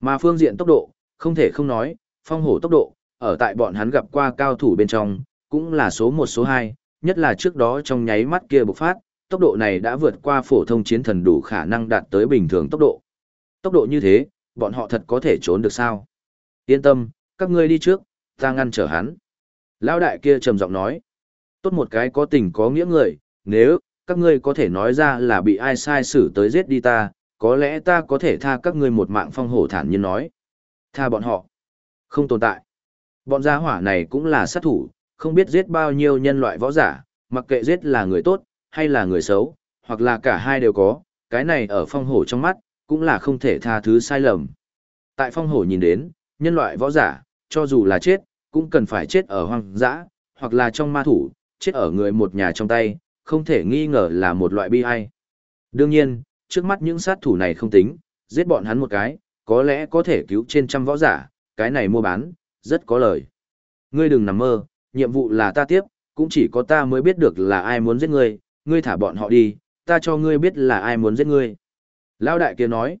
Mà phương diện tốc độ, không thể không nói, phong hổ tốc độ, ở tại bọn hắn gặp qua cao thủ bên trong, cũng là số 1 số 2, nhất là trước đó trong nháy mắt kia bộc phát, tốc độ này đã vượt qua phổ thông chiến thần đủ khả năng đạt tới bình thường tốc độ. Tốc độ như thế, bọn họ thật có thể trốn được sao? Yên tâm, các ngươi đi trước, ta ngăn trở hắn. Lão đại kia trầm giọng nói, tốt một cái có tình có nghĩa người, nếu, các ngươi có thể nói ra là bị ai sai xử tới giết đi ta, có lẽ ta có thể tha các ngươi một mạng phong hổ thản nhiên nói. Tha bọn họ. Không tồn tại. Bọn gia hỏa này cũng là sát thủ, không biết giết bao nhiêu nhân loại võ giả, mặc kệ giết là người tốt, hay là người xấu, hoặc là cả hai đều có, cái này ở phong hổ trong mắt, cũng là không thể tha thứ sai lầm. Tại phong hổ nhìn đến, nhân loại võ giả, cho dù là chết, cũng cần phải chết ở hoang dã, hoặc là trong ma thủ, chết ở người một nhà trong tay, không thể nghi ngờ là một loại bi ai. Đương nhiên, trước mắt những sát thủ này không tính, giết bọn hắn một cái, có lẽ có thể cứu trên trăm võ giả, cái này mua bán, rất có lời. Ngươi đừng nằm mơ, nhiệm vụ là ta tiếp, cũng chỉ có ta mới biết được là ai muốn giết ngươi, ngươi thả bọn họ đi, ta cho ngươi biết là ai muốn giết ngươi. Lão đại kia nói,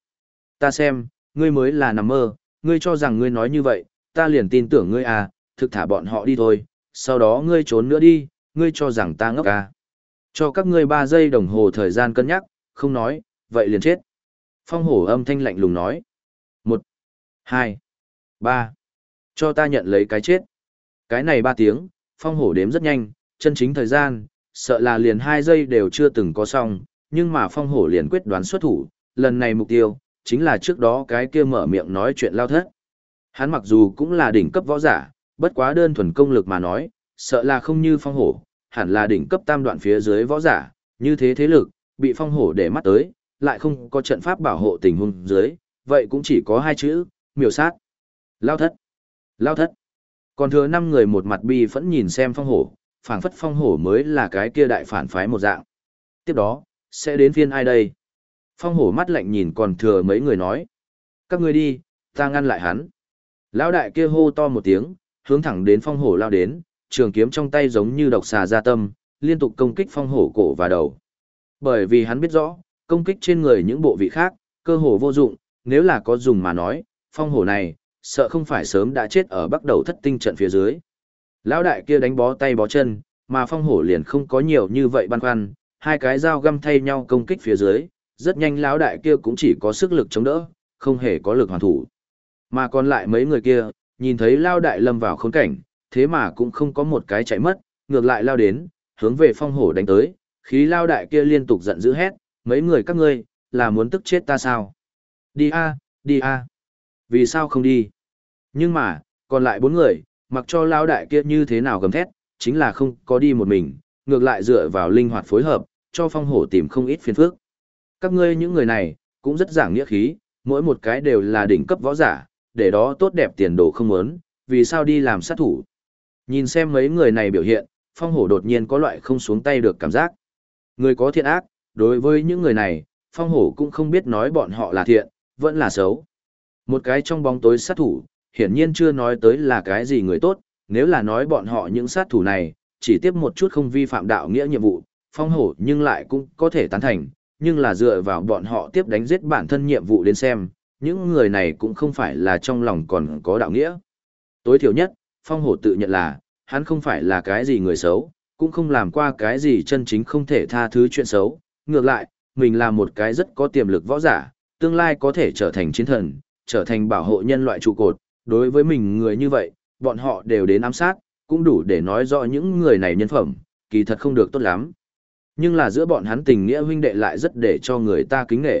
ta xem, ngươi mới là nằm mơ, ngươi cho rằng ngươi nói như vậy, ta liền tin tưởng ngươi à, thực thả bọn họ đi thôi, sau đó ngươi trốn nữa đi, ngươi cho rằng ta ngốc à. Cho các ngươi 3 giây đồng hồ thời gian cân nhắc, không nói, vậy liền chết. Phong hổ âm thanh lạnh lùng nói. 1, 2, 3. Cho ta nhận lấy cái chết. Cái này ba tiếng, phong hổ đếm rất nhanh, chân chính thời gian, sợ là liền hai giây đều chưa từng có xong, nhưng mà phong hổ liền quyết đoán xuất thủ, lần này mục tiêu, chính là trước đó cái kia mở miệng nói chuyện lao thất. Hắn mặc dù cũng là đỉnh cấp võ giả, bất quá đơn thuần công lực mà nói, sợ là không như phong hổ, hẳn là đỉnh cấp tam đoạn phía dưới võ giả, như thế thế lực, bị phong hổ để mắt tới, lại không có trận pháp bảo hộ tình huống dưới, vậy cũng chỉ có hai chữ, miểu sát. Lao thất. Lao thất. Còn thừa năm người một mặt bi phẫn nhìn xem phong hổ, phảng phất phong hổ mới là cái kia đại phản phái một dạng. Tiếp đó, sẽ đến phiên ai đây? Phong hổ mắt lạnh nhìn còn thừa mấy người nói. Các ngươi đi, ta ngăn lại hắn. Lão đại kia hô to một tiếng, hướng thẳng đến phong hổ lao đến, trường kiếm trong tay giống như độc xà ra tâm, liên tục công kích phong hổ cổ và đầu. Bởi vì hắn biết rõ, công kích trên người những bộ vị khác, cơ hồ vô dụng, nếu là có dùng mà nói, phong hổ này, sợ không phải sớm đã chết ở bắt đầu thất tinh trận phía dưới. Lão đại kia đánh bó tay bó chân, mà phong hổ liền không có nhiều như vậy băn khoăn, hai cái dao găm thay nhau công kích phía dưới, rất nhanh lão đại kia cũng chỉ có sức lực chống đỡ, không hề có lực hoàn thủ. Mà còn lại mấy người kia, nhìn thấy lao đại lâm vào khốn cảnh, thế mà cũng không có một cái chạy mất, ngược lại lao đến, hướng về phong hổ đánh tới, khí lao đại kia liên tục giận dữ hét, mấy người các ngươi, là muốn tức chết ta sao? Đi a, đi a. Vì sao không đi? Nhưng mà, còn lại bốn người, mặc cho lao đại kia như thế nào gầm thét, chính là không có đi một mình, ngược lại dựa vào linh hoạt phối hợp, cho phong hổ tìm không ít phiền phức. Các ngươi những người này, cũng rất giảng nghĩa khí, mỗi một cái đều là đỉnh cấp võ giả, để đó tốt đẹp tiền đồ không muốn, vì sao đi làm sát thủ. Nhìn xem mấy người này biểu hiện, phong hổ đột nhiên có loại không xuống tay được cảm giác. Người có thiện ác, đối với những người này, phong hổ cũng không biết nói bọn họ là thiện, vẫn là xấu. Một cái trong bóng tối sát thủ, hiển nhiên chưa nói tới là cái gì người tốt, nếu là nói bọn họ những sát thủ này, chỉ tiếp một chút không vi phạm đạo nghĩa nhiệm vụ, phong hổ nhưng lại cũng có thể tán thành, nhưng là dựa vào bọn họ tiếp đánh giết bản thân nhiệm vụ đến xem, những người này cũng không phải là trong lòng còn có đạo nghĩa. Tối thiểu nhất, phong hổ tự nhận là, hắn không phải là cái gì người xấu, cũng không làm qua cái gì chân chính không thể tha thứ chuyện xấu, ngược lại, mình là một cái rất có tiềm lực võ giả, tương lai có thể trở thành chiến thần, trở thành bảo hộ nhân loại trụ cột, đối với mình người như vậy, bọn họ đều đến ám sát, cũng đủ để nói rõ những người này nhân phẩm, kỳ thật không được tốt lắm. Nhưng là giữa bọn hắn tình nghĩa huynh đệ lại rất để cho người ta kính nể.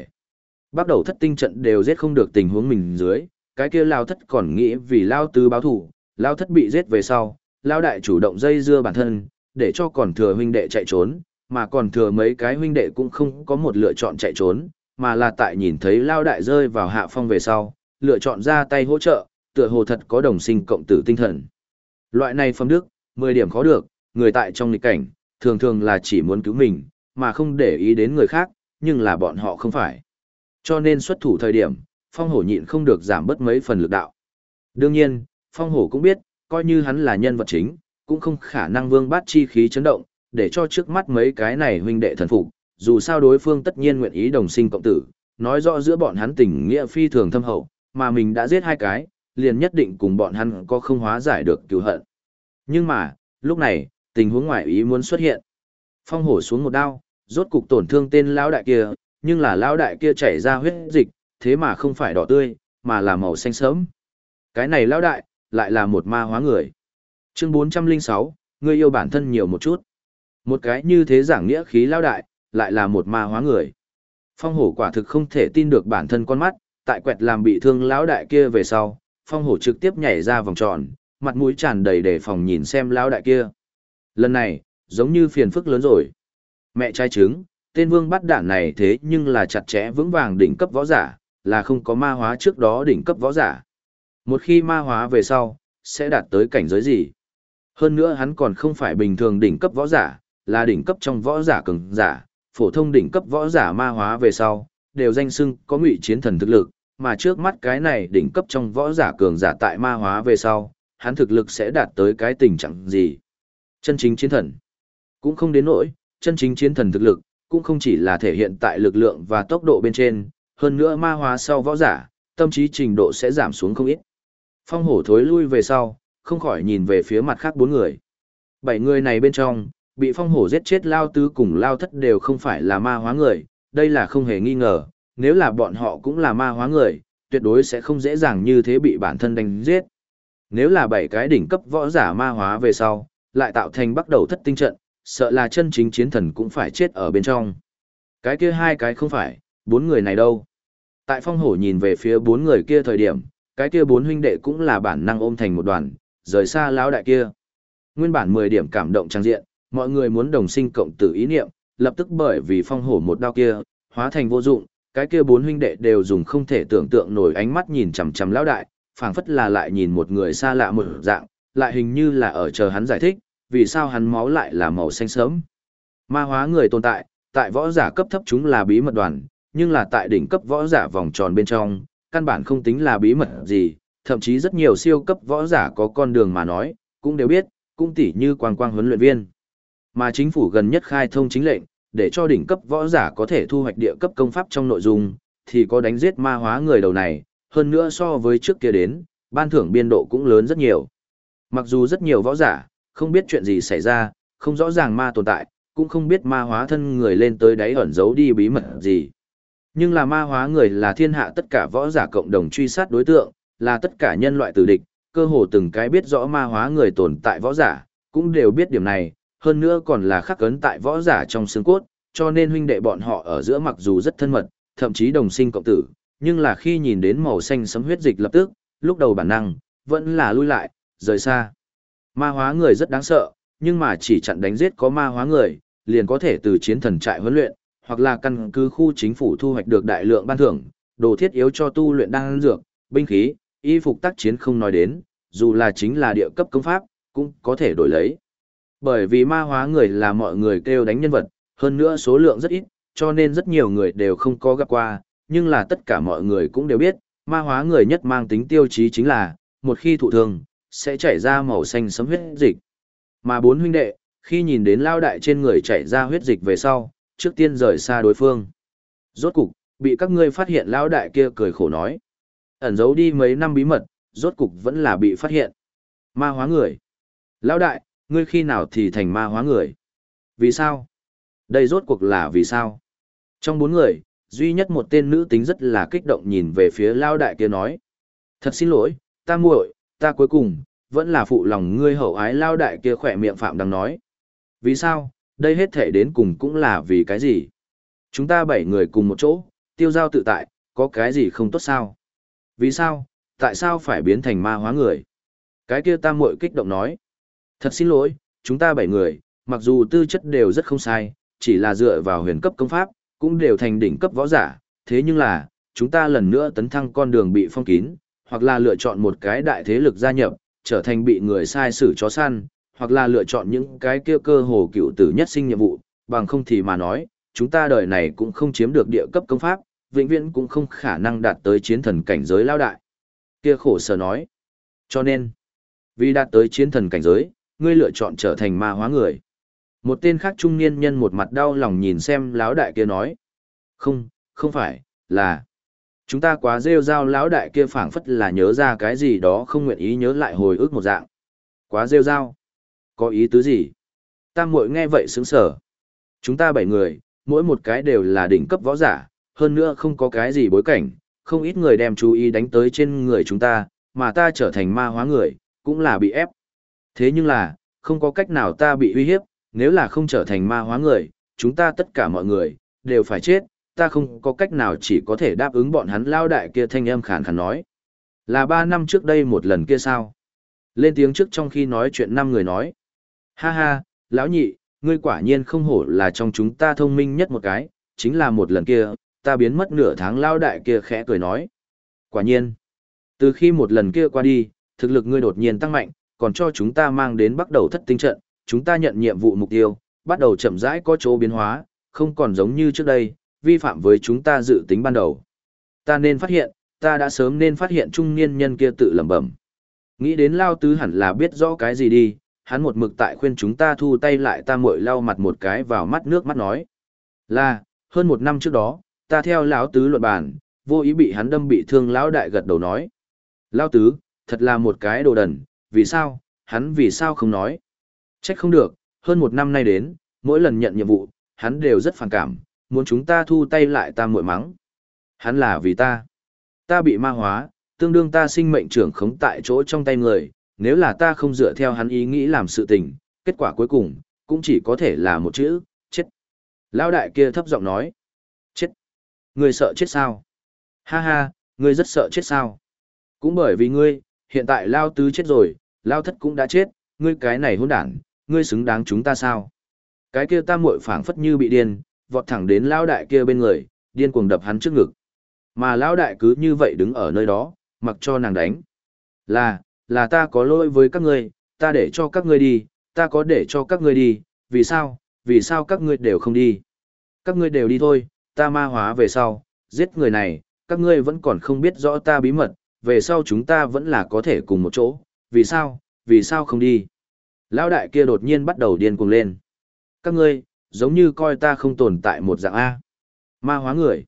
Bắt đầu thất tinh trận đều giết không được tình huống mình dưới, cái kia lao thất còn nghĩ vì lao tứ báo thủ, lao thất bị giết về sau, lao đại chủ động dây dưa bản thân, để cho còn thừa huynh đệ chạy trốn, mà còn thừa mấy cái huynh đệ cũng không có một lựa chọn chạy trốn, mà là tại nhìn thấy lao đại rơi vào hạ phong về sau, lựa chọn ra tay hỗ trợ, tựa hồ thật có đồng sinh cộng tử tinh thần. Loại này phẩm đức, 10 điểm khó được, người tại trong nghịch cảnh, thường thường là chỉ muốn cứu mình, mà không để ý đến người khác, nhưng là bọn họ không phải. Cho nên xuất thủ thời điểm, phong hổ nhịn không được giảm bớt mấy phần lực đạo. Đương nhiên, phong hổ cũng biết, coi như hắn là nhân vật chính, cũng không khả năng vương bát chi khí chấn động, để cho trước mắt mấy cái này huynh đệ thần phục, dù sao đối phương tất nhiên nguyện ý đồng sinh cộng tử, nói rõ giữa bọn hắn tình nghĩa phi thường thâm hậu, mà mình đã giết hai cái, liền nhất định cùng bọn hắn có không hóa giải được cứu hận. Nhưng mà, lúc này, tình huống ngoại ý muốn xuất hiện. Phong hổ xuống một đao, rốt cục tổn thương tên lão đại kia, nhưng là lão đại kia chảy ra huyết dịch, thế mà không phải đỏ tươi, mà là màu xanh sớm. Cái này lão đại, lại là một ma hóa người. Chương 406, người yêu bản thân nhiều một chút. Một cái như thế giảng nghĩa khí lão đại, lại là một ma hóa người. Phong hổ quả thực không thể tin được bản thân con mắt, tại quẹt làm bị thương lão đại kia về sau, phong hổ trực tiếp nhảy ra vòng tròn, mặt mũi tràn đầy đề phòng nhìn xem lão đại kia. Lần này, giống như phiền phức lớn rồi. Mẹ trai trứng, tên vương bắt đạn này thế nhưng là chặt chẽ vững vàng đỉnh cấp võ giả, là không có ma hóa trước đó đỉnh cấp võ giả. Một khi ma hóa về sau, sẽ đạt tới cảnh giới gì? Hơn nữa hắn còn không phải bình thường đỉnh cấp võ giả, là đỉnh cấp trong võ giả cường giả, phổ thông đỉnh cấp võ giả ma hóa về sau, đều danh xưng có ngụy chiến thần thực lực, mà trước mắt cái này đỉnh cấp trong võ giả cường giả tại ma hóa về sau, hắn thực lực sẽ đạt tới cái tình trạng gì? Chân chính chiến thần. Cũng không đến nỗi, chân chính chiến thần thực lực, cũng không chỉ là thể hiện tại lực lượng và tốc độ bên trên, hơn nữa ma hóa sau võ giả, tâm trí trình độ sẽ giảm xuống không ít. Phong hổ thối lui về sau, không khỏi nhìn về phía mặt khác bốn người. Bảy người này bên trong, bị phong hổ giết chết lao tứ cùng lao thất đều không phải là ma hóa người, đây là không hề nghi ngờ, nếu là bọn họ cũng là ma hóa người, tuyệt đối sẽ không dễ dàng như thế bị bản thân đánh giết. Nếu là bảy cái đỉnh cấp võ giả ma hóa về sau, lại tạo thành bắt đầu thất tinh trận, sợ là chân chính chiến thần cũng phải chết ở bên trong. Cái kia hai cái không phải, bốn người này đâu. Tại phong hổ nhìn về phía bốn người kia thời điểm, cái kia bốn huynh đệ cũng là bản năng ôm thành một đoàn, rời xa lão đại kia. Nguyên bản 10 điểm cảm động trang diện, mọi người muốn đồng sinh cộng tử ý niệm, lập tức bởi vì phong hổ một đao kia, hóa thành vô dụng, cái kia bốn huynh đệ đều dùng không thể tưởng tượng nổi ánh mắt nhìn chằm chằm lão đại, phảng phất là lại nhìn một người xa lạ một dạng, lại hình như là ở chờ hắn giải thích, vì sao hắn máu lại là màu xanh sớm. Ma hóa người tồn tại, tại võ giả cấp thấp chúng là bí mật đoàn, nhưng là tại đỉnh cấp võ giả vòng tròn bên trong, căn bản không tính là bí mật gì, thậm chí rất nhiều siêu cấp võ giả có con đường mà nói, cũng đều biết, cũng tỉ như quang quang huấn luyện viên. Mà chính phủ gần nhất khai thông chính lệnh, để cho đỉnh cấp võ giả có thể thu hoạch địa cấp công pháp trong nội dung, thì có đánh giết ma hóa người đầu này, hơn nữa so với trước kia đến, ban thưởng biên độ cũng lớn rất nhiều. Mặc dù rất nhiều võ giả, không biết chuyện gì xảy ra, không rõ ràng ma tồn tại, cũng không biết ma hóa thân người lên tới đáy ẩn giấu đi bí mật gì. Nhưng là ma hóa người là thiên hạ tất cả võ giả cộng đồng truy sát đối tượng, là tất cả nhân loại tử địch, cơ hồ từng cái biết rõ ma hóa người tồn tại võ giả, cũng đều biết điểm này, hơn nữa còn là khắc ấn tại võ giả trong xương cốt, cho nên huynh đệ bọn họ ở giữa mặc dù rất thân mật, thậm chí đồng sinh cộng tử, nhưng là khi nhìn đến màu xanh sấm huyết dịch lập tức, lúc đầu bản năng, vẫn là lui lại, rời xa. Ma hóa người rất đáng sợ, nhưng mà chỉ chặn đánh giết có ma hóa người, liền có thể từ chiến thần trại huấn luyện, hoặc là căn cứ khu chính phủ thu hoạch được đại lượng ban thưởng, đồ thiết yếu cho tu luyện đan dược, binh khí, y phục tác chiến không nói đến, dù là chính là địa cấp công pháp, cũng có thể đổi lấy. Bởi vì ma hóa người là mọi người kêu đánh nhân vật, hơn nữa số lượng rất ít, cho nên rất nhiều người đều không có gặp qua, nhưng là tất cả mọi người cũng đều biết, ma hóa người nhất mang tính tiêu chí chính là, một khi thụ thương, sẽ chảy ra màu xanh sấm huyết dịch. Mà bốn huynh đệ, khi nhìn đến lao đại trên người chảy ra huyết dịch về sau, trước tiên rời xa đối phương. Rốt cục, bị các ngươi phát hiện lao đại kia cười khổ nói. Ẩn giấu đi mấy năm bí mật, rốt cục vẫn là bị phát hiện. Ma hóa người. Lao đại, ngươi khi nào thì thành ma hóa người? Vì sao? Đây rốt cuộc là vì sao? Trong bốn người, duy nhất một tên nữ tính rất là kích động nhìn về phía lao đại kia nói. Thật xin lỗi, ta muội, ta cuối cùng, vẫn là phụ lòng ngươi hậu ái lao đại kia khỏe miệng phạm đang nói. Vì sao, đây hết thể đến cùng cũng là vì cái gì? Chúng ta bảy người cùng một chỗ, tiêu giao tự tại, có cái gì không tốt sao? Vì sao, tại sao phải biến thành ma hóa người? Cái kia ta muội kích động nói. Thật xin lỗi, chúng ta bảy người, mặc dù tư chất đều rất không sai, chỉ là dựa vào huyền cấp công pháp, cũng đều thành đỉnh cấp võ giả, thế nhưng là, chúng ta lần nữa tấn thăng con đường bị phong kín, hoặc là lựa chọn một cái đại thế lực gia nhập, trở thành bị người sai xử chó săn, hoặc là lựa chọn những cái kia cơ hồ cựu tử nhất sinh nhiệm vụ, bằng không thì mà nói, chúng ta đời này cũng không chiếm được địa cấp công pháp, vĩnh viễn cũng không khả năng đạt tới chiến thần cảnh giới lao đại. Kia khổ sở nói. Cho nên, vì đạt tới chiến thần cảnh giới, ngươi lựa chọn trở thành ma hóa người. Một tên khác trung niên nhân một mặt đau lòng nhìn xem lão đại kia nói. Không, không phải, là... Chúng ta quá rêu rao lão đại kia phảng phất là nhớ ra cái gì đó không nguyện ý nhớ lại hồi ức một dạng. Quá rêu rao. Có ý tứ gì? Tam muội nghe vậy sướng sở. Chúng ta bảy người, mỗi một cái đều là đỉnh cấp võ giả, hơn nữa không có cái gì bối cảnh, không ít người đem chú ý đánh tới trên người chúng ta, mà ta trở thành ma hóa người, cũng là bị ép. Thế nhưng là, không có cách nào ta bị uy hiếp, nếu là không trở thành ma hóa người, chúng ta tất cả mọi người, đều phải chết, ta không có cách nào chỉ có thể đáp ứng bọn hắn lao đại kia thanh âm khàn khàn nói. Là ba năm trước đây một lần kia sao? Lên tiếng trước trong khi nói chuyện năm người nói. Ha ha, lão nhị, ngươi quả nhiên không hổ là trong chúng ta thông minh nhất một cái, chính là một lần kia, ta biến mất nửa tháng lao đại kia khẽ cười nói. Quả nhiên, từ khi một lần kia qua đi, thực lực ngươi đột nhiên tăng mạnh, còn cho chúng ta mang đến bắt đầu thất tinh trận, chúng ta nhận nhiệm vụ mục tiêu, bắt đầu chậm rãi có chỗ biến hóa, không còn giống như trước đây, vi phạm với chúng ta dự tính ban đầu. Ta nên phát hiện, ta đã sớm nên phát hiện trung niên nhân kia tự lẩm bẩm. Nghĩ đến Lao Tứ hẳn là biết rõ cái gì đi, hắn một mực tại khuyên chúng ta thu tay lại ta muội lau mặt một cái vào mắt nước mắt nói. Là, hơn một năm trước đó, ta theo lão Tứ luận bàn, vô ý bị hắn đâm bị thương lão đại gật đầu nói. Lao Tứ, thật là một cái đồ đần, vì sao, hắn vì sao không nói. Trách không được, hơn một năm nay đến, mỗi lần nhận nhiệm vụ, hắn đều rất phản cảm, muốn chúng ta thu tay lại ta muội mắng. Hắn là vì ta. Ta bị ma hóa, tương đương ta sinh mệnh trưởng khống tại chỗ trong tay người, nếu là ta không dựa theo hắn ý nghĩ làm sự tình, kết quả cuối cùng, cũng chỉ có thể là một chữ, chết. Lão đại kia thấp giọng nói. Chết. Ngươi sợ chết sao? Ha ha, ngươi rất sợ chết sao? Cũng bởi vì ngươi, hiện tại Lao Tứ chết rồi, Lao Thất cũng đã chết, ngươi cái này hôn đản, ngươi xứng đáng chúng ta sao? Cái kia ta muội phảng phất như bị điên, vọt thẳng đến lao đại kia bên người, điên cuồng đập hắn trước ngực. Mà lao đại cứ như vậy đứng ở nơi đó, mặc cho nàng đánh. Là, là ta có lỗi với các ngươi, ta để cho các ngươi đi, ta có để cho các ngươi đi, vì sao, vì sao các ngươi đều không đi. Các ngươi đều đi thôi, ta ma hóa về sau, giết người này, các ngươi vẫn còn không biết rõ ta bí mật, về sau chúng ta vẫn là có thể cùng một chỗ, vì sao, vì sao không đi. Lão đại kia đột nhiên bắt đầu điên cuồng lên. Các ngươi, giống như coi ta không tồn tại một dạng A. Ma hóa người.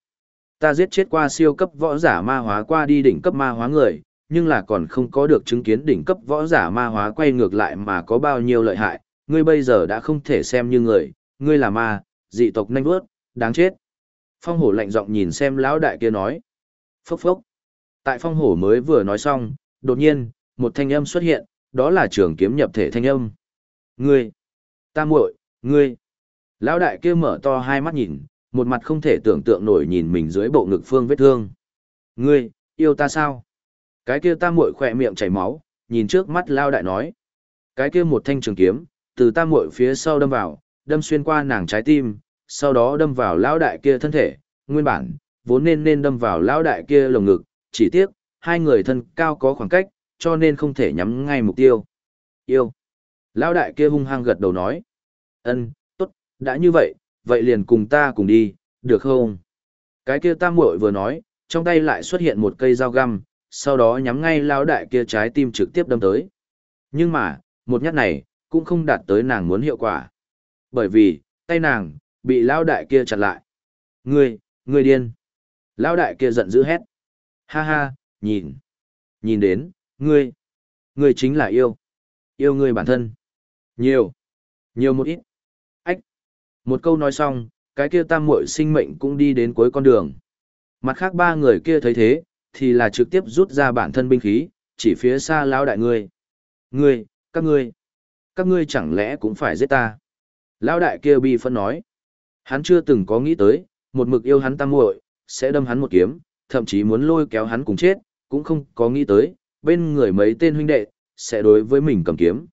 Ta giết chết qua siêu cấp võ giả ma hóa qua đi đỉnh cấp ma hóa người, nhưng là còn không có được chứng kiến đỉnh cấp võ giả ma hóa quay ngược lại mà có bao nhiêu lợi hại. Ngươi bây giờ đã không thể xem như người, ngươi là ma, dị tộc nanh vớt, đáng chết. Phong hổ lạnh giọng nhìn xem lão đại kia nói. Phốc phốc. Tại phong hổ mới vừa nói xong, đột nhiên, một thanh âm xuất hiện, đó là trường kiếm nhập thể thanh âm. Ngươi, ta muội, ngươi. Lão đại kia mở to hai mắt nhìn, một mặt không thể tưởng tượng nổi nhìn mình dưới bộ ngực phương vết thương. Ngươi, yêu ta sao? Cái kia ta muội khỏe miệng chảy máu, nhìn trước mắt lao đại nói. Cái kia một thanh trường kiếm, từ ta muội phía sau đâm vào, đâm xuyên qua nàng trái tim, sau đó đâm vào lão đại kia thân thể, nguyên bản, vốn nên nên đâm vào lão đại kia lồng ngực, chỉ tiếc, hai người thân cao có khoảng cách, cho nên không thể nhắm ngay mục tiêu. Yêu. Lão đại kia hung hăng gật đầu nói. Ân, tốt, đã như vậy, vậy liền cùng ta cùng đi, được không? Cái kia tam muội vừa nói, trong tay lại xuất hiện một cây dao găm, sau đó nhắm ngay lão đại kia trái tim trực tiếp đâm tới. Nhưng mà, một nhát này, cũng không đạt tới nàng muốn hiệu quả. Bởi vì, tay nàng, bị lão đại kia chặn lại. Ngươi, ngươi điên. Lão đại kia giận dữ hét. Ha ha, nhìn. Nhìn đến, ngươi. Ngươi chính là yêu. Yêu ngươi bản thân. Nhiều. Nhiều một ít. Ách. Một câu nói xong, cái kia tam muội sinh mệnh cũng đi đến cuối con đường. Mặt khác ba người kia thấy thế, thì là trực tiếp rút ra bản thân binh khí, chỉ phía xa lão đại ngươi. Ngươi, các ngươi. Các ngươi chẳng lẽ cũng phải giết ta. Lão đại kia bi phân nói. Hắn chưa từng có nghĩ tới, một mực yêu hắn tam muội sẽ đâm hắn một kiếm, thậm chí muốn lôi kéo hắn cùng chết, cũng không có nghĩ tới, bên người mấy tên huynh đệ, sẽ đối với mình cầm kiếm.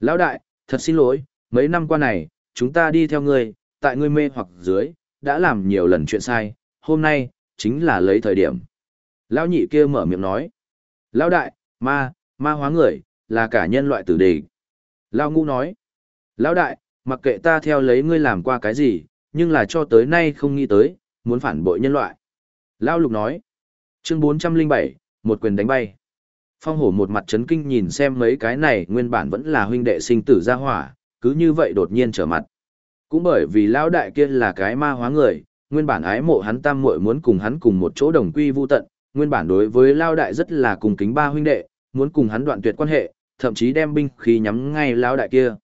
Lão đại, thật xin lỗi, mấy năm qua này, chúng ta đi theo ngươi, tại ngươi mê hoặc dưới, đã làm nhiều lần chuyện sai, hôm nay, chính là lấy thời điểm. Lão nhị kia mở miệng nói. Lão đại, ma, ma hóa người, là cả nhân loại tử đề. Lão ngũ nói. Lão đại, mặc kệ ta theo lấy ngươi làm qua cái gì, nhưng là cho tới nay không nghĩ tới, muốn phản bội nhân loại. Lão lục nói. Chương 407, một quyền đánh bay. Phong hổ một mặt chấn kinh nhìn xem mấy cái này nguyên bản vẫn là huynh đệ sinh tử gia hỏa, cứ như vậy đột nhiên trở mặt. Cũng bởi vì lão đại kia là cái ma hóa người, nguyên bản ái mộ hắn tam muội muốn cùng hắn cùng một chỗ đồng quy vu tận, nguyên bản đối với Lão Đại rất là cùng kính ba huynh đệ, muốn cùng hắn đoạn tuyệt quan hệ, thậm chí đem binh khí nhắm ngay Lão Đại kia.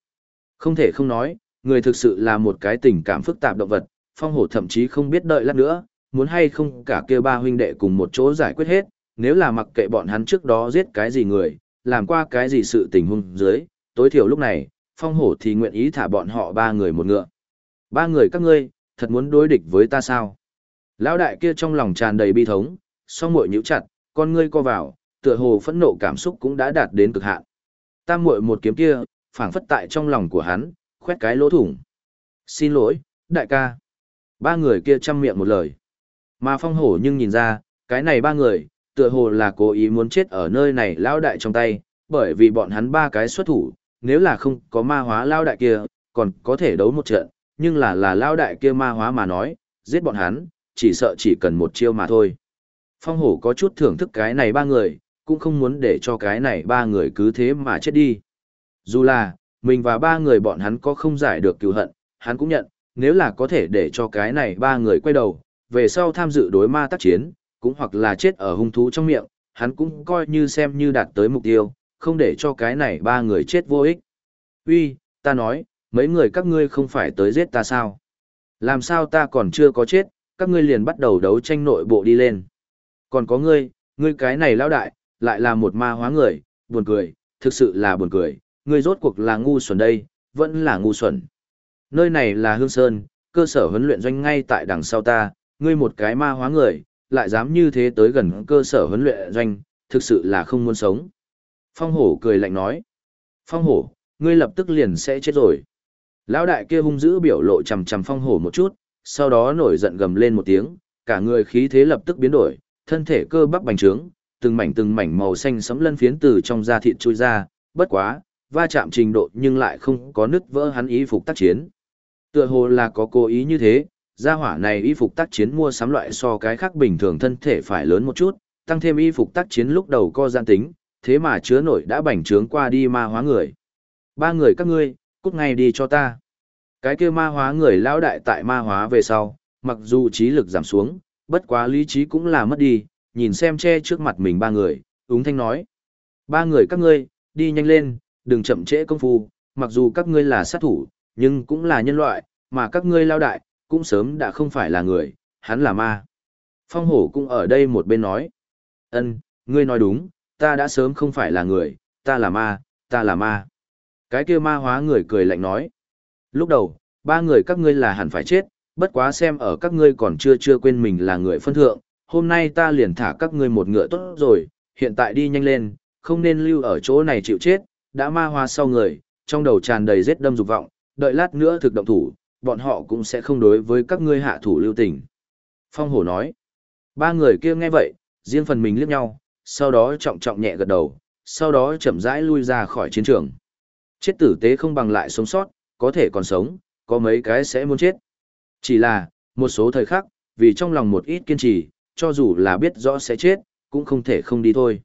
Không thể không nói, người thực sự là một cái tình cảm phức tạp động vật, phong hổ thậm chí không biết đợi lát nữa, muốn hay không cả kia ba huynh đệ cùng một chỗ giải quyết hết, nếu là mặc kệ bọn hắn trước đó giết cái gì người, làm qua cái gì sự tình hung dưới, tối thiểu lúc này, phong hổ thì nguyện ý thả bọn họ ba người một ngựa. Ba người các ngươi, thật muốn đối địch với ta sao? Lão đại kia trong lòng tràn đầy bi thống, song muội nhíu chặt, con ngươi co vào, tựa hồ phẫn nộ cảm xúc cũng đã đạt đến cực hạn. Tam muội một kiếm kia, phảng phất tại trong lòng của hắn, khoét cái lỗ thủng. Xin lỗi, đại ca. Ba người kia chăm miệng một lời. Mà phong hổ nhưng nhìn ra, cái này ba người, tựa hồ là cố ý muốn chết ở nơi này lao đại trong tay, bởi vì bọn hắn ba cái xuất thủ, nếu là không có ma hóa lao đại kia, còn có thể đấu một trận, nhưng là là lao đại kia ma hóa mà nói, giết bọn hắn, chỉ sợ chỉ cần một chiêu mà thôi. Phong hổ có chút thưởng thức cái này ba người, cũng không muốn để cho cái này ba người cứ thế mà chết đi. Dù là, mình và ba người bọn hắn có không giải được cứu hận, hắn cũng nhận, nếu là có thể để cho cái này ba người quay đầu, về sau tham dự đối ma tác chiến, cũng hoặc là chết ở hung thú trong miệng, hắn cũng coi như xem như đạt tới mục tiêu, không để cho cái này ba người chết vô ích. Uy, ta nói, mấy người các ngươi không phải tới giết ta sao? Làm sao ta còn chưa có chết, các ngươi liền bắt đầu đấu tranh nội bộ đi lên. Còn có ngươi, ngươi cái này lão đại, lại là một ma hóa người, buồn cười, thực sự là buồn cười, ngươi rốt cuộc là ngu xuẩn đây, vẫn là ngu xuẩn. Nơi này là Hương Sơn, cơ sở huấn luyện doanh ngay tại đằng sau ta, ngươi một cái ma hóa người, lại dám như thế tới gần cơ sở huấn luyện doanh, thực sự là không muốn sống. Phong hổ cười lạnh nói. Phong hổ, ngươi lập tức liền sẽ chết rồi. Lão đại kia hung dữ biểu lộ chầm chầm phong hổ một chút, sau đó nổi giận gầm lên một tiếng, cả người khí thế lập tức biến đổi, thân thể cơ bắp bành trướng, từng mảnh từng mảnh màu xanh sẫm lân phiến từ trong da thịt chui ra, bất quá, va chạm trình độ nhưng lại không có nứt vỡ hắn ý phục tác chiến. Tựa hồ là có cố ý như thế, gia hỏa này y phục tác chiến mua sắm loại so cái khác bình thường thân thể phải lớn một chút, tăng thêm y phục tác chiến lúc đầu co gian tính, thế mà chứa nổi đã bành trướng qua đi ma hóa người. Ba người các ngươi, cút ngay đi cho ta. Cái kia ma hóa người lão đại tại ma hóa về sau, mặc dù trí lực giảm xuống, bất quá lý trí cũng là mất đi, nhìn xem che trước mặt mình ba người, úng thanh nói. Ba người các ngươi, đi nhanh lên, đừng chậm trễ công phu, mặc dù các ngươi là sát thủ, nhưng cũng là nhân loại, mà các ngươi lao đại, cũng sớm đã không phải là người, hắn là ma. Phong hổ cũng ở đây một bên nói. ân ngươi nói đúng, ta đã sớm không phải là người, ta là ma, ta là ma. Cái kia ma hóa người cười lạnh nói. Lúc đầu, ba người các ngươi là hẳn phải chết, bất quá xem ở các ngươi còn chưa chưa quên mình là người phân thượng, hôm nay ta liền thả các ngươi một ngựa tốt rồi, hiện tại đi nhanh lên, không nên lưu ở chỗ này chịu chết, đã ma hóa sau người, trong đầu tràn đầy giết đâm dục vọng, đợi lát nữa thực động thủ, bọn họ cũng sẽ không đối với các ngươi hạ thủ lưu tình. Phong hổ nói, ba người kia nghe vậy, riêng phần mình liếc nhau, sau đó trọng trọng nhẹ gật đầu, sau đó chậm rãi lui ra khỏi chiến trường. Chết tử tế không bằng lại sống sót, có thể còn sống, có mấy cái sẽ muốn chết. Chỉ là, một số thời khắc, vì trong lòng một ít kiên trì, cho dù là biết rõ sẽ chết, cũng không thể không đi thôi.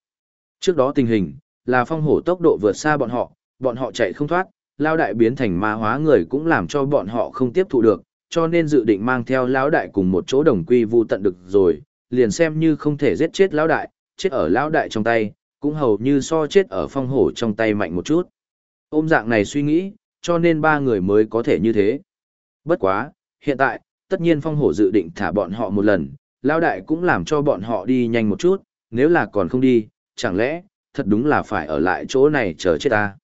Trước đó tình hình, là phong hổ tốc độ vượt xa bọn họ, bọn họ chạy không thoát, lao đại biến thành ma hóa người cũng làm cho bọn họ không tiếp thụ được, cho nên dự định mang theo lão đại cùng một chỗ đồng quy vu tận được rồi, liền xem như không thể giết chết lão đại, chết ở lão đại trong tay, cũng hầu như so chết ở phong hổ trong tay mạnh một chút. Ôm dạng này suy nghĩ, cho nên ba người mới có thể như thế. Bất quá, hiện tại, tất nhiên phong hổ dự định thả bọn họ một lần, lão đại cũng làm cho bọn họ đi nhanh một chút, nếu là còn không đi, chẳng lẽ, thật đúng là phải ở lại chỗ này chờ chết ta.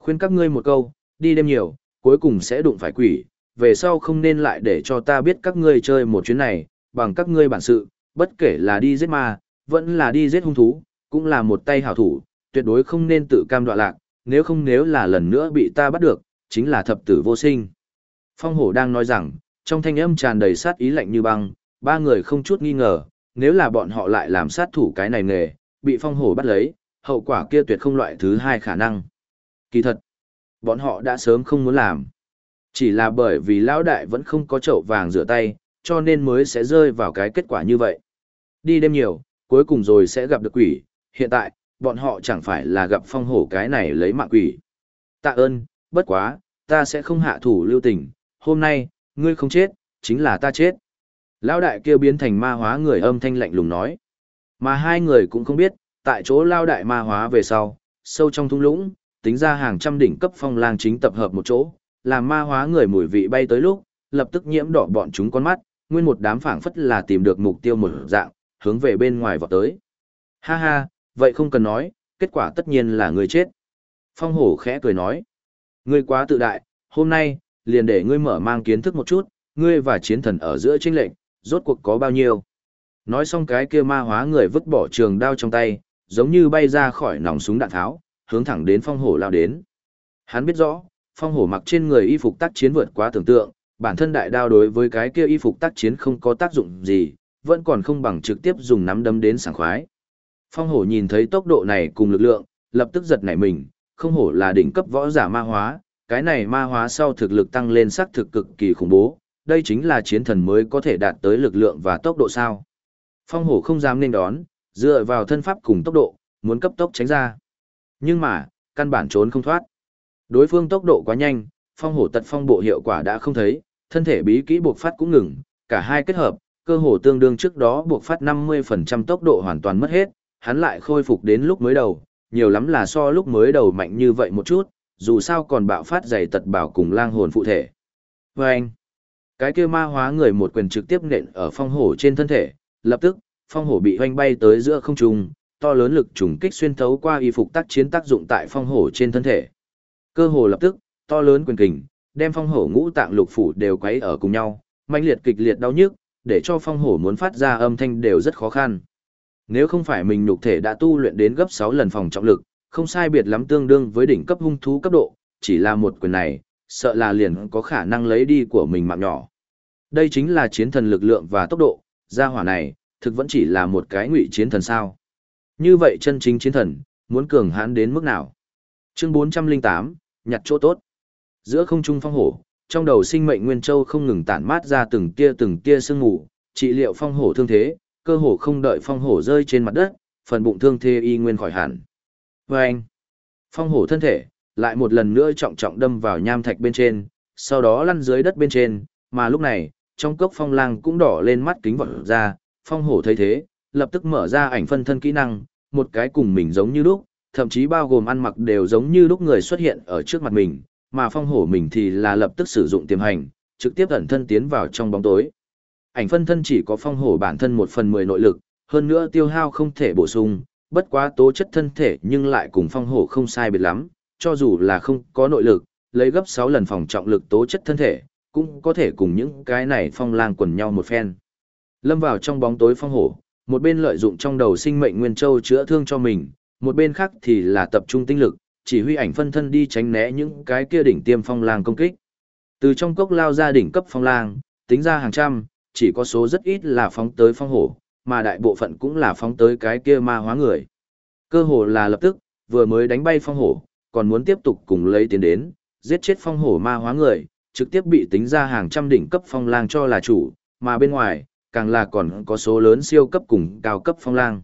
Khuyên các ngươi một câu, đi đêm nhiều, cuối cùng sẽ đụng phải quỷ, về sau không nên lại để cho ta biết các ngươi chơi một chuyến này, bằng các ngươi bản sự, bất kể là đi giết ma, vẫn là đi giết hung thú, cũng là một tay hảo thủ, tuyệt đối không nên tự cam đoạ lạc, nếu không nếu là lần nữa bị ta bắt được, chính là thập tử vô sinh. Phong hổ đang nói rằng, trong thanh âm tràn đầy sát ý lạnh như băng, ba người không chút nghi ngờ, nếu là bọn họ lại làm sát thủ cái này nghề, bị phong hổ bắt lấy, hậu quả kia tuyệt không loại thứ hai khả năng. Kỳ thật, bọn họ đã sớm không muốn làm. Chỉ là bởi vì lão đại vẫn không có chậu vàng rửa tay, cho nên mới sẽ rơi vào cái kết quả như vậy. Đi đêm nhiều, cuối cùng rồi sẽ gặp được quỷ, hiện tại, bọn họ chẳng phải là gặp phong hổ cái này lấy mạng quỷ. Tạ ơn, bất quá, ta sẽ không hạ thủ lưu tình, hôm nay, ngươi không chết, chính là ta chết. Lão đại kia biến thành ma hóa người âm thanh lạnh lùng nói. Mà hai người cũng không biết, tại chỗ lao đại ma hóa về sau, sâu trong thung lũng, tính ra hàng trăm đỉnh cấp phong lang chính tập hợp một chỗ, làm ma hóa người mùi vị bay tới lúc, lập tức nhiễm đỏ bọn chúng con mắt, nguyên một đám phảng phất là tìm được mục tiêu một dạng, hướng về bên ngoài vọt tới. Ha ha, vậy không cần nói, kết quả tất nhiên là người chết. Phong hổ khẽ cười nói, ngươi quá tự đại, hôm nay, liền để ngươi mở mang kiến thức một chút, ngươi và chiến thần ở giữa tranh lệnh, rốt cuộc có bao nhiêu. Nói xong cái kia ma hóa người vứt bỏ trường đao trong tay, giống như bay ra khỏi nòng súng đạn tháo, hướng thẳng đến phong hổ lao đến. Hắn biết rõ, phong hổ mặc trên người y phục tác chiến vượt quá tưởng tượng, bản thân đại đao đối với cái kia y phục tác chiến không có tác dụng gì, vẫn còn không bằng trực tiếp dùng nắm đấm đến sảng khoái. Phong hổ nhìn thấy tốc độ này cùng lực lượng, lập tức giật nảy mình, không hổ là đỉnh cấp võ giả ma hóa, cái này ma hóa sau thực lực tăng lên sắc thực cực kỳ khủng bố, đây chính là chiến thần mới có thể đạt tới lực lượng và tốc độ sao. Phong hổ không dám nên đón, dựa vào thân pháp cùng tốc độ, muốn cấp tốc tránh ra. Nhưng mà, căn bản trốn không thoát. Đối phương tốc độ quá nhanh, phong hổ tật phong bộ hiệu quả đã không thấy, thân thể bí kỹ buộc phát cũng ngừng, cả hai kết hợp, cơ hồ tương đương trước đó buộc phát 50% tốc độ hoàn toàn mất hết, hắn lại khôi phục đến lúc mới đầu, nhiều lắm là so lúc mới đầu mạnh như vậy một chút, dù sao còn bạo phát dày tật bảo cùng lang hồn phụ thể. Và anh, cái kia ma hóa người một quyền trực tiếp nện ở phong hổ trên thân thể, lập tức, phong hổ bị hoanh bay tới giữa không trung, to lớn lực trùng kích xuyên thấu qua y phục tác chiến tác dụng tại phong hổ trên thân thể. Cơ hồ lập tức, to lớn quyền kình, đem phong hổ ngũ tạng lục phủ đều quấy ở cùng nhau, mãnh liệt kịch liệt đau nhức, để cho phong hổ muốn phát ra âm thanh đều rất khó khăn. Nếu không phải mình nhục thể đã tu luyện đến gấp 6 lần phòng trọng lực, không sai biệt lắm tương đương với đỉnh cấp hung thú cấp độ, chỉ là một quyền này, sợ là liền có khả năng lấy đi của mình mạng nhỏ. Đây chính là chiến thần lực lượng và tốc độ, gia hỏa này, thực vẫn chỉ là một cái ngụy chiến thần sao. Như vậy chân chính chiến thần, muốn cường hãn đến mức nào? Chương 408, nhặt chỗ tốt. Giữa không trung phong hổ, trong đầu sinh mệnh nguyên châu không ngừng tản mát ra từng tia từng tia sương mù, trị liệu phong hổ thương thế, cơ hồ không đợi phong hổ rơi trên mặt đất, phần bụng thương thế y nguyên khỏi hẳn. Và anh, phong hổ thân thể, lại một lần nữa trọng trọng đâm vào nham thạch bên trên, sau đó lăn dưới đất bên trên, mà lúc này, trong cốc phong lang cũng đỏ lên mắt kính vọt ra, phong hổ thấy thế, lập tức mở ra ảnh phân thân kỹ năng, một cái cùng mình giống như lúc, thậm chí bao gồm ăn mặc đều giống như lúc người xuất hiện ở trước mặt mình, mà phong hổ mình thì là lập tức sử dụng tiềm hành, trực tiếp ẩn thân tiến vào trong bóng tối. Ảnh phân thân chỉ có phong hổ bản thân một phần mười nội lực, hơn nữa tiêu hao không thể bổ sung, bất quá tố chất thân thể nhưng lại cùng phong hổ không sai biệt lắm, cho dù là không có nội lực, lấy gấp 6 lần phòng trọng lực tố chất thân thể, cũng có thể cùng những cái này phong lang quần nhau một phen. Lâm vào trong bóng tối phong hổ, một bên lợi dụng trong đầu sinh mệnh nguyên châu chữa thương cho mình, một bên khác thì là tập trung tinh lực, chỉ huy ảnh phân thân đi tránh né những cái kia đỉnh tiêm phong lang công kích. Từ trong cốc lao ra đỉnh cấp phong lang, tính ra hàng trăm, chỉ có số rất ít là phóng tới phong hổ, mà đại bộ phận cũng là phóng tới cái kia ma hóa người. Cơ hồ là lập tức, vừa mới đánh bay phong hổ, còn muốn tiếp tục cùng lấy tiến đến, giết chết phong hổ ma hóa người, trực tiếp bị tính ra hàng trăm đỉnh cấp phong lang cho là chủ, mà bên ngoài, càng là còn có số lớn siêu cấp cùng cao cấp phong lang.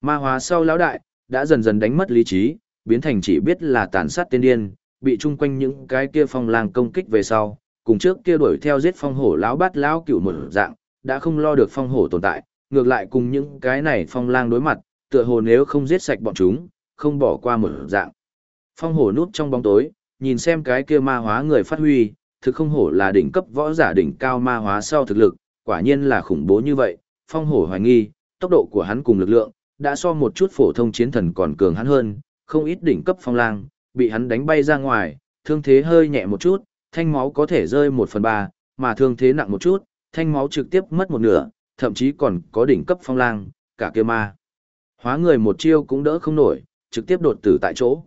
Ma hóa sau lão đại, đã dần dần đánh mất lý trí, biến thành chỉ biết là tàn sát tiên điên, bị chung quanh những cái kia phong lang công kích về sau, cùng trước kia đuổi theo giết phong hổ lão bát lão cửu một dạng, đã không lo được phong hổ tồn tại, ngược lại cùng những cái này phong lang đối mặt, tựa hồ nếu không giết sạch bọn chúng, không bỏ qua một dạng. Phong hổ núp trong bóng tối, nhìn xem cái kia ma hóa người phát huy, thực không hổ là đỉnh cấp võ giả đỉnh cao ma hóa sau thực lực, quả nhiên là khủng bố như vậy, phong hổ hoài nghi, tốc độ của hắn cùng lực lượng, đã so một chút phổ thông chiến thần còn cường hắn hơn, không ít đỉnh cấp phong lang, bị hắn đánh bay ra ngoài, thương thế hơi nhẹ một chút, thanh máu có thể rơi một phần ba, mà thương thế nặng một chút, thanh máu trực tiếp mất một nửa, thậm chí còn có đỉnh cấp phong lang, cả kia ma. Hóa người một chiêu cũng đỡ không nổi, trực tiếp đột tử tại chỗ.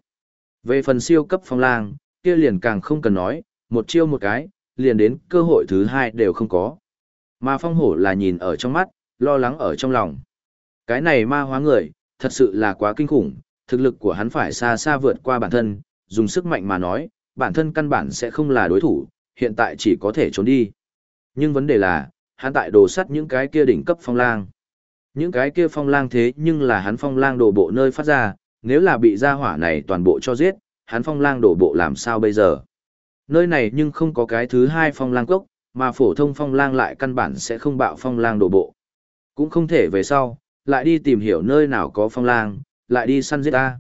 Về phần siêu cấp phong lang, kia liền càng không cần nói, một chiêu một cái, liền đến cơ hội thứ hai đều không có. Mà phong hổ là nhìn ở trong mắt, lo lắng ở trong lòng. Cái này ma hóa người, thật sự là quá kinh khủng, thực lực của hắn phải xa xa vượt qua bản thân, dùng sức mạnh mà nói, bản thân căn bản sẽ không là đối thủ, hiện tại chỉ có thể trốn đi. Nhưng vấn đề là, hắn tại đồ sắt những cái kia đỉnh cấp phong lang. Những cái kia phong lang thế nhưng là hắn phong lang đổ bộ nơi phát ra, nếu là bị gia hỏa này toàn bộ cho giết, hắn phong lang đổ bộ làm sao bây giờ? Nơi này nhưng không có cái thứ hai phong lang cốc, mà phổ thông phong lang lại căn bản sẽ không bạo phong lang đổ bộ. Cũng không thể về sau, lại đi tìm hiểu nơi nào có phong lang, lại đi săn giết ta.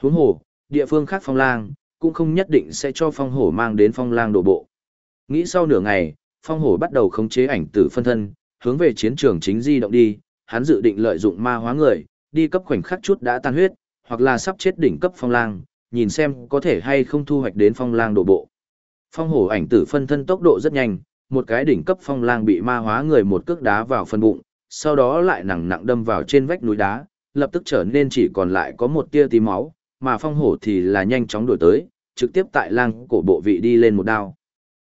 Huống hồ, địa phương khác phong lang, cũng không nhất định sẽ cho phong hổ mang đến phong lang đổ bộ. Nghĩ sau nửa ngày, phong hổ bắt đầu khống chế ảnh tử phân thân, hướng về chiến trường chính di động đi, hắn dự định lợi dụng ma hóa người, đi cấp khoảnh khắc chút đã tan huyết, hoặc là sắp chết đỉnh cấp phong lang, nhìn xem có thể hay không thu hoạch đến phong lang đổ bộ. Phong hổ ảnh tử phân thân tốc độ rất nhanh, một cái đỉnh cấp phong lang bị ma hóa người một cước đá vào phần bụng, sau đó lại nặng nặng đâm vào trên vách núi đá, lập tức trở nên chỉ còn lại có một tia tí máu, mà phong hổ thì là nhanh chóng đổi tới, trực tiếp tại lang cổ bộ vị đi lên một đao.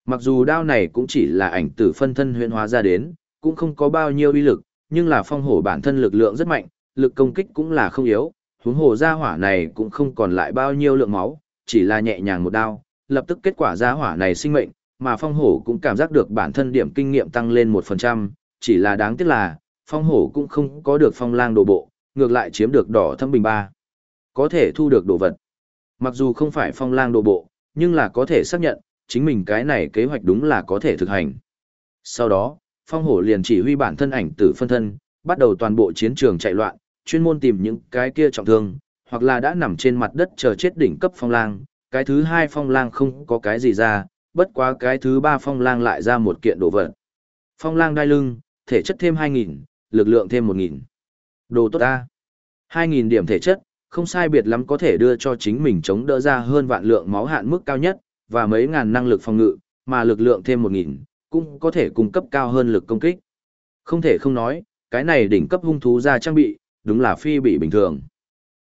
Mặc dù đao này cũng chỉ là ảnh tử phân thân huyễn hóa ra đến, cũng không có bao nhiêu uy lực, nhưng là phong hổ bản thân lực lượng rất mạnh, lực công kích cũng là không yếu, huống hồ gia hỏa này cũng không còn lại bao nhiêu lượng máu, chỉ là nhẹ nhàng một đao, lập tức kết quả gia hỏa này sinh mệnh, mà phong hổ cũng cảm giác được bản thân điểm kinh nghiệm tăng lên 1%, chỉ là đáng tiếc là, phong hổ cũng không có được phong lang đồ bộ, ngược lại chiếm được đỏ thâm bình ba. Có thể thu được đồ vật. Mặc dù không phải phong lang đồ bộ, nhưng là có thể xác nhận, chính mình cái này kế hoạch đúng là có thể thực hành. Sau đó, phong hổ liền chỉ huy bản thân ảnh tử phân thân, bắt đầu toàn bộ chiến trường chạy loạn, chuyên môn tìm những cái kia trọng thương, hoặc là đã nằm trên mặt đất chờ chết đỉnh cấp phong lang, cái thứ hai phong lang không có cái gì ra, bất quá cái thứ ba phong lang lại ra một kiện đồ vật. Phong lang đai lưng, thể chất thêm 2.000, lực lượng thêm 1.000. Đồ tốt ta. 2.000 điểm thể chất, không sai biệt lắm có thể đưa cho chính mình chống đỡ ra hơn vạn lượng máu hạn mức cao nhất, và mấy ngàn năng lực phòng ngự, mà lực lượng thêm 1.000, cũng có thể cung cấp cao hơn lực công kích. Không thể không nói, cái này đỉnh cấp hung thú ra trang bị, đúng là phi bị bình thường.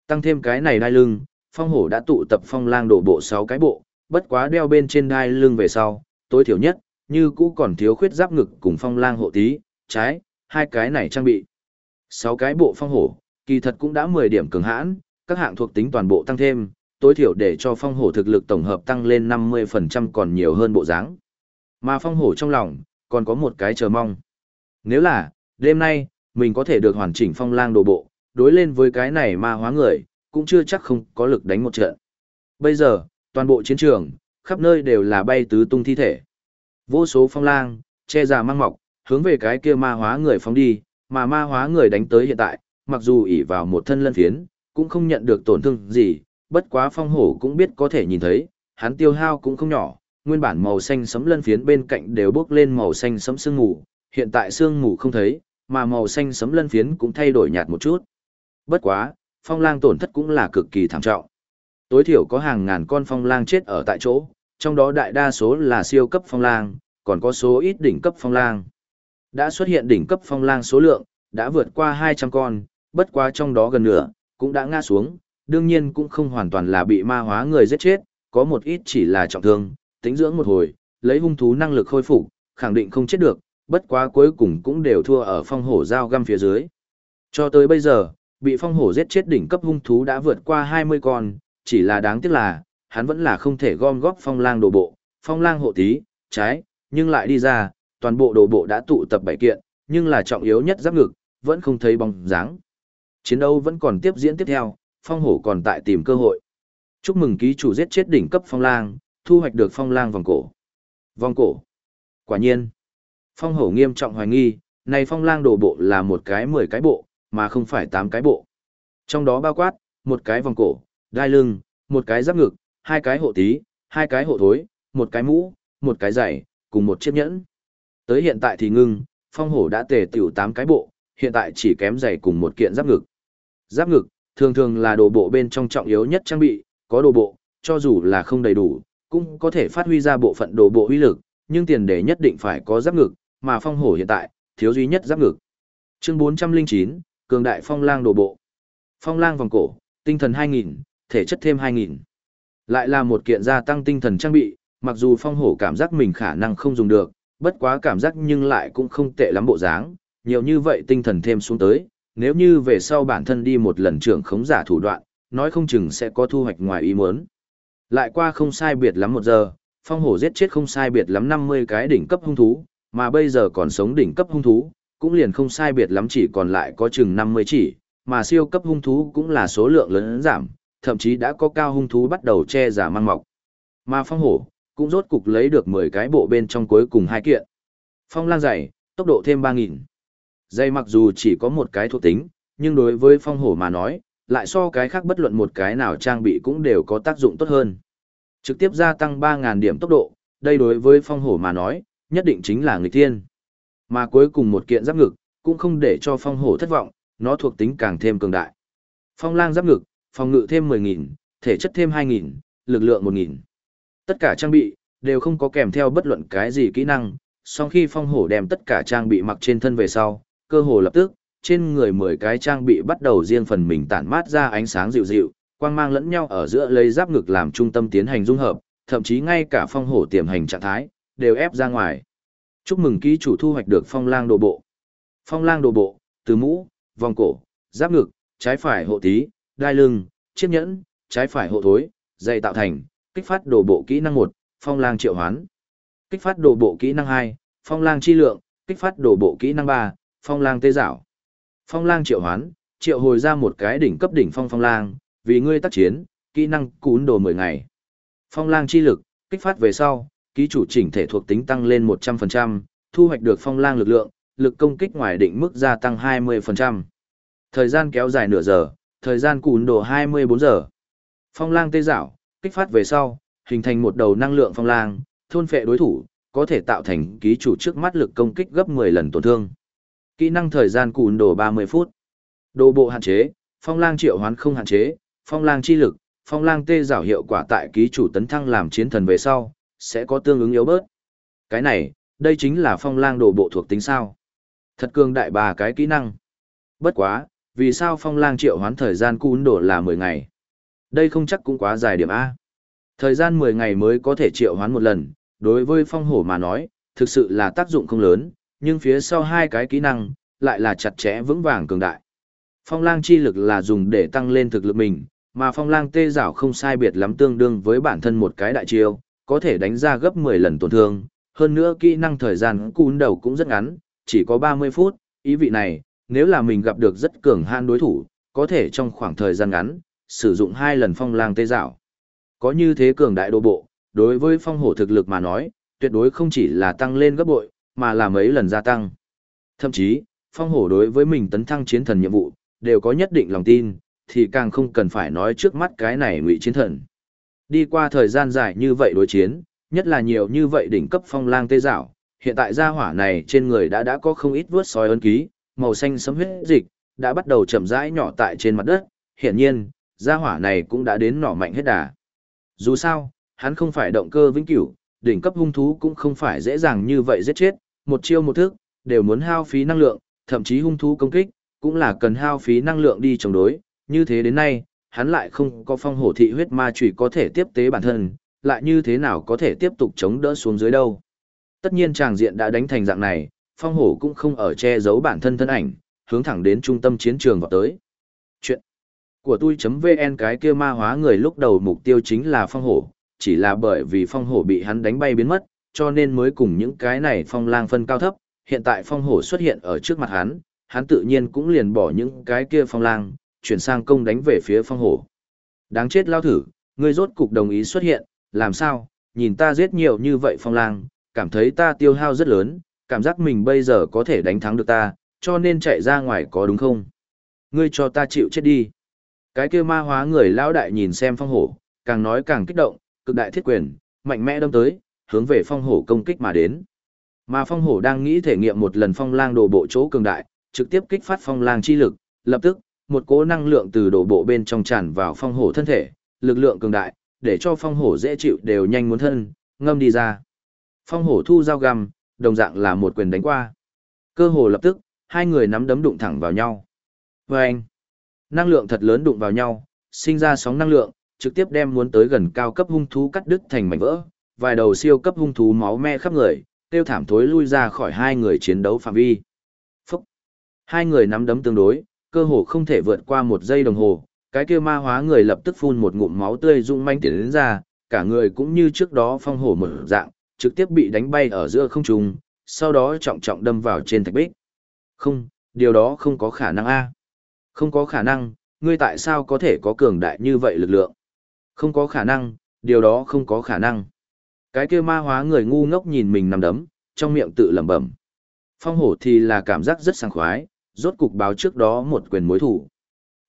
Tăng thêm cái này đai lưng, phong hổ đã tụ tập phong lang đổ bộ 6 cái bộ, bất quá đeo bên trên đai lưng về sau, tối thiểu nhất, như cũ còn thiếu khuyết giáp ngực cùng phong lang hộ tí, trái, hai cái này trang bị. sáu cái bộ phong hổ, kỳ thật cũng đã 10 điểm cường hãn, các hạng thuộc tính toàn bộ tăng thêm, tối thiểu để cho phong hổ thực lực tổng hợp tăng lên 50% còn nhiều hơn bộ dáng. Mà phong hổ trong lòng, còn có một cái chờ mong. Nếu là, đêm nay, mình có thể được hoàn chỉnh phong lang đồ bộ, đối lên với cái này ma hóa người, cũng chưa chắc không có lực đánh một trận. Bây giờ, toàn bộ chiến trường, khắp nơi đều là bay tứ tung thi thể. Vô số phong lang, che già mang mọc, hướng về cái kia ma hóa người phóng đi, mà ma hóa người đánh tới hiện tại, mặc dù ỷ vào một thân lân phiến, cũng không nhận được tổn thương gì, bất quá phong hổ cũng biết có thể nhìn thấy, hắn tiêu hao cũng không nhỏ, nguyên bản màu xanh sấm lân phiến bên cạnh đều bước lên màu xanh sấm sương mù, hiện tại sương mù không thấy, mà màu xanh sấm lân phiến cũng thay đổi nhạt một chút. Bất quá, phong lang tổn thất cũng là cực kỳ thảm trọng. Tối thiểu có hàng ngàn con phong lang chết ở tại chỗ, trong đó đại đa số là siêu cấp phong lang, còn có số ít đỉnh cấp phong lang. Đã xuất hiện đỉnh cấp phong lang số lượng, đã vượt qua 200 con, bất quá trong đó gần nửa, cũng đã ngã xuống, đương nhiên cũng không hoàn toàn là bị ma hóa người giết chết, có một ít chỉ là trọng thương, tính dưỡng một hồi, lấy hung thú năng lực khôi phục, khẳng định không chết được, bất quá cuối cùng cũng đều thua ở phong hổ dao găm phía dưới. Cho tới bây giờ, bị phong hổ giết chết đỉnh cấp hung thú đã vượt qua 20 con, chỉ là đáng tiếc là, hắn vẫn là không thể gom góp phong lang đồ bộ, phong lang hộ tí, trái, nhưng lại đi ra, toàn bộ đồ bộ đã tụ tập bảy kiện, nhưng là trọng yếu nhất giáp ngực, vẫn không thấy bóng dáng. Chiến đấu vẫn còn tiếp diễn tiếp theo, phong hổ còn tại tìm cơ hội. Chúc mừng ký chủ giết chết đỉnh cấp phong lang, thu hoạch được phong lang vòng cổ. Vòng cổ. Quả nhiên. Phong hổ nghiêm trọng hoài nghi, này phong lang đồ bộ là một cái mười cái bộ, mà không phải tám cái bộ. Trong đó bao quát, một cái vòng cổ, đai lưng, một cái giáp ngực, hai cái hộ tí, hai cái hộ thối, một cái mũ, một cái giày, cùng một chiếc nhẫn. Tới hiện tại thì ngưng, phong hổ đã tề tiểu tám cái bộ, hiện tại chỉ kém giày cùng một kiện giáp ngực. Giáp ngực, thường thường là đồ bộ bên trong trọng yếu nhất trang bị, có đồ bộ, cho dù là không đầy đủ, cũng có thể phát huy ra bộ phận đồ bộ uy lực, nhưng tiền đề nhất định phải có giáp ngực, mà phong hổ hiện tại, thiếu duy nhất giáp ngực. Chương 409, cường đại phong lang đồ bộ. Phong lang vòng cổ, tinh thần 2000, thể chất thêm 2000. Lại là một kiện gia tăng tinh thần trang bị, mặc dù phong hổ cảm giác mình khả năng không dùng được, bất quá cảm giác nhưng lại cũng không tệ lắm bộ dáng, nhiều như vậy tinh thần thêm xuống tới, nếu như về sau bản thân đi một lần trưởng khống giả thủ đoạn, nói không chừng sẽ có thu hoạch ngoài ý muốn. Lại qua không sai biệt lắm một giờ, phong hổ giết chết không sai biệt lắm 50 cái đỉnh cấp hung thú, mà bây giờ còn sống đỉnh cấp hung thú, cũng liền không sai biệt lắm chỉ còn lại có chừng 50 chỉ, mà siêu cấp hung thú cũng là số lượng lớn giảm, thậm chí đã có cao hung thú bắt đầu che giả mang mọc. Mà phong hổ, cũng rốt cục lấy được 10 cái bộ bên trong cuối cùng hai kiện. Phong lang dày, tốc độ thêm 3.000. Dây mặc dù chỉ có một cái thuộc tính, nhưng đối với phong hổ mà nói, lại so cái khác bất luận một cái nào trang bị cũng đều có tác dụng tốt hơn. Trực tiếp gia tăng 3.000 điểm tốc độ, đây đối với phong hổ mà nói, nhất định chính là người tiên. Mà cuối cùng một kiện giáp ngực, cũng không để cho phong hổ thất vọng, nó thuộc tính càng thêm cường đại. Phong lang giáp ngực, phòng ngự thêm 10.000, thể chất thêm 2.000, lực lượng 1.000. Tất cả trang bị, đều không có kèm theo bất luận cái gì kỹ năng, sau khi phong hổ đem tất cả trang bị mặc trên thân về sau, cơ hồ lập tức, trên người 10 cái trang bị bắt đầu riêng phần mình tản mát ra ánh sáng dịu dịu, quang mang lẫn nhau ở giữa lấy giáp ngực làm trung tâm tiến hành dung hợp, thậm chí ngay cả phong hổ tiềm hành trạng thái, đều ép ra ngoài. Chúc mừng ký chủ thu hoạch được phong lang đồ bộ. Phong lang đồ bộ, từ mũ, vòng cổ, giáp ngực, trái phải hộ tí, đai lưng, chiếc nhẫn, trái phải hộ thối, dây tạo thành, kích phát đồ bộ kỹ năng 1, phong lang triệu hoán. Kích phát đồ bộ kỹ năng 2, phong lang chi lượng, kích phát đồ bộ kỹ năng 3, phong lang tê dạo. Phong lang triệu hoán, triệu hồi ra một cái đỉnh cấp đỉnh phong phong lang, vì ngươi tác chiến, kỹ năng cún đồ 10 ngày. Phong lang chi lực, kích phát về sau, ký chủ chỉnh thể thuộc tính tăng lên 100%, thu hoạch được phong lang lực lượng, lực công kích ngoài định mức gia tăng 20%. Thời gian kéo dài nửa giờ, thời gian cùn đổ 24 giờ. Phong lang tê dạo, kích phát về sau, hình thành một đầu năng lượng phong lang, thôn phệ đối thủ, có thể tạo thành ký chủ trước mắt lực công kích gấp 10 lần tổn thương. Kỹ năng thời gian cùn đổ 30 phút. Đồ bộ hạn chế, phong lang triệu hoán không hạn chế, phong lang chi lực, phong lang tê dạo hiệu quả tại ký chủ tấn thăng làm chiến thần về sau, sẽ có tương ứng yếu bớt. Cái này, đây chính là phong lang đồ bộ thuộc tính sao. Thật cường đại bà cái kỹ năng. Bất quá, vì sao phong lang triệu hoán thời gian cún đổ là 10 ngày? Đây không chắc cũng quá dài điểm A. Thời gian 10 ngày mới có thể triệu hoán một lần, đối với phong hổ mà nói, thực sự là tác dụng không lớn, nhưng phía sau hai cái kỹ năng, lại là chặt chẽ vững vàng cường đại. Phong lang chi lực là dùng để tăng lên thực lực mình, mà phong lang tê giảo không sai biệt lắm tương đương với bản thân một cái đại chiêu, có thể đánh ra gấp 10 lần tổn thương, hơn nữa kỹ năng thời gian cún đầu cũng rất ngắn, chỉ có 30 phút, ý vị này, nếu là mình gặp được rất cường han đối thủ, có thể trong khoảng thời gian ngắn, sử dụng hai lần phong lang tê dạo. Có như thế cường đại đồ bộ, đối với phong hổ thực lực mà nói, tuyệt đối không chỉ là tăng lên gấp bội, mà là mấy lần gia tăng. Thậm chí, phong hổ đối với mình tấn thăng chiến thần nhiệm vụ, đều có nhất định lòng tin, thì càng không cần phải nói trước mắt cái này ngụy chiến thần. Đi qua thời gian dài như vậy đối chiến, nhất là nhiều như vậy đỉnh cấp phong lang tê dạo, hiện tại gia hỏa này trên người đã đã có không ít vướt sói ấn ký, màu xanh sấm huyết dịch, đã bắt đầu chậm rãi nhỏ tại trên mặt đất, hiển nhiên, gia hỏa này cũng đã đến nỏ mạnh hết đà. Dù sao, hắn không phải động cơ vĩnh cửu, đỉnh cấp hung thú cũng không phải dễ dàng như vậy giết chết, một chiêu một thức, đều muốn hao phí năng lượng, thậm chí hung thú công kích, cũng là cần hao phí năng lượng đi chống đối, như thế đến nay, hắn lại không có phong hổ thị huyết ma chủy có thể tiếp tế bản thân, lại như thế nào có thể tiếp tục chống đỡ xuống dưới đâu. Tất nhiên tràng diện đã đánh thành dạng này, phong hổ cũng không ở che giấu bản thân thân ảnh, hướng thẳng đến trung tâm chiến trường vào tới. Chuyện của tôi.vn cái kia ma hóa người lúc đầu mục tiêu chính là phong hổ, chỉ là bởi vì phong hổ bị hắn đánh bay biến mất, cho nên mới cùng những cái này phong lang phân cao thấp, hiện tại phong hổ xuất hiện ở trước mặt hắn, hắn tự nhiên cũng liền bỏ những cái kia phong lang, chuyển sang công đánh về phía phong hổ. Đáng chết lao thử, ngươi rốt cục đồng ý xuất hiện, làm sao, nhìn ta giết nhiều như vậy phong lang, cảm thấy ta tiêu hao rất lớn, cảm giác mình bây giờ có thể đánh thắng được ta, cho nên chạy ra ngoài có đúng không? Ngươi cho ta chịu chết đi. Cái kia ma hóa người lão đại nhìn xem phong hổ, càng nói càng kích động, cực đại thiết quyền, mạnh mẽ đâm tới, hướng về phong hổ công kích mà đến. Mà phong hổ đang nghĩ thể nghiệm một lần phong lang đồ bộ chỗ cường đại, trực tiếp kích phát phong lang chi lực, lập tức, một cỗ năng lượng từ đồ bộ bên trong tràn vào phong hổ thân thể, lực lượng cường đại, để cho phong hổ dễ chịu đều nhanh muốn thân, ngâm đi ra. Phong hổ thu dao găm, đồng dạng là một quyền đánh qua. Cơ hồ lập tức, hai người nắm đấm đụng thẳng vào nhau. Và anh, năng lượng thật lớn đụng vào nhau, sinh ra sóng năng lượng, trực tiếp đem muốn tới gần cao cấp hung thú cắt đứt thành mảnh vỡ, vài đầu siêu cấp hung thú máu me khắp người, tiêu thảm thối lui ra khỏi hai người chiến đấu phạm vi. Phúc! Hai người nắm đấm tương đối, cơ hồ không thể vượt qua một giây đồng hồ, cái kia ma hóa người lập tức phun một ngụm máu tươi rung manh tiến đến ra, cả người cũng như trước đó phong hổ mở dạng, trực tiếp bị đánh bay ở giữa không trung, sau đó trọng trọng đâm vào trên thạch bích. Không, điều đó không có khả năng a. Không có khả năng, ngươi tại sao có thể có cường đại như vậy lực lượng? Không có khả năng, điều đó không có khả năng. Cái kia ma hóa người ngu ngốc nhìn mình nằm đấm, trong miệng tự lẩm bẩm, Phong hổ thì là cảm giác rất sảng khoái, rốt cục báo trước đó một quyền mối thủ.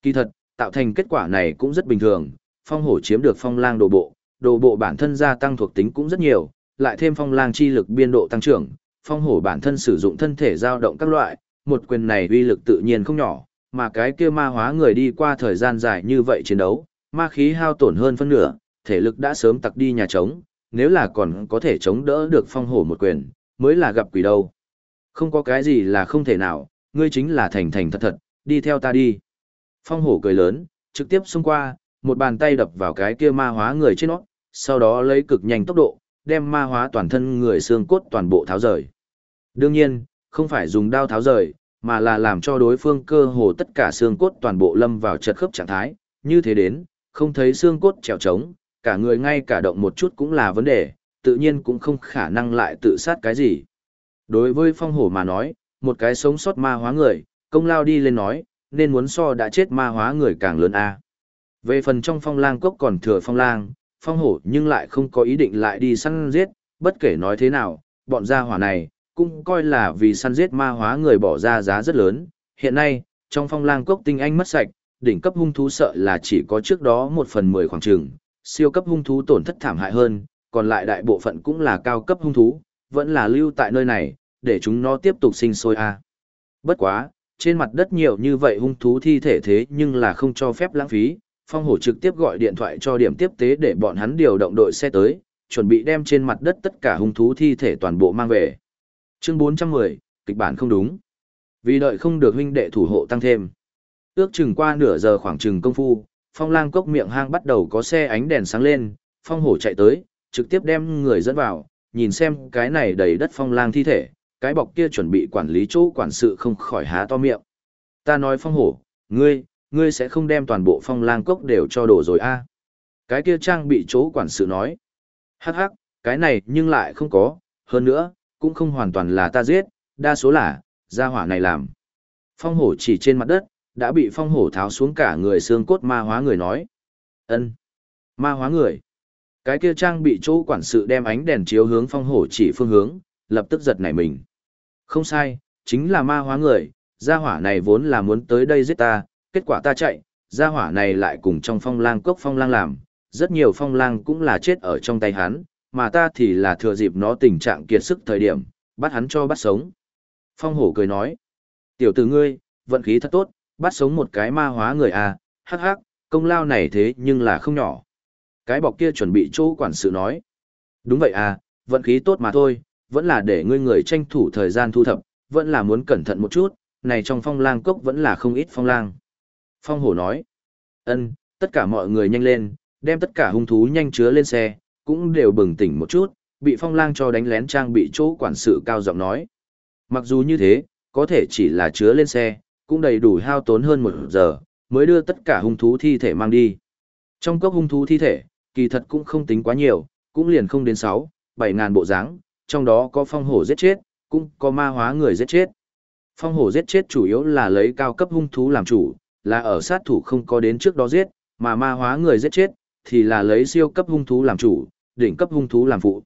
Kỳ thật, tạo thành kết quả này cũng rất bình thường, phong hổ chiếm được phong lang đồ bộ, đồ bộ bản thân gia tăng thuộc tính cũng rất nhiều, lại thêm phong lang chi lực biên độ tăng trưởng, phong hổ bản thân sử dụng thân thể dao động các loại, một quyền này uy lực tự nhiên không nhỏ, mà cái kia ma hóa người đi qua thời gian dài như vậy chiến đấu, ma khí hao tổn hơn phân nửa, thể lực đã sớm tặc đi nhà trống, nếu là còn có thể chống đỡ được phong hổ một quyền, mới là gặp quỷ đâu. Không có cái gì là không thể nào, ngươi chính là thành thành thật thật, đi theo ta đi. Phong hổ cười lớn, trực tiếp xông qua, một bàn tay đập vào cái kia ma hóa người trên nó, sau đó lấy cực nhanh tốc độ, đem ma hóa toàn thân người xương cốt toàn bộ tháo rời. Đương nhiên, không phải dùng đao tháo rời, mà là làm cho đối phương cơ hồ tất cả xương cốt toàn bộ lâm vào chật khớp trạng thái, như thế đến, không thấy xương cốt trèo trống, cả người ngay cả động một chút cũng là vấn đề, tự nhiên cũng không khả năng lại tự sát cái gì. Đối với phong hổ mà nói, một cái sống sót ma hóa người, công lao đi lên nói, nên muốn so đã chết ma hóa người càng lớn a. Về phần trong phong lang cốc còn thừa phong lang, phong hổ nhưng lại không có ý định lại đi săn giết, bất kể nói thế nào, bọn gia hỏa này, cũng coi là vì săn giết ma hóa người bỏ ra giá rất lớn. Hiện nay, trong phong lang cốc tinh anh mất sạch, đỉnh cấp hung thú sợ là chỉ có trước đó một phần mười khoảng trường, siêu cấp hung thú tổn thất thảm hại hơn, còn lại đại bộ phận cũng là cao cấp hung thú, vẫn là lưu tại nơi này, để chúng nó tiếp tục sinh sôi a. À. Bất quá, trên mặt đất nhiều như vậy hung thú thi thể thế nhưng là không cho phép lãng phí, phong hổ trực tiếp gọi điện thoại cho điểm tiếp tế để bọn hắn điều động đội xe tới, chuẩn bị đem trên mặt đất tất cả hung thú thi thể toàn bộ mang về. Chương 410, kịch bản không đúng. Vì đợi không được huynh đệ thủ hộ tăng thêm. Ước chừng qua nửa giờ khoảng chừng công phu, phong lang cốc miệng hang bắt đầu có xe ánh đèn sáng lên, phong hổ chạy tới, trực tiếp đem người dẫn vào, nhìn xem cái này đầy đất phong lang thi thể, cái bọc kia chuẩn bị quản lý chỗ quản sự không khỏi há to miệng. Ta nói phong hổ, ngươi, ngươi sẽ không đem toàn bộ phong lang cốc đều cho đổ rồi a Cái kia trang bị chỗ quản sự nói. Hắc hắc, cái này nhưng lại không có, hơn nữa, cũng không hoàn toàn là ta giết, đa số là, gia hỏa này làm. Phong hổ chỉ trên mặt đất, đã bị phong hổ tháo xuống cả người xương cốt ma hóa người nói. ân Ma hóa người. Cái kia trang bị chỗ quản sự đem ánh đèn chiếu hướng phong hổ chỉ phương hướng, lập tức giật nảy mình. Không sai, chính là ma hóa người, gia hỏa này vốn là muốn tới đây giết ta, kết quả ta chạy, gia hỏa này lại cùng trong phong lang cốc phong lang làm, rất nhiều phong lang cũng là chết ở trong tay hắn, mà ta thì là thừa dịp nó tình trạng kiệt sức thời điểm, bắt hắn cho bắt sống. Phong hổ cười nói, tiểu tử ngươi, vận khí thật tốt, bắt sống một cái ma hóa người à, hắc hắc, công lao này thế nhưng là không nhỏ. Cái bọc kia chuẩn bị chỗ quản sự nói, đúng vậy à, vận khí tốt mà thôi, vẫn là để ngươi người tranh thủ thời gian thu thập, vẫn là muốn cẩn thận một chút, này trong phong lang cốc vẫn là không ít phong lang. Phong hổ nói, ân, tất cả mọi người nhanh lên, đem tất cả hung thú nhanh chứa lên xe, cũng đều bừng tỉnh một chút, bị phong lang cho đánh lén trang bị chỗ quản sự cao giọng nói. Mặc dù như thế, có thể chỉ là chứa lên xe, cũng đầy đủ hao tốn hơn một giờ, mới đưa tất cả hung thú thi thể mang đi. Trong cốc hung thú thi thể, kỳ thật cũng không tính quá nhiều, cũng liền không đến 6, 7 ngàn bộ dáng, trong đó có phong hổ giết chết, cũng có ma hóa người giết chết. Phong hổ giết chết chủ yếu là lấy cao cấp hung thú làm chủ, là ở sát thủ không có đến trước đó giết, mà ma hóa người giết chết, thì là lấy siêu cấp hung thú làm chủ, đỉnh cấp hung thú làm phụ.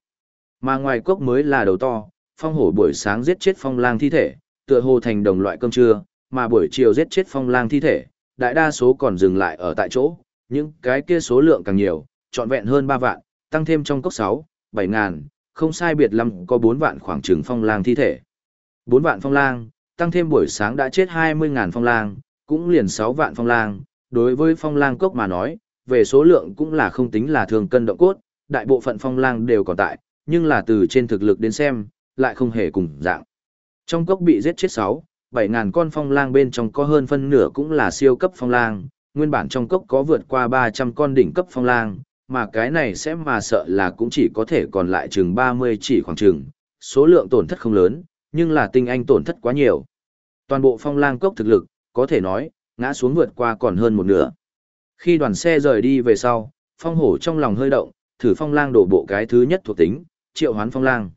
Mà ngoài cốc mới là đầu to, phong hổ buổi sáng giết chết phong lang thi thể, tựa hồ thành đồng loại cơm trưa, mà buổi chiều giết chết phong lang thi thể, đại đa số còn dừng lại ở tại chỗ, những cái kia số lượng càng nhiều, trọn vẹn hơn 3 vạn, tăng thêm trong cốc 6, 7 ngàn, không sai biệt lắm có 4 vạn khoảng trừng phong lang thi thể. 4 vạn phong lang, tăng thêm buổi sáng đã chết 20 ngàn phong lang, cũng liền 6 vạn phong lang, đối với phong lang cốc mà nói, về số lượng cũng là không tính là thường cân động cốt, đại bộ phận phong lang đều còn tại, nhưng là từ trên thực lực đến xem, lại không hề cùng dạng. Trong cốc bị giết chết 6, 7 ngàn con phong lang bên trong có hơn phân nửa cũng là siêu cấp phong lang, nguyên bản trong cốc có vượt qua 300 con đỉnh cấp phong lang, mà cái này sẽ mà sợ là cũng chỉ có thể còn lại chừng 30 chỉ khoảng chừng, số lượng tổn thất không lớn, nhưng là tinh anh tổn thất quá nhiều. Toàn bộ phong lang cốc thực lực, có thể nói, ngã xuống vượt qua còn hơn một nửa. Khi đoàn xe rời đi về sau, phong hổ trong lòng hơi động, thử phong lang đổ bộ cái thứ nhất thuộc tính, triệu hoán phong lang.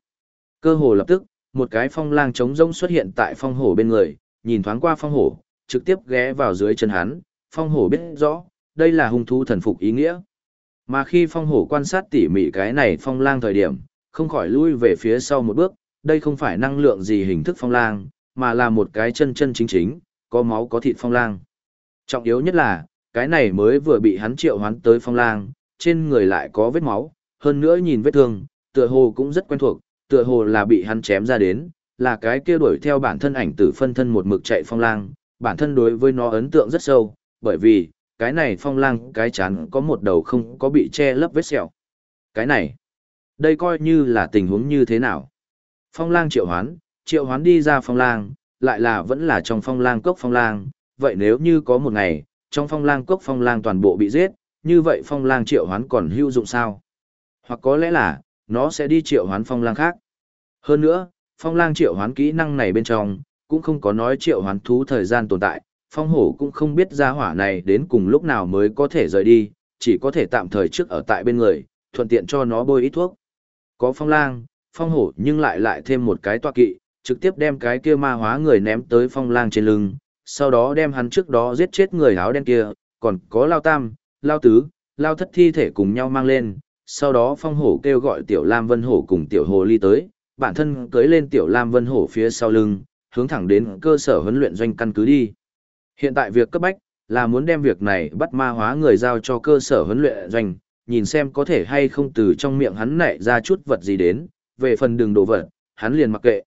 Cơ hồ lập tức, một cái phong lang trống rỗng xuất hiện tại phong hổ bên người, nhìn thoáng qua phong hổ, trực tiếp ghé vào dưới chân hắn, phong hổ biết rõ, đây là hung thú thần phục ý nghĩa. Mà khi phong hổ quan sát tỉ mỉ cái này phong lang thời điểm, không khỏi lui về phía sau một bước, đây không phải năng lượng gì hình thức phong lang, mà là một cái chân chân chính chính, có máu có thịt phong lang. Trọng yếu nhất là, cái này mới vừa bị hắn triệu hoán tới phong lang, trên người lại có vết máu, hơn nữa nhìn vết thương, tựa hồ cũng rất quen thuộc, tựa hồ là bị hắn chém ra đến, là cái kia đuổi theo bản thân ảnh tử phân thân một mực chạy phong lang, bản thân đối với nó ấn tượng rất sâu, bởi vì, cái này phong lang cái chán có một đầu không có bị che lấp vết sẹo. Cái này, đây coi như là tình huống như thế nào. Phong lang triệu hoán, triệu hoán đi ra phong lang, lại là vẫn là trong phong lang cốc phong lang, vậy nếu như có một ngày, trong phong lang cốc phong lang toàn bộ bị giết, như vậy phong lang triệu hoán còn hữu dụng sao? Hoặc có lẽ là, nó sẽ đi triệu hoán phong lang khác. Hơn nữa, phong lang triệu hoán kỹ năng này bên trong, cũng không có nói triệu hoán thú thời gian tồn tại, phong hổ cũng không biết ra hỏa này đến cùng lúc nào mới có thể rời đi, chỉ có thể tạm thời trước ở tại bên người, thuận tiện cho nó bôi ít thuốc. Có phong lang, phong hổ nhưng lại lại thêm một cái tọa kỵ, trực tiếp đem cái kia ma hóa người ném tới phong lang trên lưng, sau đó đem hắn trước đó giết chết người áo đen kia, còn có lao tam, lao tứ, lao thất thi thể cùng nhau mang lên, sau đó phong hổ kêu gọi tiểu lam vân hổ cùng tiểu hồ ly tới, bản thân cưới lên tiểu lam vân hổ phía sau lưng, hướng thẳng đến cơ sở huấn luyện doanh căn cứ đi. Hiện tại việc cấp bách là muốn đem việc này bắt ma hóa người giao cho cơ sở huấn luyện doanh, nhìn xem có thể hay không từ trong miệng hắn nảy ra chút vật gì đến, về phần đường đồ vật, hắn liền mặc kệ.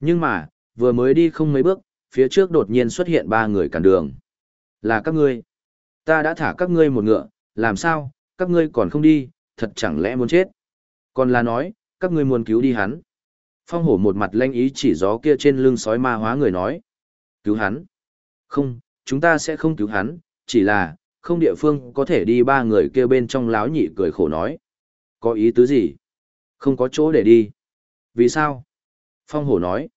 Nhưng mà, vừa mới đi không mấy bước, phía trước đột nhiên xuất hiện ba người cản đường. Là các ngươi. Ta đã thả các ngươi một ngựa, làm sao, các ngươi còn không đi, thật chẳng lẽ muốn chết. Còn là nói, các ngươi muốn cứu đi hắn. Phong hổ một mặt lanh ý chỉ gió kia trên lưng sói ma hóa người nói. Cứu hắn. Không, chúng ta sẽ không cứu hắn, chỉ là, không địa phương có thể đi ba người kia bên trong láo nhị cười khổ nói. Có ý tứ gì? Không có chỗ để đi. Vì sao? Phong hổ nói.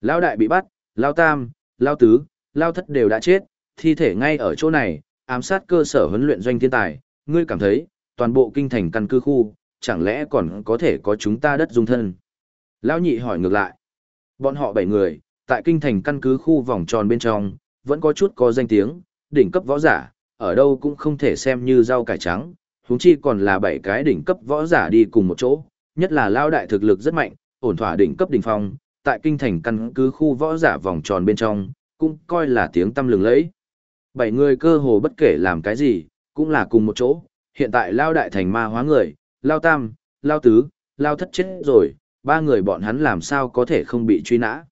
Lão đại bị bắt, Lao Tam, Lao Tứ, Lao Thất đều đã chết, thi thể ngay ở chỗ này, ám sát cơ sở huấn luyện doanh thiên tài, ngươi cảm thấy, toàn bộ kinh thành căn cư khu, chẳng lẽ còn có thể có chúng ta đất dung thân? Lão nhị hỏi ngược lại. Bọn họ bảy người, tại kinh thành căn cứ khu vòng tròn bên trong, vẫn có chút có danh tiếng, đỉnh cấp võ giả, ở đâu cũng không thể xem như rau cải trắng, huống chi còn là bảy cái đỉnh cấp võ giả đi cùng một chỗ, nhất là lao đại thực lực rất mạnh, ổn thỏa đỉnh cấp đỉnh phong, tại kinh thành căn cứ khu võ giả vòng tròn bên trong, cũng coi là tiếng tâm lừng lẫy. Bảy người cơ hồ bất kể làm cái gì, cũng là cùng một chỗ, hiện tại lao đại thành ma hóa người, lao tam, lao tứ, lao thất chết rồi, ba người bọn hắn làm sao có thể không bị truy nã.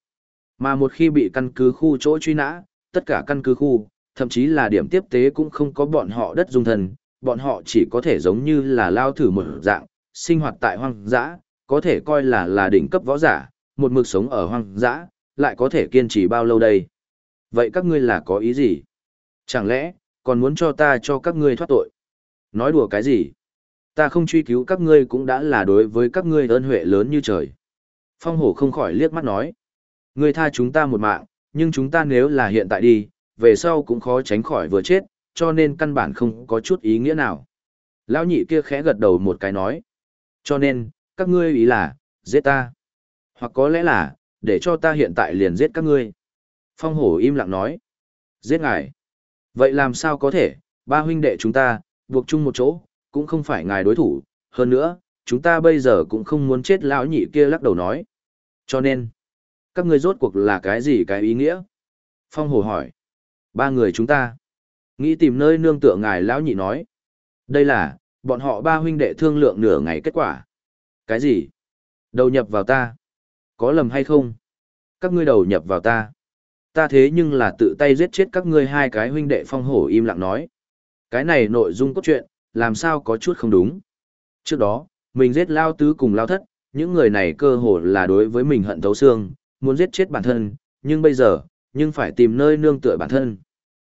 Mà một khi bị căn cứ khu chỗ truy nã, tất cả căn cứ khu, thậm chí là điểm tiếp tế cũng không có bọn họ đất dung thần, bọn họ chỉ có thể giống như là lao thử một dạng, sinh hoạt tại hoang dã, có thể coi là là đỉnh cấp võ giả, một mực sống ở hoang dã, lại có thể kiên trì bao lâu đây? Vậy các ngươi là có ý gì? Chẳng lẽ, còn muốn cho ta cho các ngươi thoát tội? Nói đùa cái gì? Ta không truy cứu các ngươi cũng đã là đối với các ngươi ơn huệ lớn như trời. Phong hổ không khỏi liếc mắt nói. Ngươi tha chúng ta một mạng, nhưng chúng ta nếu là hiện tại đi, về sau cũng khó tránh khỏi vừa chết, cho nên căn bản không có chút ý nghĩa nào. Lão nhị kia khẽ gật đầu một cái nói. Cho nên, các ngươi ý là, giết ta. Hoặc có lẽ là, để cho ta hiện tại liền giết các ngươi. Phong hổ im lặng nói. Giết ngài. Vậy làm sao có thể, ba huynh đệ chúng ta, buộc chung một chỗ, cũng không phải ngài đối thủ. Hơn nữa, chúng ta bây giờ cũng không muốn chết lão nhị kia lắc đầu nói. Cho nên, các ngươi rốt cuộc là cái gì cái ý nghĩa? Phong hổ hỏi. Ba người chúng ta. Nghĩ tìm nơi nương tựa ngài lão nhị nói. Đây là, bọn họ ba huynh đệ thương lượng nửa ngày kết quả. Cái gì? Đầu nhập vào ta. Có lầm hay không? Các ngươi đầu nhập vào ta. Ta thế nhưng là tự tay giết chết các ngươi hai cái huynh đệ phong hổ im lặng nói. Cái này nội dung cốt truyện, làm sao có chút không đúng. Trước đó, mình giết lao tứ cùng lao thất, những người này cơ hồ là đối với mình hận thấu xương, muốn giết chết bản thân, nhưng bây giờ, nhưng phải tìm nơi nương tựa bản thân.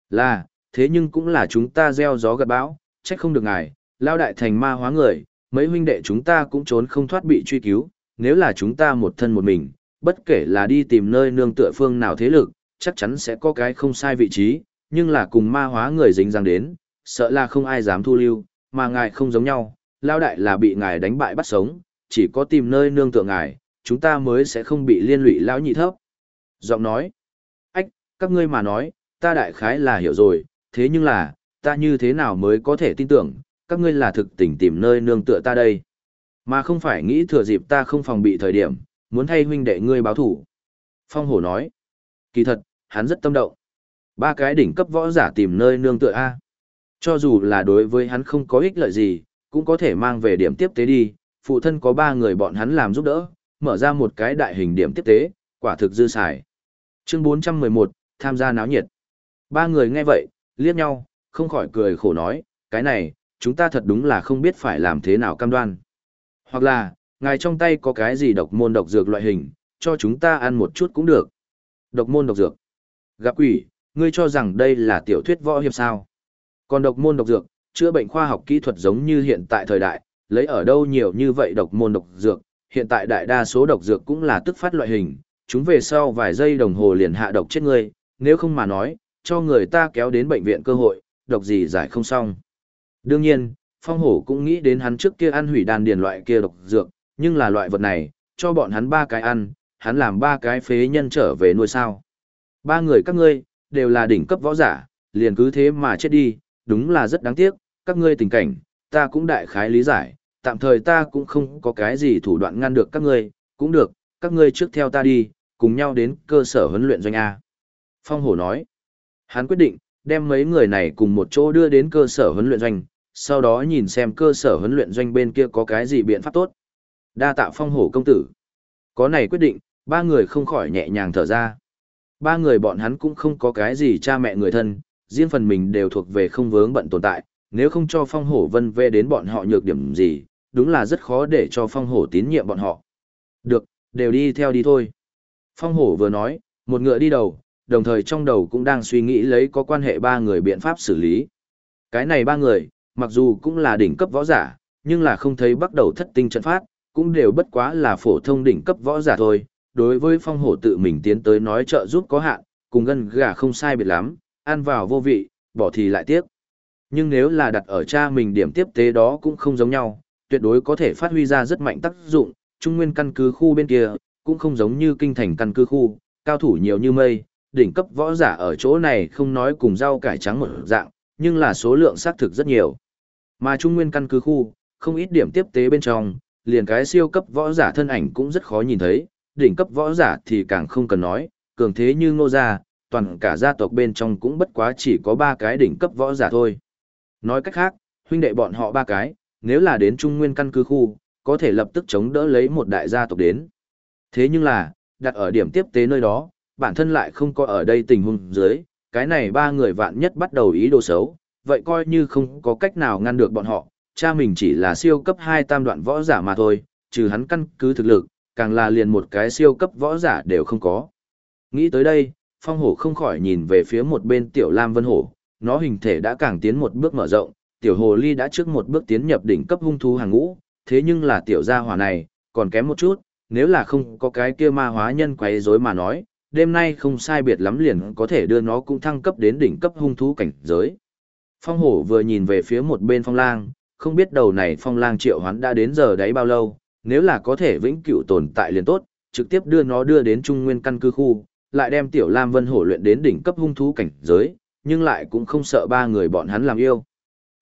Là, thế nhưng cũng là chúng ta gieo gió gặt bão, trách không được ngài, lao đại thành ma hóa người, mấy huynh đệ chúng ta cũng trốn không thoát bị truy cứu, nếu là chúng ta một thân một mình, bất kể là đi tìm nơi nương tựa phương nào thế lực, chắc chắn sẽ có cái không sai vị trí, nhưng là cùng ma hóa người dính răng đến, sợ là không ai dám thu lưu, mà ngài không giống nhau, lao đại là bị ngài đánh bại bắt sống, chỉ có tìm nơi nương tựa ngài, chúng ta mới sẽ không bị liên lụy lão nhị thấp. Giọng nói, ách, các ngươi mà nói, ta đại khái là hiểu rồi, thế nhưng là, ta như thế nào mới có thể tin tưởng, các ngươi là thực tình tìm nơi nương tựa ta đây. Mà không phải nghĩ thừa dịp ta không phòng bị thời điểm, muốn thay huynh đệ ngươi báo thủ. Phong hổ nói, kỳ thật, hắn rất tâm động. Ba cái đỉnh cấp võ giả tìm nơi nương tựa A. Cho dù là đối với hắn không có ích lợi gì, cũng có thể mang về điểm tiếp tế đi, phụ thân có ba người bọn hắn làm giúp đỡ, mở ra một cái đại hình điểm tiếp tế, quả thực dư xài. Chương 411, tham gia náo nhiệt. Ba người nghe vậy, liếc nhau, không khỏi cười khổ nói, cái này, chúng ta thật đúng là không biết phải làm thế nào cam đoan. Hoặc là, ngài trong tay có cái gì độc môn độc dược loại hình, cho chúng ta ăn một chút cũng được. Độc môn độc dược. Gặp quỷ, ngươi cho rằng đây là tiểu thuyết võ hiệp sao. Còn độc môn độc dược, chữa bệnh khoa học kỹ thuật giống như hiện tại thời đại, lấy ở đâu nhiều như vậy độc môn độc dược, hiện tại đại đa số độc dược cũng là tức phát loại hình, chúng về sau vài giây đồng hồ liền hạ độc chết ngươi, nếu không mà nói, cho người ta kéo đến bệnh viện cơ hội, độc gì giải không xong. Đương nhiên, phong hổ cũng nghĩ đến hắn trước kia ăn hủy đan điền loại kia độc dược, nhưng là loại vật này, cho bọn hắn ba cái ăn, hắn làm ba cái phế nhân trở về nuôi sao. Ba người các ngươi, đều là đỉnh cấp võ giả, liền cứ thế mà chết đi, đúng là rất đáng tiếc, các ngươi tình cảnh, ta cũng đại khái lý giải, tạm thời ta cũng không có cái gì thủ đoạn ngăn được các ngươi, cũng được, các ngươi trước theo ta đi, cùng nhau đến cơ sở huấn luyện doanh A. Phong hổ nói, hắn quyết định, đem mấy người này cùng một chỗ đưa đến cơ sở huấn luyện doanh, sau đó nhìn xem cơ sở huấn luyện doanh bên kia có cái gì biện pháp tốt. Đa tạ phong hổ công tử. Có này quyết định, ba người không khỏi nhẹ nhàng thở ra. Ba người bọn hắn cũng không có cái gì cha mẹ người thân, riêng phần mình đều thuộc về không vướng bận tồn tại, nếu không cho phong hổ vân về đến bọn họ nhược điểm gì, đúng là rất khó để cho phong hổ tín nhiệm bọn họ. Được, đều đi theo đi thôi. Phong hổ vừa nói, một ngựa đi đầu, đồng thời trong đầu cũng đang suy nghĩ lấy có quan hệ ba người biện pháp xử lý. Cái này ba người, mặc dù cũng là đỉnh cấp võ giả, nhưng là không thấy bắt đầu thất tinh trận phát, cũng đều bất quá là phổ thông đỉnh cấp võ giả thôi. Đối với phong hổ tự mình tiến tới nói trợ giúp có hạn, cùng gân gà không sai biệt lắm, ăn vào vô vị, bỏ thì lại tiếc. Nhưng nếu là đặt ở cha mình điểm tiếp tế đó cũng không giống nhau, tuyệt đối có thể phát huy ra rất mạnh tác dụng, trung nguyên căn cứ khu bên kia, cũng không giống như kinh thành căn cứ khu, cao thủ nhiều như mây, đỉnh cấp võ giả ở chỗ này không nói cùng rau cải trắng một dạng, nhưng là số lượng xác thực rất nhiều. Mà trung nguyên căn cứ khu, không ít điểm tiếp tế bên trong, liền cái siêu cấp võ giả thân ảnh cũng rất khó nhìn thấy, đỉnh cấp võ giả thì càng không cần nói, cường thế như ngô gia, toàn cả gia tộc bên trong cũng bất quá chỉ có ba cái đỉnh cấp võ giả thôi. Nói cách khác, huynh đệ bọn họ ba cái, nếu là đến trung nguyên căn cứ khu, có thể lập tức chống đỡ lấy một đại gia tộc đến. Thế nhưng là, đặt ở điểm tiếp tế nơi đó, bản thân lại không có ở đây tình huống dưới, cái này ba người vạn nhất bắt đầu ý đồ xấu, vậy coi như không có cách nào ngăn được bọn họ, cha mình chỉ là siêu cấp 2 tam đoạn võ giả mà thôi, trừ hắn căn cứ thực lực, càng là liền một cái siêu cấp võ giả đều không có. Nghĩ tới đây, phong hổ không khỏi nhìn về phía một bên tiểu lam vân hổ, nó hình thể đã càng tiến một bước mở rộng, tiểu hồ ly đã trước một bước tiến nhập đỉnh cấp hung thú hàng ngũ, thế nhưng là tiểu gia hỏa này, còn kém một chút, nếu là không có cái kia ma hóa nhân quấy rối mà nói, đêm nay không sai biệt lắm liền có thể đưa nó cũng thăng cấp đến đỉnh cấp hung thú cảnh giới. Phong hổ vừa nhìn về phía một bên phong lang, không biết đầu này phong lang triệu hoán đã đến giờ đấy bao lâu, nếu là có thể vĩnh cửu tồn tại liền tốt, trực tiếp đưa nó đưa đến trung nguyên căn cứ khu, lại đem tiểu lam vân hổ luyện đến đỉnh cấp hung thú cảnh giới, nhưng lại cũng không sợ ba người bọn hắn làm yêu.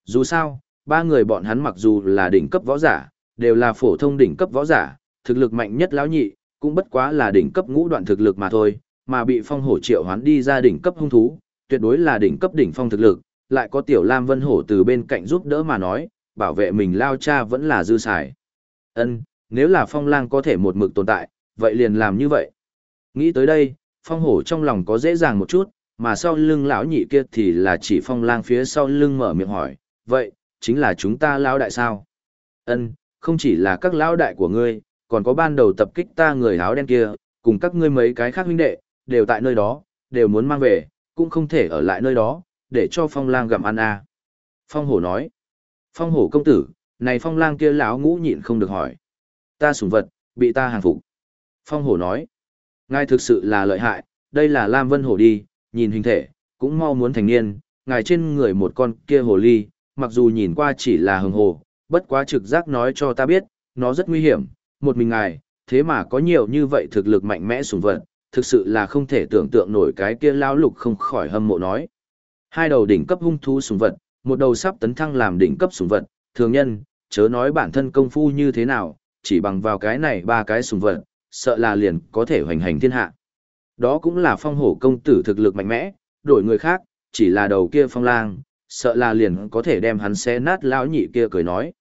Dù sao, ba người bọn hắn mặc dù là đỉnh cấp võ giả, đều là phổ thông đỉnh cấp võ giả, thực lực mạnh nhất lão nhị, cũng bất quá là đỉnh cấp ngũ đoạn thực lực mà thôi, mà bị phong hổ triệu hoán đi ra đỉnh cấp hung thú, tuyệt đối là đỉnh cấp đỉnh phong thực lực, lại có tiểu lam vân hổ từ bên cạnh giúp đỡ mà nói, bảo vệ mình lao cha vẫn là dư xài. Ân, nếu là phong lang có thể một mực tồn tại, vậy liền làm như vậy. Nghĩ tới đây, phong hổ trong lòng có dễ dàng một chút, mà sau lưng lão nhị kia thì là chỉ phong lang phía sau lưng mở miệng hỏi, vậy, chính là chúng ta lão đại sao? Ân, không chỉ là các lão đại của ngươi, còn có ban đầu tập kích ta người áo đen kia, cùng các ngươi mấy cái khác huynh đệ, đều tại nơi đó, đều muốn mang về, cũng không thể ở lại nơi đó, để cho phong lang gặm ăn à. Phong hổ nói, phong hổ công tử, này phong lang kia lão ngũ nhịn không được hỏi. Ta sủng vật, bị ta hàng phục. Phong hổ nói, ngài thực sự là lợi hại, đây là Lam Vân hổ đi, nhìn hình thể, cũng mau muốn thành niên, ngài trên người một con kia hồ ly, mặc dù nhìn qua chỉ là hừng hồ, bất quá trực giác nói cho ta biết, nó rất nguy hiểm, một mình ngài, thế mà có nhiều như vậy thực lực mạnh mẽ sủng vật, thực sự là không thể tưởng tượng nổi cái kia lão lục không khỏi hâm mộ nói. Hai đầu đỉnh cấp hung thú sủng vật, một đầu sắp tấn thăng làm đỉnh cấp sủng vật, thường nhân, chớ nói bản thân công phu như thế nào, chỉ bằng vào cái này ba cái sủng vật, sợ là liền có thể hoành hành thiên hạ. Đó cũng là phong hổ công tử thực lực mạnh mẽ, đổi người khác, chỉ là đầu kia phong lang, sợ là liền có thể đem hắn xé nát lão nhị kia cười nói.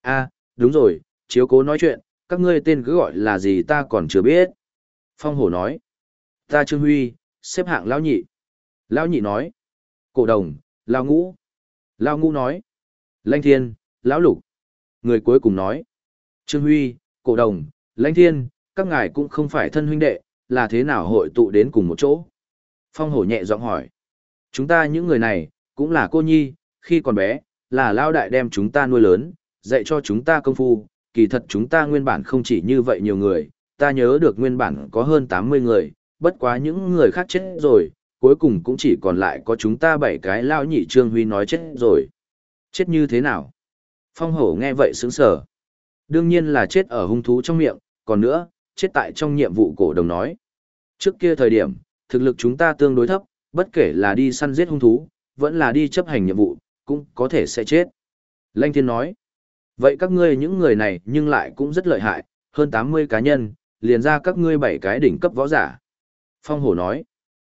a đúng rồi, chiếu cố nói chuyện, các ngươi tên cứ gọi là gì ta còn chưa biết. Phong hổ nói, ta Trương Huy, xếp hạng lão nhị. Lão nhị nói, cổ đồng, lão ngũ. Lão ngũ nói, lanh thiên, lão lục. Người cuối cùng nói, Trương Huy, cổ đồng, Lanh thiên, các ngài cũng không phải thân huynh đệ, là thế nào hội tụ đến cùng một chỗ? Phong hổ nhẹ giọng hỏi. Chúng ta những người này, cũng là cô nhi, khi còn bé, là lao đại đem chúng ta nuôi lớn, dạy cho chúng ta công phu, kỳ thật chúng ta nguyên bản không chỉ như vậy nhiều người, ta nhớ được nguyên bản có hơn 80 người, bất quá những người khác chết rồi, cuối cùng cũng chỉ còn lại có chúng ta bảy cái lao nhị Trương Huy nói chết rồi. Chết như thế nào? Phong hổ nghe vậy sướng sở. Đương nhiên là chết ở hung thú trong miệng, còn nữa, chết tại trong nhiệm vụ cổ đồng nói. Trước kia thời điểm, thực lực chúng ta tương đối thấp, bất kể là đi săn giết hung thú, vẫn là đi chấp hành nhiệm vụ, cũng có thể sẽ chết. Lanh Thiên nói, vậy các ngươi những người này nhưng lại cũng rất lợi hại, hơn 80 cá nhân, liền ra các ngươi bảy cái đỉnh cấp võ giả. Phong Hổ nói,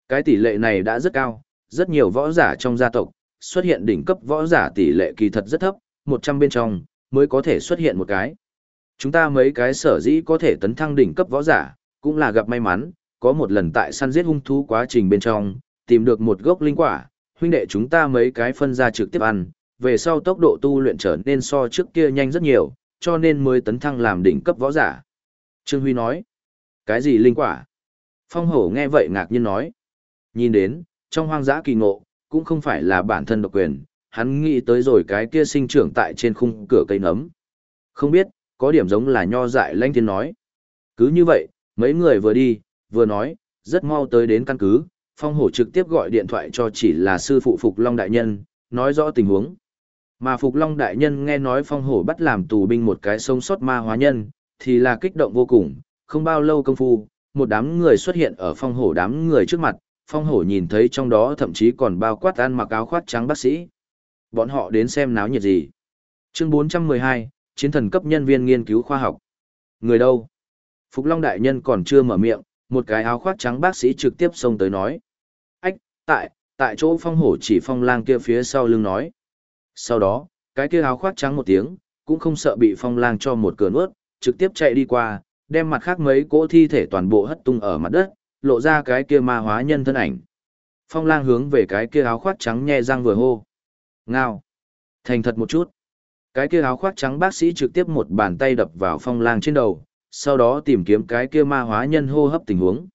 cái tỷ lệ này đã rất cao, rất nhiều võ giả trong gia tộc, xuất hiện đỉnh cấp võ giả tỷ lệ kỳ thật rất thấp, 100 bên trong, mới có thể xuất hiện một cái. Chúng ta mấy cái sở dĩ có thể tấn thăng đỉnh cấp võ giả, cũng là gặp may mắn, có một lần tại săn giết hung thú quá trình bên trong, tìm được một gốc linh quả, huynh đệ chúng ta mấy cái phân ra trực tiếp ăn, về sau tốc độ tu luyện trở nên so trước kia nhanh rất nhiều, cho nên mới tấn thăng làm đỉnh cấp võ giả. Trương Huy nói, cái gì linh quả? Phong hổ nghe vậy ngạc nhiên nói, nhìn đến, trong hoang dã kỳ ngộ, cũng không phải là bản thân độc quyền, hắn nghĩ tới rồi cái kia sinh trưởng tại trên khung cửa cây nấm. Không biết, có điểm giống là nho dại lanh thiên nói. Cứ như vậy, mấy người vừa đi, vừa nói, rất mau tới đến căn cứ, phong hổ trực tiếp gọi điện thoại cho chỉ là sư phụ Phục Long Đại Nhân, nói rõ tình huống. Mà Phục Long Đại Nhân nghe nói phong hổ bắt làm tù binh một cái sống sót ma hóa nhân, thì là kích động vô cùng, không bao lâu công phu, một đám người xuất hiện ở phong hổ đám người trước mặt, phong hổ nhìn thấy trong đó thậm chí còn bao quát ăn mặc áo khoác trắng bác sĩ. Bọn họ đến xem náo nhiệt gì. Chương 412, chiến thần cấp nhân viên nghiên cứu khoa học. Người đâu? Phục Long Đại Nhân còn chưa mở miệng, một cái áo khoác trắng bác sĩ trực tiếp xông tới nói. Ách, tại, tại chỗ phong hổ chỉ phong lang kia phía sau lưng nói. Sau đó, cái kia áo khoác trắng một tiếng, cũng không sợ bị phong lang cho một cửa nuốt, trực tiếp chạy đi qua, đem mặt khác mấy cỗ thi thể toàn bộ hất tung ở mặt đất, lộ ra cái kia ma hóa nhân thân ảnh. Phong lang hướng về cái kia áo khoác trắng nhe răng vừa hô. Ngao. Thành thật một chút. Cái kia áo khoác trắng bác sĩ trực tiếp một bàn tay đập vào phong lang trên đầu, sau đó tìm kiếm cái kia ma hóa nhân hô hấp tình huống.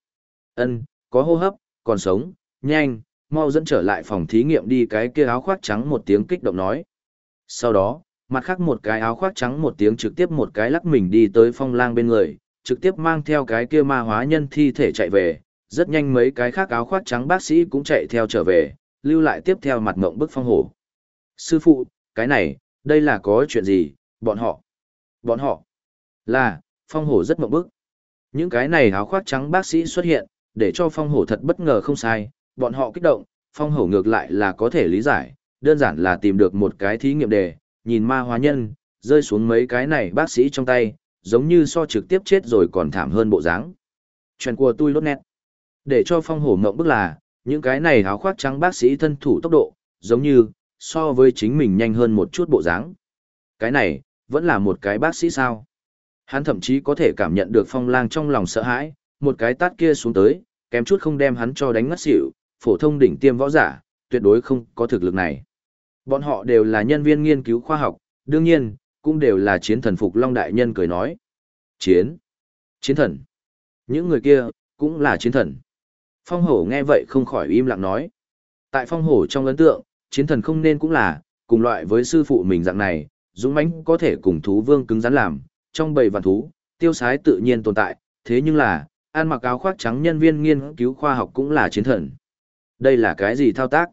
Ân, có hô hấp, còn sống, nhanh, mau dẫn trở lại phòng thí nghiệm đi cái kia áo khoác trắng một tiếng kích động nói. Sau đó, mặt khác một cái áo khoác trắng một tiếng trực tiếp một cái lắc mình đi tới phong lang bên người, trực tiếp mang theo cái kia ma hóa nhân thi thể chạy về, rất nhanh mấy cái khác áo khoác trắng bác sĩ cũng chạy theo trở về, lưu lại tiếp theo mặt ngộng bức phong hổ. Sư phụ, cái này, đây là có chuyện gì, bọn họ. Bọn họ. Là, phong hổ rất ngộng bức. Những cái này áo khoác trắng bác sĩ xuất hiện, để cho phong hổ thật bất ngờ không sai, bọn họ kích động, phong hổ ngược lại là có thể lý giải, đơn giản là tìm được một cái thí nghiệm đề, nhìn ma hóa nhân, rơi xuống mấy cái này bác sĩ trong tay, giống như so trực tiếp chết rồi còn thảm hơn bộ dáng. Chuyện của tôi lốt nét. Để cho phong hổ ngộng bức là, những cái này áo khoác trắng bác sĩ thân thủ tốc độ, giống như, so với chính mình nhanh hơn một chút bộ dáng. Cái này, vẫn là một cái bác sĩ sao. Hắn thậm chí có thể cảm nhận được phong lang trong lòng sợ hãi, một cái tát kia xuống tới, kém chút không đem hắn cho đánh ngất xỉu, phổ thông đỉnh tiêm võ giả, tuyệt đối không có thực lực này. Bọn họ đều là nhân viên nghiên cứu khoa học, đương nhiên, cũng đều là chiến thần phục long đại nhân cười nói. Chiến! Chiến thần! Những người kia, cũng là chiến thần. Phong hổ nghe vậy không khỏi im lặng nói. Tại phong hổ trong ấn tượng, chiến thần không nên cũng là, cùng loại với sư phụ mình dạng này, dũng mãnh có thể cùng thú vương cứng rắn làm, trong bầy vạn thú, tiêu sái tự nhiên tồn tại, thế nhưng là, an mặc áo khoác trắng nhân viên nghiên cứu khoa học cũng là chiến thần. Đây là cái gì thao tác?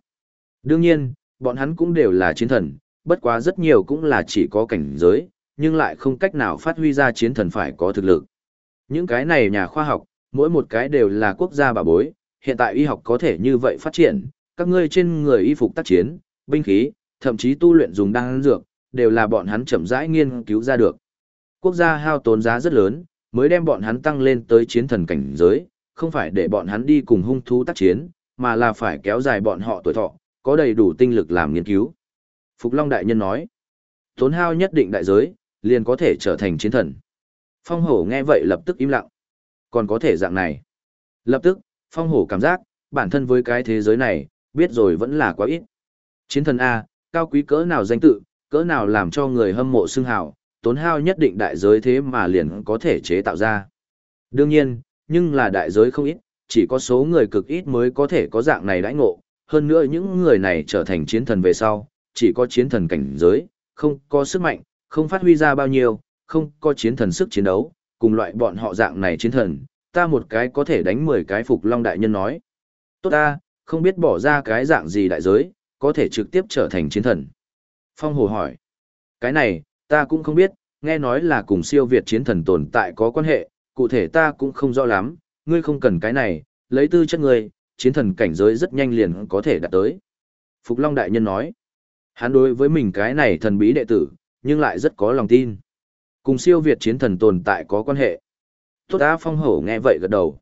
Đương nhiên, bọn hắn cũng đều là chiến thần, bất quá rất nhiều cũng là chỉ có cảnh giới, nhưng lại không cách nào phát huy ra chiến thần phải có thực lực. Những cái này nhà khoa học, mỗi một cái đều là quốc gia bà bối, hiện tại y học có thể như vậy phát triển, các ngươi trên người y phục tác chiến, binh khí, thậm chí tu luyện dùng đan dược, đều là bọn hắn chậm rãi nghiên cứu ra được. Quốc gia hao tốn giá rất lớn, mới đem bọn hắn tăng lên tới chiến thần cảnh giới, không phải để bọn hắn đi cùng hung thú tác chiến, mà là phải kéo dài bọn họ tuổi thọ, có đầy đủ tinh lực làm nghiên cứu. Phục Long Đại Nhân nói, tốn hao nhất định đại giới, liền có thể trở thành chiến thần. Phong hổ nghe vậy lập tức im lặng. Còn có thể dạng này. Lập tức, phong hổ cảm giác, bản thân với cái thế giới này, biết rồi vẫn là quá ít. Chiến thần A, cao quý cỡ nào danh tự, cỡ nào làm cho người hâm mộ xưng hào, tốn hao nhất định đại giới thế mà liền có thể chế tạo ra. Đương nhiên, nhưng là đại giới không ít, chỉ có số người cực ít mới có thể có dạng này đãi ngộ, hơn nữa những người này trở thành chiến thần về sau, chỉ có chiến thần cảnh giới, không có sức mạnh, không phát huy ra bao nhiêu, không có chiến thần sức chiến đấu, cùng loại bọn họ dạng này chiến thần, ta một cái có thể đánh 10 cái phục long đại nhân nói. Tốt ta, không biết bỏ ra cái dạng gì đại giới, có thể trực tiếp trở thành chiến thần. Phong Hồ hỏi, cái này, ta cũng không biết, nghe nói là cùng siêu việt chiến thần tồn tại có quan hệ, cụ thể ta cũng không rõ lắm, ngươi không cần cái này, lấy tư chất ngươi, chiến thần cảnh giới rất nhanh liền có thể đạt tới. Phục Long Đại Nhân nói, hắn đối với mình cái này thần bí đệ tử, nhưng lại rất có lòng tin. Cùng siêu việt chiến thần tồn tại có quan hệ. Tốt Á phong hổ nghe vậy gật đầu.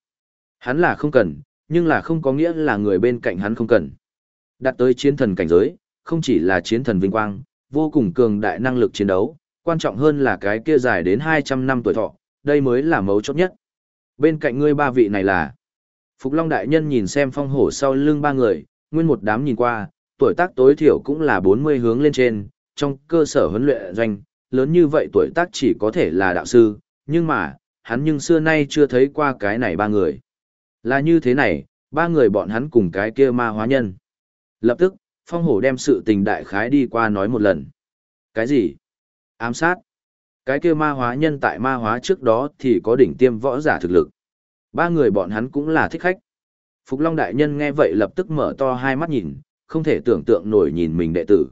Hắn là không cần, nhưng là không có nghĩa là người bên cạnh hắn không cần. Đạt tới chiến thần cảnh giới, không chỉ là chiến thần vinh quang, vô cùng cường đại năng lực chiến đấu, quan trọng hơn là cái kia dài đến 200 năm tuổi thọ, đây mới là mấu chốt nhất. Bên cạnh ngươi ba vị này là Phục Long Đại Nhân nhìn xem phong hổ sau lưng ba người, nguyên một đám nhìn qua, tuổi tác tối thiểu cũng là 40 hướng lên trên, trong cơ sở huấn luyện doanh, lớn như vậy tuổi tác chỉ có thể là đạo sư, nhưng mà, hắn nhưng xưa nay chưa thấy qua cái này ba người. Là như thế này, ba người bọn hắn cùng cái kia ma hóa nhân. Lập tức, phong hổ đem sự tình đại khái đi qua nói một lần. Cái gì? Ám sát. Cái kia ma hóa nhân tại ma hóa trước đó thì có đỉnh tiêm võ giả thực lực. Ba người bọn hắn cũng là thích khách. Phục Long Đại Nhân nghe vậy lập tức mở to hai mắt nhìn, không thể tưởng tượng nổi nhìn mình đệ tử.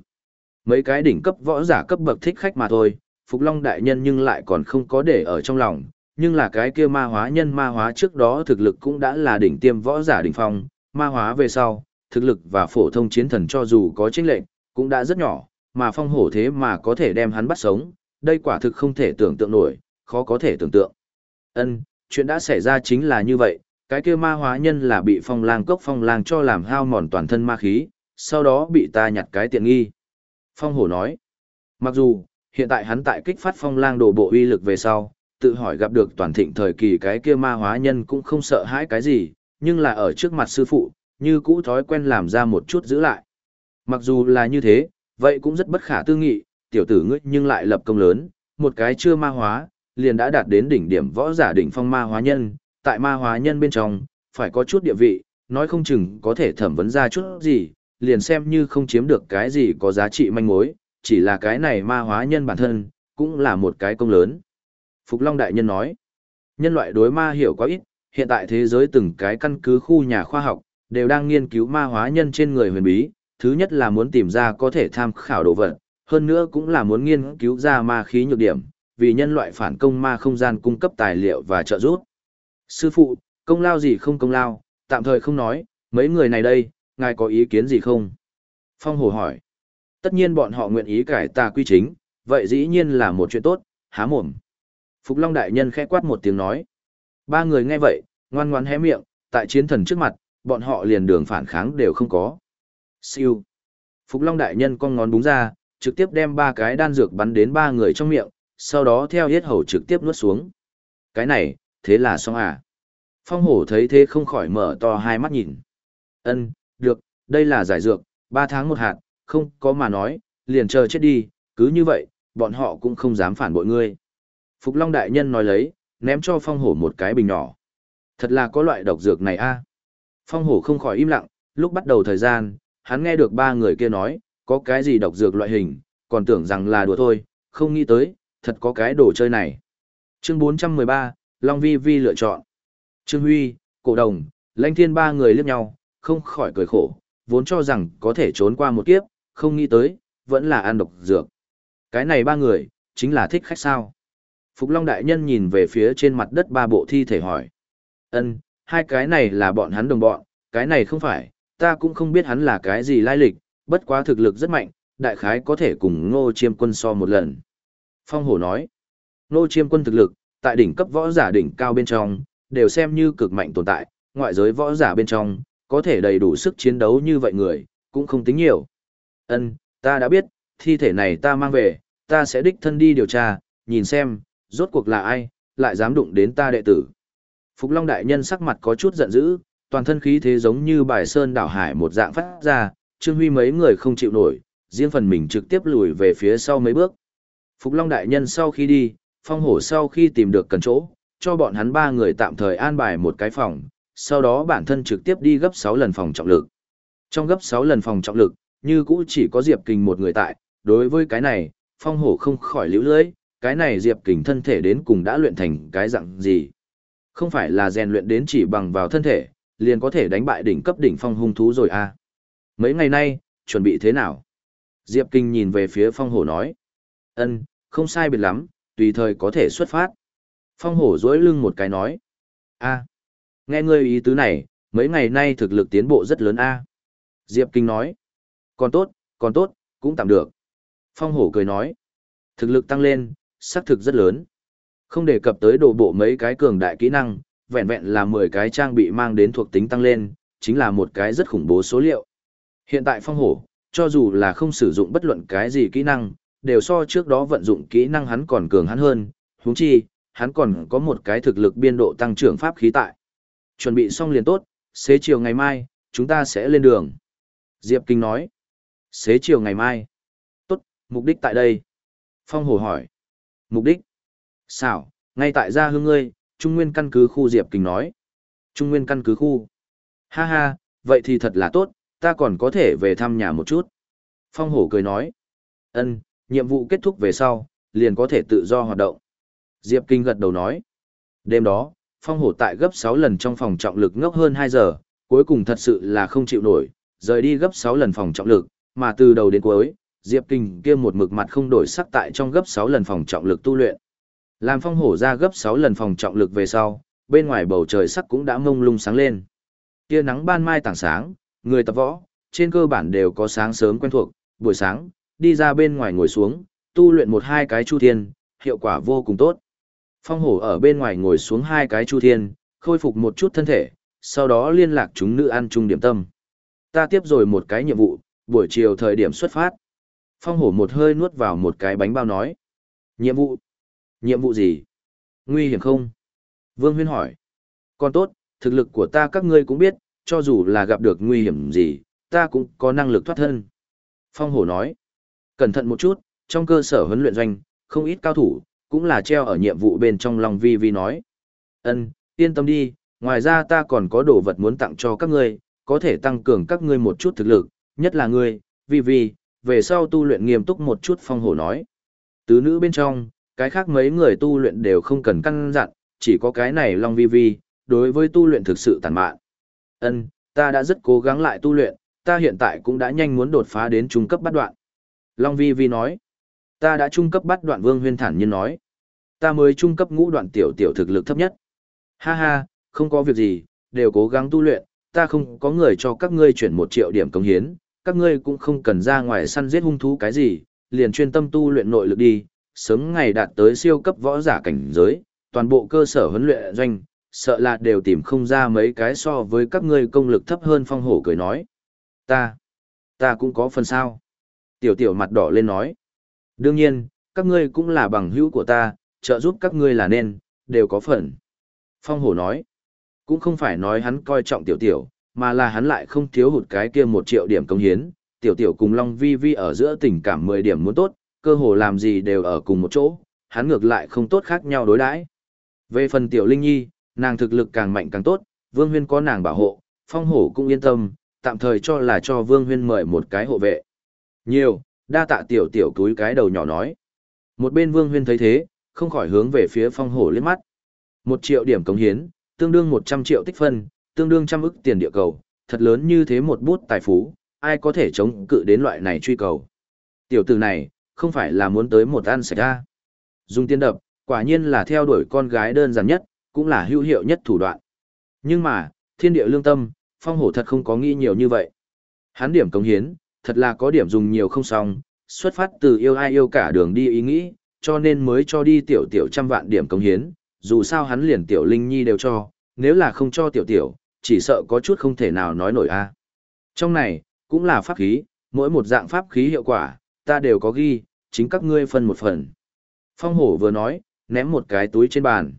Mấy cái đỉnh cấp võ giả cấp bậc thích khách mà thôi, Phục Long Đại Nhân nhưng lại còn không có để ở trong lòng, nhưng là cái kia ma hóa nhân ma hóa trước đó thực lực cũng đã là đỉnh tiêm võ giả đỉnh phong, ma hóa về sau, thực lực và phổ thông chiến thần cho dù có chênh lệnh, cũng đã rất nhỏ, mà phong hổ thế mà có thể đem hắn bắt sống, đây quả thực không thể tưởng tượng nổi, khó có thể tưởng tượng. Ân, chuyện đã xảy ra chính là như vậy, cái kia ma hóa nhân là bị phong lang cốc phong lang cho làm hao mòn toàn thân ma khí, sau đó bị ta nhặt cái tiện nghi. Phong hổ nói, mặc dù, hiện tại hắn tại kích phát phong lang đổ bộ uy lực về sau, tự hỏi gặp được toàn thịnh thời kỳ cái kia ma hóa nhân cũng không sợ hãi cái gì, nhưng là ở trước mặt sư phụ, như cũ thói quen làm ra một chút giữ lại. Mặc dù là như thế, vậy cũng rất bất khả tư nghị, tiểu tử ngươi nhưng lại lập công lớn, một cái chưa ma hóa, liền đã đạt đến đỉnh điểm võ giả đỉnh phong ma hóa nhân, tại ma hóa nhân bên trong, phải có chút địa vị, nói không chừng có thể thẩm vấn ra chút gì, liền xem như không chiếm được cái gì có giá trị manh mối, chỉ là cái này ma hóa nhân bản thân, cũng là một cái công lớn. Phục Long Đại Nhân nói, nhân loại đối ma hiểu quá ít, hiện tại thế giới từng cái căn cứ khu nhà khoa học, đều đang nghiên cứu ma hóa nhân trên người huyền bí, thứ nhất là muốn tìm ra có thể tham khảo đồ vật, hơn nữa cũng là muốn nghiên cứu ra ma khí nhược điểm, vì nhân loại phản công ma không gian cung cấp tài liệu và trợ giúp. Sư phụ, công lao gì không công lao, tạm thời không nói, mấy người này đây, ngài có ý kiến gì không? Phong Hồ hỏi. Tất nhiên bọn họ nguyện ý cải tà quy chính, vậy dĩ nhiên là một chuyện tốt, há mồm. Phục Long Đại Nhân khẽ quát một tiếng nói. Ba người nghe vậy, ngoan ngoan hé miệng, tại chiến thần trước mặt, bọn họ liền đường phản kháng đều không có. Siêu. Phục Long Đại Nhân con ngón búng ra, trực tiếp đem ba cái đan dược bắn đến ba người trong miệng, sau đó theo hết hầu trực tiếp nuốt xuống. Cái này, thế là xong à? Phong hổ thấy thế không khỏi mở to hai mắt nhìn. Ân, được, đây là giải dược, ba tháng một hạt, không có mà nói, liền chờ chết đi, cứ như vậy, bọn họ cũng không dám phản bội ngươi. Phục Long Đại Nhân nói lấy, ném cho phong hổ một cái bình nhỏ. Thật là có loại độc dược này a à? Phong hổ không khỏi im lặng, lúc bắt đầu thời gian, hắn nghe được ba người kia nói, có cái gì độc dược loại hình, còn tưởng rằng là đùa thôi, không nghĩ tới, thật có cái đồ chơi này. Chương 413, Long Vi Vi lựa chọn. Trương Huy, Cổ Đồng, Lãnh Thiên ba người liếc nhau, không khỏi cười khổ, vốn cho rằng có thể trốn qua một kiếp, không nghĩ tới, vẫn là ăn độc dược. Cái này ba người, chính là thích khách sao. Phục Long Đại Nhân nhìn về phía trên mặt đất ba bộ thi thể hỏi. ân hai cái này là bọn hắn đồng bọn, cái này không phải, ta cũng không biết hắn là cái gì lai lịch, bất quá thực lực rất mạnh, đại khái có thể cùng ngô chiêm quân so một lần. Phong hổ nói, ngô chiêm quân thực lực, tại đỉnh cấp võ giả đỉnh cao bên trong, đều xem như cực mạnh tồn tại, ngoại giới võ giả bên trong, có thể đầy đủ sức chiến đấu như vậy người, cũng không tính nhiều. Ân, ta đã biết, thi thể này ta mang về, ta sẽ đích thân đi điều tra, nhìn xem, rốt cuộc là ai, lại dám đụng đến ta đệ tử. Phục Long Đại Nhân sắc mặt có chút giận dữ, toàn thân khí thế giống như bài sơn đảo hải một dạng phát ra, Trương Huy mấy người không chịu nổi, riêng phần mình trực tiếp lùi về phía sau mấy bước. Phục Long Đại Nhân sau khi đi, Phong Hổ sau khi tìm được cần chỗ, cho bọn hắn ba người tạm thời an bài một cái phòng, sau đó bản thân trực tiếp đi gấp 6 lần phòng trọng lực. Trong gấp 6 lần phòng trọng lực, như cũ chỉ có Diệp Kình một người tại, đối với cái này, Phong Hổ không khỏi liễu lưỡi, cái này Diệp Kình thân thể đến cùng đã luyện thành cái dạng gì. Không phải là rèn luyện đến chỉ bằng vào thân thể, liền có thể đánh bại đỉnh cấp đỉnh phong hung thú rồi à. Mấy ngày nay, chuẩn bị thế nào? Diệp Kinh nhìn về phía phong hổ nói. ân không sai biệt lắm, tùy thời có thể xuất phát. Phong hổ dối lưng một cái nói. a nghe ngươi ý tứ này, mấy ngày nay thực lực tiến bộ rất lớn a Diệp Kinh nói. Còn tốt, còn tốt, cũng tạm được. Phong hổ cười nói. Thực lực tăng lên, xác thực rất lớn. Không đề cập tới đồ bộ mấy cái cường đại kỹ năng, vẹn vẹn là 10 cái trang bị mang đến thuộc tính tăng lên, chính là một cái rất khủng bố số liệu. Hiện tại phong hổ, cho dù là không sử dụng bất luận cái gì kỹ năng, đều so trước đó vận dụng kỹ năng hắn còn cường hắn hơn, huống chi, hắn còn có một cái thực lực biên độ tăng trưởng pháp khí tại. Chuẩn bị xong liền tốt, xế chiều ngày mai, chúng ta sẽ lên đường. Diệp Kinh nói. Xế chiều ngày mai. Tốt, mục đích tại đây. Phong Hổ hỏi. Mục đích? Xảo, ngay tại gia hương ngươi, Trung Nguyên căn cứ khu Diệp Kinh nói. Trung Nguyên căn cứ khu. Ha ha, vậy thì thật là tốt, ta còn có thể về thăm nhà một chút. Phong hổ cười nói. ân nhiệm vụ kết thúc về sau, liền có thể tự do hoạt động. Diệp Kinh gật đầu nói. Đêm đó, phong hổ tại gấp 6 lần trong phòng trọng lực ngốc hơn 2 giờ, cuối cùng thật sự là không chịu nổi, rời đi gấp 6 lần phòng trọng lực, mà từ đầu đến cuối, Diệp Kình kia một mực mặt không đổi sắc tại trong gấp 6 lần phòng trọng lực tu luyện. Làm phong hổ ra gấp 6 lần phòng trọng lực về sau, bên ngoài bầu trời sắc cũng đã mông lung sáng lên. Tia nắng ban mai tảng sáng, người tập võ, trên cơ bản đều có sáng sớm quen thuộc, buổi sáng, đi ra bên ngoài ngồi xuống, tu luyện một hai cái chu thiên, hiệu quả vô cùng tốt. Phong hổ ở bên ngoài ngồi xuống hai cái chu thiên, khôi phục một chút thân thể, sau đó liên lạc chúng nữ ăn chung điểm tâm. Ta tiếp rồi một cái nhiệm vụ, buổi chiều thời điểm xuất phát. Phong hổ một hơi nuốt vào một cái bánh bao nói. Nhiệm vụ? Nhiệm vụ gì? Nguy hiểm không? Vương Huyên hỏi. Còn tốt, thực lực của ta các ngươi cũng biết, cho dù là gặp được nguy hiểm gì, ta cũng có năng lực thoát thân. Phong hổ nói. Cẩn thận một chút, trong cơ sở huấn luyện doanh, không ít cao thủ, cũng là treo ở nhiệm vụ bên trong lòng vi vi nói. Ân, yên tâm đi, ngoài ra ta còn có đồ vật muốn tặng cho các ngươi, có thể tăng cường các ngươi một chút thực lực, nhất là ngươi, vi vi, về sau tu luyện nghiêm túc một chút phong hổ nói. Tứ nữ bên trong, cái khác mấy người tu luyện đều không cần căn dặn, chỉ có cái này Long Vi Vi, đối với tu luyện thực sự tàn mạn. Ân, ta đã rất cố gắng lại tu luyện, ta hiện tại cũng đã nhanh muốn đột phá đến trung cấp bắt đoạn. Long Vi Vi nói, ta đã trung cấp bắt đoạn Vương Huyên thản nhiên nói, ta mới trung cấp ngũ đoạn tiểu tiểu thực lực thấp nhất. Ha ha, không có việc gì, đều cố gắng tu luyện, ta không có người cho các ngươi chuyển một triệu điểm công hiến, các ngươi cũng không cần ra ngoài săn giết hung thú cái gì, liền chuyên tâm tu luyện nội lực đi, sớm ngày đạt tới siêu cấp võ giả cảnh giới, toàn bộ cơ sở huấn luyện doanh, sợ là đều tìm không ra mấy cái so với các ngươi công lực thấp hơn phong hổ cười nói. Ta, ta cũng có phần sao. Tiểu tiểu mặt đỏ lên nói. Đương nhiên, các ngươi cũng là bằng hữu của ta, trợ giúp các ngươi là nên, đều có phần. Phong hổ nói. Cũng không phải nói hắn coi trọng tiểu tiểu, mà là hắn lại không thiếu hụt cái kia một triệu điểm công hiến. Tiểu tiểu cùng Long Vi Vi ở giữa tình cảm 10 điểm muốn tốt, cơ hồ làm gì đều ở cùng một chỗ, hắn ngược lại không tốt khác nhau đối đãi. Về phần tiểu Linh Nhi, nàng thực lực càng mạnh càng tốt, Vương Huyên có nàng bảo hộ, Phong Hổ cũng yên tâm, tạm thời cho là cho Vương Huyên mời một cái hộ vệ. Nhiều, đa tạ tiểu tiểu túi cái đầu nhỏ nói. Một bên Vương Huyên thấy thế, không khỏi hướng về phía Phong Hổ liếc mắt. Một triệu điểm cống hiến, tương đương 100 triệu tích phân, tương đương trăm ức tiền địa cầu, thật lớn như thế một bút tài phú, ai có thể chống cự đến loại này truy cầu. Tiểu tử này, không phải là muốn tới một ăn sạch ra. Dùng tiền đập, quả nhiên là theo đuổi con gái đơn giản nhất, cũng là hữu hiệu nhất thủ đoạn. Nhưng mà, thiên địa lương tâm, phong hổ thật không có nghĩ nhiều như vậy. Hắn điểm cống hiến, thật là có điểm dùng nhiều không xong, xuất phát từ yêu ai yêu cả đường đi ý nghĩ, cho nên mới cho đi tiểu tiểu trăm vạn điểm cống hiến, dù sao hắn liền tiểu linh nhi đều cho, nếu là không cho tiểu tiểu, chỉ sợ có chút không thể nào nói nổi a. Trong này, cũng là pháp khí, mỗi một dạng pháp khí hiệu quả, ta đều có ghi, chính các ngươi phân một phần. Phong hổ vừa nói, ném một cái túi trên bàn.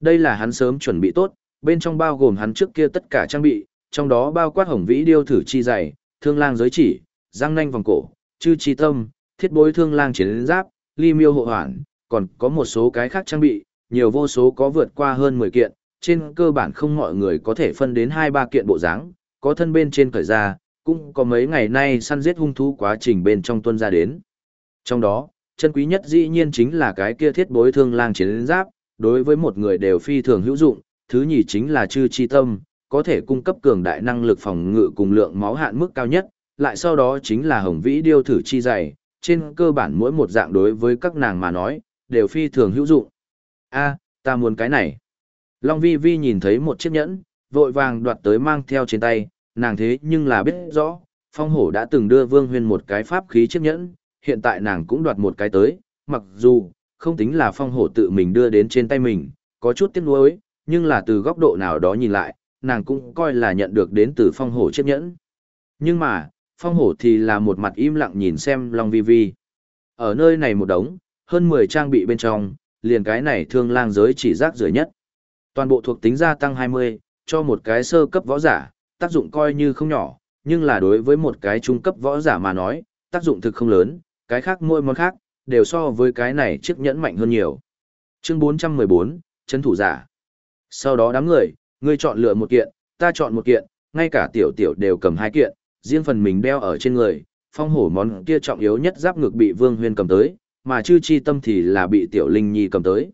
Đây là hắn sớm chuẩn bị tốt, bên trong bao gồm hắn trước kia tất cả trang bị, trong đó bao quát hồng vĩ điêu thử chi dày, thương lang giới chỉ, răng nanh vòng cổ, chư chi tâm, thiết bối thương lang chiến giáp, ly miêu hộ hoàn, còn có một số cái khác trang bị, nhiều vô số có vượt qua hơn 10 kiện, trên cơ bản không mọi người có thể phân đến 2-3 kiện bộ dáng, có thân bên trên cởi ra, cũng có mấy ngày nay săn giết hung thú quá trình bên trong tuân ra đến. Trong đó, chân quý nhất dĩ nhiên chính là cái kia thiết bối thương lang chiến giáp, đối với một người đều phi thường hữu dụng, thứ nhì chính là chư chi tâm, có thể cung cấp cường đại năng lực phòng ngự cùng lượng máu hạn mức cao nhất, lại sau đó chính là hồng vĩ điêu thử chi dày, trên cơ bản mỗi một dạng đối với các nàng mà nói, đều phi thường hữu dụng. a ta muốn cái này. Long vi vi nhìn thấy một chiếc nhẫn, vội vàng đoạt tới mang theo trên tay, nàng thế nhưng là biết rõ, phong hổ đã từng đưa vương huyên một cái pháp khí chiếc nhẫn, hiện tại nàng cũng đoạt một cái tới, mặc dù, không tính là phong hổ tự mình đưa đến trên tay mình, có chút tiếc nuối, nhưng là từ góc độ nào đó nhìn lại, nàng cũng coi là nhận được đến từ phong hổ chiếc nhẫn. Nhưng mà, phong hổ thì là một mặt im lặng nhìn xem Long Vi Vi. Ở nơi này một đống, hơn 10 trang bị bên trong, liền cái này thương lang giới chỉ rác rưởi nhất. Toàn bộ thuộc tính gia tăng 20, cho một cái sơ cấp võ giả, tác dụng coi như không nhỏ, nhưng là đối với một cái trung cấp võ giả mà nói, tác dụng thực không lớn, cái khác mỗi món khác, đều so với cái này chiếc nhẫn mạnh hơn nhiều. Chương 414, chân thủ giả. Sau đó đám người, ngươi chọn lựa một kiện, ta chọn một kiện, ngay cả tiểu tiểu đều cầm hai kiện, riêng phần mình đeo ở trên người, phong hổ món kia trọng yếu nhất giáp ngực bị Vương Huyên cầm tới, mà chư chi tâm thì là bị tiểu Linh Nhi cầm tới.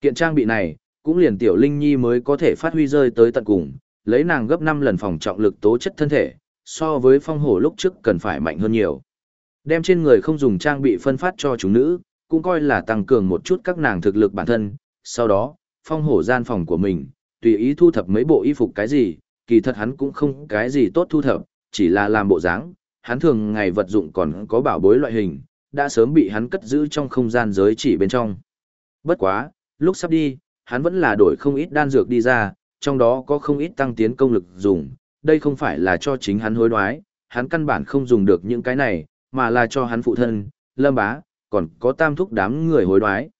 Kiện trang bị này, cũng liền tiểu Linh Nhi mới có thể phát huy rơi tới tận cùng, lấy nàng gấp 5 lần phòng trọng lực tố chất thân thể, so với phong hổ lúc trước cần phải mạnh hơn nhiều. Đem trên người không dùng trang bị phân phát cho chúng nữ, cũng coi là tăng cường một chút các nàng thực lực bản thân, sau đó, phong hổ gian phòng của mình, tùy ý thu thập mấy bộ y phục cái gì, kỳ thật hắn cũng không cái gì tốt thu thập, chỉ là làm bộ dáng, hắn thường ngày vật dụng còn có bảo bối loại hình, đã sớm bị hắn cất giữ trong không gian giới chỉ bên trong. Bất quá, lúc sắp đi, hắn vẫn là đổi không ít đan dược đi ra, trong đó có không ít tăng tiến công lực dùng, đây không phải là cho chính hắn hối đoái, hắn căn bản không dùng được những cái này, mà là cho hắn phụ thân, lâm bá, còn có tam thúc đám người hối đoái.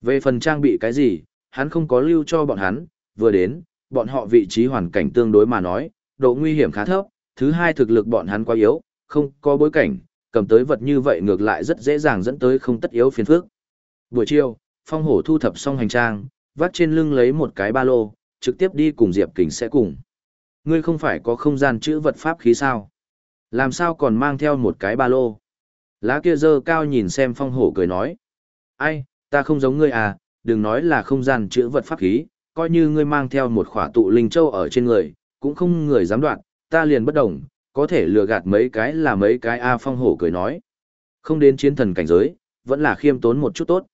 Về phần trang bị cái gì, hắn không có lưu cho bọn hắn, vừa đến, bọn họ vị trí hoàn cảnh tương đối mà nói, độ nguy hiểm khá thấp, thứ hai thực lực bọn hắn quá yếu, không có bối cảnh, cầm tới vật như vậy ngược lại rất dễ dàng dẫn tới không tất yếu phiền phức. Buổi chiều, phong hổ thu thập xong hành trang, vắt trên lưng lấy một cái ba lô, trực tiếp đi cùng Diệp Kình sẽ cùng. Ngươi không phải có không gian chữ vật pháp khí sao? Làm sao còn mang theo một cái ba lô? Lá kia dơ cao nhìn xem phong hổ cười nói. Ai, ta không giống ngươi à, đừng nói là không gian chữ vật pháp khí, coi như ngươi mang theo một khỏa tụ linh châu ở trên người, cũng không người dám đoạn, ta liền bất đồng, có thể lừa gạt mấy cái là mấy cái A phong hổ cười nói. Không đến chiến thần cảnh giới, vẫn là khiêm tốn một chút tốt.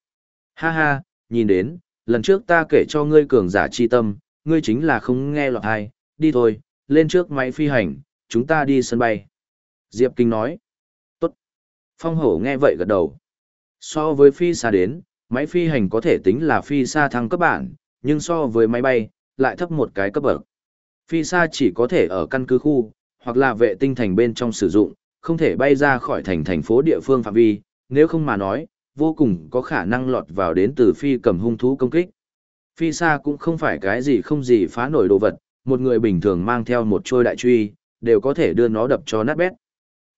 Ha ha, nhìn đến, lần trước ta kể cho ngươi cường giả chi tâm, ngươi chính là không nghe lọt hay, đi thôi, lên trước máy phi hành, chúng ta đi sân bay. Diệp Kinh nói. Tốt. Phong hổ nghe vậy gật đầu. So với phi xa đến, máy phi hành có thể tính là phi xa thăng cấp bản, nhưng so với máy bay, lại thấp một cái cấp bậc. Phi xa chỉ có thể ở căn cứ khu, hoặc là vệ tinh thành bên trong sử dụng, không thể bay ra khỏi thành thành phố địa phương phạm vi, nếu không mà nói, vô cùng có khả năng lọt vào đến từ phi cầm hung thú công kích. Phi xa cũng không phải cái gì không gì phá nổi đồ vật, một người bình thường mang theo một trôi đại truy, đều có thể đưa nó đập cho nát bét.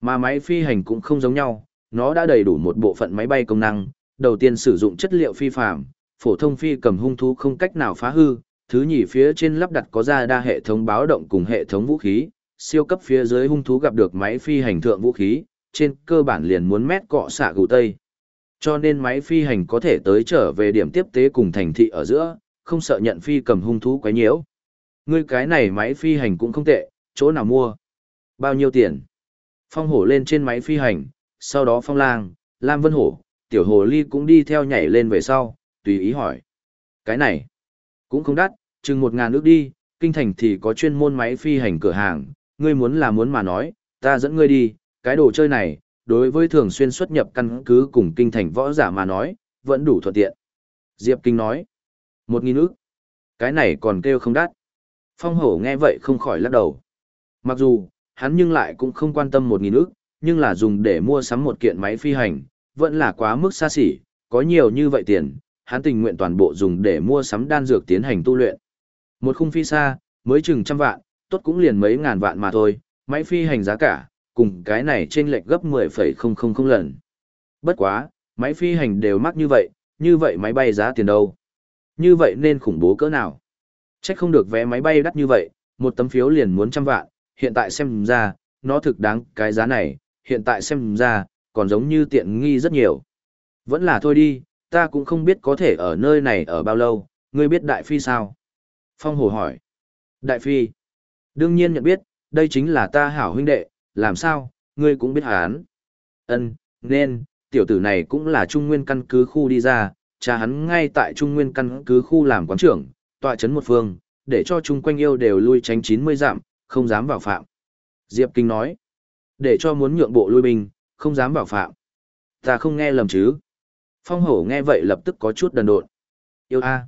Mà máy phi hành cũng không giống nhau, nó đã đầy đủ một bộ phận máy bay công năng, đầu tiên sử dụng chất liệu phi phạm, phổ thông phi cầm hung thú không cách nào phá hư, thứ nhì phía trên lắp đặt có ra đa hệ thống báo động cùng hệ thống vũ khí, siêu cấp phía dưới hung thú gặp được máy phi hành thượng vũ khí, trên cơ bản liền muốn mét cọ xạ gù tây. Cho nên máy phi hành có thể tới trở về điểm tiếp tế cùng thành thị ở giữa, không sợ nhận phi cầm hung thú quấy nhiễu. Ngươi cái này máy phi hành cũng không tệ, chỗ nào mua? Bao nhiêu tiền? Phong hổ lên trên máy phi hành, sau đó phong lang, Lam Vân Hổ, tiểu hồ ly cũng đi theo nhảy lên về sau, tùy ý hỏi. Cái này, cũng không đắt, chừng một ngàn nước đi, kinh thành thì có chuyên môn máy phi hành cửa hàng, ngươi muốn là muốn mà nói, ta dẫn ngươi đi, cái đồ chơi này, đối với thường xuyên xuất nhập căn cứ cùng kinh thành võ giả mà nói, vẫn đủ thuận tiện. Diệp Kinh nói, Một nghìn ức. Cái này còn kêu không đắt. Phong hổ nghe vậy không khỏi lắc đầu. Mặc dù, hắn nhưng lại cũng không quan tâm một nghìn ức, nhưng là dùng để mua sắm một kiện máy phi hành, vẫn là quá mức xa xỉ, có nhiều như vậy tiền, hắn tình nguyện toàn bộ dùng để mua sắm đan dược tiến hành tu luyện. Một khung phi xa, mới chừng trăm vạn, tốt cũng liền mấy ngàn vạn mà thôi, máy phi hành giá cả, cùng cái này trên lệch gấp 10,000 lần. Bất quá, máy phi hành đều mắc như vậy, như vậy máy bay giá tiền đâu? Như vậy nên khủng bố cỡ nào? Chắc không được vé máy bay đắt như vậy, một tấm phiếu liền muốn trăm vạn, hiện tại xem ra, nó thực đáng cái giá này, hiện tại xem ra, còn giống như tiện nghi rất nhiều. Vẫn là thôi đi, ta cũng không biết có thể ở nơi này ở bao lâu, ngươi biết Đại Phi sao? Phong Hồ hỏi. Đại Phi. Đương nhiên nhận biết, đây chính là ta hảo huynh đệ, làm sao, ngươi cũng biết hắn. Ân, nên, tiểu tử này cũng là trung nguyên căn cứ khu đi ra, cha hắn ngay tại trung nguyên căn cứ khu làm quán trưởng, tọa chấn một phương, để cho chung quanh yêu đều lui tránh 90 dặm, không dám vào phạm. Diệp Kinh nói, để cho muốn nhượng bộ lui binh, không dám vào phạm. Ta không nghe lầm chứ. Phong hổ nghe vậy lập tức có chút đần độn. Yêu a.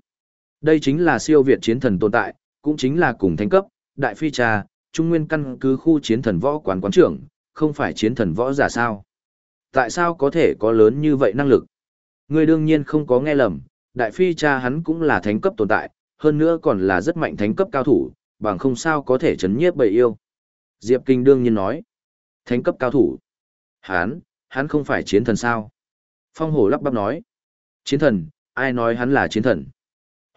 Đây chính là siêu việt chiến thần tồn tại, cũng chính là cùng thánh cấp, đại phi trà, trung nguyên căn cứ khu chiến thần võ quán quán trưởng, không phải chiến thần võ giả sao. Tại sao có thể có lớn như vậy năng lực? Ngươi đương nhiên không có nghe lầm, đại phi cha hắn cũng là thánh cấp tồn tại, hơn nữa còn là rất mạnh thánh cấp cao thủ, bằng không sao có thể chấn nhiếp bầy yêu. Diệp Kinh đương nhiên nói, thánh cấp cao thủ. Hắn, hắn không phải chiến thần sao? Phong hổ lắp bắp nói, chiến thần, ai nói hắn là chiến thần?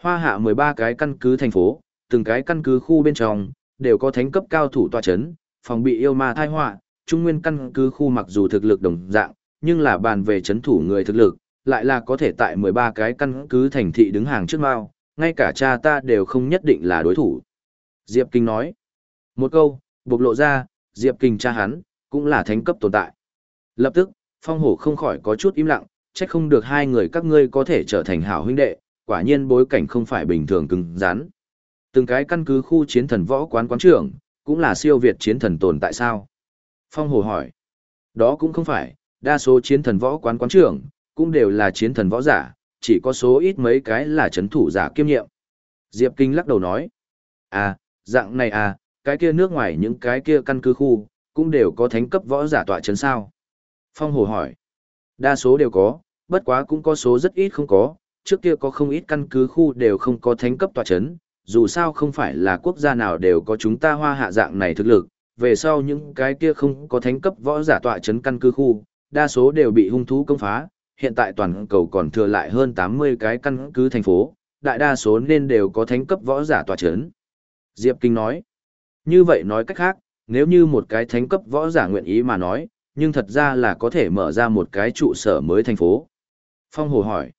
Hoa hạ 13 cái căn cứ thành phố, từng cái căn cứ khu bên trong, đều có thánh cấp cao thủ tòa chấn, phòng bị yêu ma thai họa trung nguyên căn cứ khu mặc dù thực lực đồng dạng, nhưng là bàn về chấn thủ người thực lực, lại là có thể tại 13 cái căn cứ thành thị đứng hàng trước mao, ngay cả cha ta đều không nhất định là đối thủ. Diệp Kinh nói, một câu, bộc lộ ra, Diệp Kinh cha hắn, cũng là thánh cấp tồn tại. Lập tức, phong hổ không khỏi có chút im lặng, trách không được hai người các ngươi có thể trở thành hảo huynh đệ, quả nhiên bối cảnh không phải bình thường cứng rắn. Từng cái căn cứ khu chiến thần võ quán quán trưởng, cũng là siêu việt chiến thần tồn tại sao? Phong Hồ hỏi. Đó cũng không phải, đa số chiến thần võ quán quán trưởng, cũng đều là chiến thần võ giả, chỉ có số ít mấy cái là chấn thủ giả kiêm nhiệm. Diệp Kinh lắc đầu nói. À, dạng này à, cái kia nước ngoài những cái kia căn cứ khu, cũng đều có thánh cấp võ giả tọa chấn sao? Phong Hồ hỏi. Đa số đều có, bất quá cũng có số rất ít không có, trước kia có không ít căn cứ khu đều không có thánh cấp tòa chấn, dù sao không phải là quốc gia nào đều có chúng ta hoa hạ dạng này thực lực, về sau những cái kia không có thánh cấp võ giả tọa chấn căn cứ khu, đa số đều bị hung thú công phá, hiện tại toàn cầu còn thừa lại hơn 80 cái căn cứ thành phố, đại đa số nên đều có thánh cấp võ giả tọa chấn. Diệp Kinh nói, như vậy nói cách khác, nếu như một cái thánh cấp võ giả nguyện ý mà nói, nhưng thật ra là có thể mở ra một cái trụ sở mới thành phố. Phong Hồ hỏi,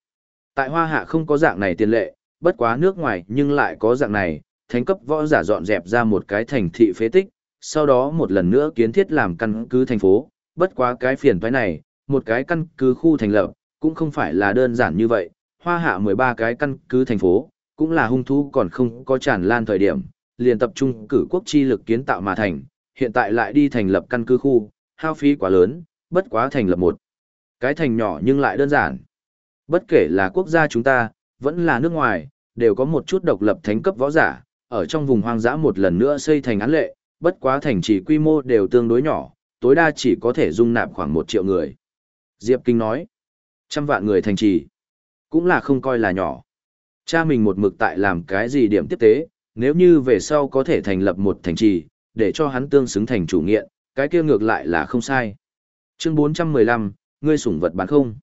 tại Hoa Hạ không có dạng này tiền lệ, bất quá nước ngoài nhưng lại có dạng này, thánh cấp võ giả dọn dẹp ra một cái thành thị phế tích, sau đó một lần nữa kiến thiết làm căn cứ thành phố, bất quá cái phiền toái này, một cái căn cứ khu thành lập, cũng không phải là đơn giản như vậy, hoa hạ 13 cái căn cứ thành phố, cũng là hung thú còn không có tràn lan thời điểm, liền tập trung cử quốc chi lực kiến tạo mà thành, hiện tại lại đi thành lập căn cứ khu, hao phí quá lớn, bất quá thành lập một cái thành nhỏ nhưng lại đơn giản. Bất kể là quốc gia chúng ta, vẫn là nước ngoài, đều có một chút độc lập thánh cấp võ giả, ở trong vùng hoang dã một lần nữa xây thành án lệ, bất quá thành trì quy mô đều tương đối nhỏ, tối đa chỉ có thể dung nạp khoảng một triệu người. Diệp Kinh nói, trăm vạn người thành trì, cũng là không coi là nhỏ. Cha mình một mực tại làm cái gì điểm tiếp tế, nếu như về sau có thể thành lập một thành trì, để cho hắn tương xứng thành chủ nghiện, cái kia ngược lại là không sai. Chương 415, ngươi sủng vật bán không.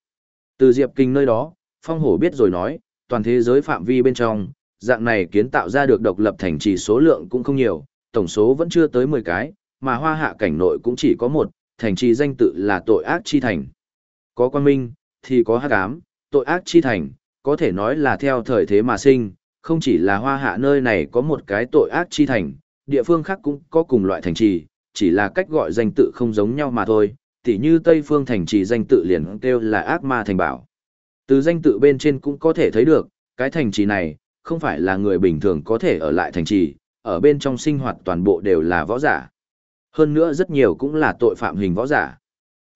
Từ Diệp Kinh nơi đó, Phong Hổ biết rồi nói, toàn thế giới phạm vi bên trong, dạng này kiến tạo ra được độc lập thành trì số lượng cũng không nhiều, tổng số vẫn chưa tới 10 cái, mà hoa hạ cảnh nội cũng chỉ có một, thành trì danh tự là tội ác chi thành. Có quan minh, thì có hắc ám, tội ác chi thành, có thể nói là theo thời thế mà sinh, không chỉ là hoa hạ nơi này có một cái tội ác chi thành, địa phương khác cũng có cùng loại thành trì, chỉ là cách gọi danh tự không giống nhau mà thôi, tỉ như Tây phương thành trì danh tự liền kêu là ác ma thành bảo. Từ danh tự bên trên cũng có thể thấy được, cái thành trì này, không phải là người bình thường có thể ở lại thành trì, ở bên trong sinh hoạt toàn bộ đều là võ giả. Hơn nữa rất nhiều cũng là tội phạm hình võ giả.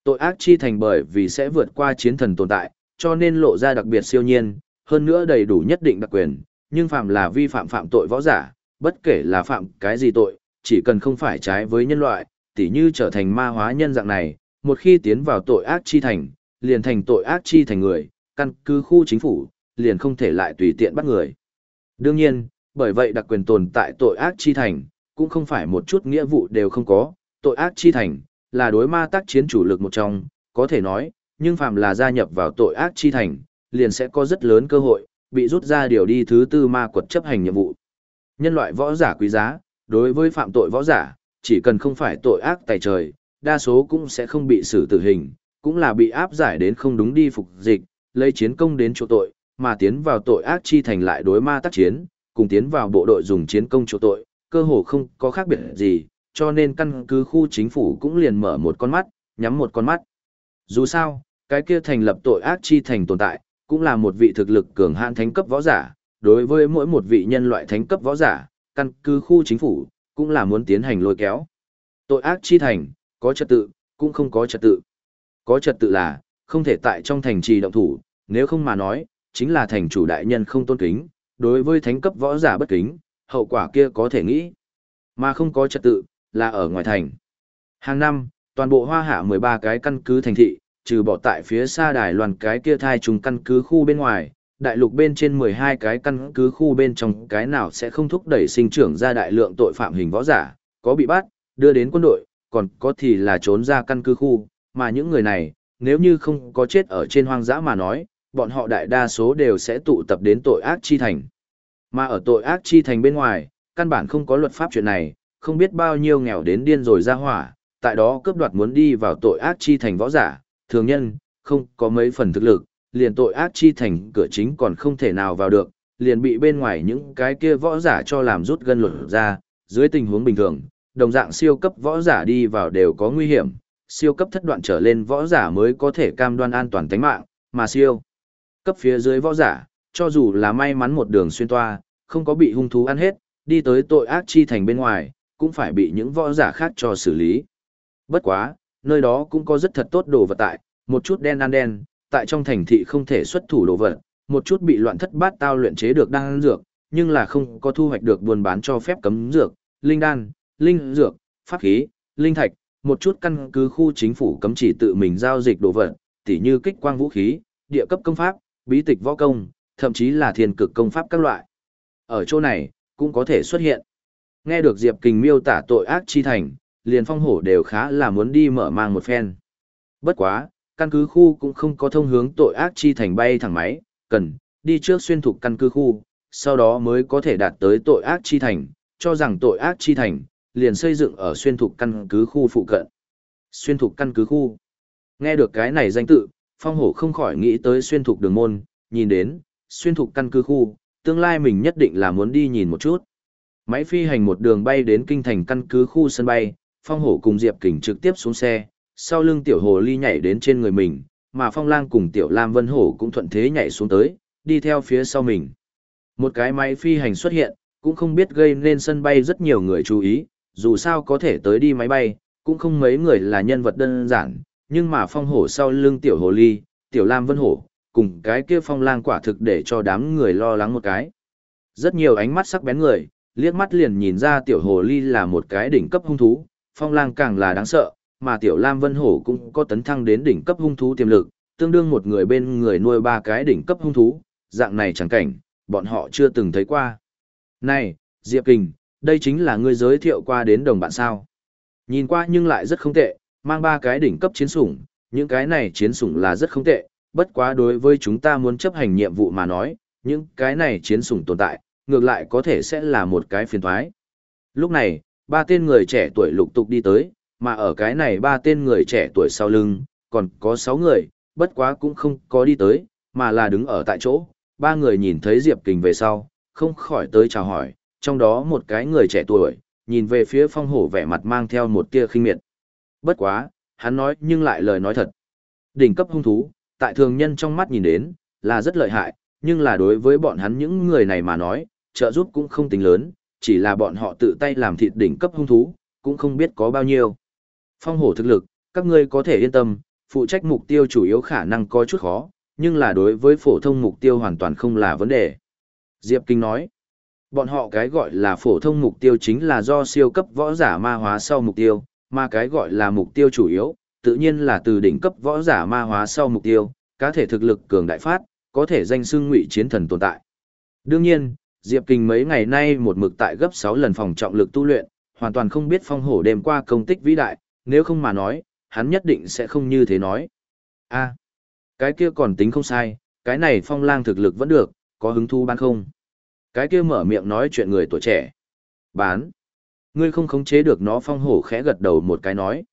Tội ác chi thành bởi vì sẽ vượt qua chiến thần tồn tại, cho nên lộ ra đặc biệt siêu nhiên, hơn nữa đầy đủ nhất định đặc quyền, nhưng phạm là vi phạm phạm tội võ giả, bất kể là phạm cái gì tội, chỉ cần không phải trái với nhân loại, tỉ như trở thành ma hóa nhân dạng này, một khi tiến vào tội ác chi thành, liền thành tội ác chi thành người, căn cứ khu chính phủ, liền không thể lại tùy tiện bắt người. Đương nhiên, bởi vậy đặc quyền tồn tại tội ác chi thành, cũng không phải một chút nghĩa vụ đều không có, tội ác chi thành, là đối ma tác chiến chủ lực một trong, có thể nói, nhưng phạm là gia nhập vào tội ác chi thành, liền sẽ có rất lớn cơ hội, bị rút ra điều đi thứ tư ma quật chấp hành nhiệm vụ. Nhân loại võ giả quý giá, đối với phạm tội võ giả, chỉ cần không phải tội ác tài trời, đa số cũng sẽ không bị xử tử hình, cũng là bị áp giải đến không đúng đi phục dịch, lấy chiến công đến chỗ tội, mà tiến vào tội ác chi thành lại đối ma tác chiến, cùng tiến vào bộ đội dùng chiến công chỗ tội, cơ hồ không có khác biệt gì, cho nên căn cứ khu chính phủ cũng liền mở một con mắt, nhắm một con mắt. Dù sao, cái kia thành lập tội ác chi thành tồn tại, cũng là một vị thực lực cường hãn thánh cấp võ giả, đối với mỗi một vị nhân loại thánh cấp võ giả, căn cứ khu chính phủ, cũng là muốn tiến hành lôi kéo. Tội ác chi thành, có trật tự, cũng không có trật tự. Có trật tự là, không thể tại trong thành trì động thủ, nếu không mà nói, chính là thành chủ đại nhân không tôn kính, đối với thánh cấp võ giả bất kính, hậu quả kia có thể nghĩ. Mà không có trật tự, là ở ngoài thành. Hàng năm, toàn bộ hoa hạ 13 cái căn cứ thành thị, trừ bỏ tại phía xa đài loan cái kia thai trùng căn cứ khu bên ngoài, đại lục bên trên 12 cái căn cứ khu bên trong cái nào sẽ không thúc đẩy sinh trưởng ra đại lượng tội phạm hình võ giả, có bị bắt, đưa đến quân đội, còn có thì là trốn ra căn cứ khu, mà những người này, nếu như không có chết ở trên hoang dã mà nói, bọn họ đại đa số đều sẽ tụ tập đến tội ác chi thành. Mà ở tội ác chi thành bên ngoài, căn bản không có luật pháp chuyện này, không biết bao nhiêu nghèo đến điên rồi ra hỏa, tại đó cướp đoạt muốn đi vào tội ác chi thành võ giả, thường nhân, không có mấy phần thực lực, liền tội ác chi thành cửa chính còn không thể nào vào được, liền bị bên ngoài những cái kia võ giả cho làm rút gân luật ra, dưới tình huống bình thường, đồng dạng siêu cấp võ giả đi vào đều có nguy hiểm, siêu cấp thất đoạn trở lên võ giả mới có thể cam đoan an toàn tính mạng, mà siêu cấp phía dưới võ giả, cho dù là may mắn một đường xuyên toa, không có bị hung thú ăn hết, đi tới tội ác chi thành bên ngoài, cũng phải bị những võ giả khác cho xử lý. Bất quá, nơi đó cũng có rất thật tốt đồ vật tại, một chút đen ăn đen, tại trong thành thị không thể xuất thủ đồ vật, một chút bị loạn thất bát tao luyện chế được đan dược, nhưng là không có thu hoạch được buôn bán cho phép cấm dược, linh đan, linh dược, pháp khí, linh thạch, một chút căn cứ khu chính phủ cấm chỉ tự mình giao dịch đồ vật, tỉ như kích quang vũ khí, địa cấp công pháp, bí tịch võ công, thậm chí là thiên cực công pháp các loại. Ở chỗ này, cũng có thể xuất hiện. Nghe được Diệp Kình miêu tả tội ác chi thành, liền phong hổ đều khá là muốn đi mở mang một phen. Bất quá, căn cứ khu cũng không có thông hướng tội ác chi thành bay thẳng máy, cần đi trước xuyên thục căn cứ khu, sau đó mới có thể đạt tới tội ác chi thành, cho rằng tội ác chi thành liền xây dựng ở xuyên thục căn cứ khu phụ cận. Xuyên thục căn cứ khu. Nghe được cái này danh tự, phong hổ không khỏi nghĩ tới xuyên thục đường môn, nhìn đến, xuyên thục căn cứ khu, tương lai mình nhất định là muốn đi nhìn một chút. Máy phi hành một đường bay đến kinh thành căn cứ khu sân bay, phong hổ cùng Diệp Kình trực tiếp xuống xe, sau lưng tiểu hồ ly nhảy đến trên người mình, mà phong lang cùng tiểu lam vân hổ cũng thuận thế nhảy xuống tới, đi theo phía sau mình. Một cái máy phi hành xuất hiện, cũng không biết gây nên sân bay rất nhiều người chú ý, dù sao có thể tới đi máy bay, cũng không mấy người là nhân vật đơn giản, nhưng mà phong hổ sau lưng tiểu hồ ly, tiểu lam vân hổ, cùng cái kia phong lang quả thực để cho đám người lo lắng một cái. Rất nhiều ánh mắt sắc bén người, liếc mắt liền nhìn ra tiểu hồ ly là một cái đỉnh cấp hung thú, phong lang càng là đáng sợ, mà tiểu lam vân hổ cũng có tấn thăng đến đỉnh cấp hung thú tiềm lực, tương đương một người bên người nuôi ba cái đỉnh cấp hung thú, dạng này chẳng cảnh, bọn họ chưa từng thấy qua. Này, Diệp Kình, đây chính là ngươi giới thiệu qua đến đồng bạn sao. Nhìn qua nhưng lại rất không tệ, mang ba cái đỉnh cấp chiến sủng, những cái này chiến sủng là rất không tệ, bất quá đối với chúng ta muốn chấp hành nhiệm vụ mà nói, những cái này chiến sủng tồn tại, ngược lại có thể sẽ là một cái phiền thoái. Lúc này, ba tên người trẻ tuổi lục tục đi tới, mà ở cái này ba tên người trẻ tuổi sau lưng, còn có sáu người, bất quá cũng không có đi tới, mà là đứng ở tại chỗ. Ba người nhìn thấy Diệp Kình về sau, không khỏi tới chào hỏi, trong đó một cái người trẻ tuổi, nhìn về phía phong hổ vẻ mặt mang theo một tia khinh miệt. Bất quá, hắn nói nhưng lại lời nói thật. Đỉnh cấp hung thú, tại thường nhân trong mắt nhìn đến, là rất lợi hại, nhưng là đối với bọn hắn những người này mà nói, trợ giúp cũng không tính lớn, chỉ là bọn họ tự tay làm thịt đỉnh cấp hung thú, cũng không biết có bao nhiêu. Phong hổ thực lực, các ngươi có thể yên tâm, phụ trách mục tiêu chủ yếu khả năng có chút khó, nhưng là đối với phổ thông mục tiêu hoàn toàn không là vấn đề. Diệp Kinh nói, bọn họ cái gọi là phổ thông mục tiêu chính là do siêu cấp võ giả ma hóa sau mục tiêu, mà cái gọi là mục tiêu chủ yếu, tự nhiên là từ đỉnh cấp võ giả ma hóa sau mục tiêu, cá thể thực lực cường đại phát, có thể danh xưng ngụy chiến thần tồn tại. Đương nhiên, Diệp Kinh mấy ngày nay một mực tại gấp 6 lần phòng trọng lực tu luyện, hoàn toàn không biết phong hổ đêm qua công tích vĩ đại, nếu không mà nói, hắn nhất định sẽ không như thế nói. a cái kia còn tính không sai, cái này phong lang thực lực vẫn được, có hứng thú bán không? Cái kia mở miệng nói chuyện người tuổi trẻ. Bán. Ngươi không khống chế được nó phong hổ khẽ gật đầu một cái nói.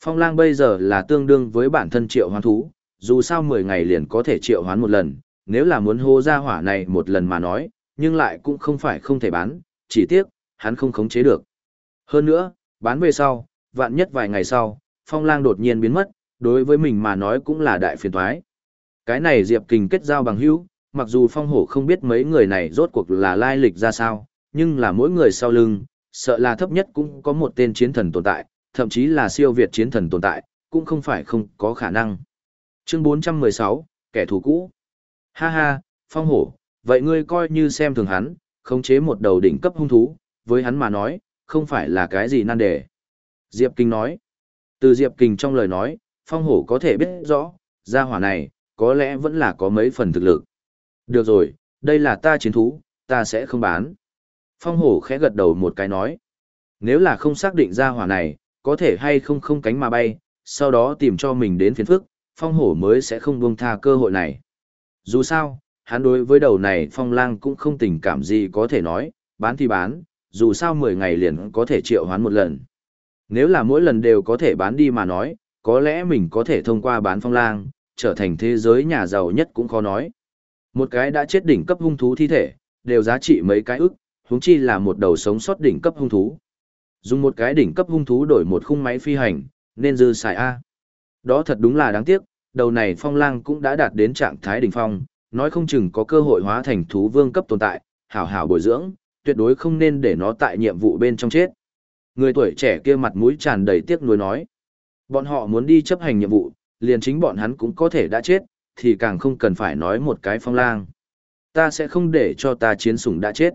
Phong lang bây giờ là tương đương với bản thân triệu hoán thú, dù sao 10 ngày liền có thể triệu hoán một lần, nếu là muốn hô ra hỏa này một lần mà nói, nhưng lại cũng không phải không thể bán, chỉ tiếc, hắn không khống chế được. Hơn nữa, bán về sau, vạn nhất vài ngày sau, phong lang đột nhiên biến mất, đối với mình mà nói cũng là đại phiền toái. Cái này Diệp Kình kết giao bằng hữu, mặc dù phong hổ không biết mấy người này rốt cuộc là lai lịch ra sao, nhưng là mỗi người sau lưng, sợ là thấp nhất cũng có một tên chiến thần tồn tại, thậm chí là siêu việt chiến thần tồn tại, cũng không phải không có khả năng. Chương 416, kẻ thù cũ. Ha ha, phong hổ, vậy ngươi coi như xem thường hắn, khống chế một đầu đỉnh cấp hung thú, với hắn mà nói, không phải là cái gì nan đề. Diệp Kinh nói. Từ Diệp Kinh trong lời nói, phong hổ có thể biết rõ, gia hỏa này, có lẽ vẫn là có mấy phần thực lực. Được rồi, đây là ta chiến thú, ta sẽ không bán. Phong hổ khẽ gật đầu một cái nói. Nếu là không xác định gia hỏa này, có thể hay không không cánh mà bay, sau đó tìm cho mình đến phiền phức, phong hổ mới sẽ không buông tha cơ hội này. Dù sao, hắn đối với đầu này phong lang cũng không tình cảm gì có thể nói, bán thì bán, dù sao 10 ngày liền có thể triệu hoán một lần. Nếu là mỗi lần đều có thể bán đi mà nói, có lẽ mình có thể thông qua bán phong lang, trở thành thế giới nhà giàu nhất cũng khó nói. Một cái đã chết đỉnh cấp hung thú thi thể, đều giá trị mấy cái ức, huống chi là một đầu sống sót đỉnh cấp hung thú. Dùng một cái đỉnh cấp hung thú đổi một khung máy phi hành, nên dư xài A. Đó thật đúng là đáng tiếc, đầu này phong lang cũng đã đạt đến trạng thái đỉnh phong, nói không chừng có cơ hội hóa thành thú vương cấp tồn tại, hảo hảo bồi dưỡng, tuyệt đối không nên để nó tại nhiệm vụ bên trong chết. Người tuổi trẻ kia mặt mũi tràn đầy tiếc nuối nói. Bọn họ muốn đi chấp hành nhiệm vụ, liền chính bọn hắn cũng có thể đã chết, thì càng không cần phải nói một cái phong lang. Ta sẽ không để cho ta chiến sủng đã chết.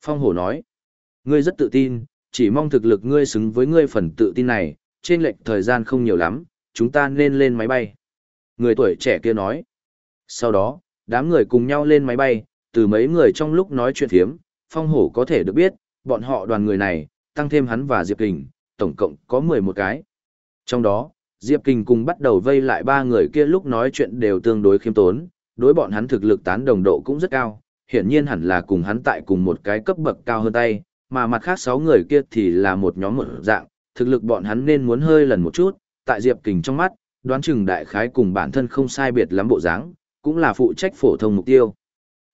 Phong hổ nói, ngươi rất tự tin, chỉ mong thực lực ngươi xứng với ngươi phần tự tin này, trên lệch thời gian không nhiều lắm, chúng ta nên lên máy bay. Người tuổi trẻ kia nói. Sau đó, đám người cùng nhau lên máy bay, từ mấy người trong lúc nói chuyện thiếm, phong hổ có thể được biết, bọn họ đoàn người này, tăng thêm hắn và Diệp Kình, tổng cộng có 11 cái. Trong đó, Diệp Kình cùng bắt đầu vây lại ba người kia lúc nói chuyện đều tương đối khiêm tốn, đối bọn hắn thực lực tán đồng độ cũng rất cao, hiển nhiên hẳn là cùng hắn tại cùng một cái cấp bậc cao hơn tay, mà mặt khác sáu người kia thì là một nhóm một dạng, thực lực bọn hắn nên muốn hơi lần một chút, tại Diệp Kình trong mắt, đoán chừng đại khái cùng bản thân không sai biệt lắm bộ dáng, cũng là phụ trách phổ thông mục tiêu.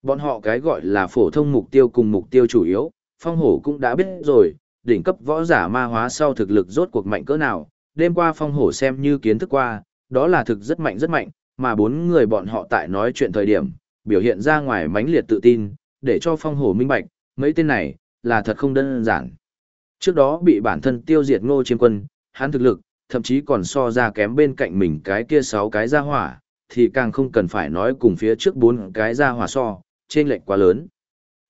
Bọn họ cái gọi là phổ thông mục tiêu cùng mục tiêu chủ yếu, phong hổ cũng đã biết rồi, đỉnh cấp võ giả ma hóa sau thực lực rốt cuộc mạnh cỡ nào, đêm qua phong hổ xem như kiến thức qua, đó là thực rất mạnh rất mạnh, mà bốn người bọn họ tại nói chuyện thời điểm, biểu hiện ra ngoài mãnh liệt tự tin, để cho phong hổ minh bạch, mấy tên này, là thật không đơn giản. Trước đó bị bản thân tiêu diệt ngô chiêm quân, hắn thực lực, thậm chí còn so ra kém bên cạnh mình cái kia sáu cái ra hỏa, thì càng không cần phải nói cùng phía trước bốn cái ra hỏa so, trên lệnh quá lớn.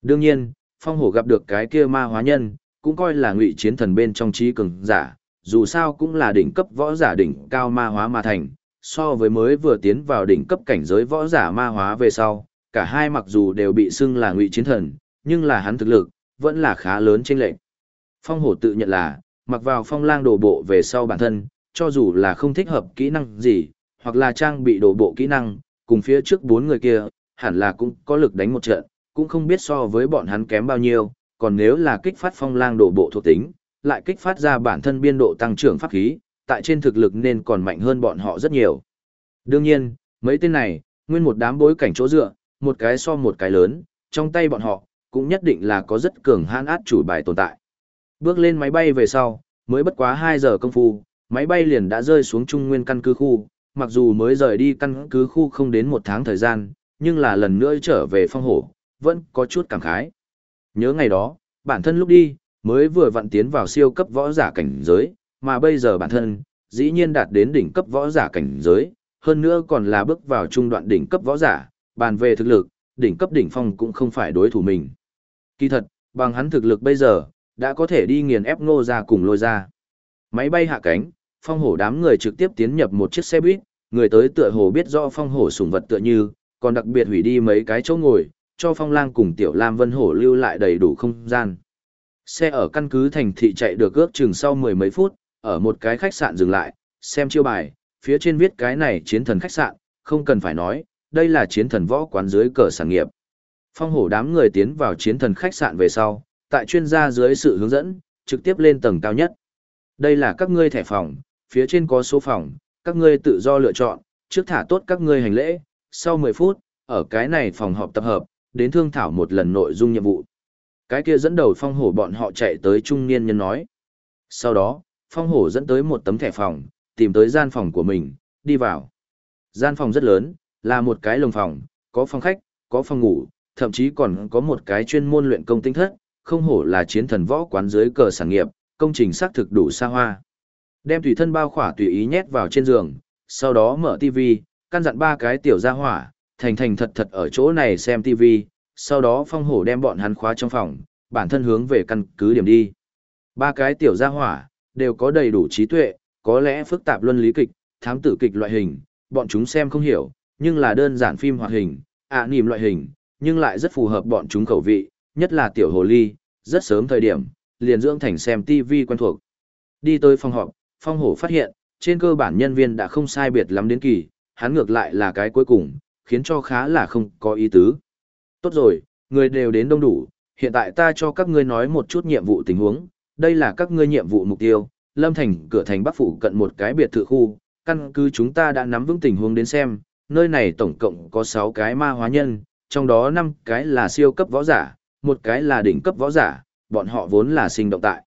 Đương nhiên, phong hổ gặp được cái kia ma hóa nhân, cũng coi là ngụy chiến thần bên trong trí cường giả, dù sao cũng là đỉnh cấp võ giả đỉnh cao ma hóa ma thành, so với mới vừa tiến vào đỉnh cấp cảnh giới võ giả ma hóa về sau, cả hai mặc dù đều bị xưng là ngụy chiến thần, nhưng là hắn thực lực, vẫn là khá lớn trên lệnh. Phong hổ tự nhận là, mặc vào phong lang đồ bộ về sau bản thân, cho dù là không thích hợp kỹ năng gì, hoặc là trang bị đồ bộ kỹ năng, cùng phía trước bốn người kia, hẳn là cũng có lực đánh một trận, cũng không biết so với bọn hắn kém bao nhiêu, còn nếu là kích phát phong lang đồ bộ thuộc tính, lại kích phát ra bản thân biên độ tăng trưởng pháp khí, tại trên thực lực nên còn mạnh hơn bọn họ rất nhiều. Đương nhiên, mấy tên này, nguyên một đám bối cảnh chỗ dựa, một cái so một cái lớn, trong tay bọn họ, cũng nhất định là có rất cường hãn át chủ bài tồn tại. Bước lên máy bay về sau, mới bất quá 2 giờ công phu, máy bay liền đã rơi xuống trung nguyên căn cứ khu, mặc dù mới rời đi căn cứ khu không đến một tháng thời gian, nhưng là lần nữa trở về phong hổ, vẫn có chút cảm khái. Nhớ ngày đó, bản thân lúc đi, mới vừa vặn tiến vào siêu cấp võ giả cảnh giới, mà bây giờ bản thân, dĩ nhiên đạt đến đỉnh cấp võ giả cảnh giới, hơn nữa còn là bước vào trung đoạn đỉnh cấp võ giả, bàn về thực lực, đỉnh cấp đỉnh phong cũng không phải đối thủ mình. Kỳ thật, bằng hắn thực lực bây giờ, đã có thể đi nghiền ép ngô ra cùng lôi ra. Máy bay hạ cánh, phong hổ đám người trực tiếp tiến nhập một chiếc xe buýt, người tới tựa hồ biết rõ phong hổ sủng vật tựa như, còn đặc biệt hủy đi mấy cái chỗ ngồi, cho phong lang cùng tiểu lam vân hổ lưu lại đầy đủ không gian. Xe ở căn cứ thành thị chạy được ước chừng sau mười mấy phút, ở một cái khách sạn dừng lại, xem chiêu bài, phía trên viết cái này chiến thần khách sạn, không cần phải nói, đây là chiến thần võ quán dưới cờ sản nghiệp. Phong hổ đám người tiến vào chiến thần khách sạn về sau, tại chuyên gia dưới sự hướng dẫn, trực tiếp lên tầng cao nhất. Đây là các ngươi thẻ phòng, phía trên có số phòng, các ngươi tự do lựa chọn, trước thả tốt các ngươi hành lễ, sau 10 phút, ở cái này phòng họp tập hợp, đến thương thảo một lần nội dung nhiệm vụ. Cái kia dẫn đầu phong hổ bọn họ chạy tới trung niên nhân nói. Sau đó, phong hổ dẫn tới một tấm thẻ phòng, tìm tới gian phòng của mình, đi vào. Gian phòng rất lớn, là một cái lồng phòng, có phòng khách, có phòng ngủ, thậm chí còn có một cái chuyên môn luyện công tinh thất, không hổ là chiến thần võ quán dưới cờ sản nghiệp, công trình xác thực đủ xa hoa. Đem tùy thân bao khỏa tùy ý nhét vào trên giường, sau đó mở tivi, căn dặn ba cái tiểu gia hỏa, thành thành thật thật ở chỗ này xem TV. sau đó phong hổ đem bọn hắn khóa trong phòng, bản thân hướng về căn cứ điểm đi. Ba cái tiểu gia hỏa, đều có đầy đủ trí tuệ, có lẽ phức tạp luân lý kịch, thám tử kịch loại hình, bọn chúng xem không hiểu, nhưng là đơn giản phim hoạt hình, ạ à, nìm loại hình, nhưng lại rất phù hợp bọn chúng khẩu vị, nhất là tiểu hồ ly, rất sớm thời điểm, liền dưỡng thành xem TV quen thuộc. Đi tới phòng họp, phong hổ phát hiện, trên cơ bản nhân viên đã không sai biệt lắm đến kỳ, hắn ngược lại là cái cuối cùng, khiến cho khá là không có ý tứ. Tốt rồi, người đều đến đông đủ, hiện tại ta cho các ngươi nói một chút nhiệm vụ tình huống, đây là các ngươi nhiệm vụ mục tiêu, lâm thành cửa thành bắc phủ cận một cái biệt thự khu, căn cứ chúng ta đã nắm vững tình huống đến xem, nơi này tổng cộng có 6 cái ma hóa nhân, trong đó 5 cái là siêu cấp võ giả, một cái là đỉnh cấp võ giả, bọn họ vốn là sinh động tại.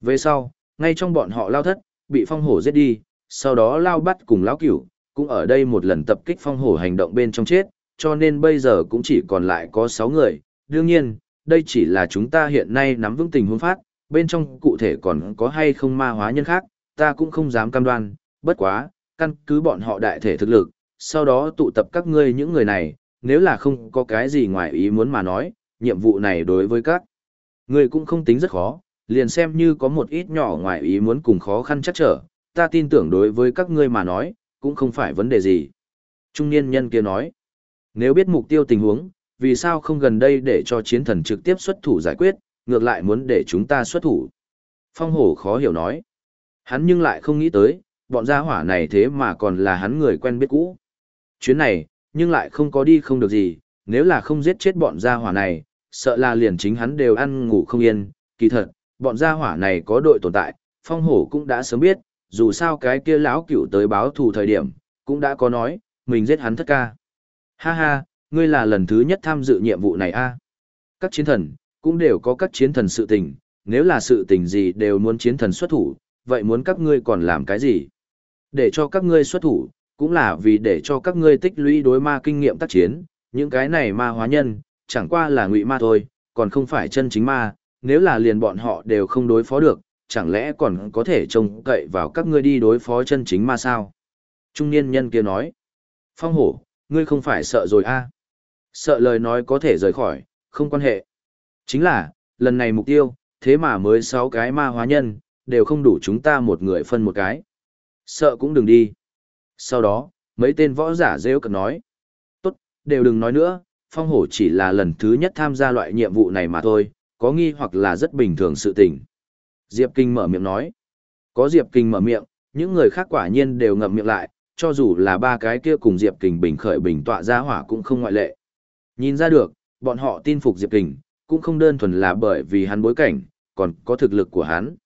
Về sau, ngay trong bọn họ lao thất, bị phong hổ giết đi, sau đó lao bắt cùng lão cửu, cũng ở đây một lần tập kích phong hổ hành động bên trong chết, cho nên bây giờ cũng chỉ còn lại có 6 người. Đương nhiên, đây chỉ là chúng ta hiện nay nắm vững tình huống phát, bên trong cụ thể còn có hay không ma hóa nhân khác, ta cũng không dám cam đoan, bất quá, căn cứ bọn họ đại thể thực lực, sau đó tụ tập các ngươi những người này, nếu là không có cái gì ngoài ý muốn mà nói, nhiệm vụ này đối với các ngươi cũng không tính rất khó, liền xem như có một ít nhỏ ngoài ý muốn cùng khó khăn chắc trở, ta tin tưởng đối với các ngươi mà nói, cũng không phải vấn đề gì. Trung niên nhân kia nói, nếu biết mục tiêu tình huống, vì sao không gần đây để cho chiến thần trực tiếp xuất thủ giải quyết, ngược lại muốn để chúng ta xuất thủ. Phong hổ khó hiểu nói, hắn nhưng lại không nghĩ tới, bọn gia hỏa này thế mà còn là hắn người quen biết cũ. Chuyến này, nhưng lại không có đi không được gì, nếu là không giết chết bọn gia hỏa này, sợ là liền chính hắn đều ăn ngủ không yên, kỳ thật, bọn gia hỏa này có đội tồn tại, phong hổ cũng đã sớm biết, dù sao cái kia lão cựu tới báo thù thời điểm, cũng đã có nói, mình giết hắn thất ca. Ha ha, ngươi là lần thứ nhất tham dự nhiệm vụ này a Các chiến thần, cũng đều có các chiến thần sự tình, nếu là sự tình gì đều muốn chiến thần xuất thủ, vậy muốn các ngươi còn làm cái gì? Để cho các ngươi xuất thủ, cũng là vì để cho các ngươi tích lũy đối ma kinh nghiệm tác chiến, những cái này ma hóa nhân, chẳng qua là ngụy ma thôi, còn không phải chân chính ma, nếu là liền bọn họ đều không đối phó được, chẳng lẽ còn có thể trông cậy vào các ngươi đi đối phó chân chính ma sao? Trung niên nhân kia nói, phong hổ, ngươi không phải sợ rồi a? À? Sợ lời nói có thể rời khỏi, không quan hệ. Chính là, lần này mục tiêu, thế mà mới 6 cái ma hóa nhân, đều không đủ chúng ta một người phân một cái. Sợ cũng đừng đi. Sau đó, mấy tên võ giả rêu cực nói. Tốt, đều đừng nói nữa, phong hổ chỉ là lần thứ nhất tham gia loại nhiệm vụ này mà thôi, có nghi hoặc là rất bình thường sự tình. Diệp Kinh mở miệng nói. Có Diệp Kinh mở miệng, những người khác quả nhiên đều ngậm miệng lại, cho dù là ba cái kia cùng Diệp Kinh bình khởi bình tọa ra hỏa cũng không ngoại lệ. Nhìn ra được, bọn họ tin phục Diệp Kinh, cũng không đơn thuần là bởi vì hắn bối cảnh, còn có thực lực của hắn.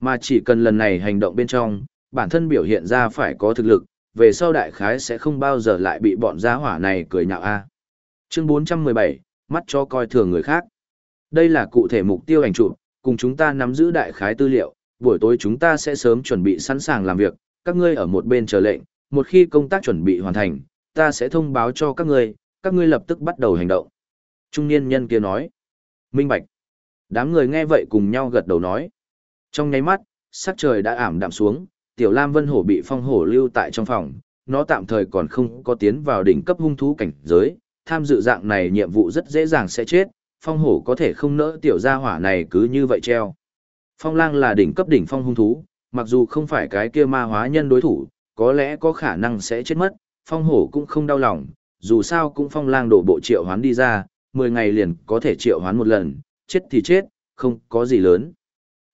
Mà chỉ cần lần này hành động bên trong, bản thân biểu hiện ra phải có thực lực, về sau đại khái sẽ không bao giờ lại bị bọn gia hỏa này cười nhạo a. Chương 417, mắt cho coi thường người khác. Đây là cụ thể mục tiêu ảnh chụp, cùng chúng ta nắm giữ đại khái tư liệu, buổi tối chúng ta sẽ sớm chuẩn bị sẵn sàng làm việc, các ngươi ở một bên chờ lệnh, một khi công tác chuẩn bị hoàn thành, ta sẽ thông báo cho các ngươi, các ngươi lập tức bắt đầu hành động. Trung niên nhân kia nói. Minh Bạch. Đám người nghe vậy cùng nhau gật đầu nói. Trong nháy mắt, sắc trời đã ảm đạm xuống, tiểu lam vân hổ bị phong hổ lưu tại trong phòng, nó tạm thời còn không có tiến vào đỉnh cấp hung thú cảnh giới, tham dự dạng này nhiệm vụ rất dễ dàng sẽ chết, phong hổ có thể không nỡ tiểu gia hỏa này cứ như vậy treo. Phong lang là đỉnh cấp đỉnh phong hung thú, mặc dù không phải cái kia ma hóa nhân đối thủ, có lẽ có khả năng sẽ chết mất, phong hổ cũng không đau lòng, dù sao cũng phong lang đổ bộ triệu hoán đi ra, 10 ngày liền có thể triệu hoán một lần, chết thì chết, không có gì lớn.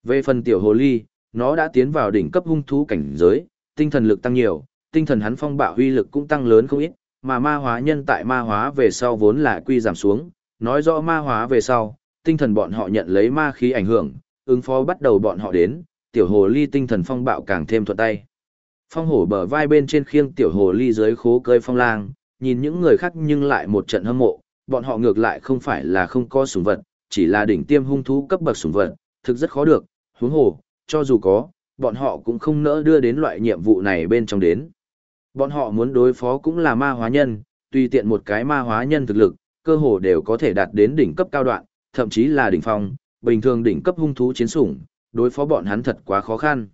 Về phần tiểu hồ ly, nó đã tiến vào đỉnh cấp hung thú cảnh giới, tinh thần lực tăng nhiều, tinh thần hắn phong bạo huy lực cũng tăng lớn không ít, mà ma hóa nhân tại ma hóa về sau vốn là quy giảm xuống, nói rõ ma hóa về sau, tinh thần bọn họ nhận lấy ma khí ảnh hưởng, ứng phó bắt đầu bọn họ đến, tiểu hồ ly tinh thần phong bạo càng thêm thuận tay. Phong hổ bờ vai bên trên khiêng tiểu hồ ly dưới khố cơi phong lang, nhìn những người khác nhưng lại một trận hâm mộ, bọn họ ngược lại không phải là không có sủng vật, chỉ là đỉnh tiêm hung thú cấp bậc sủng vật, thực rất khó được, huống hồ, cho dù có, bọn họ cũng không nỡ đưa đến loại nhiệm vụ này bên trong đến. Bọn họ muốn đối phó cũng là ma hóa nhân, tùy tiện một cái ma hóa nhân thực lực, cơ hồ đều có thể đạt đến đỉnh cấp cao đoạn, thậm chí là đỉnh phong, bình thường đỉnh cấp hung thú chiến sủng, đối phó bọn hắn thật quá khó khăn.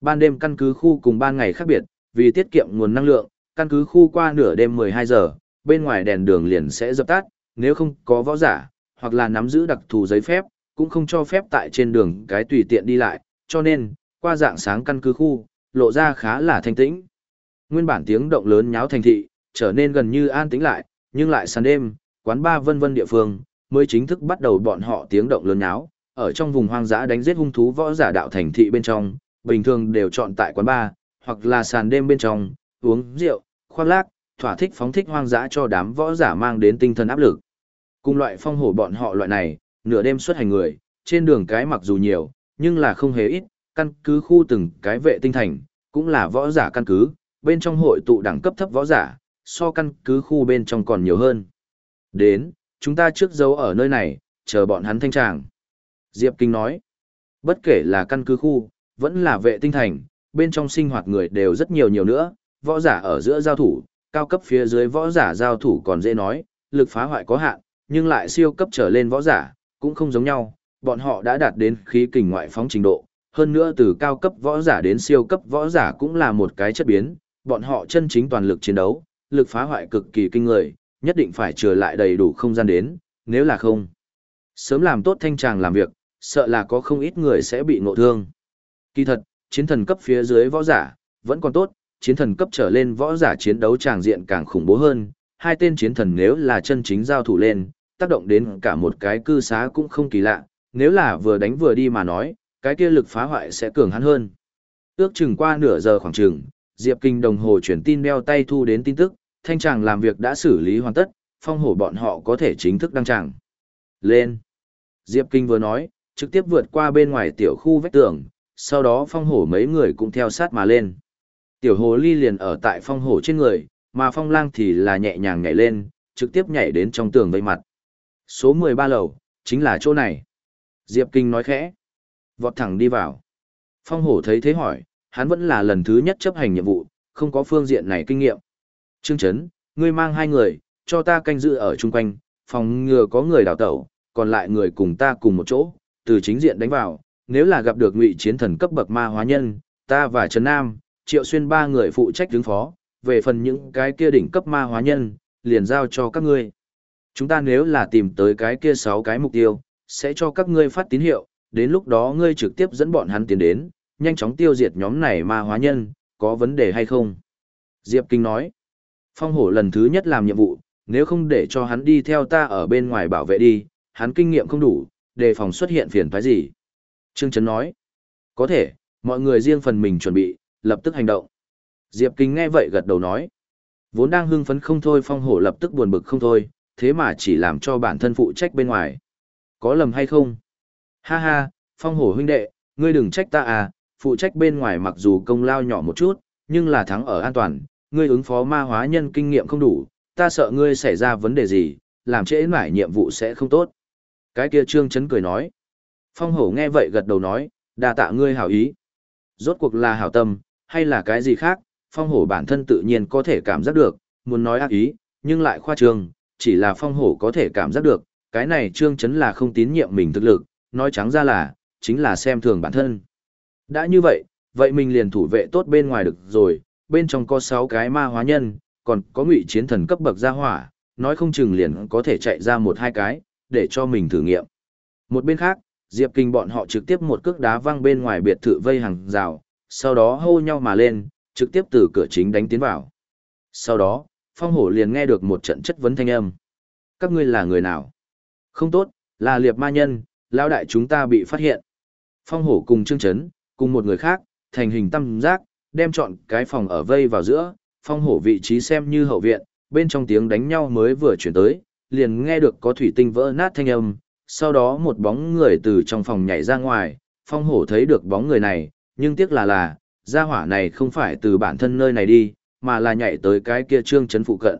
Ban đêm căn cứ khu cùng ban ngày khác biệt, vì tiết kiệm nguồn năng lượng, căn cứ khu qua nửa đêm 12 giờ, bên ngoài đèn đường liền sẽ dập tắt, nếu không có võ giả, hoặc là nắm giữ đặc thù giấy phép, cũng không cho phép tại trên đường cái tùy tiện đi lại, cho nên, qua dạng sáng căn cứ khu, lộ ra khá là thanh tĩnh. Nguyên bản tiếng động lớn nháo thành thị, trở nên gần như an tĩnh lại, nhưng lại sàn đêm, quán ba vân vân địa phương, mới chính thức bắt đầu bọn họ tiếng động lớn nháo, ở trong vùng hoang dã đánh giết hung thú võ giả đạo thành thị bên trong, bình thường đều chọn tại quán ba, hoặc là sàn đêm bên trong, uống rượu, khoác lác, thỏa thích phóng thích hoang dã cho đám võ giả mang đến tinh thần áp lực. Cùng loại phong hổ bọn họ loại này, nửa đêm xuất hành người, trên đường cái mặc dù nhiều, nhưng là không hề ít, căn cứ khu từng cái vệ tinh thành, cũng là võ giả căn cứ, bên trong hội tụ đẳng cấp thấp võ giả, so căn cứ khu bên trong còn nhiều hơn. Đến, chúng ta trước giấu ở nơi này, chờ bọn hắn thanh tràng. Diệp Kinh nói, bất kể là căn cứ khu, vẫn là vệ tinh thành, bên trong sinh hoạt người đều rất nhiều nhiều nữa, võ giả ở giữa giao thủ, cao cấp phía dưới võ giả giao thủ còn dễ nói, lực phá hoại có hạn, nhưng lại siêu cấp trở lên võ giả, cũng không giống nhau, bọn họ đã đạt đến khí kình ngoại phóng trình độ, hơn nữa từ cao cấp võ giả đến siêu cấp võ giả cũng là một cái chất biến, bọn họ chân chính toàn lực chiến đấu, lực phá hoại cực kỳ kinh người, nhất định phải trở lại đầy đủ không gian đến, nếu là không. Sớm làm tốt thanh tràng làm việc, sợ là có không ít người sẽ bị ngộ thương. Kỳ thật, chiến thần cấp phía dưới võ giả, vẫn còn tốt, chiến thần cấp trở lên võ giả chiến đấu tràng diện càng khủng bố hơn, hai tên chiến thần nếu là chân chính giao thủ lên, tác động đến cả một cái cư xá cũng không kỳ lạ, nếu là vừa đánh vừa đi mà nói, cái kia lực phá hoại sẽ cường hắn hơn. Ước chừng qua nửa giờ khoảng chừng, Diệp Kinh đồng hồ chuyển tin đeo tay thu đến tin tức, thanh tràng làm việc đã xử lý hoàn tất, phong hổ bọn họ có thể chính thức đăng tràng. Lên! Diệp Kinh vừa nói, trực tiếp vượt qua bên ngoài tiểu khu vách tường, sau đó phong hổ mấy người cũng theo sát mà lên. Tiểu hồ ly liền ở tại phong hổ trên người, mà phong lang thì là nhẹ nhàng nhảy lên, trực tiếp nhảy đến trong tường vây mặt. Số 13 lầu, chính là chỗ này. Diệp Kinh nói khẽ. Vọt thẳng đi vào. Phong hổ thấy thế hỏi, hắn vẫn là lần thứ nhất chấp hành nhiệm vụ, không có phương diện này kinh nghiệm. Trương Trấn, ngươi mang hai người, cho ta canh giữ ở chung quanh, phòng ngừa có người đào tẩu, còn lại người cùng ta cùng một chỗ, từ chính diện đánh vào, nếu là gặp được ngụy chiến thần cấp bậc ma hóa nhân, ta và Trần Nam, Triệu Xuyên ba người phụ trách đứng phó, về phần những cái kia đỉnh cấp ma hóa nhân, liền giao cho các ngươi. Chúng ta nếu là tìm tới cái kia sáu cái mục tiêu, sẽ cho các ngươi phát tín hiệu, đến lúc đó ngươi trực tiếp dẫn bọn hắn tiến đến, nhanh chóng tiêu diệt nhóm này ma hóa nhân, có vấn đề hay không? Diệp Kinh nói, phong hổ lần thứ nhất làm nhiệm vụ, nếu không để cho hắn đi theo ta ở bên ngoài bảo vệ đi, hắn kinh nghiệm không đủ, đề phòng xuất hiện phiền toái gì. Trương Trấn nói, có thể, mọi người riêng phần mình chuẩn bị, lập tức hành động. Diệp Kinh nghe vậy gật đầu nói, vốn đang hưng phấn không thôi phong hổ lập tức buồn bực không thôi, thế mà chỉ làm cho bản thân phụ trách bên ngoài. Có lầm hay không? Ha ha, phong hổ huynh đệ, ngươi đừng trách ta à, phụ trách bên ngoài mặc dù công lao nhỏ một chút, nhưng là thắng ở an toàn, ngươi ứng phó ma hóa nhân kinh nghiệm không đủ, ta sợ ngươi xảy ra vấn đề gì, làm trễ mãi nhiệm vụ sẽ không tốt. Cái kia trương chấn cười nói. Phong hổ nghe vậy gật đầu nói, đa tạ ngươi hảo ý. Rốt cuộc là hảo tâm, hay là cái gì khác, phong hổ bản thân tự nhiên có thể cảm giác được, muốn nói ác ý, nhưng lại khoa trương, chỉ là phong hổ có thể cảm giác được, cái này trương chấn là không tín nhiệm mình thực lực, nói trắng ra là, chính là xem thường bản thân. Đã như vậy, vậy mình liền thủ vệ tốt bên ngoài được rồi, bên trong có 6 cái ma hóa nhân, còn có ngụy chiến thần cấp bậc gia hỏa, nói không chừng liền có thể chạy ra một hai cái, để cho mình thử nghiệm. Một bên khác, Diệp Kinh bọn họ trực tiếp một cước đá văng bên ngoài biệt thự vây hàng rào, sau đó hô nhau mà lên, trực tiếp từ cửa chính đánh tiến vào. Sau đó, Phong Hổ liền nghe được một trận chất vấn thanh âm. Các ngươi là người nào? Không tốt, là liệp ma nhân, lão đại chúng ta bị phát hiện. Phong Hổ cùng Trương Chấn, cùng một người khác, thành hình tam giác, đem chọn cái phòng ở vây vào giữa, Phong Hổ vị trí xem như hậu viện, bên trong tiếng đánh nhau mới vừa chuyển tới, liền nghe được có thủy tinh vỡ nát thanh âm, sau đó một bóng người từ trong phòng nhảy ra ngoài, Phong Hổ thấy được bóng người này, nhưng tiếc là là, gia hỏa này không phải từ bản thân nơi này đi, mà là nhảy tới cái kia trương chấn phụ cận.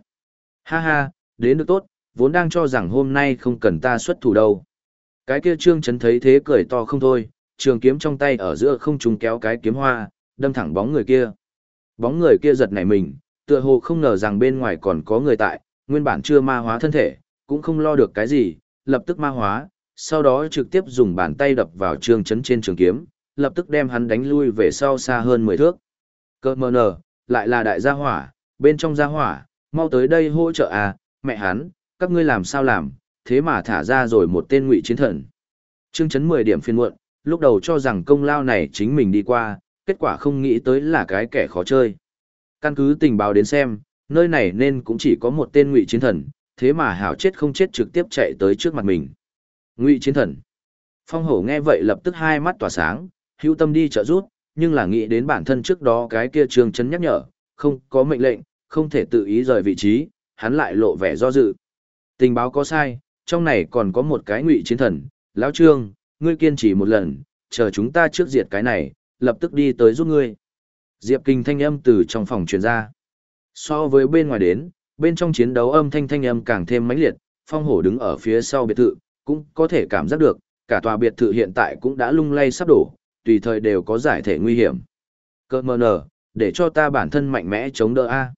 Ha ha, đến được tốt, vốn đang cho rằng hôm nay không cần ta xuất thủ đâu. Cái kia trương chấn thấy thế cười to không thôi, trường kiếm trong tay ở giữa không trùng kéo cái kiếm hoa, đâm thẳng bóng người kia. Bóng người kia giật nảy mình, tựa hồ không ngờ rằng bên ngoài còn có người tại, nguyên bản chưa ma hóa thân thể, cũng không lo được cái gì, lập tức ma hóa, sau đó trực tiếp dùng bàn tay đập vào trương chấn trên trường kiếm, lập tức đem hắn đánh lui về sau xa hơn 10 thước. Cơ mờ nở, lại là đại gia hỏa, bên trong gia hỏa, mau tới đây hỗ trợ à, mẹ hắn, các ngươi làm sao làm, thế mà thả ra rồi một tên ngụy chiến thần. Trương chấn 10 điểm phiên muộn, lúc đầu cho rằng công lao này chính mình đi qua, kết quả không nghĩ tới là cái kẻ khó chơi. Căn cứ tình báo đến xem, nơi này nên cũng chỉ có một tên ngụy chiến thần, thế mà hảo chết không chết trực tiếp chạy tới trước mặt mình. Ngụy chiến thần. Phong hổ nghe vậy lập tức hai mắt tỏa sáng, hữu tâm đi trợ rút, nhưng là nghĩ đến bản thân trước đó cái kia trường chấn nhắc nhở, không có mệnh lệnh, không thể tự ý rời vị trí, hắn lại lộ vẻ do dự. Tình báo có sai, trong này còn có một cái ngụy chiến thần, lão trương, ngươi kiên trì một lần, chờ chúng ta trước diệt cái này, lập tức đi tới giúp ngươi. Diệp Kinh thanh âm từ trong phòng truyền ra. So với bên ngoài đến, bên trong chiến đấu âm thanh thanh âm càng thêm mãnh liệt, phong hổ đứng ở phía sau biệt thự, cũng có thể cảm giác được, cả tòa biệt thự hiện tại cũng đã lung lay sắp đổ, tùy thời đều có giải thể nguy hiểm. Cơ mơ nở, để cho ta bản thân mạnh mẽ chống đỡ A.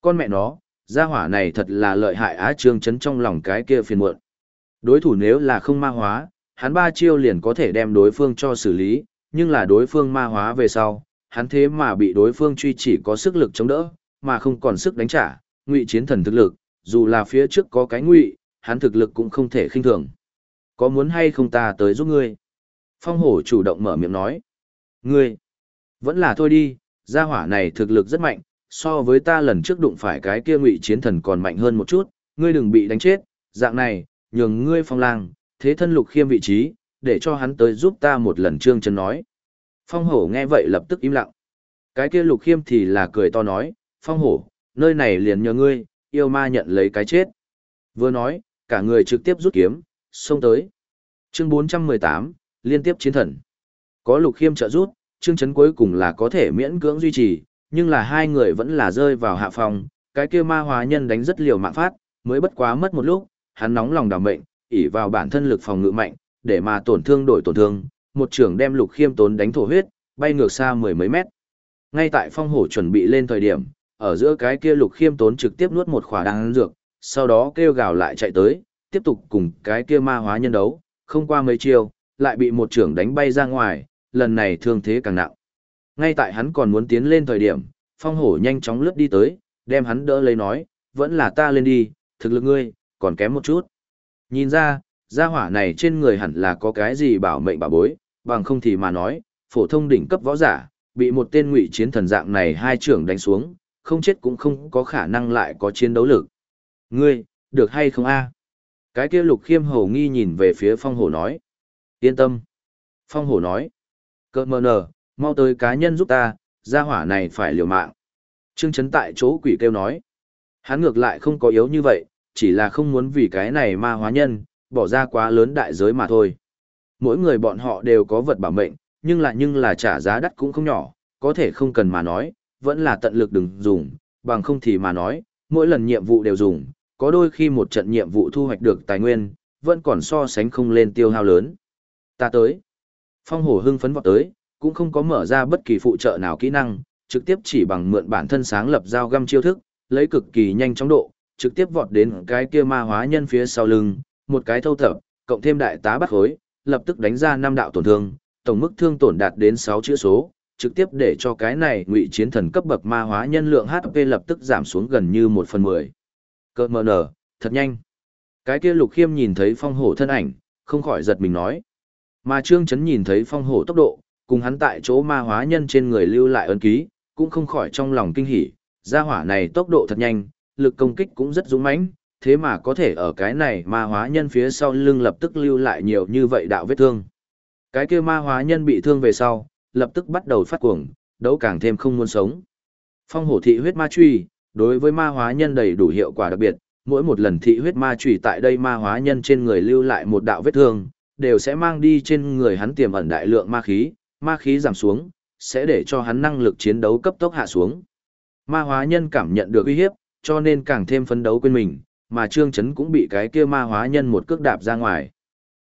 Con mẹ nó, gia hỏa này thật là lợi hại á trương chấn trong lòng cái kia phiền muộn. Đối thủ nếu là không ma hóa, hắn ba chiêu liền có thể đem đối phương cho xử lý, nhưng là đối phương ma hóa về sau, hắn thế mà bị đối phương truy chỉ có sức lực chống đỡ, mà không còn sức đánh trả, ngụy chiến thần thực lực, dù là phía trước có cái ngụy, hắn thực lực cũng không thể khinh thường. Có muốn hay không ta tới giúp ngươi? Phong hổ chủ động mở miệng nói. Ngươi, vẫn là thôi đi, gia hỏa này thực lực rất mạnh, so với ta lần trước đụng phải cái kia ngụy chiến thần còn mạnh hơn một chút, ngươi đừng bị đánh chết, dạng này, nhường ngươi phong lang, thế thân lục khiêm vị trí, để cho hắn tới giúp ta một lần trương chân nói. Phong hổ nghe vậy lập tức im lặng. Cái kia lục khiêm thì là cười to nói, phong hổ, nơi này liền nhờ ngươi, yêu ma nhận lấy cái chết. Vừa nói, cả người trực tiếp rút kiếm, xông tới. Chương 418, liên tiếp chiến thần. Có lục khiêm trợ rút, trương chấn cuối cùng là có thể miễn cưỡng duy trì, nhưng là hai người vẫn là rơi vào hạ phòng, cái kia ma hóa nhân đánh rất liều mạng phát, mới bất quá mất một lúc, hắn nóng lòng đảm mệnh, ỉ vào bản thân lực phòng ngự mạnh, để mà tổn thương đổi tổn thương, một trưởng đem lục khiêm tốn đánh thổ huyết, bay ngược xa mười mấy mét. Ngay tại phong hổ chuẩn bị lên thời điểm, ở giữa cái kia lục khiêm tốn trực tiếp nuốt một khỏa đan dược, sau đó kêu gào lại chạy tới, tiếp tục cùng cái kia ma hóa nhân đấu, không qua mấy chiêu, lại bị một trưởng đánh bay ra ngoài, lần này thương thế càng nặng. Ngay tại hắn còn muốn tiến lên thời điểm, phong hổ nhanh chóng lướt đi tới, đem hắn đỡ lấy nói, vẫn là ta lên đi, thực lực ngươi, còn kém một chút. Nhìn ra, gia hỏa này trên người hẳn là có cái gì bảo mệnh bảo bối, bằng không thì mà nói, phổ thông đỉnh cấp võ giả, bị một tên ngụy chiến thần dạng này hai trưởng đánh xuống, không chết cũng không có khả năng lại có chiến đấu lực. Ngươi, được hay không a? Cái kia lục khiêm hầu nghi nhìn về phía phong hổ nói. Yên tâm. Phong hổ nói. Cơ mờ nở, mau tới cá nhân giúp ta, gia hỏa này phải liều mạng. Trương chấn tại chỗ quỷ kêu nói. Hắn ngược lại không có yếu như vậy, chỉ là không muốn vì cái này ma hóa nhân, bỏ ra quá lớn đại giới mà thôi. Mỗi người bọn họ đều có vật bảo mệnh, nhưng là nhưng là trả giá đắt cũng không nhỏ, có thể không cần mà nói, vẫn là tận lực đừng dùng, bằng không thì mà nói, mỗi lần nhiệm vụ đều dùng, có đôi khi một trận nhiệm vụ thu hoạch được tài nguyên, vẫn còn so sánh không lên tiêu hao lớn. Ta tới. Phong hổ hưng phấn vọt tới, cũng không có mở ra bất kỳ phụ trợ nào kỹ năng, trực tiếp chỉ bằng mượn bản thân sáng lập dao găm chiêu thức, lấy cực kỳ nhanh chóng độ, trực tiếp vọt đến cái kia ma hóa nhân phía sau lưng, một cái thâu thập, cộng thêm đại tá bắt khối, lập tức đánh ra năm đạo tổn thương, tổng mức thương tổn đạt đến 6 chữ số, trực tiếp để cho cái này ngụy chiến thần cấp bậc ma hóa nhân lượng HP lập tức giảm xuống gần như 1 phần 10. Cơ mờ nở, thật nhanh. Cái kia lục khiêm nhìn thấy phong hổ thân ảnh, không khỏi giật mình nói. Mà Trương Chấn nhìn thấy phong hổ tốc độ, cùng hắn tại chỗ ma hóa nhân trên người lưu lại ấn ký, cũng không khỏi trong lòng kinh hỉ. Gia hỏa này tốc độ thật nhanh, lực công kích cũng rất dũng mãnh, thế mà có thể ở cái này ma hóa nhân phía sau lưng lập tức lưu lại nhiều như vậy đạo vết thương. Cái kia ma hóa nhân bị thương về sau, lập tức bắt đầu phát cuồng, đấu càng thêm không muốn sống. Phong hổ thị huyết ma truy, đối với ma hóa nhân đầy đủ hiệu quả đặc biệt, mỗi một lần thị huyết ma truy tại đây ma hóa nhân trên người lưu lại một đạo vết thương, đều sẽ mang đi trên người hắn tiềm ẩn đại lượng ma khí, ma khí giảm xuống, sẽ để cho hắn năng lực chiến đấu cấp tốc hạ xuống. Ma hóa nhân cảm nhận được uy hiếp, cho nên càng thêm phấn đấu quên mình, mà Trương Chấn cũng bị cái kia ma hóa nhân một cước đạp ra ngoài.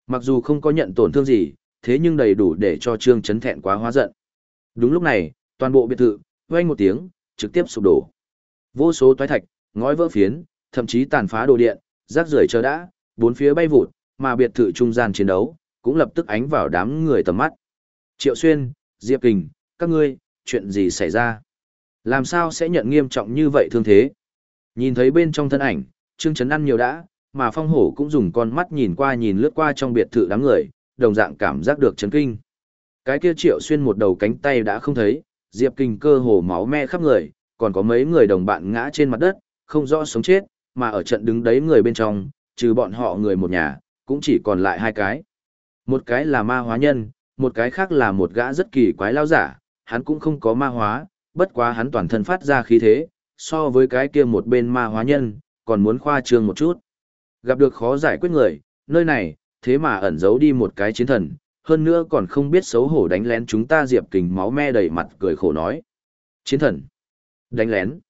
Mặc dù không có nhận tổn thương gì, thế nhưng đầy đủ để cho Trương Chấn thẹn quá hóa giận. Đúng lúc này, toàn bộ biệt thự, vang một tiếng, trực tiếp sụp đổ. Vô số toái thạch, ngói vỡ phiến, thậm chí tàn phá đồ điện, rác rưởi chờ đã, bốn phía bay vụt, mà biệt thự trung gian chiến đấu, cũng lập tức ánh vào đám người tầm mắt. Triệu Xuyên, Diệp Kình, các ngươi, chuyện gì xảy ra? Làm sao sẽ nhận nghiêm trọng như vậy thương thế? Nhìn thấy bên trong thân ảnh, Trương Trấn ăn nhiều đã, mà Phong Hổ cũng dùng con mắt nhìn qua nhìn lướt qua trong biệt thự đám người, đồng dạng cảm giác được chấn kinh. Cái kia Triệu Xuyên một đầu cánh tay đã không thấy, Diệp Kình cơ hồ máu me khắp người, còn có mấy người đồng bạn ngã trên mặt đất, không rõ sống chết, mà ở trận đứng đấy người bên trong, trừ bọn họ người một nhà, cũng chỉ còn lại hai cái. Một cái là ma hóa nhân, một cái khác là một gã rất kỳ quái lao giả, hắn cũng không có ma hóa, bất quá hắn toàn thân phát ra khí thế, so với cái kia một bên ma hóa nhân, còn muốn khoa trương một chút. Gặp được khó giải quyết người, nơi này, thế mà ẩn giấu đi một cái chiến thần, hơn nữa còn không biết xấu hổ đánh lén chúng ta Diệp Kình máu me đầy mặt cười khổ nói. Chiến thần. Đánh lén.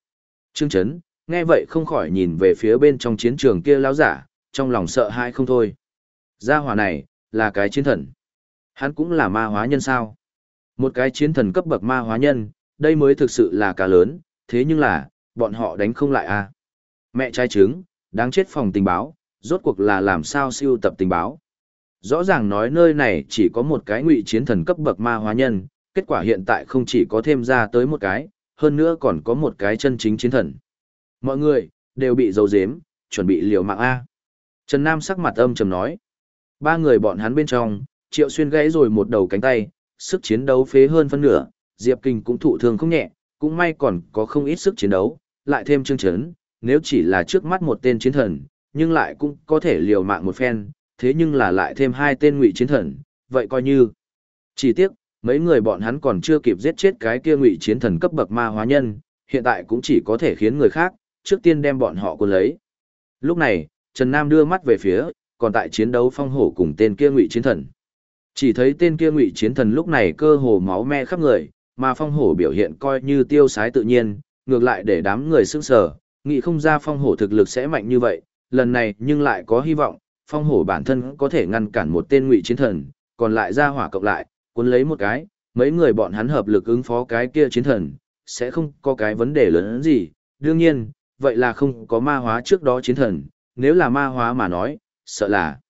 Trương Chấn, nghe vậy không khỏi nhìn về phía bên trong chiến trường kia lão giả, trong lòng sợ hãi không thôi. Gia hỏa này, là cái chiến thần. Hắn cũng là ma hóa nhân sao? Một cái chiến thần cấp bậc ma hóa nhân, đây mới thực sự là cả lớn, thế nhưng là, bọn họ đánh không lại à? Mẹ trai trứng, đáng chết phòng tình báo, rốt cuộc là làm sao siêu tập tình báo. Rõ ràng nói nơi này chỉ có một cái ngụy chiến thần cấp bậc ma hóa nhân, kết quả hiện tại không chỉ có thêm ra tới một cái, hơn nữa còn có một cái chân chính chiến thần. Mọi người, đều bị dấu dếm, chuẩn bị liều mạng A. Trần Nam sắc mặt âm trầm nói. Ba người bọn hắn bên trong, Triệu Xuyên gãy rồi một đầu cánh tay, sức chiến đấu phế hơn phân nửa, Diệp Kinh cũng thụ thương không nhẹ, cũng may còn có không ít sức chiến đấu, lại thêm chương chấn, nếu chỉ là trước mắt một tên chiến thần, nhưng lại cũng có thể liều mạng một phen, thế nhưng là lại thêm hai tên ngụy chiến thần, vậy coi như. Chỉ tiếc, mấy người bọn hắn còn chưa kịp giết chết cái kia ngụy chiến thần cấp bậc ma hóa nhân, hiện tại cũng chỉ có thể khiến người khác, trước tiên đem bọn họ cuốn lấy. Lúc này, Trần Nam đưa mắt về phía, còn tại chiến đấu phong hổ cùng tên kia ngụy chiến thần. Chỉ thấy tên kia ngụy chiến thần lúc này cơ hồ máu me khắp người, mà phong hổ biểu hiện coi như tiêu sái tự nhiên, ngược lại để đám người sững sờ, nghĩ không ra phong hổ thực lực sẽ mạnh như vậy, lần này nhưng lại có hy vọng, phong hổ bản thân có thể ngăn cản một tên ngụy chiến thần, còn lại ra hỏa cộng lại, cuốn lấy một cái, mấy người bọn hắn hợp lực ứng phó cái kia chiến thần, sẽ không có cái vấn đề lớn gì, đương nhiên, vậy là không có ma hóa trước đó chiến thần, nếu là ma hóa mà nói, sợ là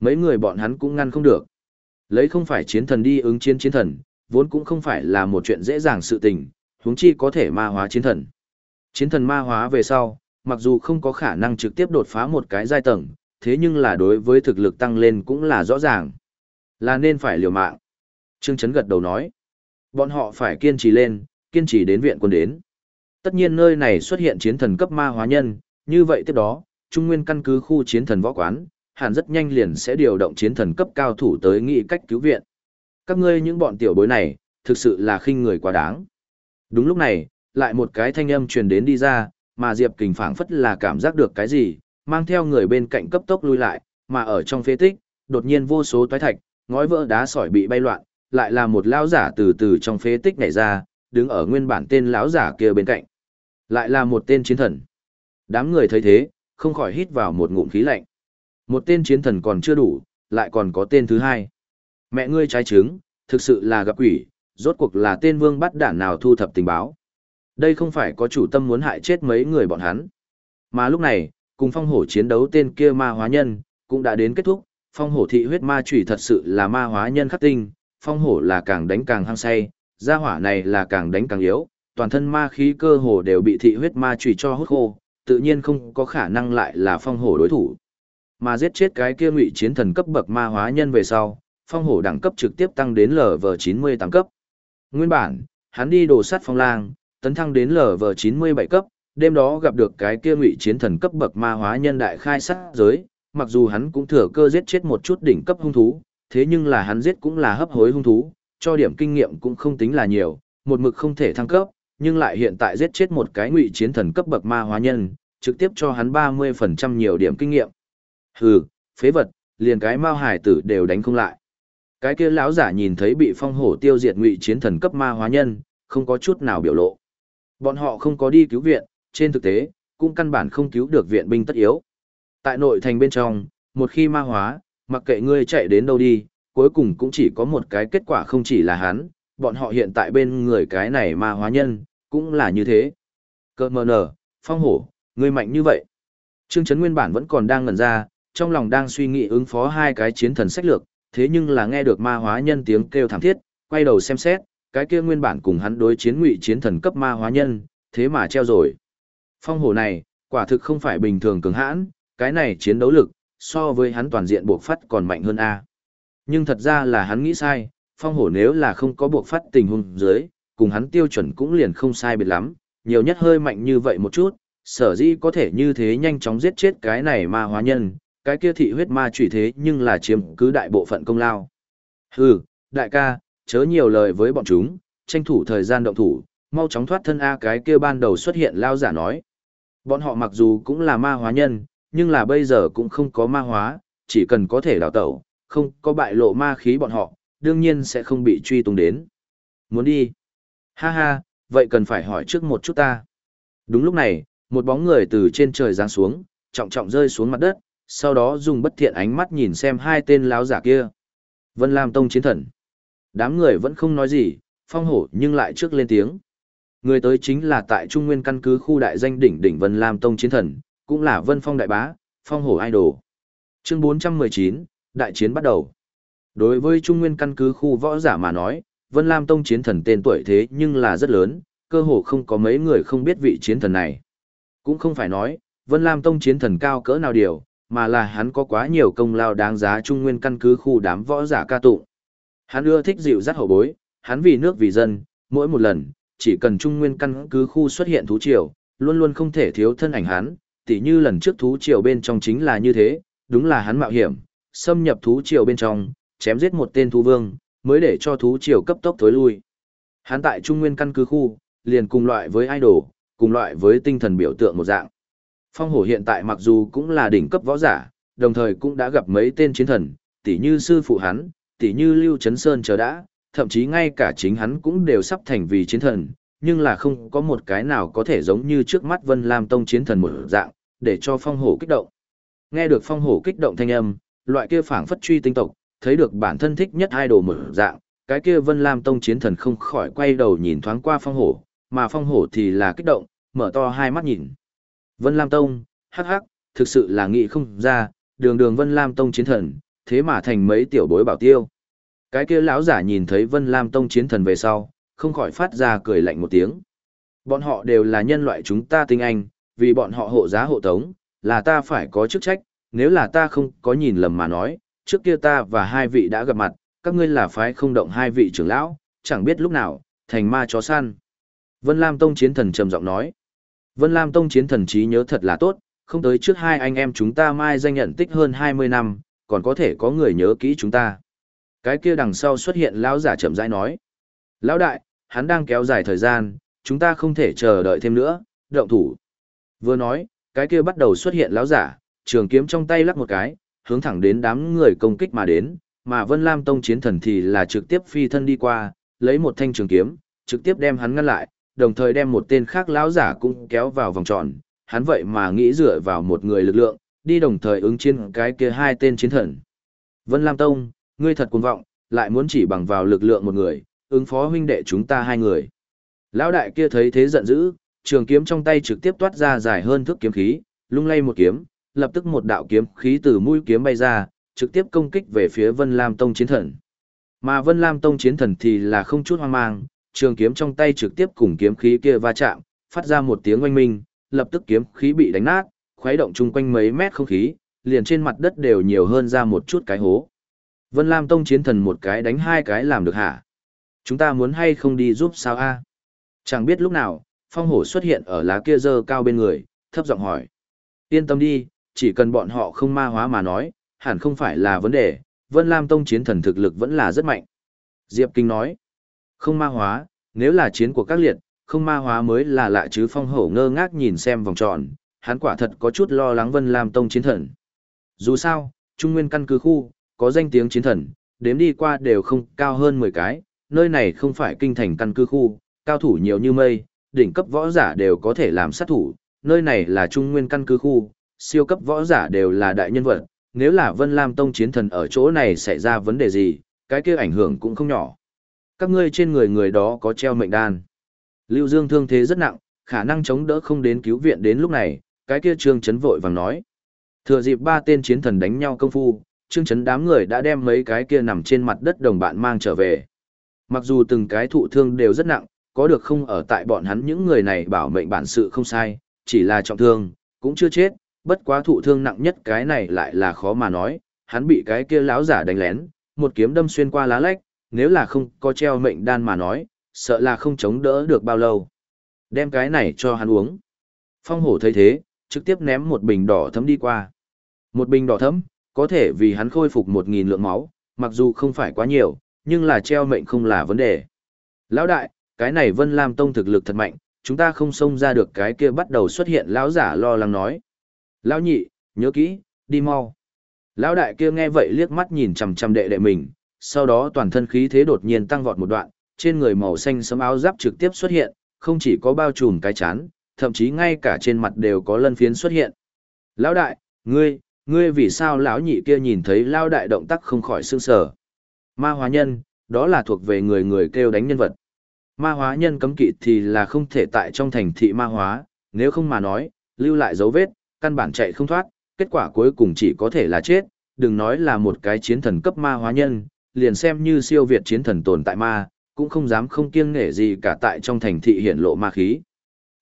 mấy người bọn hắn cũng ngăn không được. Lấy không phải chiến thần đi ứng chiến chiến thần, vốn cũng không phải là một chuyện dễ dàng sự tình, huống chi có thể ma hóa chiến thần. Chiến thần ma hóa về sau, mặc dù không có khả năng trực tiếp đột phá một cái giai tầng, thế nhưng là đối với thực lực tăng lên cũng là rõ ràng. Là nên phải liều mạng. Trương Chấn gật đầu nói. Bọn họ phải kiên trì lên, kiên trì đến viện quân đến. Tất nhiên nơi này xuất hiện chiến thần cấp ma hóa nhân, như vậy tiếp đó, Trung Nguyên căn cứ khu chiến thần võ quán, hẳn rất nhanh liền sẽ điều động chiến thần cấp cao thủ tới nghị cách cứu viện. Các ngươi những bọn tiểu bối này, thực sự là khinh người quá đáng. Đúng lúc này, lại một cái thanh âm truyền đến đi ra, mà Diệp Kình phảng phất là cảm giác được cái gì, mang theo người bên cạnh cấp tốc lui lại, mà ở trong phế tích, đột nhiên vô số toái thạch, ngói vỡ đá sỏi bị bay loạn, lại là một lão giả từ từ trong phế tích nhảy ra, đứng ở nguyên bản tên lão giả kia bên cạnh. Lại là một tên chiến thần. Đám người thấy thế, không khỏi hít vào một ngụm khí lạnh. Một tên chiến thần còn chưa đủ, lại còn có tên thứ hai. Mẹ ngươi trái trứng, thực sự là gặp quỷ, rốt cuộc là tên vương bắt đản nào thu thập tình báo. Đây không phải có chủ tâm muốn hại chết mấy người bọn hắn. Mà lúc này, cùng phong hổ chiến đấu tên kia ma hóa nhân, cũng đã đến kết thúc, phong hổ thị huyết ma chủy thật sự là ma hóa nhân khắc tinh, phong hổ là càng đánh càng hăng say, gia hỏa này là càng đánh càng yếu, toàn thân ma khí cơ hồ đều bị thị huyết ma chủy cho hút khô, tự nhiên không có khả năng lại là phong hổ đối thủ. Mà giết chết cái kia ngụy chiến thần cấp bậc ma hóa nhân về sau, phong hổ đẳng cấp trực tiếp tăng đến LV98 cấp. Nguyên bản, hắn đi đồ sắt phong lang, tấn thăng đến LV97 cấp, đêm đó gặp được cái kia ngụy chiến thần cấp bậc ma hóa nhân đại khai sát giới, mặc dù hắn cũng thừa cơ giết chết một chút đỉnh cấp hung thú, thế nhưng là hắn giết cũng là hấp hối hung thú, cho điểm kinh nghiệm cũng không tính là nhiều, một mực không thể thăng cấp, nhưng lại hiện tại giết chết một cái ngụy chiến thần cấp bậc ma hóa nhân, trực tiếp cho hắn 30% nhiều điểm kinh nghiệm. Hừ, phế vật, liền cái mao hải tử đều đánh không lại. Cái kia lão giả nhìn thấy bị phong hổ tiêu diệt ngụy chiến thần cấp ma hóa nhân, không có chút nào biểu lộ. Bọn họ không có đi cứu viện, trên thực tế, cũng căn bản không cứu được viện binh tất yếu. Tại nội thành bên trong, một khi ma hóa, mặc kệ ngươi chạy đến đâu đi, cuối cùng cũng chỉ có một cái kết quả không chỉ là hắn, bọn họ hiện tại bên người cái này ma hóa nhân, cũng là như thế. Cơ mờ nở, phong hổ, ngươi mạnh như vậy. Trương Trấn nguyên bản vẫn còn đang ngẩn ra, trong lòng đang suy nghĩ ứng phó hai cái chiến thần sách lược, thế nhưng là nghe được ma hóa nhân tiếng kêu thảm thiết, quay đầu xem xét, cái kia nguyên bản cùng hắn đối chiến ngụy chiến thần cấp ma hóa nhân, thế mà treo rồi. Phong hổ này, quả thực không phải bình thường cường hãn, cái này chiến đấu lực, so với hắn toàn diện buộc phát còn mạnh hơn A. Nhưng thật ra là hắn nghĩ sai, phong hổ nếu là không có buộc phát tình huống dưới, cùng hắn tiêu chuẩn cũng liền không sai biệt lắm, nhiều nhất hơi mạnh như vậy một chút, sở dĩ có thể như thế nhanh chóng giết chết cái này ma hóa nhân, cái kia thị huyết ma chủy thế nhưng là chiếm cứ đại bộ phận công lao. Hừ, đại ca, chớ nhiều lời với bọn chúng, tranh thủ thời gian động thủ, mau chóng thoát thân A cái kia ban đầu xuất hiện lao giả nói. Bọn họ mặc dù cũng là ma hóa nhân, nhưng là bây giờ cũng không có ma hóa, chỉ cần có thể đào tẩu, không có bại lộ ma khí bọn họ, đương nhiên sẽ không bị truy tung đến. Muốn đi? Ha ha, vậy cần phải hỏi trước một chút ta. Đúng lúc này, một bóng người từ trên trời giáng xuống, trọng trọng rơi xuống mặt đất, sau đó dùng bất thiện ánh mắt nhìn xem hai tên láo giả kia. Vân Lam Tông chiến thần. Đám người vẫn không nói gì, phong hổ nhưng lại trước lên tiếng. Người tới chính là tại Trung Nguyên căn cứ khu đại danh đỉnh đỉnh Vân Lam Tông chiến thần, cũng là Vân Phong đại bá, phong hổ idol. Chương 419, đại chiến bắt đầu. Đối với Trung Nguyên căn cứ khu võ giả mà nói, Vân Lam Tông chiến thần tên tuổi thế nhưng là rất lớn, cơ hồ không có mấy người không biết vị chiến thần này. Cũng không phải nói, Vân Lam Tông chiến thần cao cỡ nào điều, mà là hắn có quá nhiều công lao đáng giá Trung Nguyên căn cứ khu đám võ giả ca tụng. Hắn ưa thích dịu dắt hậu bối, hắn vì nước vì dân, mỗi một lần, chỉ cần Trung Nguyên căn cứ khu xuất hiện thú triều, luôn luôn không thể thiếu thân ảnh hắn, tỉ như lần trước thú triều bên trong chính là như thế, đúng là hắn mạo hiểm, xâm nhập thú triều bên trong, chém giết một tên thú vương, mới để cho thú triều cấp tốc thối lui. Hắn tại Trung Nguyên căn cứ khu, liền cùng loại với idol, cùng loại với tinh thần biểu tượng một dạng. Phong hổ hiện tại mặc dù cũng là đỉnh cấp võ giả, đồng thời cũng đã gặp mấy tên chiến thần, tỉ như sư phụ hắn, tỉ như Lưu Trấn Sơn chờ đã, thậm chí ngay cả chính hắn cũng đều sắp thành vì chiến thần, nhưng là không có một cái nào có thể giống như trước mắt Vân Lam Tông chiến thần một dạng, để cho phong hổ kích động. Nghe được phong hổ kích động thanh âm, loại kia phảng phất truy tinh tộc, thấy được bản thân thích nhất idol một dạng, cái kia Vân Lam Tông chiến thần không khỏi quay đầu nhìn thoáng qua phong hổ, mà phong hổ thì là kích động, mở to hai mắt nhìn. Vân Lam Tông, hắc hắc, thực sự là nghĩ không ra, đường đường Vân Lam Tông chiến thần, thế mà thành mấy tiểu bối bảo tiêu. Cái kia lão giả nhìn thấy Vân Lam Tông chiến thần về sau, không khỏi phát ra cười lạnh một tiếng. Bọn họ đều là nhân loại chúng ta tinh anh, vì bọn họ hộ giá hộ tống, là ta phải có chức trách, nếu là ta không có nhìn lầm mà nói, trước kia ta và hai vị đã gặp mặt, các ngươi là phái không động hai vị trưởng lão, chẳng biết lúc nào, thành ma chó săn. Vân Lam Tông chiến thần trầm giọng nói. Vân Lam Tông chiến thần trí nhớ thật là tốt, không tới trước hai anh em chúng ta mai danh nhận tích hơn 20 năm, còn có thể có người nhớ kỹ chúng ta. Cái kia đằng sau xuất hiện lão giả chậm rãi nói. Lão đại, hắn đang kéo dài thời gian, chúng ta không thể chờ đợi thêm nữa, động thủ. Vừa nói, cái kia bắt đầu xuất hiện lão giả, trường kiếm trong tay lắc một cái, hướng thẳng đến đám người công kích mà đến, mà Vân Lam Tông chiến thần thì là trực tiếp phi thân đi qua, lấy một thanh trường kiếm, trực tiếp đem hắn ngăn lại, đồng thời đem một tên khác lão giả cũng kéo vào vòng tròn, hắn vậy mà nghĩ dựa vào một người lực lượng, đi đồng thời ứng chiến cái kia hai tên chiến thần. Vân Lam Tông, ngươi thật cuồng vọng, lại muốn chỉ bằng vào lực lượng một người, ứng phó huynh đệ chúng ta hai người. Lão đại kia thấy thế giận dữ, trường kiếm trong tay trực tiếp toát ra dài hơn thước kiếm khí, lung lay một kiếm, lập tức một đạo kiếm khí từ mũi kiếm bay ra, trực tiếp công kích về phía Vân Lam Tông chiến thần. Mà Vân Lam Tông chiến thần thì là không chút hoang mang, trường kiếm trong tay trực tiếp cùng kiếm khí kia va chạm, phát ra một tiếng oanh minh, lập tức kiếm khí bị đánh nát, khuấy động chung quanh mấy mét không khí, liền trên mặt đất đều nhiều hơn ra một chút cái hố. Vân Lam Tông chiến thần một cái đánh hai cái làm được hả? Chúng ta muốn hay không đi giúp sao a? Chẳng biết lúc nào, phong hổ xuất hiện ở lá kia dơ cao bên người, thấp giọng hỏi. Yên tâm đi, chỉ cần bọn họ không ma hóa mà nói, hẳn không phải là vấn đề, Vân Lam Tông chiến thần thực lực vẫn là rất mạnh. Diệp Kinh nói, không ma hóa, nếu là chiến của các liệt, không ma hóa mới là lạ chứ phong hổ ngơ ngác nhìn xem vòng tròn, hắn quả thật có chút lo lắng Vân Lam Tông chiến thần. Dù sao, Trung Nguyên căn cứ khu, có danh tiếng chiến thần, đếm đi qua đều không cao hơn 10 cái, nơi này không phải kinh thành căn cứ khu, cao thủ nhiều như mây, đỉnh cấp võ giả đều có thể làm sát thủ, nơi này là Trung Nguyên căn cứ khu, siêu cấp võ giả đều là đại nhân vật, nếu là Vân Lam Tông chiến thần ở chỗ này xảy ra vấn đề gì, cái kia ảnh hưởng cũng không nhỏ. Các ngươi trên người người đó có treo mệnh đan. Lưu Dương thương thế rất nặng, khả năng chống đỡ không đến cứu viện đến lúc này, cái kia Trương Chấn vội vàng nói. Thừa dịp ba tên chiến thần đánh nhau công phu, Trương Chấn đám người đã đem mấy cái kia nằm trên mặt đất đồng bạn mang trở về. Mặc dù từng cái thụ thương đều rất nặng, có được không ở tại bọn hắn những người này bảo mệnh bản sự không sai, chỉ là trọng thương, cũng chưa chết, bất quá thụ thương nặng nhất cái này lại là khó mà nói, hắn bị cái kia lão giả đánh lén, một kiếm đâm xuyên qua lá lách, nếu là không có treo mệnh đan mà nói, sợ là không chống đỡ được bao lâu. Đem cái này cho hắn uống. Phong hổ thấy thế, trực tiếp ném một bình đỏ thấm đi qua. Một bình đỏ thấm, có thể vì hắn khôi phục một nghìn lượng máu, mặc dù không phải quá nhiều, nhưng là treo mệnh không là vấn đề. Lão đại, cái này Vân Lam Tông thực lực thật mạnh, chúng ta không xông ra được cái kia bắt đầu xuất hiện lão giả lo lắng nói. Lão nhị, nhớ kỹ, đi mau. Lão đại kia nghe vậy liếc mắt nhìn chằm chằm đệ đệ mình, sau đó toàn thân khí thế đột nhiên tăng vọt một đoạn, trên người màu xanh sẫm áo giáp trực tiếp xuất hiện, không chỉ có bao trùm cái chán, thậm chí ngay cả trên mặt đều có lân phiến xuất hiện. Lão đại, ngươi, ngươi vì sao lão nhị kia nhìn thấy lão đại động tác không khỏi sương sờ? Ma hóa nhân, đó là thuộc về người người kêu đánh nhân vật. Ma hóa nhân cấm kỵ thì là không thể tại trong thành thị ma hóa, nếu không mà nói, lưu lại dấu vết, căn bản chạy không thoát, kết quả cuối cùng chỉ có thể là chết, đừng nói là một cái chiến thần cấp ma hóa nhân, liền xem như siêu việt chiến thần tồn tại ma, cũng không dám không kiêng nể gì cả tại trong thành thị hiện lộ ma khí.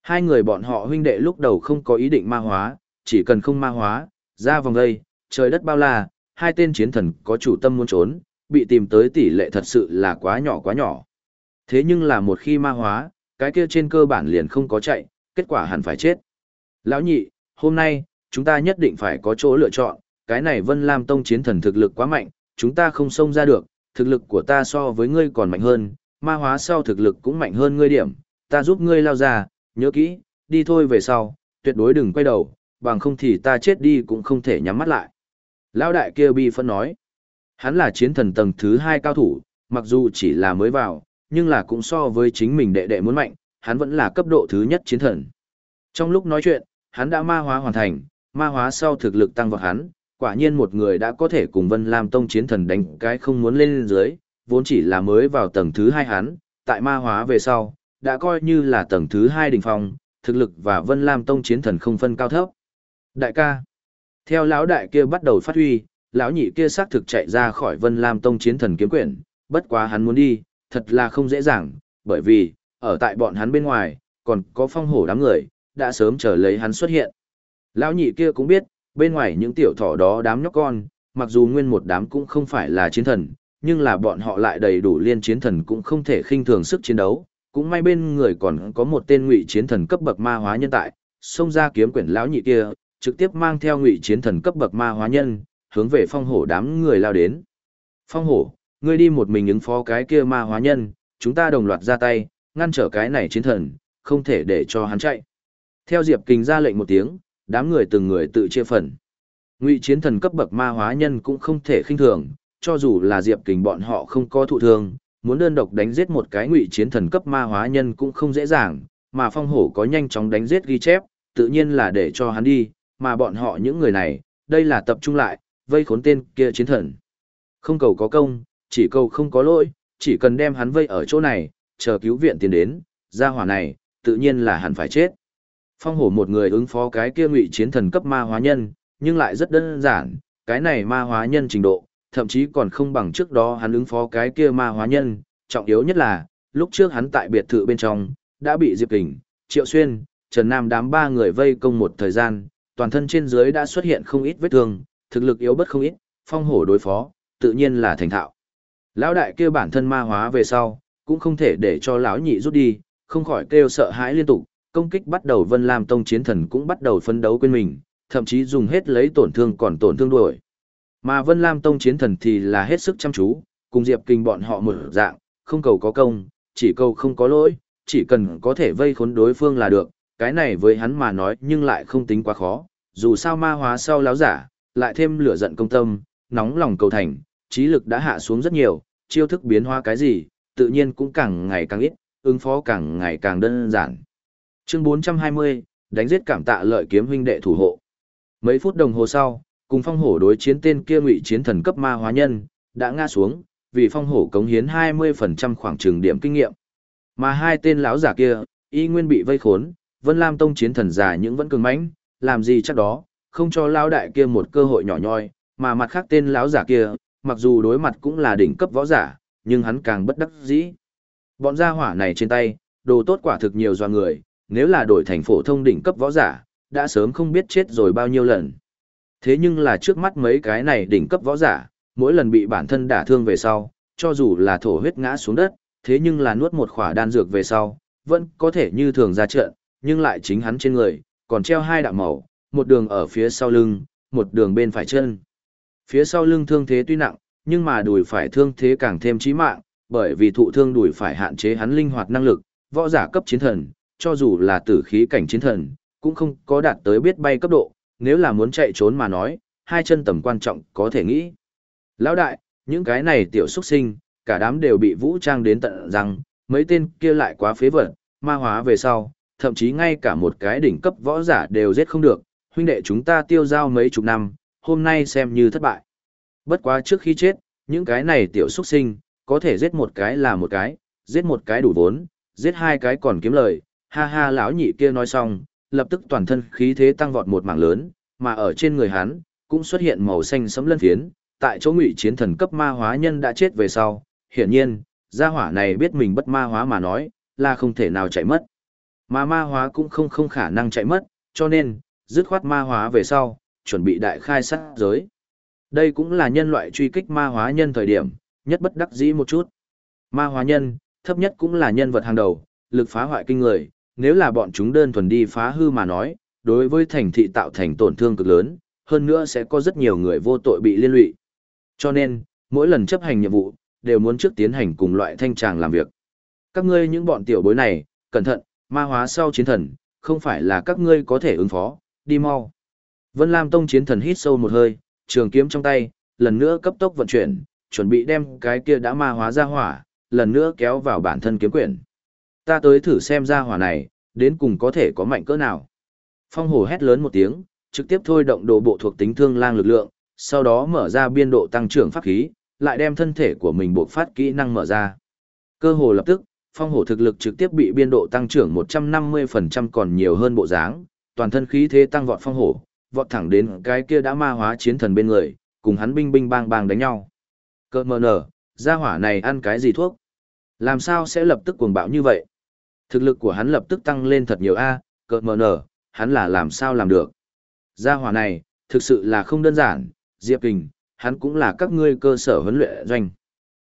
Hai người bọn họ huynh đệ lúc đầu không có ý định ma hóa, chỉ cần không ma hóa, ra vòng đây, trời đất bao la, hai tên chiến thần có chủ tâm muốn trốn, bị tìm tới tỷ lệ thật sự là quá nhỏ quá nhỏ. Thế nhưng là một khi ma hóa, cái kia trên cơ bản liền không có chạy, kết quả hẳn phải chết. Lão nhị, hôm nay, chúng ta nhất định phải có chỗ lựa chọn, cái này Vân Lam Tông chiến thần thực lực quá mạnh, chúng ta không xông ra được, thực lực của ta so với ngươi còn mạnh hơn, ma hóa sau thực lực cũng mạnh hơn ngươi điểm, ta giúp ngươi lao ra, nhớ kỹ, đi thôi về sau, tuyệt đối đừng quay đầu, bằng không thì ta chết đi cũng không thể nhắm mắt lại. Lão đại kia bi phân nói, hắn là chiến thần tầng thứ hai cao thủ, mặc dù chỉ là mới vào, nhưng là cũng so với chính mình đệ đệ muốn mạnh, hắn vẫn là cấp độ thứ nhất chiến thần. Trong lúc nói chuyện, hắn đã ma hóa hoàn thành, ma hóa sau thực lực tăng vào hắn, quả nhiên một người đã có thể cùng Vân Lam Tông chiến thần đánh cái không muốn lên dưới, vốn chỉ là mới vào tầng thứ hai hắn, tại ma hóa về sau, đã coi như là tầng thứ hai đỉnh phong, thực lực và Vân Lam Tông chiến thần không phân cao thấp. Đại ca, theo lão đại kia bắt đầu phát huy, lão nhị kia xác thực chạy ra khỏi Vân Lam Tông chiến thần kiếm quyển, bất quá hắn muốn đi, thật là không dễ dàng, bởi vì, ở tại bọn hắn bên ngoài, còn có phong hổ đám người, đã sớm chờ lấy hắn xuất hiện. Lão nhị kia cũng biết, bên ngoài những tiểu thỏ đó đám nhóc con, mặc dù nguyên một đám cũng không phải là chiến thần, nhưng là bọn họ lại đầy đủ liên chiến thần cũng không thể khinh thường sức chiến đấu, cũng may bên người còn có một tên ngụy chiến thần cấp bậc ma hóa nhân tại, xông ra kiếm quyển lão nhị kia, trực tiếp mang theo ngụy chiến thần cấp bậc ma hóa nhân, hướng về phong hổ đám người lao đến. Phong hổ, ngươi đi một mình ứng phó cái kia ma hóa nhân, chúng ta đồng loạt ra tay, ngăn trở cái này chiến thần, không thể để cho hắn chạy. Theo Diệp Kình ra lệnh một tiếng, đám người từng người tự chia phần. Ngụy chiến thần cấp bậc ma hóa nhân cũng không thể khinh thường, cho dù là Diệp Kình bọn họ không có thụ thương, muốn đơn độc đánh giết một cái ngụy chiến thần cấp ma hóa nhân cũng không dễ dàng, mà phong hổ có nhanh chóng đánh giết ghi chép, tự nhiên là để cho hắn đi, mà bọn họ những người này, đây là tập trung lại, vây khốn tên kia chiến thần. Không cầu có công, chỉ cầu không có lỗi, chỉ cần đem hắn vây ở chỗ này, chờ cứu viện tiến đến, ra hỏa này, tự nhiên là hẳn phải chết. Phong hổ một người ứng phó cái kia ngụy chiến thần cấp ma hóa nhân, nhưng lại rất đơn giản, cái này ma hóa nhân trình độ, thậm chí còn không bằng trước đó hắn ứng phó cái kia ma hóa nhân, trọng yếu nhất là, lúc trước hắn tại biệt thự bên trong, đã bị Diệp Kình, Triệu Xuyên, Trần Nam đám ba người vây công một thời gian, toàn thân trên dưới đã xuất hiện không ít vết thương, thực lực yếu bất không ít, phong hổ đối phó, tự nhiên là thành thạo. Lão đại kia bản thân ma hóa về sau, cũng không thể để cho lão nhị rút đi, không khỏi kêu sợ hãi liên tục, công kích bắt đầu Vân Lam Tông chiến thần cũng bắt đầu phấn đấu quên mình, thậm chí dùng hết lấy tổn thương còn tổn thương đuổi. Mà Vân Lam Tông chiến thần thì là hết sức chăm chú, cùng Diệp Kinh bọn họ mở dạng, không cầu có công, chỉ cầu không có lỗi, chỉ cần có thể vây khốn đối phương là được, cái này với hắn mà nói nhưng lại không tính quá khó, dù sao ma hóa sau láo giả, lại thêm lửa giận công tâm, nóng lòng cầu thành, trí lực đã hạ xuống rất nhiều, chiêu thức biến hóa cái gì, tự nhiên cũng càng ngày càng ít, ứng phó càng ngày càng đơn giản. Chương 420, đánh giết cảm tạ lợi kiếm huynh đệ thủ hộ. Mấy phút đồng hồ sau, cùng phong hổ đối chiến tên kia ngụy chiến thần cấp ma hóa nhân, đã ngã xuống, vì phong hổ cống hiến 20% khoảng trường điểm kinh nghiệm. Mà hai tên lão giả kia, y nguyên bị vây khốn, Vân Lam Tông chiến thần giả những vẫn cường mãnh, làm gì chắc đó, không cho lão đại kia một cơ hội nhỏ nhoi, mà mặt khác tên lão giả kia, mặc dù đối mặt cũng là đỉnh cấp võ giả, nhưng hắn càng bất đắc dĩ. Bọn gia hỏa này trên tay, đồ tốt quả thực nhiều do người, nếu là đổi thành phổ thông đỉnh cấp võ giả, đã sớm không biết chết rồi bao nhiêu lần. Thế nhưng là trước mắt mấy cái này đỉnh cấp võ giả, mỗi lần bị bản thân đả thương về sau, cho dù là thổ huyết ngã xuống đất, thế nhưng là nuốt một khỏa đan dược về sau, vẫn có thể như thường ra trận, nhưng lại chính hắn trên người, còn treo hai đạo màu, một đường ở phía sau lưng, một đường bên phải chân. Phía sau lưng thương thế tuy nặng, nhưng mà đùi phải thương thế càng thêm chí mạng, bởi vì thụ thương đùi phải hạn chế hắn linh hoạt năng lực, võ giả cấp chiến thần, cho dù là tử khí cảnh chiến thần, cũng không có đạt tới biết bay cấp độ, nếu là muốn chạy trốn mà nói, hai chân tầm quan trọng có thể nghĩ. Lão đại, những cái này tiểu xuất sinh, cả đám đều bị vũ trang đến tận rằng, mấy tên kia lại quá phế vật, ma hóa về sau, thậm chí ngay cả một cái đỉnh cấp võ giả đều giết không được, huynh đệ chúng ta tiêu giao mấy chục năm, hôm nay xem như thất bại. Bất quá trước khi chết, những cái này tiểu xuất sinh, có thể giết một cái là một cái, giết một cái đủ vốn, giết hai cái còn kiếm lời, ha ha lão nhị kia nói xong, lập tức toàn thân khí thế tăng vọt một mảng lớn, mà ở trên người hắn, cũng xuất hiện màu xanh sẫm lân phiến, tại chỗ ngụy chiến thần cấp ma hóa nhân đã chết về sau, hiển nhiên, gia hỏa này biết mình bất ma hóa mà nói, là không thể nào chạy mất. Mà ma hóa cũng không không khả năng chạy mất, cho nên, dứt khoát ma hóa về sau, chuẩn bị đại khai sát giới. Đây cũng là nhân loại truy kích ma hóa nhân thời điểm, nhất bất đắc dĩ một chút. Ma hóa nhân, thấp nhất cũng là nhân vật hàng đầu, lực phá hoại kinh người, nếu là bọn chúng đơn thuần đi phá hư mà nói, đối với thành thị tạo thành tổn thương cực lớn, hơn nữa sẽ có rất nhiều người vô tội bị liên lụy. Cho nên, mỗi lần chấp hành nhiệm vụ, đều muốn trước tiến hành cùng loại thanh tràng làm việc. Các ngươi những bọn tiểu bối này, cẩn thận, ma hóa sau chiến thần, không phải là các ngươi có thể ứng phó, đi mau. Vân Lam Tông chiến thần hít sâu một hơi, trường kiếm trong tay, lần nữa cấp tốc vận chuyển, chuẩn bị đem cái kia đã ma hóa ra hỏa, lần nữa kéo vào bản thân kiếm quyển. Ta tới thử xem ra hỏa này, đến cùng có thể có mạnh cỡ nào. Phong hổ hét lớn một tiếng, trực tiếp thôi động đồ bộ thuộc tính thương lang lực lượng, sau đó mở ra biên độ tăng trưởng pháp khí, lại đem thân thể của mình buộc phát kỹ năng mở ra. Cơ hồ lập tức, phong hổ thực lực trực tiếp bị biên độ tăng trưởng 150% còn nhiều hơn bộ dáng, toàn thân khí thế tăng vọt phong hổ, vọt thẳng đến cái kia đã ma hóa chiến thần bên người, cùng hắn binh binh bang bang đánh nhau. Cơ mờ nở, gia hỏa này ăn cái gì thuốc? Làm sao sẽ lập tức cuồng bạo như vậy? Thực lực của hắn lập tức tăng lên thật nhiều A, cợt mờ nở, hắn là làm sao làm được? Gia hỏa này, thực sự là không đơn giản, Diệp Kình, hắn cũng là các ngươi cơ sở huấn luyện doanh.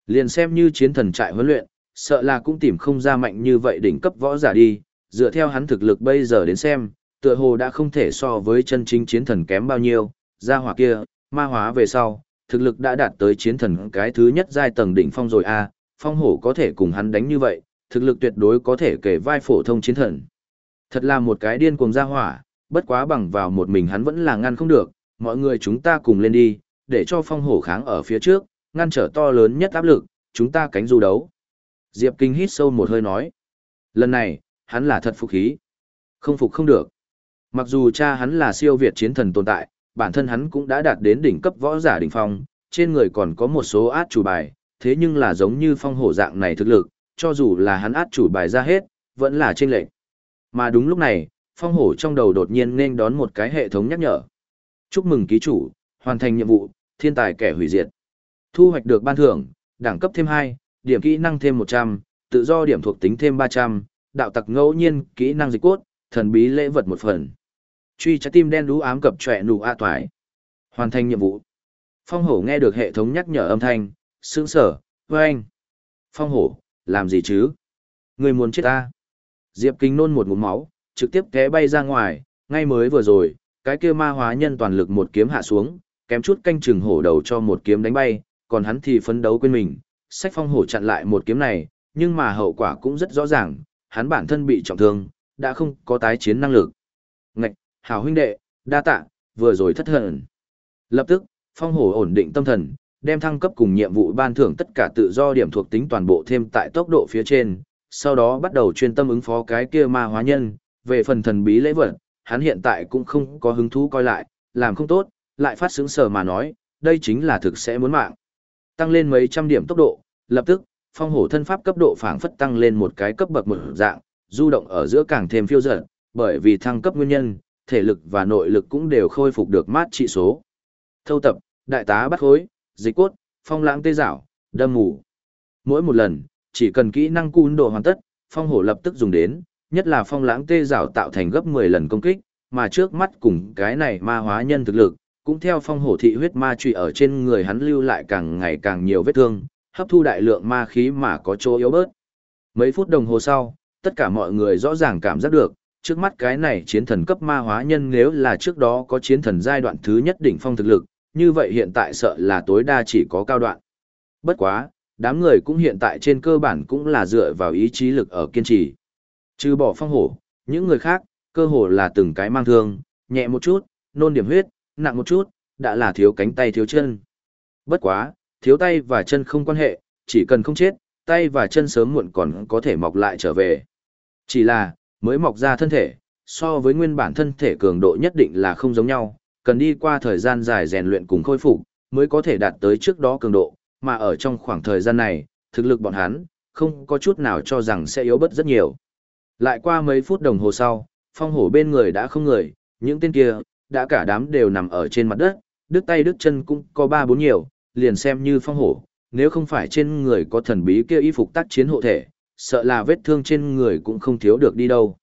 Liền xem như chiến thần trại huấn luyện, sợ là cũng tìm không ra mạnh như vậy đỉnh cấp võ giả đi, dựa theo hắn thực lực bây giờ đến xem, tựa hồ đã không thể so với chân chính chiến thần kém bao nhiêu, gia hỏa kia, ma hóa về sau, thực lực đã đạt tới chiến thần cái thứ nhất giai tầng đỉnh phong rồi a, phong hổ có thể cùng hắn đánh như vậy, thực lực tuyệt đối có thể kể vai phổ thông chiến thần. Thật là một cái điên cuồng gia hỏa, bất quá bằng vào một mình hắn vẫn là ngăn không được, mọi người chúng ta cùng lên đi, để cho phong hổ kháng ở phía trước, ngăn trở to lớn nhất áp lực, chúng ta cánh du đấu. Diệp Kinh hít sâu một hơi nói. Lần này, hắn là thật phục khí. Không phục không được. Mặc dù cha hắn là siêu việt chiến thần tồn tại, bản thân hắn cũng đã đạt đến đỉnh cấp võ giả đỉnh phong, trên người còn có một số át chủ bài, thế nhưng là giống như phong hổ dạng này thực lực, cho dù là hắn át chủ bài ra hết, vẫn là trên lệnh. Mà đúng lúc này, phong hổ trong đầu đột nhiên nên đón một cái hệ thống nhắc nhở. Chúc mừng ký chủ, hoàn thành nhiệm vụ, thiên tài kẻ hủy diệt. Thu hoạch được ban thưởng, đẳng cấp thêm 2, điểm kỹ năng thêm 100, tự do điểm thuộc tính thêm 300, đạo tặc ngẫu nhiên, kỹ năng dịch cốt, Thần bí lễ vật một phần. Truy trái tim đen đú ám cập trẻ nụ a toại. Hoàn thành nhiệm vụ. Phong hổ nghe được hệ thống nhắc nhở âm thanh, sững sở, với anh. Phong hổ, làm gì chứ? Người muốn chết ta. Diệp Kinh nôn một ngụm máu, trực tiếp té bay ra ngoài, ngay mới vừa rồi, cái kia ma hóa nhân toàn lực một kiếm hạ xuống, kém chút canh chừng hổ đầu cho một kiếm đánh bay, còn hắn thì phấn đấu quên mình, sách phong hổ chặn lại một kiếm này, nhưng mà hậu quả cũng rất rõ ràng, hắn bản thân bị trọng thương, đã không có tái chiến năng lực. Ngạch, hảo huynh đệ, đa tạ, vừa rồi thất thần. Lập tức, phong hổ ổn định tâm thần, đem thăng cấp cùng nhiệm vụ ban thưởng tất cả tự do điểm thuộc tính toàn bộ thêm tại tốc độ phía trên, sau đó bắt đầu chuyên tâm ứng phó cái kia ma hóa nhân, về phần thần bí lễ vật, hắn hiện tại cũng không có hứng thú coi lại, làm không tốt, lại phát sướng sở mà nói, đây chính là thực sẽ muốn mạng. Tăng lên mấy trăm điểm tốc độ, lập tức, phong hổ thân pháp cấp độ phảng phất tăng lên một cái cấp bậc một dạng, du động ở giữa càng thêm phiêu dở, bởi vì thăng cấp nguyên nhân, thể lực và nội lực cũng đều khôi phục được mát trị số. Thâu tập, đại tá bắt khối, dịch cốt, phong lãng tê dảo, đâm mù. Mỗi một lần, chỉ cần kỹ năng cun độ hoàn tất, phong hổ lập tức dùng đến, nhất là phong lãng tê dảo tạo thành gấp 10 lần công kích, mà trước mắt cùng cái này ma hóa nhân thực lực, cũng theo phong hổ thị huyết ma trụy ở trên người hắn lưu lại càng ngày càng nhiều vết thương, hấp thu đại lượng ma khí mà có chỗ yếu bớt. Mấy phút đồng hồ sau, tất cả mọi người rõ ràng cảm giác được, trước mắt cái này chiến thần cấp ma hóa nhân nếu là trước đó có chiến thần giai đoạn thứ nhất đỉnh phong thực lực, như vậy hiện tại sợ là tối đa chỉ có cao đoạn. Bất quá, đám người cũng hiện tại trên cơ bản cũng là dựa vào ý chí lực ở kiên trì. Trừ bỏ phong hổ, những người khác, cơ hồ là từng cái mang thương, nhẹ một chút, nôn điểm huyết, nặng một chút, đã là thiếu cánh tay thiếu chân. Bất quá, thiếu tay và chân không quan hệ, chỉ cần không chết, tay và chân sớm muộn còn có thể mọc lại trở về. Chỉ là, mới mọc ra thân thể, so với nguyên bản thân thể cường độ nhất định là không giống nhau, cần đi qua thời gian dài rèn luyện cùng khôi phục, mới có thể đạt tới trước đó cường độ, mà ở trong khoảng thời gian này, thực lực bọn hắn, không có chút nào cho rằng sẽ yếu bớt rất nhiều. Lại qua mấy phút đồng hồ sau, phong hổ bên người đã không người, những tên kia, đã cả đám đều nằm ở trên mặt đất, đứt tay đứt chân cũng có ba bốn nhiều, liền xem như phong hổ, nếu không phải trên người có thần bí kia y phục tác chiến hộ thể, sợ là vết thương trên người cũng không thiếu được đi đâu.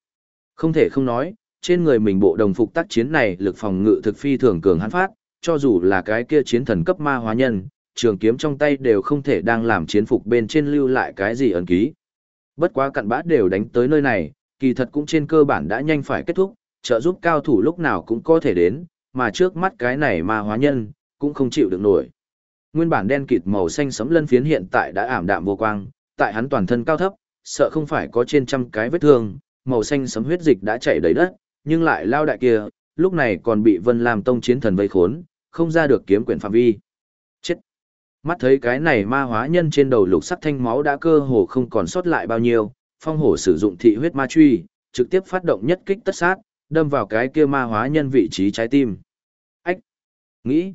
Không thể không nói, trên người mình bộ đồng phục tác chiến này lực phòng ngự thực phi thường cường hắn phát, cho dù là cái kia chiến thần cấp ma hóa nhân, trường kiếm trong tay đều không thể đang làm chiến phục bên trên lưu lại cái gì ẩn ký. Bất quá cặn bã đều đánh tới nơi này, kỳ thật cũng trên cơ bản đã nhanh phải kết thúc, trợ giúp cao thủ lúc nào cũng có thể đến, mà trước mắt cái này ma hóa nhân, cũng không chịu được nổi. Nguyên bản đen kịt màu xanh sẫm lân phiến hiện tại đã ảm đạm vô quang, tại hắn toàn thân cao thấp, sợ không phải có trên trăm cái vết thương, màu xanh sẫm huyết dịch đã chảy đầy đất, nhưng lại lao đại kia, lúc này còn bị Vân Lam Tông chiến thần vây khốn, không ra được kiếm quyển phạm vi. Chết! Mắt thấy cái này ma hóa nhân trên đầu lục sắc thanh máu đã cơ hồ không còn sót lại bao nhiêu, phong hổ sử dụng thị huyết ma truy, trực tiếp phát động nhất kích tất sát, đâm vào cái kia ma hóa nhân vị trí trái tim. Ách! Nghĩ!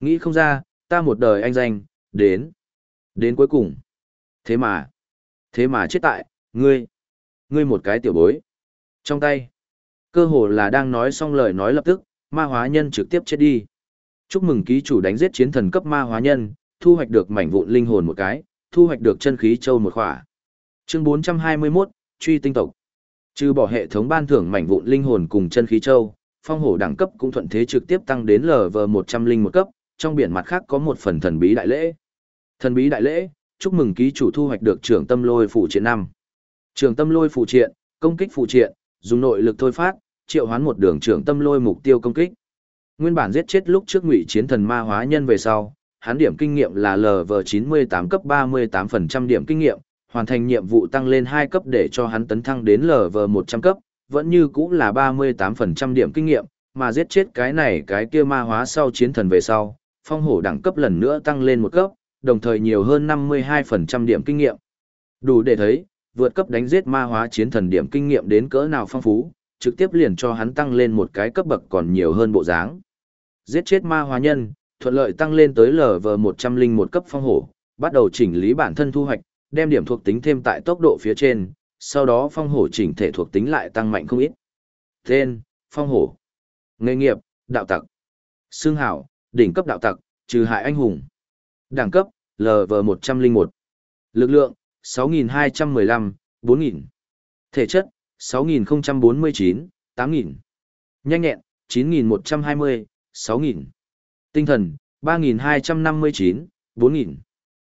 Nghĩ không ra, ta một đời anh danh, đến! Đến cuối cùng! Thế mà! Thế mà chết tại, ngươi! Ngươi một cái tiểu bối! Trong tay! Cơ hồ là đang nói xong lời nói lập tức, ma hóa nhân trực tiếp chết đi. Chúc mừng ký chủ đánh giết chiến thần cấp ma hóa nhân, thu hoạch được mảnh vụn linh hồn một cái, thu hoạch được chân khí châu một khỏa. Chương 421, truy tinh tộc. Trừ bỏ hệ thống ban thưởng mảnh vụn linh hồn cùng chân khí châu, phong hổ đẳng cấp cũng thuận thế trực tiếp tăng đến LV100 một cấp, trong biển mặt khác có một phần thần bí đại lễ. Thần bí đại lễ, chúc mừng ký chủ thu hoạch được trưởng tâm lôi phụ triện năm. Trưởng tâm lôi phụ triện, công kích phụ triện, dùng nội lực thôi phát, triệu hoán một đường trưởng tâm lôi mục tiêu công kích. Nguyên bản giết chết lúc trước ngụy chiến thần ma hóa nhân về sau, hắn điểm kinh nghiệm là LV98 cấp 38% điểm kinh nghiệm, hoàn thành nhiệm vụ tăng lên 2 cấp để cho hắn tấn thăng đến LV100 cấp, vẫn như cũ là 38% điểm kinh nghiệm, mà giết chết cái này cái kia ma hóa sau chiến thần về sau, phong hổ đẳng cấp lần nữa tăng lên một cấp, đồng thời nhiều hơn 52% điểm kinh nghiệm. Đủ để thấy, vượt cấp đánh giết ma hóa chiến thần điểm kinh nghiệm đến cỡ nào phong phú, trực tiếp liền cho hắn tăng lên một cái cấp bậc còn nhiều hơn bộ dáng. Giết chết ma hóa nhân, thuận lợi tăng lên tới LV101 cấp phong hổ, bắt đầu chỉnh lý bản thân thu hoạch, đem điểm thuộc tính thêm tại tốc độ phía trên, sau đó phong hổ chỉnh thể thuộc tính lại tăng mạnh không ít. Tên, phong hổ. Nghề nghiệp, đạo tặc. Xương hảo, đỉnh cấp đạo tặc, trừ hại anh hùng. Đẳng cấp, LV101. Lực lượng, 6.215, 4.000. Thể chất, 6049, 8000. Nhanh nhẹn, 9120, 6000. Tinh thần, 3259, 4000.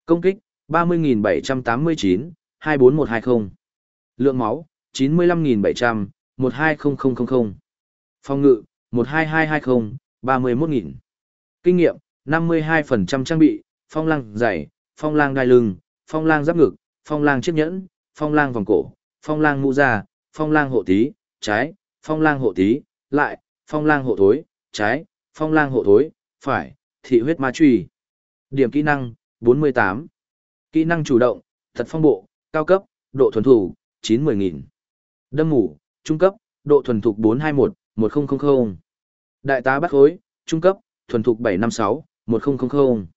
Công kích, 30789, 24120. Lượng máu, 95700, 120000. Phòng ngự, 12220, 31000. Kinh nghiệm, 52% trang bị, phong lang giày, phong lang đai lưng, phong lang giáp ngực, phong lang chiếc nhẫn, phong lang vòng cổ, phong lang mũ da, phong lang hộ tí, trái, phong lang hộ tí, lại, phong lang hộ thối, trái, phong lang hộ thối, phải, thị huyết ma trùy. Điểm kỹ năng, 48. Kỹ năng chủ động, thật phong bộ, cao cấp, độ thuần thủ, 9-10. Đâm mủ, trung cấp, độ thuần thục 421, 1000. Đại tá bắt khối, trung cấp, thuần thục 756, 1000.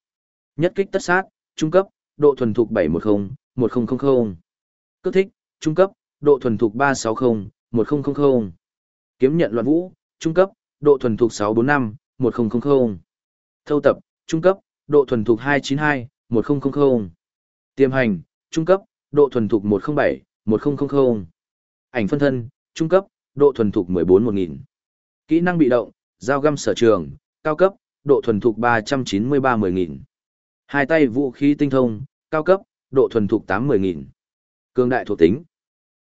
Nhất kích tất sát, trung cấp, độ thuần thục 710, 1000. Cước thích, trung cấp, độ thuần thục 360, 1000. Kiếm nhận loạn vũ, trung cấp, độ thuần thục 645, 1000. Thâu tập, trung cấp, độ thuần thục 292, 1000. Tiềm hành, trung cấp, độ thuần thục 107, 1000. Ảnh phân thân, trung cấp, độ thuần thục 14 1000. Kỹ năng bị động, dao găm sở trường, cao cấp, độ thuần thục 393 10000. Hai tay vũ khí tinh thông, cao cấp, độ thuần thục 8 10000. Cương đại thuộc tính.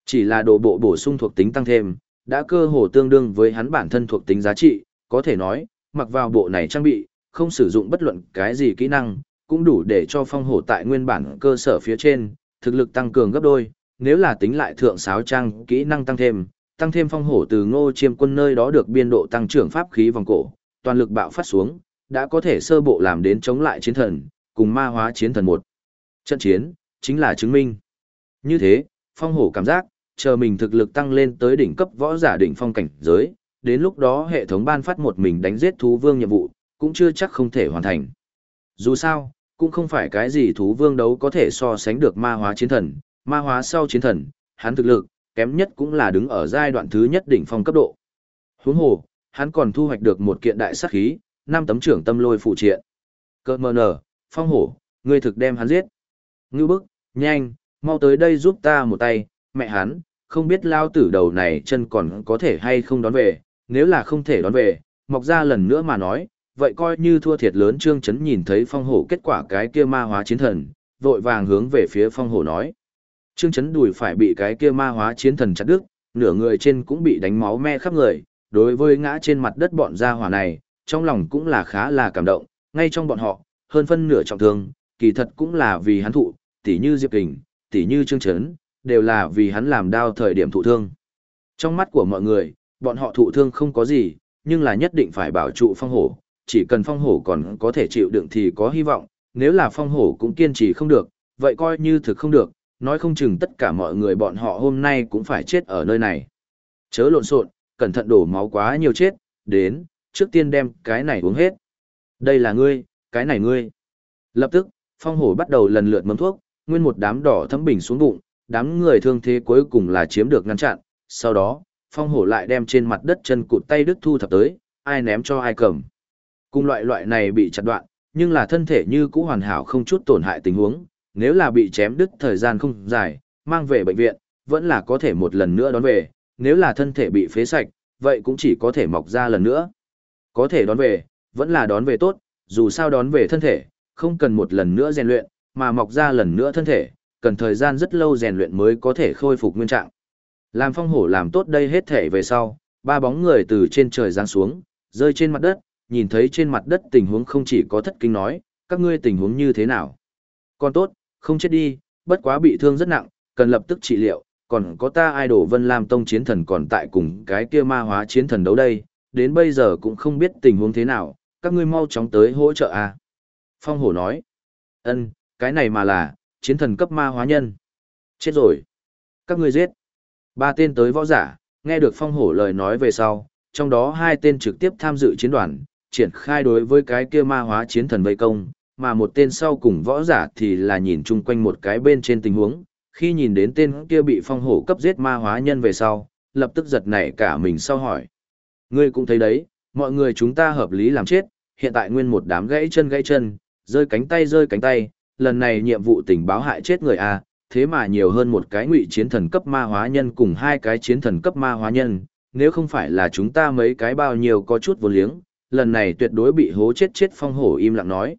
Chỉ là độ bộ bổ sung thuộc tính tăng thêm, đã cơ hồ tương đương với hắn bản thân thuộc tính giá trị, có thể nói, mặc vào bộ này trang bị, không sử dụng bất luận cái gì kỹ năng, cũng đủ để cho phong hổ tại nguyên bản cơ sở phía trên, thực lực tăng cường gấp đôi, nếu là tính lại thượng sáo trang kỹ năng tăng thêm, tăng thêm phong hổ từ ngô chiêm quân nơi đó được biên độ tăng trưởng pháp khí vòng cổ, toàn lực bạo phát xuống, đã có thể sơ bộ làm đến chống lại chiến thần, cùng ma hóa chiến thần một. Trận chiến, chính là chứng minh. Như thế, phong hổ cảm giác, chờ mình thực lực tăng lên tới đỉnh cấp võ giả đỉnh phong cảnh giới, đến lúc đó hệ thống ban phát một mình đánh giết thú vương nhiệm vụ, cũng chưa chắc không thể hoàn thành. Dù sao, cũng không phải cái gì thú vương đấu có thể so sánh được ma hóa chiến thần, ma hóa sau chiến thần, hắn thực lực, kém nhất cũng là đứng ở giai đoạn thứ nhất đỉnh phong cấp độ. Huống hồ, hắn còn thu hoạch được một kiện đại sát khí, năm tấm trưởng tâm lôi phụ triện. Cơ mờ nở, phong hổ, ngươi thực đem hắn giết. Ngưu bức, nhanh, mau tới đây giúp ta một tay, mẹ hắn, không biết lao tử đầu này chân còn có thể hay không đón về, nếu là không thể đón về, mọc ra lần nữa mà nói, vậy coi như thua thiệt lớn trương chấn nhìn thấy phong hổ kết quả cái kia ma hóa chiến thần, vội vàng hướng về phía phong hổ nói. Trương chấn đùi phải bị cái kia ma hóa chiến thần chặt đứt, nửa người trên cũng bị đánh máu me khắp người, đối với ngã trên mặt đất bọn gia hỏa này, trong lòng cũng là khá là cảm động, ngay trong bọn họ, hơn phân nửa trọng thương, kỳ thật cũng là vì hắn thụ, tỉ như Diệp Kình, tỉ như Trương Chấn, đều là vì hắn làm đau thời điểm thụ thương. Trong mắt của mọi người, bọn họ thụ thương không có gì, nhưng là nhất định phải bảo trụ phong hổ, chỉ cần phong hổ còn có thể chịu đựng thì có hy vọng, nếu là phong hổ cũng kiên trì không được, vậy coi như thực không được, nói không chừng tất cả mọi người bọn họ hôm nay cũng phải chết ở nơi này. Chớ lộn xộn, cẩn thận đổ máu quá nhiều chết, đến, trước tiên đem cái này uống hết. Đây là ngươi, cái này ngươi. Lập tức, phong hổ bắt đầu lần lượt mâm thuốc, nguyên một đám đỏ thấm bình xuống bụng, đám người thương thế cuối cùng là chiếm được ngăn chặn, sau đó, phong hổ lại đem trên mặt đất chân cụt tay đứt thu thập tới, ai ném cho ai cầm. Cùng loại loại này bị chặt đoạn, nhưng là thân thể như cũ hoàn hảo không chút tổn hại tình huống, nếu là bị chém đứt thời gian không dài, mang về bệnh viện, vẫn là có thể một lần nữa đón về, nếu là thân thể bị phế sạch, vậy cũng chỉ có thể mọc ra lần nữa. Có thể đón về, vẫn là đón về tốt, dù sao đón về thân thể, không cần một lần nữa rèn luyện, mà mọc ra lần nữa thân thể, cần thời gian rất lâu rèn luyện mới có thể khôi phục nguyên trạng. Làm phong hổ làm tốt đây hết thể về sau, ba bóng người từ trên trời giáng xuống, rơi trên mặt đất, nhìn thấy trên mặt đất tình huống không chỉ có thất kinh nói, các ngươi tình huống như thế nào. Còn tốt, không chết đi, bất quá bị thương rất nặng, cần lập tức trị liệu, còn có ta idol Vân Lam Tông chiến thần còn tại cùng cái kia ma hóa chiến thần đấu đây, đến bây giờ cũng không biết tình huống thế nào, các ngươi mau chóng tới hỗ trợ a. Phong hổ nói, ân, cái này mà là, chiến thần cấp ma hóa nhân. Chết rồi. Các ngươi giết. Ba tên tới võ giả, nghe được phong hổ lời nói về sau, trong đó hai tên trực tiếp tham dự chiến đoàn, triển khai đối với cái kia ma hóa chiến thần vây công, mà một tên sau cùng võ giả thì là nhìn chung quanh một cái bên trên tình huống, khi nhìn đến tên kia bị phong hổ cấp giết ma hóa nhân về sau, lập tức giật nảy cả mình sau hỏi. Ngươi cũng thấy đấy, mọi người chúng ta hợp lý làm chết, hiện tại nguyên một đám gãy chân gãy chân, rơi cánh tay rơi cánh tay, lần này nhiệm vụ tình báo hại chết người A, thế mà nhiều hơn một cái ngụy chiến thần cấp ma hóa nhân cùng hai cái chiến thần cấp ma hóa nhân, nếu không phải là chúng ta mấy cái bao nhiêu có chút vô liếng, lần này tuyệt đối bị hố chết chết phong hổ im lặng nói.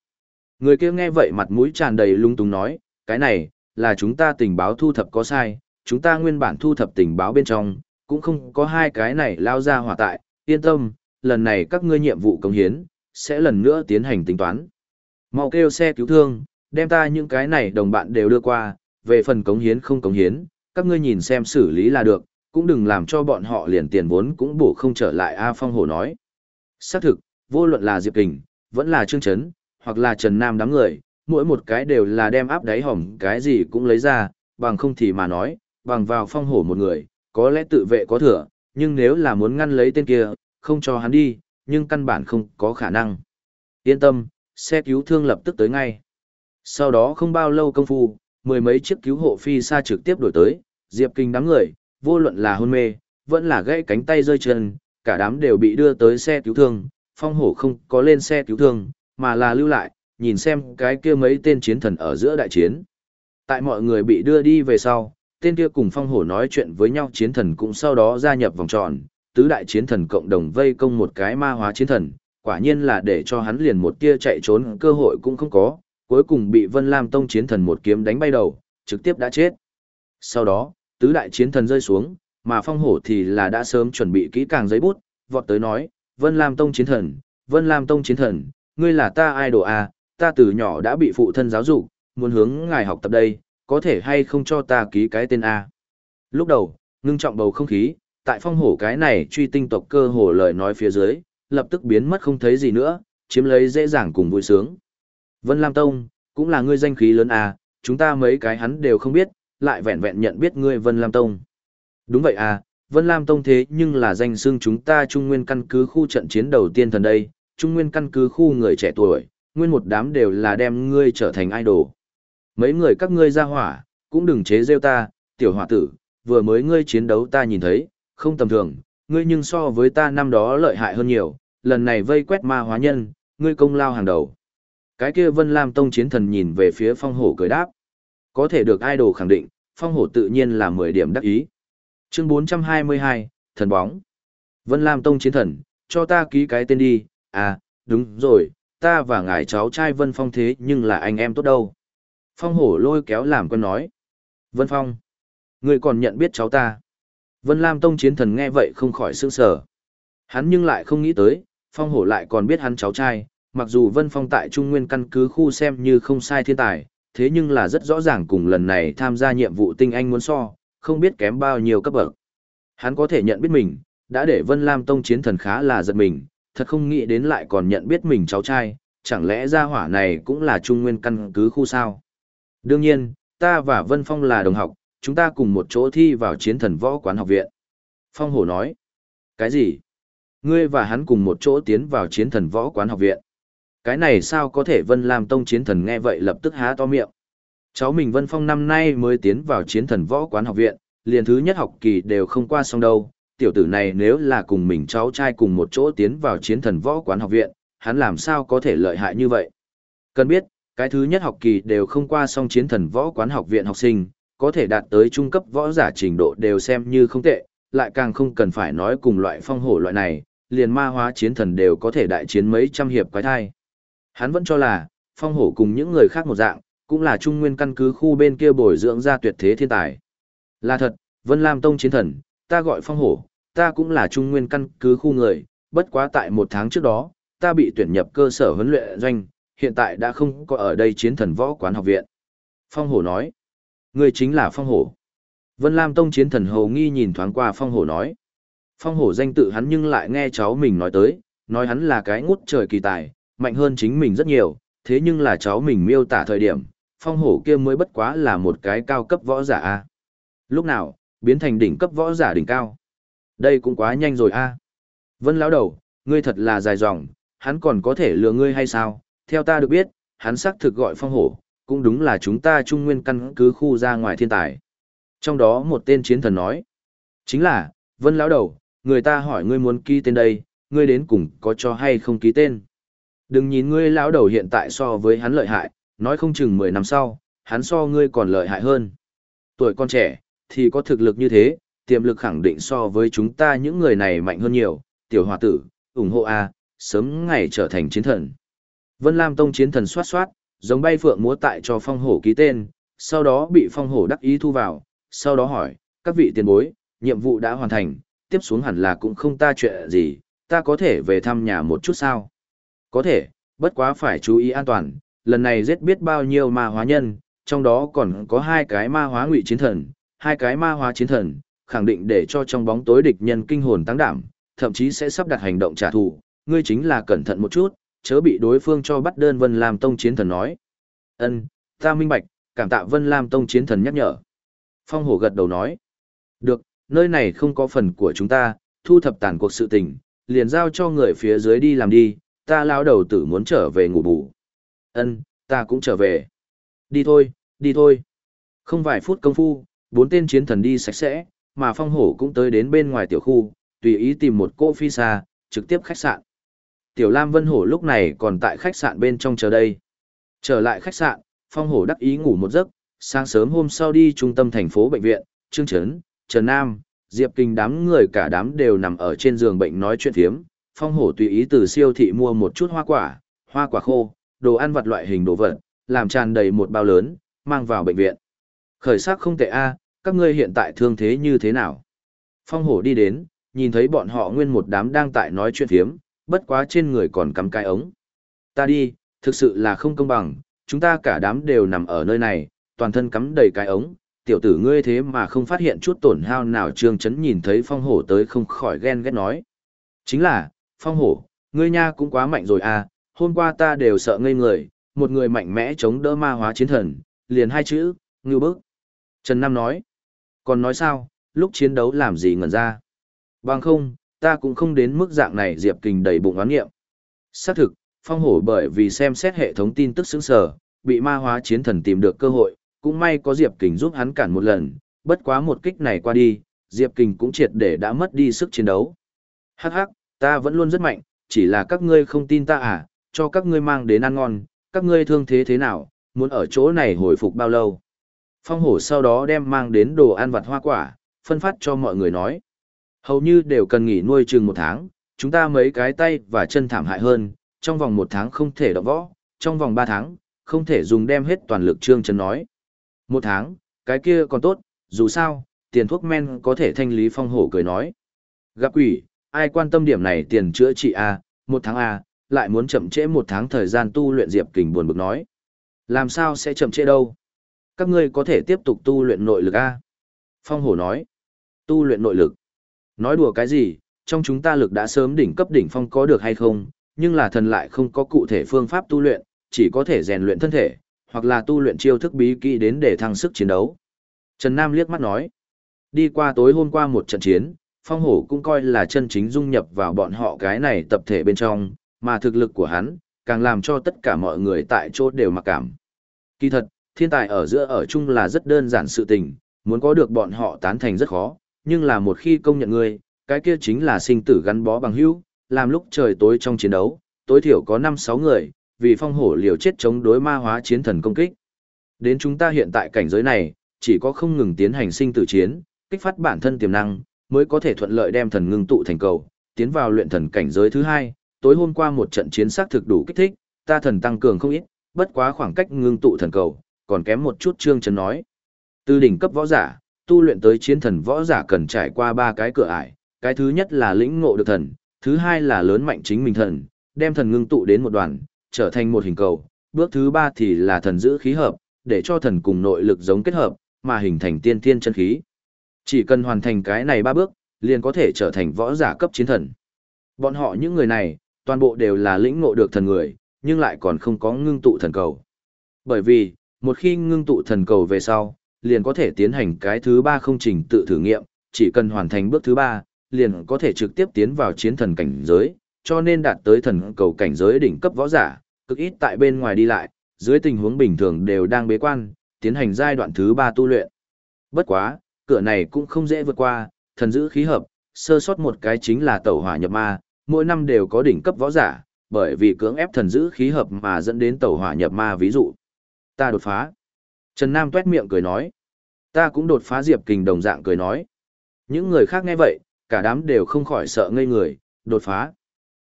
Người kia nghe vậy mặt mũi tràn đầy lung tung nói, cái này, là chúng ta tình báo thu thập có sai, chúng ta nguyên bản thu thập tình báo bên trong, cũng không có hai cái này lao ra hỏa tại, yên tâm, lần này các ngươi nhiệm vụ công hiến, sẽ lần nữa tiến hành tính toán. Mau kêu xe cứu thương, đem ta những cái này đồng bạn đều đưa qua, về phần cống hiến không cống hiến, các ngươi nhìn xem xử lý là được, cũng đừng làm cho bọn họ liền tiền vốn cũng bổ không trở lại A Phong Hổ nói. Xác thực, vô luận là Diệp Kình, vẫn là Trương Trấn, hoặc là Trần Nam đám người, mỗi một cái đều là đem áp đáy hỏng cái gì cũng lấy ra, bằng không thì mà nói, bằng vào Phong Hổ một người, có lẽ tự vệ có thừa, nhưng nếu là muốn ngăn lấy tên kia, không cho hắn đi, nhưng căn bản không có khả năng. Yên tâm, xe cứu thương lập tức tới ngay. Sau đó không bao lâu công phu, mười mấy chiếc cứu hộ phi xa trực tiếp đổi tới, Diệp Kinh đám người, vô luận là hôn mê, vẫn là gãy cánh tay rơi chân, cả đám đều bị đưa tới xe cứu thương, phong hổ không có lên xe cứu thương, mà là lưu lại, nhìn xem cái kia mấy tên chiến thần ở giữa đại chiến. Tại mọi người bị đưa đi về sau, tên kia cùng phong hổ nói chuyện với nhau chiến thần cũng sau đó gia nhập vòng tròn, tứ đại chiến thần cộng đồng vây công một cái ma hóa chiến thần, quả nhiên là để cho hắn liền một tia chạy trốn cơ hội cũng không có, cuối cùng bị Vân Lam Tông chiến thần một kiếm đánh bay đầu, trực tiếp đã chết. Sau đó, tứ đại chiến thần rơi xuống, mà phong hổ thì là đã sớm chuẩn bị kỹ càng giấy bút, vọt tới nói, Vân Lam Tông chiến thần, Vân Lam Tông chiến thần, ngươi là ta idol à, ta từ nhỏ đã bị phụ thân giáo dục, muốn hướng ngài học tập đây, có thể hay không cho ta ký cái tên A. Lúc đầu, ngưng trọng bầu không khí, tại phong hổ cái này truy tinh tộc cơ hồ lời nói phía dưới, lập tức biến mất không thấy gì nữa, chiếm lấy dễ dàng cùng vui sướng. Vân Lam Tông, cũng là ngươi danh khí lớn à, chúng ta mấy cái hắn đều không biết, lại vẹn vẹn nhận biết ngươi Vân Lam Tông. Đúng vậy à, Vân Lam Tông thế nhưng là danh xưng chúng ta Trung Nguyên căn cứ khu trận chiến đầu tiên thần đây, Trung Nguyên căn cứ khu người trẻ tuổi, nguyên một đám đều là đem ngươi trở thành idol. Mấy người các ngươi ra hỏa, cũng đừng chế rêu ta, tiểu hỏa tử, vừa mới ngươi chiến đấu ta nhìn thấy, không tầm thường, ngươi nhưng so với ta năm đó lợi hại hơn nhiều, lần này vây quét ma hóa nhân, ngươi công lao hàng đầu. Cái kia Vân Lam Tông chiến thần nhìn về phía phong hổ cười đáp. Có thể được idol khẳng định, phong hổ tự nhiên là 10 điểm đắc ý. Chương 422, thần bóng. Vân Lam Tông chiến thần, cho ta ký cái tên đi, à, đúng rồi, ta và ngài cháu trai Vân Phong thế nhưng là anh em tốt đâu. Phong hổ lôi kéo làm con nói. Vân Phong, ngươi còn nhận biết cháu ta. Vân Lam Tông chiến thần nghe vậy không khỏi sương sở. Hắn nhưng lại không nghĩ tới, Phong hổ lại còn biết hắn cháu trai, mặc dù Vân Phong tại Trung Nguyên căn cứ khu xem như không sai thiên tài, thế nhưng là rất rõ ràng cùng lần này tham gia nhiệm vụ tinh anh muốn so, không biết kém bao nhiêu cấp bậc. Hắn có thể nhận biết mình, đã để Vân Lam Tông chiến thần khá là giật mình, thật không nghĩ đến lại còn nhận biết mình cháu trai, chẳng lẽ gia hỏa này cũng là Trung Nguyên căn cứ khu sao? Đương nhiên, ta và Vân Phong là đồng học, chúng ta cùng một chỗ thi vào chiến thần võ quán học viện. Phong hổ nói, cái gì? Ngươi và hắn cùng một chỗ tiến vào chiến thần võ quán học viện. Cái này sao có thể Vân Lam Tông chiến thần nghe vậy lập tức há to miệng. Cháu mình Vân Phong năm nay mới tiến vào chiến thần võ quán học viện, liền thứ nhất học kỳ đều không qua xong đâu. Tiểu tử này nếu là cùng mình cháu trai cùng một chỗ tiến vào chiến thần võ quán học viện, hắn làm sao có thể lợi hại như vậy? Cần biết, cái thứ nhất học kỳ đều không qua xong chiến thần võ quán học viện học sinh, có thể đạt tới trung cấp võ giả trình độ đều xem như không tệ, lại càng không cần phải nói cùng loại phong hổ loại này, liền ma hóa chiến thần đều có thể đại chiến mấy trăm hiệp quái thai. Hắn vẫn cho là, phong hổ cùng những người khác một dạng, cũng là trung nguyên căn cứ khu bên kia bồi dưỡng ra tuyệt thế thiên tài. Là thật, Vân Lam Tông chiến thần, ta gọi phong hổ, ta cũng là trung nguyên căn cứ khu người, bất quá tại một tháng trước đó, ta bị tuyển nhập cơ sở huấn luyện doanh, hiện tại đã không có ở đây chiến thần võ quán học viện. Phong hổ nói, người chính là phong hổ. Vân Lam Tông chiến thần hầu nghi nhìn thoáng qua phong hổ nói. Phong hổ danh tự hắn nhưng lại nghe cháu mình nói tới, nói hắn là cái ngút trời kỳ tài, mạnh hơn chính mình rất nhiều, thế nhưng là cháu mình miêu tả thời điểm, phong hổ kia mới bất quá là một cái cao cấp võ giả a. Lúc nào, biến thành đỉnh cấp võ giả đỉnh cao. Đây cũng quá nhanh rồi a. Vân lão đầu, ngươi thật là dài dòng, hắn còn có thể lừa ngươi hay sao? Theo ta được biết, hắn xác thực gọi phong hổ, cũng đúng là chúng ta trung nguyên căn cứ khu ra ngoài thiên tài. Trong đó một tên chiến thần nói, chính là, Vân lão đầu, người ta hỏi ngươi muốn ký tên đây, ngươi đến cùng có cho hay không ký tên. Đừng nhìn ngươi lão đầu hiện tại so với hắn lợi hại, nói không chừng 10 năm sau, hắn so ngươi còn lợi hại hơn. Tuổi con trẻ, thì có thực lực như thế, tiềm lực khẳng định so với chúng ta những người này mạnh hơn nhiều, tiểu hòa tử, ủng hộ A, sớm ngày trở thành chiến thần. Vân Lam Tông chiến thần soát soát, giống bay phượng múa tại cho phong hổ ký tên, sau đó bị phong hổ đắc ý thu vào, sau đó hỏi, các vị tiền bối, nhiệm vụ đã hoàn thành, tiếp xuống hẳn là cũng không ta chuyện gì, ta có thể về thăm nhà một chút sao? Có thể, bất quá phải chú ý an toàn, lần này giết biết bao nhiêu ma hóa nhân, trong đó còn có hai cái ma hóa ngụy chiến thần, hai cái ma hóa chiến thần, khẳng định để cho trong bóng tối địch nhân kinh hồn tăng đảm, thậm chí sẽ sắp đặt hành động trả thù, ngươi chính là cẩn thận một chút, chớ bị đối phương cho bắt đơn Vân Lam Tông chiến thần nói. Ân, ta minh bạch, cảm tạ Vân Lam Tông chiến thần nhắc nhở. Phong hổ gật đầu nói. Được, nơi này không có phần của chúng ta, thu thập tàn cuộc sự tình, liền giao cho người phía dưới đi làm đi, ta lao đầu tử muốn trở về ngủ bù. Ân, ta cũng trở về. Đi thôi, đi thôi. Không vài phút công phu, bốn tên chiến thần đi sạch sẽ, mà phong hổ cũng tới đến bên ngoài tiểu khu, tùy ý tìm một cô phi xa, trực tiếp khách sạn. Tiểu Lam Vân Hổ lúc này còn tại khách sạn bên trong chờ đây. Trở lại khách sạn, phong hổ đắc ý ngủ một giấc, sáng sớm hôm sau đi trung tâm thành phố bệnh viện, Trương Trấn, Trần Nam, Diệp Kinh đám người cả đám đều nằm ở trên giường bệnh nói chuyện thiếm. Phong hổ tùy ý từ siêu thị mua một chút hoa quả, hoa quả khô, đồ ăn vặt loại hình đồ vật, làm tràn đầy một bao lớn, mang vào bệnh viện. Khởi sắc không tệ a, các ngươi hiện tại thương thế như thế nào? Phong hổ đi đến, nhìn thấy bọn họ nguyên một đám đang tại nói chuyện thiếm, bất quá trên người còn cắm cái ống. Ta đi, thực sự là không công bằng, chúng ta cả đám đều nằm ở nơi này, toàn thân cắm đầy cái ống, tiểu tử ngươi thế mà không phát hiện chút tổn hao nào trương chấn nhìn thấy phong hổ tới không khỏi ghen ghét nói. Chính là, phong hổ, ngươi nha cũng quá mạnh rồi à, hôm qua ta đều sợ ngây người, một người mạnh mẽ chống đỡ ma hóa chiến thần, liền hai chữ, ngưu bức. Trần Nam nói, còn nói sao, lúc chiến đấu làm gì ngẩn ra. Bằng không, ta cũng không đến mức dạng này Diệp Kình đầy bụng oán nghiệm. Xác thực, phong hổ bởi vì xem xét hệ thống tin tức xứng sở, bị ma hóa chiến thần tìm được cơ hội, cũng may có Diệp Kình giúp hắn cản một lần, bất quá một kích này qua đi, Diệp Kình cũng triệt để đã mất đi sức chiến đấu. Hắc hắc, ta vẫn luôn rất mạnh, chỉ là các ngươi không tin ta à, cho các ngươi mang đến ăn ngon, các ngươi thương thế thế nào, muốn ở chỗ này hồi phục bao lâu. Phong hổ sau đó đem mang đến đồ ăn vặt hoa quả, phân phát cho mọi người nói. Hầu như đều cần nghỉ nuôi chừng một tháng, chúng ta mấy cái tay và chân thảm hại hơn, trong vòng một tháng không thể động võ, trong vòng ba tháng, không thể dùng đem hết toàn lực trương chân nói. Một tháng, cái kia còn tốt, dù sao, tiền thuốc men có thể thanh lý phong hổ cười nói. Gặp quỷ, ai quan tâm điểm này tiền chữa trị A, một tháng A, lại muốn chậm trễ một tháng thời gian tu luyện Diệp Kình buồn bực nói. Làm sao sẽ chậm trễ đâu? Các ngươi có thể tiếp tục tu luyện nội lực A. Phong hổ nói. Tu luyện nội lực. Nói đùa cái gì, trong chúng ta lực đã sớm đỉnh cấp đỉnh phong có được hay không, nhưng là thần lại không có cụ thể phương pháp tu luyện, chỉ có thể rèn luyện thân thể, hoặc là tu luyện chiêu thức bí kỹ đến để thăng sức chiến đấu. Trần Nam liếc mắt nói, đi qua tối hôm qua một trận chiến, phong hổ cũng coi là chân chính dung nhập vào bọn họ cái này tập thể bên trong, mà thực lực của hắn, càng làm cho tất cả mọi người tại chỗ đều mặc cảm. Kỳ thật, thiên tài ở giữa ở chung là rất đơn giản sự tình, muốn có được bọn họ tán thành rất khó, nhưng là một khi công nhận ngươi, cái kia chính là sinh tử gắn bó bằng hữu, làm lúc trời tối trong chiến đấu, tối thiểu có 5-6 người, vì phong hổ liều chết chống đối ma hóa chiến thần công kích. Đến chúng ta hiện tại cảnh giới này, chỉ có không ngừng tiến hành sinh tử chiến, kích phát bản thân tiềm năng, mới có thể thuận lợi đem thần ngưng tụ thành cầu, tiến vào luyện thần cảnh giới thứ hai. Tối hôm qua một trận chiến xác thực đủ kích thích, ta thần tăng cường không ít, bất quá khoảng cách ngưng tụ thần cầu, còn kém một chút trương trần nói. Từ đỉnh cấp võ giả, tu luyện tới chiến thần võ giả cần trải qua ba cái cửa ải, cái thứ nhất là lĩnh ngộ được thần, thứ hai là lớn mạnh chính mình thần, đem thần ngưng tụ đến một đoàn, trở thành một hình cầu, bước thứ ba thì là thần giữ khí hợp, để cho thần cùng nội lực giống kết hợp, mà hình thành tiên thiên chân khí. Chỉ cần hoàn thành cái này ba bước, liền có thể trở thành võ giả cấp chiến thần. Bọn họ những người này, toàn bộ đều là lĩnh ngộ được thần người, nhưng lại còn không có ngưng tụ thần cầu. Bởi vì, một khi ngưng tụ thần cầu về sau, liền có thể tiến hành cái thứ ba không trình tự thử nghiệm, chỉ cần hoàn thành bước thứ ba, liền có thể trực tiếp tiến vào chiến thần cảnh giới, cho nên đạt tới thần cầu cảnh giới đỉnh cấp võ giả, cực ít tại bên ngoài đi lại, dưới tình huống bình thường đều đang bế quan, tiến hành giai đoạn thứ ba tu luyện. Bất quá, cửa này cũng không dễ vượt qua, thần giữ khí hợp, sơ sót một cái chính là tẩu hỏa nhập ma, mỗi năm đều có đỉnh cấp võ giả, bởi vì cưỡng ép thần giữ khí hợp mà dẫn đến tẩu hỏa nhập ma ví dụ. Ta đột phá. Trần Nam tuét miệng cười nói. Ta cũng đột phá Diệp Kình đồng dạng cười nói. Những người khác nghe vậy, cả đám đều không khỏi sợ ngây người, đột phá.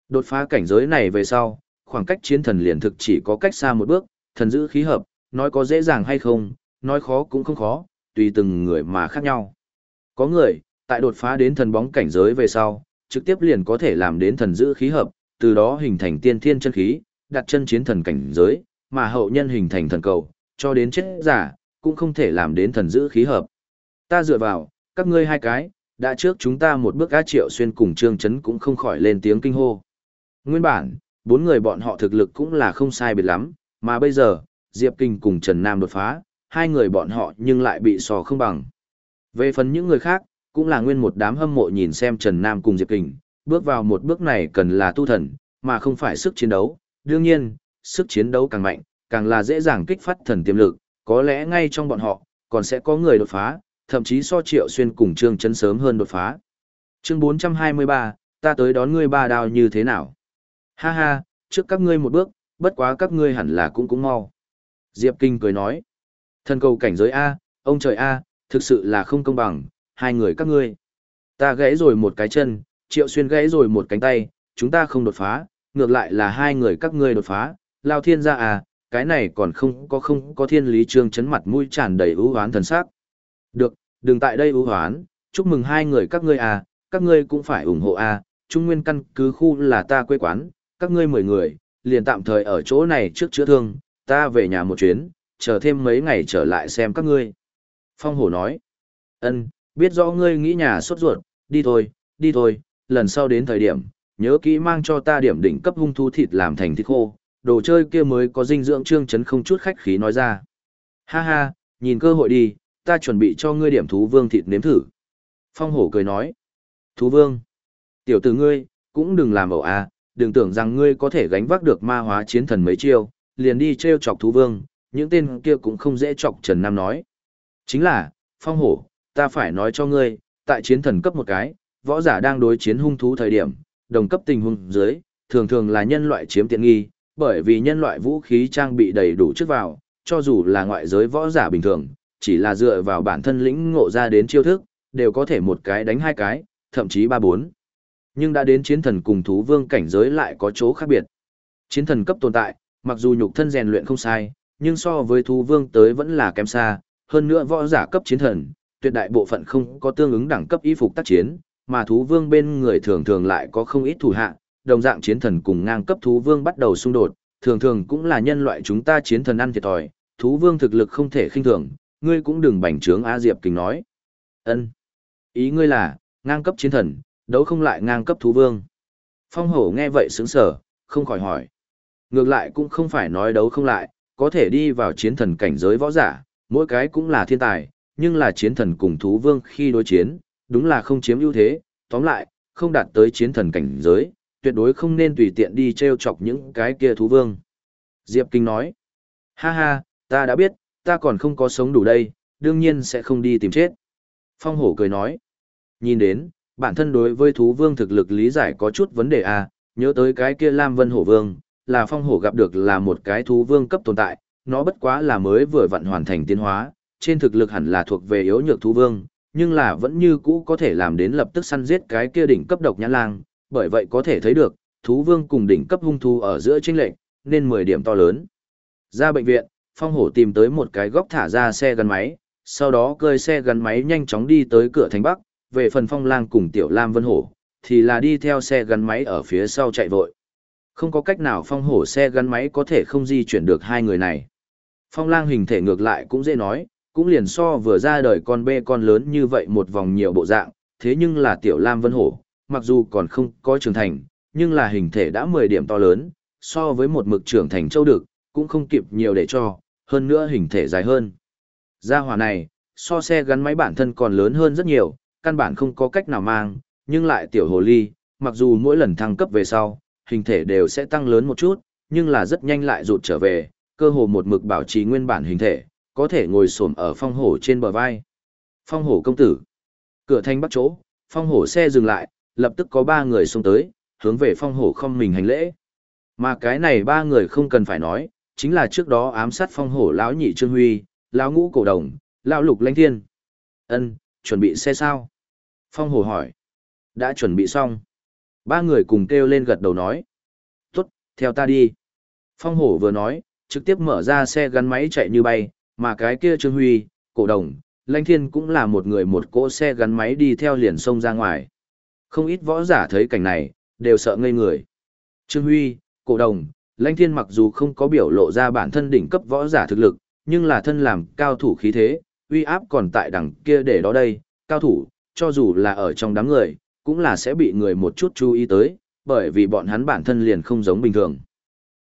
Đột phá cảnh giới này về sau, khoảng cách chiến thần liền thực chỉ có cách xa một bước, thần giữ khí hợp, nói có dễ dàng hay không, nói khó cũng không khó, tùy từng người mà khác nhau. Có người, tại đột phá đến thần bóng cảnh giới về sau, trực tiếp liền có thể làm đến thần giữ khí hợp, từ đó hình thành tiên thiên chân khí, đặt chân chiến thần cảnh giới, mà hậu nhân hình thành thần cầu, cho đến chết giả, cũng không thể làm đến thần giữ khí hợp. Ta dựa vào, các ngươi hai cái, đã trước chúng ta một bước á triệu xuyên cùng trương chấn cũng không khỏi lên tiếng kinh hô. Nguyên bản, bốn người bọn họ thực lực cũng là không sai biệt lắm, mà bây giờ, Diệp Kinh cùng Trần Nam đột phá, hai người bọn họ nhưng lại bị sò không bằng. Về phần những người khác, cũng là nguyên một đám hâm mộ nhìn xem Trần Nam cùng Diệp Kình bước vào một bước này cần là tu thần, mà không phải sức chiến đấu. Đương nhiên, sức chiến đấu càng mạnh, càng là dễ dàng kích phát thần tiềm lực, có lẽ ngay trong bọn họ, còn sẽ có người đột phá, thậm chí so triệu xuyên cùng Trương Trấn sớm hơn đột phá. Chương 423, ta tới đón ngươi ba đao như thế nào? Ha ha, trước các ngươi một bước, bất quá các ngươi hẳn là cũng cũng mau. Diệp Kinh cười nói, thần cầu cảnh giới A, ông trời A, thực sự là không công bằng, hai người các ngươi. Ta gãy rồi một cái chân, triệu xuyên gãy rồi một cánh tay, chúng ta không đột phá, ngược lại là hai người các ngươi đột phá, lao thiên gia à, cái này còn không có không có thiên lý trương chấn mặt mũi tràn đầy ưu hoán thần sắc. Được, đừng tại đây ưu hoán, chúc mừng hai người các ngươi à, các ngươi cũng phải ủng hộ à, trung nguyên căn cứ khu là ta quê quán, các ngươi mười người, liền tạm thời ở chỗ này trước chữa thương, ta về nhà một chuyến, chờ thêm mấy ngày trở lại xem các ngươi. Phong hổ nói, ân, biết rõ ngươi nghĩ nhà sốt ruột, đi thôi, đi thôi, lần sau đến thời điểm, nhớ kỹ mang cho ta điểm đỉnh cấp hung thú thịt làm thành thịt khô, đồ chơi kia mới có dinh dưỡng trương chấn không chút khách khí nói ra. Ha ha, nhìn cơ hội đi, ta chuẩn bị cho ngươi điểm thú vương thịt nếm thử. Phong hổ cười nói, thú vương, tiểu tử ngươi, cũng đừng làm ẩu à, đừng tưởng rằng ngươi có thể gánh vác được ma hóa chiến thần mấy chiêu, liền đi treo chọc thú vương, những tên kia cũng không dễ chọc Trần Nam nói. Chính là, phong hổ, ta phải nói cho ngươi, tại chiến thần cấp một cái, võ giả đang đối chiến hung thú thời điểm, đồng cấp tình huống dưới, thường thường là nhân loại chiếm tiện nghi, bởi vì nhân loại vũ khí trang bị đầy đủ trước vào, cho dù là ngoại giới võ giả bình thường, chỉ là dựa vào bản thân lĩnh ngộ ra đến chiêu thức, đều có thể một cái đánh hai cái, thậm chí ba bốn. Nhưng đã đến chiến thần cùng thú vương cảnh giới lại có chỗ khác biệt. Chiến thần cấp tồn tại, mặc dù nhục thân rèn luyện không sai, nhưng so với thú vương tới vẫn là kém xa, hơn nữa võ giả cấp chiến thần, tuyệt đại bộ phận không có tương ứng đẳng cấp y phục tác chiến, mà thú vương bên người thường thường lại có không ít thủ hạ, đồng dạng chiến thần cùng ngang cấp thú vương bắt đầu xung đột, thường thường cũng là nhân loại chúng ta chiến thần ăn thiệt thòi, thú vương thực lực không thể khinh thường, ngươi cũng đừng bành trướng A Diệp Kình nói. Ân, Ý ngươi là, ngang cấp chiến thần, đấu không lại ngang cấp thú vương. Phong hổ nghe vậy sướng sở, không khỏi hỏi. Ngược lại cũng không phải nói đấu không lại, có thể đi vào chiến thần cảnh giới võ giả, mỗi cái cũng là thiên tài, nhưng là chiến thần cùng thú vương khi đối chiến, đúng là không chiếm ưu thế, tóm lại, không đạt tới chiến thần cảnh giới, tuyệt đối không nên tùy tiện đi treo chọc những cái kia thú vương. Diệp Kinh nói, ha ha, ta đã biết, ta còn không có sống đủ đây, đương nhiên sẽ không đi tìm chết. Phong hổ cười nói, nhìn đến, bản thân đối với thú vương thực lực lý giải có chút vấn đề à, nhớ tới cái kia Lam Vân Hổ Vương, là phong hổ gặp được là một cái thú vương cấp tồn tại, nó bất quá là mới vừa vặn hoàn thành tiến hóa, trên thực lực hẳn là thuộc về yếu nhược thú vương, nhưng là vẫn như cũ có thể làm đến lập tức săn giết cái kia đỉnh cấp độc nhãn lang, bởi vậy có thể thấy được, thú vương cùng đỉnh cấp hung thú ở giữa chênh lệch, nên 10 điểm to lớn. Ra bệnh viện, Phong Hổ tìm tới một cái góc thả ra xe gắn máy, sau đó cơi xe gắn máy nhanh chóng đi tới cửa thành Bắc, về phần Phong Lang cùng Tiểu Lam Vân Hổ, thì là đi theo xe gắn máy ở phía sau chạy vội. Không có cách nào Phong Hổ xe gắn máy có thể không di chuyển được hai người này. Phong Lang hình thể ngược lại cũng dễ nói, cũng liền so vừa ra đời con bê con lớn như vậy một vòng nhiều bộ dạng, thế nhưng là Tiểu Lam Vân Hổ, mặc dù còn không có trưởng thành, nhưng là hình thể đã 10 điểm to lớn, so với một mực trưởng thành châu được, cũng không kịp nhiều để cho, hơn nữa hình thể dài hơn. Gia hỏa này, so xe gắn máy bản thân còn lớn hơn rất nhiều, căn bản không có cách nào mang, nhưng lại tiểu hồ ly, mặc dù mỗi lần thăng cấp về sau, hình thể đều sẽ tăng lớn một chút, nhưng là rất nhanh lại rụt trở về, cơ hồ một mực bảo trì nguyên bản hình thể, có thể ngồi xổm ở phong hổ trên bờ vai. Phong hổ công tử. Cửa thanh bắt chỗ, phong hổ xe dừng lại, lập tức có ba người xuống tới, hướng về phong hổ không mình hành lễ. Mà cái này ba người không cần phải nói, chính là trước đó ám sát phong hổ lão nhị Trương Huy, lão ngũ cổ đồng, lão lục lãnh thiên. Ân, chuẩn bị xe sao? Phong Hổ hỏi. Đã chuẩn bị xong. Ba người cùng kêu lên gật đầu nói. Tốt, theo ta đi. Phong Hổ vừa nói, trực tiếp mở ra xe gắn máy chạy như bay, mà cái kia Trương Huy, cổ đồng, Lanh Thiên cũng là một người một cỗ xe gắn máy đi theo liền sông ra ngoài. Không ít võ giả thấy cảnh này, đều sợ ngây người. Trương Huy, cổ đồng, Lanh Thiên mặc dù không có biểu lộ ra bản thân đỉnh cấp võ giả thực lực, nhưng là thân làm cao thủ khí thế, uy áp còn tại đằng kia để đó đây, cao thủ, cho dù là ở trong đám người, cũng là sẽ bị người một chút chú ý tới, bởi vì bọn hắn bản thân liền không giống bình thường.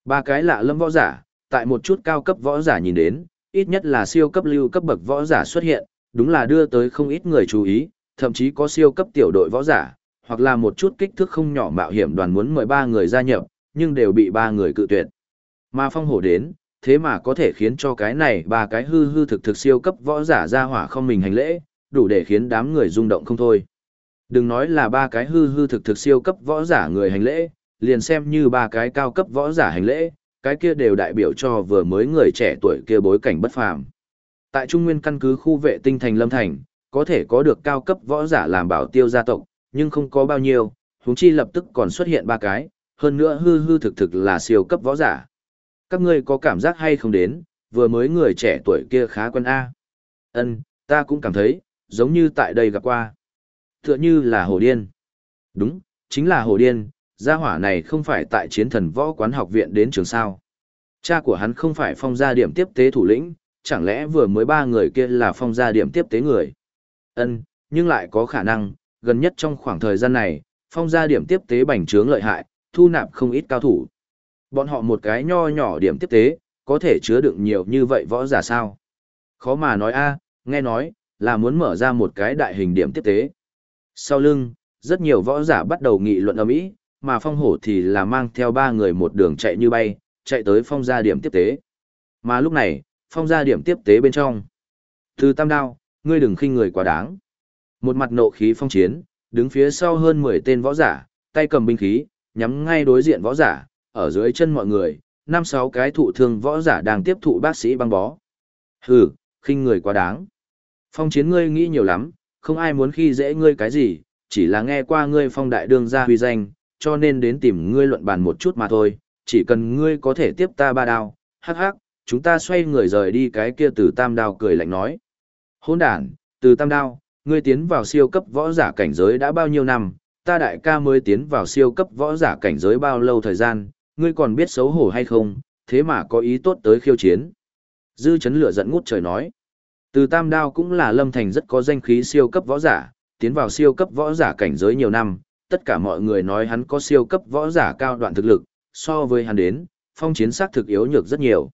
Ba cái lạ lâm võ giả, tại một chút cao cấp võ giả nhìn đến, ít nhất là siêu cấp lưu cấp bậc võ giả xuất hiện, đúng là đưa tới không ít người chú ý, thậm chí có siêu cấp tiểu đội võ giả, hoặc là một chút kích thước không nhỏ mạo hiểm đoàn muốn mời ba người gia nhập, nhưng đều bị ba người cự tuyệt. Mà phong hổ đến, thế mà có thể khiến cho cái này ba cái hư hư thực thực siêu cấp võ giả ra hỏa không mình hành lễ, đủ để khiến đám người rung động không thôi. Đừng nói là ba cái hư hư thực thực siêu cấp võ giả người hành lễ, liền xem như ba cái cao cấp võ giả hành lễ, cái kia đều đại biểu cho vừa mới người trẻ tuổi kia bối cảnh bất phàm. Tại Trung Nguyên căn cứ khu vệ tinh thành Lâm Thành, có thể có được cao cấp võ giả làm bảo tiêu gia tộc, nhưng không có bao nhiêu, huống chi lập tức còn xuất hiện ba cái, hơn nữa hư hư thực thực là siêu cấp võ giả. Các ngươi có cảm giác hay không đến, vừa mới người trẻ tuổi kia khá quân A. Ân, ta cũng cảm thấy, giống như tại đây gặp qua. Tựa như là hồ điên. Đúng, chính là hồ điên, gia hỏa này không phải tại chiến thần võ quán học viện đến trường sao. Cha của hắn không phải phong gia điểm tiếp tế thủ lĩnh, chẳng lẽ vừa mới ba người kia là phong gia điểm tiếp tế người. Ân, nhưng lại có khả năng, gần nhất trong khoảng thời gian này, phong gia điểm tiếp tế bành trướng lợi hại, thu nạp không ít cao thủ. Bọn họ một cái nho nhỏ điểm tiếp tế, có thể chứa đựng nhiều như vậy võ giả sao? Khó mà nói a, nghe nói, là muốn mở ra một cái đại hình điểm tiếp tế. Sau lưng, rất nhiều võ giả bắt đầu nghị luận ầm ĩ, mà phong hổ thì là mang theo ba người một đường chạy như bay, chạy tới phong gia điểm tiếp tế. Mà lúc này, phong gia điểm tiếp tế bên trong. Từ tam đao, ngươi đừng khinh người quá đáng. Một mặt nộ khí phong chiến, đứng phía sau hơn 10 tên võ giả, tay cầm binh khí, nhắm ngay đối diện võ giả, ở dưới chân mọi người, năm sáu cái thụ thương võ giả đang tiếp thụ bác sĩ băng bó. Hừ, khinh người quá đáng. Phong chiến ngươi nghĩ nhiều lắm, không ai muốn khi dễ ngươi cái gì, chỉ là nghe qua ngươi phong đại đương gia huy danh, cho nên đến tìm ngươi luận bàn một chút mà thôi, chỉ cần ngươi có thể tiếp ta ba đao, hắc hắc, chúng ta xoay người rời đi cái kia từ tam đao cười lạnh nói. Hôn đàn, từ tam đao, ngươi tiến vào siêu cấp võ giả cảnh giới đã bao nhiêu năm, ta đại ca mới tiến vào siêu cấp võ giả cảnh giới bao lâu thời gian, ngươi còn biết xấu hổ hay không, thế mà có ý tốt tới khiêu chiến. Dư chấn lửa giận ngút trời nói. Từ tam đao cũng là lâm thành rất có danh khí siêu cấp võ giả, tiến vào siêu cấp võ giả cảnh giới nhiều năm, tất cả mọi người nói hắn có siêu cấp võ giả cao đoạn thực lực, so với hắn đến, phong chiến sắc thực yếu nhược rất nhiều.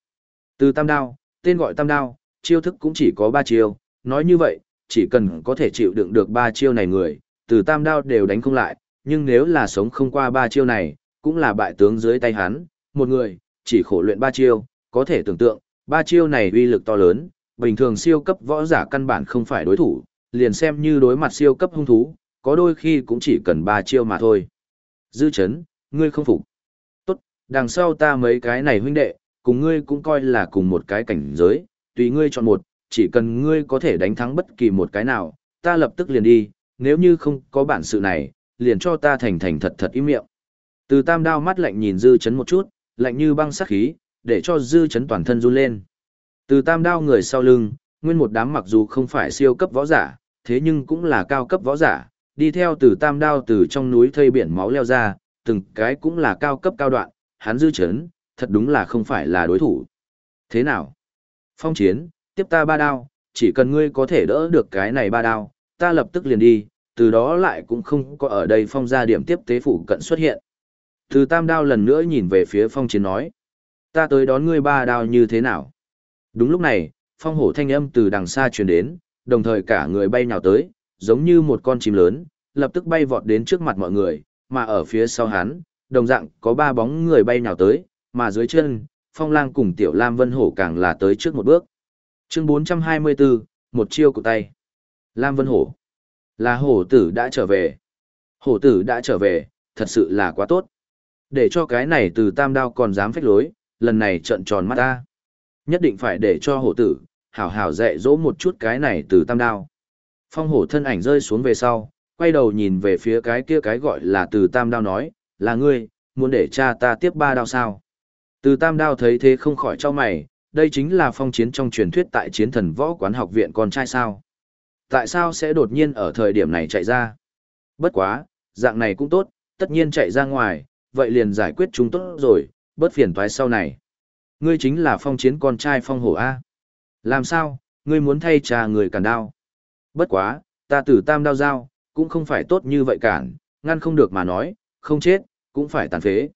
Từ tam đao, tên gọi tam đao, chiêu thức cũng chỉ có ba chiêu, nói như vậy, chỉ cần có thể chịu đựng được ba chiêu này người, từ tam đao đều đánh không lại, nhưng nếu là sống không qua ba chiêu này, cũng là bại tướng dưới tay hắn, một người, chỉ khổ luyện ba chiêu, có thể tưởng tượng, ba chiêu này uy lực to lớn, bình thường siêu cấp võ giả căn bản không phải đối thủ, liền xem như đối mặt siêu cấp hung thú, có đôi khi cũng chỉ cần ba chiêu mà thôi. Dư chấn, ngươi không phục. Tốt, đằng sau ta mấy cái này huynh đệ, cùng ngươi cũng coi là cùng một cái cảnh giới, tùy ngươi chọn một, chỉ cần ngươi có thể đánh thắng bất kỳ một cái nào, ta lập tức liền đi, nếu như không có bản sự này, liền cho ta thành thành thật thật im miệng. Từ tam đao mắt lạnh nhìn dư chấn một chút, lạnh như băng sắc khí, để cho dư chấn toàn thân run lên. Từ tam đao người sau lưng, nguyên một đám mặc dù không phải siêu cấp võ giả, thế nhưng cũng là cao cấp võ giả, đi theo từ tam đao từ trong núi thây biển máu leo ra, từng cái cũng là cao cấp cao đoạn, hắn dư chấn, thật đúng là không phải là đối thủ. Thế nào? Phong chiến, tiếp ta ba đao, chỉ cần ngươi có thể đỡ được cái này ba đao, ta lập tức liền đi, từ đó lại cũng không có ở đây phong gia điểm tiếp tế phủ cận xuất hiện. Từ tam đao lần nữa nhìn về phía phong chiến nói, ta tới đón ngươi ba đao như thế nào? Đúng lúc này, phong hổ thanh âm từ đằng xa truyền đến, đồng thời cả người bay nhào tới, giống như một con chim lớn, lập tức bay vọt đến trước mặt mọi người, mà ở phía sau hắn, đồng dạng có ba bóng người bay nhào tới, mà dưới chân, phong lang cùng tiểu lam vân hổ càng là tới trước một bước. Chương 424, một chiêu của tay. Lam vân hổ. Là hổ tử đã trở về. Hổ tử đã trở về, thật sự là quá tốt. Để cho cái này từ tam đao còn dám phách lối, lần này trận tròn mắt ta. Nhất định phải để cho hổ tử, hảo hảo dạy dỗ một chút cái này từ tam đao. Phong hổ thân ảnh rơi xuống về sau, quay đầu nhìn về phía cái kia cái gọi là từ tam đao nói, là ngươi, muốn để cha ta tiếp ba đao sao. Từ tam đao thấy thế không khỏi cho mày, đây chính là phong chiến trong truyền thuyết tại chiến thần võ quán học viện con trai sao. Tại sao sẽ đột nhiên ở thời điểm này chạy ra? Bất quá, dạng này cũng tốt, tất nhiên chạy ra ngoài, vậy liền giải quyết chúng tốt rồi, bớt phiền toái sau này. Ngươi chính là phong chiến con trai phong hổ A. Làm sao, ngươi muốn thay trà người cản đao? Bất quá, ta tử tam đao dao, cũng không phải tốt như vậy cản, ngăn không được mà nói, không chết, cũng phải tàn phế.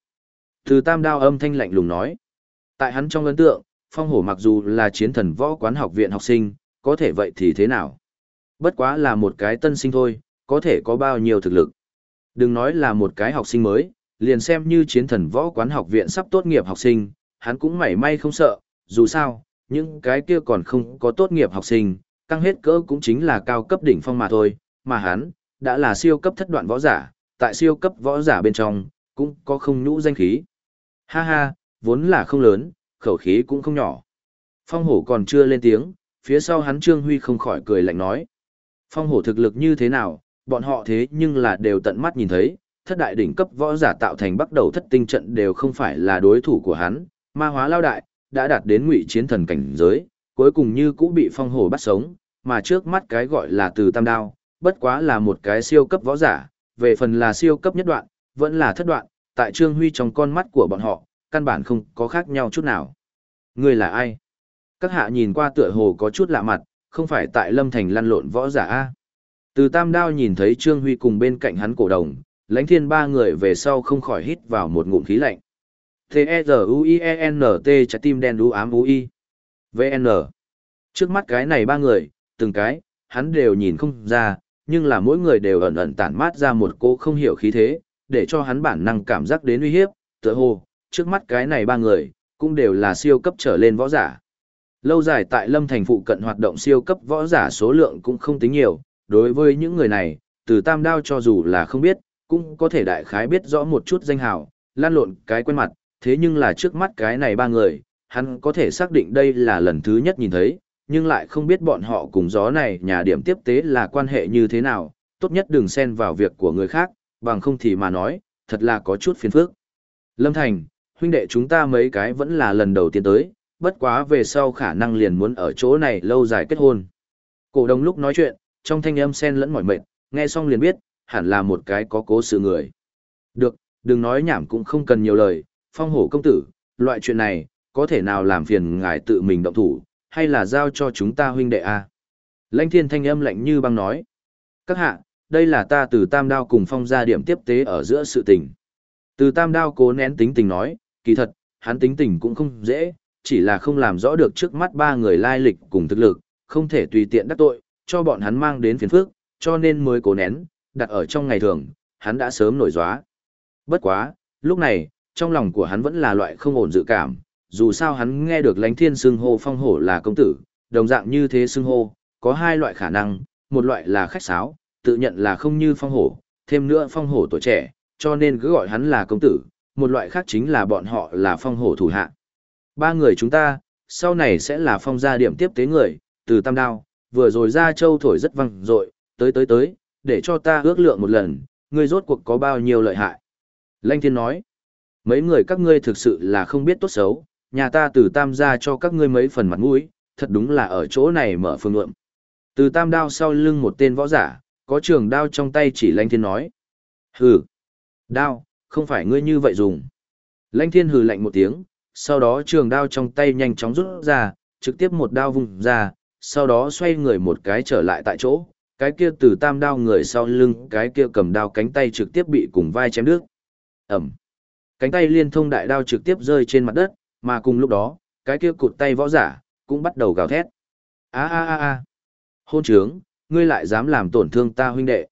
Từ tam đao âm thanh lạnh lùng nói. Tại hắn trong ấn tượng, phong hổ mặc dù là chiến thần võ quán học viện học sinh, có thể vậy thì thế nào? Bất quá là một cái tân sinh thôi, có thể có bao nhiêu thực lực. Đừng nói là một cái học sinh mới, liền xem như chiến thần võ quán học viện sắp tốt nghiệp học sinh, hắn cũng mảy may không sợ, dù sao, những cái kia còn không có tốt nghiệp học sinh, căng hết cỡ cũng chính là cao cấp đỉnh phong mà thôi, mà hắn, đã là siêu cấp thất đoạn võ giả, tại siêu cấp võ giả bên trong, cũng có không nhũ danh khí. Ha ha, vốn là không lớn, khẩu khí cũng không nhỏ. Phong hổ còn chưa lên tiếng, phía sau hắn Trương Huy không khỏi cười lạnh nói. Phong hổ thực lực như thế nào, bọn họ thế nhưng là đều tận mắt nhìn thấy, thất đại đỉnh cấp võ giả tạo thành bắt đầu thất tinh trận đều không phải là đối thủ của hắn, ma hóa lao đại, đã đạt đến ngụy chiến thần cảnh giới, cuối cùng như cũng bị phong hổ bắt sống, mà trước mắt cái gọi là từ tam đao, bất quá là một cái siêu cấp võ giả, về phần là siêu cấp nhất đoạn, vẫn là thất đoạn, tại Trương Huy trong con mắt của bọn họ, căn bản không có khác nhau chút nào. Người là ai? Các hạ nhìn qua tựa hồ có chút lạ mặt, không phải tại Lâm Thành lăn lộn võ giả A. Từ tam đao nhìn thấy Trương Huy cùng bên cạnh hắn cổ đồng, lãnh thiên ba người về sau không khỏi hít vào một ngụm khí lạnh. T-E-Z-U-I-E-N-T trái tim đen đu ám U-I. VN. Trước mắt cái này ba người, từng cái, hắn đều nhìn không ra, nhưng là mỗi người đều ẩn ẩn tản mát ra một cô không hiểu khí thế, để cho hắn bản năng cảm giác đến uy hiếp, tựa hồ, trước mắt cái này ba người, cũng đều là siêu cấp trở lên võ giả. Lâu dài tại Lâm Thành phụ cận hoạt động siêu cấp võ giả số lượng cũng không tính nhiều, đối với những người này, từ tam đao cho dù là không biết, cũng có thể đại khái biết rõ một chút danh hào, lan lộn cái quen mặt, thế nhưng là trước mắt cái này ba người, hắn có thể xác định đây là lần thứ nhất nhìn thấy, nhưng lại không biết bọn họ cùng gió này nhà điểm tiếp tế là quan hệ như thế nào, tốt nhất đừng xen vào việc của người khác, bằng không thì mà nói, thật là có chút phiền phức. Lâm Thành, huynh đệ chúng ta mấy cái vẫn là lần đầu tiên tới, bất quá về sau khả năng liền muốn ở chỗ này lâu dài kết hôn. Cổ đông lúc nói chuyện, trong thanh âm sen lẫn mỏi mệt, nghe xong liền biết, hẳn là một cái có cố sự người. Được, đừng nói nhảm cũng không cần nhiều lời, phong hổ công tử, loại chuyện này, có thể nào làm phiền ngài tự mình động thủ, hay là giao cho chúng ta huynh đệ a à? Lãnh thiên thanh âm lạnh như băng nói. Các hạ, đây là ta từ tam đao cùng phong gia điểm tiếp tế ở giữa sự tình. Từ tam đao cố nén tính tình nói, kỳ thật, hắn tính tình cũng không dễ, chỉ là không làm rõ được trước mắt ba người lai lịch cùng thực lực, không thể tùy tiện đắc tội, cho bọn hắn mang đến phiền phức, cho nên mới cố nén, đặt ở trong ngày thường, hắn đã sớm nổi gióa. Bất quá, lúc này, trong lòng của hắn vẫn là loại không ổn dự cảm, dù sao hắn nghe được lãnh thiên xưng hô phong hổ là công tử, đồng dạng như thế xưng hô, có hai loại khả năng, một loại là khách sáo, tự nhận là không như phong hổ, thêm nữa phong hổ tuổi trẻ, cho nên cứ gọi hắn là công tử, một loại khác chính là bọn họ là phong hổ thủ hạ. Ba người chúng ta, sau này sẽ là phong gia điểm tiếp tế người, từ tam đao, vừa rồi ra châu thổi rất văng rội, tới tới tới, để cho ta ước lượng một lần, ngươi rốt cuộc có bao nhiêu lợi hại. Lanh thiên nói, mấy người các ngươi thực sự là không biết tốt xấu, nhà ta từ tam gia cho các ngươi mấy phần mặt mũi, thật đúng là ở chỗ này mở phương ngượng. Từ tam đao sau lưng một tên võ giả, có trường đao trong tay chỉ lanh thiên nói. Hừ, đao, không phải ngươi như vậy dùng. Lanh thiên hừ lạnh một tiếng, sau đó trường đao trong tay nhanh chóng rút ra, trực tiếp một đao vùng ra, sau đó xoay người một cái trở lại tại chỗ, cái kia từ tam đao người sau lưng, cái kia cầm đao cánh tay trực tiếp bị cùng vai chém đứt. Ẩm. Cánh tay liên thông đại đao trực tiếp rơi trên mặt đất, mà cùng lúc đó, cái kia cụt tay võ giả, cũng bắt đầu gào thét. a a a a Hôn trướng, ngươi lại dám làm tổn thương ta huynh đệ.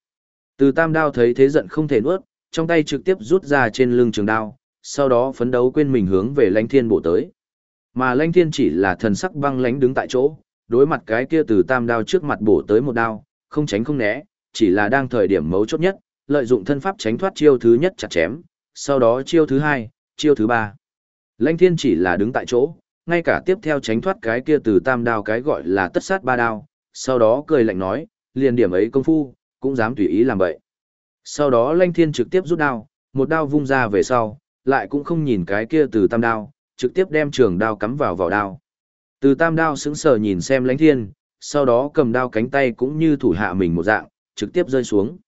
Từ tam đao thấy thế giận không thể nuốt, trong tay trực tiếp rút ra trên lưng trường đao, sau đó phấn đấu quên mình hướng về lãnh thiên bổ tới. Mà lãnh thiên chỉ là thần sắc băng lãnh đứng tại chỗ, đối mặt cái kia từ tam đao trước mặt bổ tới một đao, không tránh không né, chỉ là đang thời điểm mấu chốt nhất, lợi dụng thân pháp tránh thoát chiêu thứ nhất chặt chém, sau đó chiêu thứ hai, chiêu thứ ba. Lãnh thiên chỉ là đứng tại chỗ, ngay cả tiếp theo tránh thoát cái kia từ tam đao cái gọi là tất sát ba đao, sau đó cười lạnh nói, liền điểm ấy công phu, cũng dám tùy ý làm vậy. Sau đó lãnh Thiên trực tiếp rút đao, một đao vung ra về sau, lại cũng không nhìn cái kia từ tam đao, trực tiếp đem trường đao cắm vào vỏ đao. Từ tam đao sững sờ nhìn xem lãnh Thiên, sau đó cầm đao cánh tay cũng như thủ hạ mình một dạng, trực tiếp rơi xuống.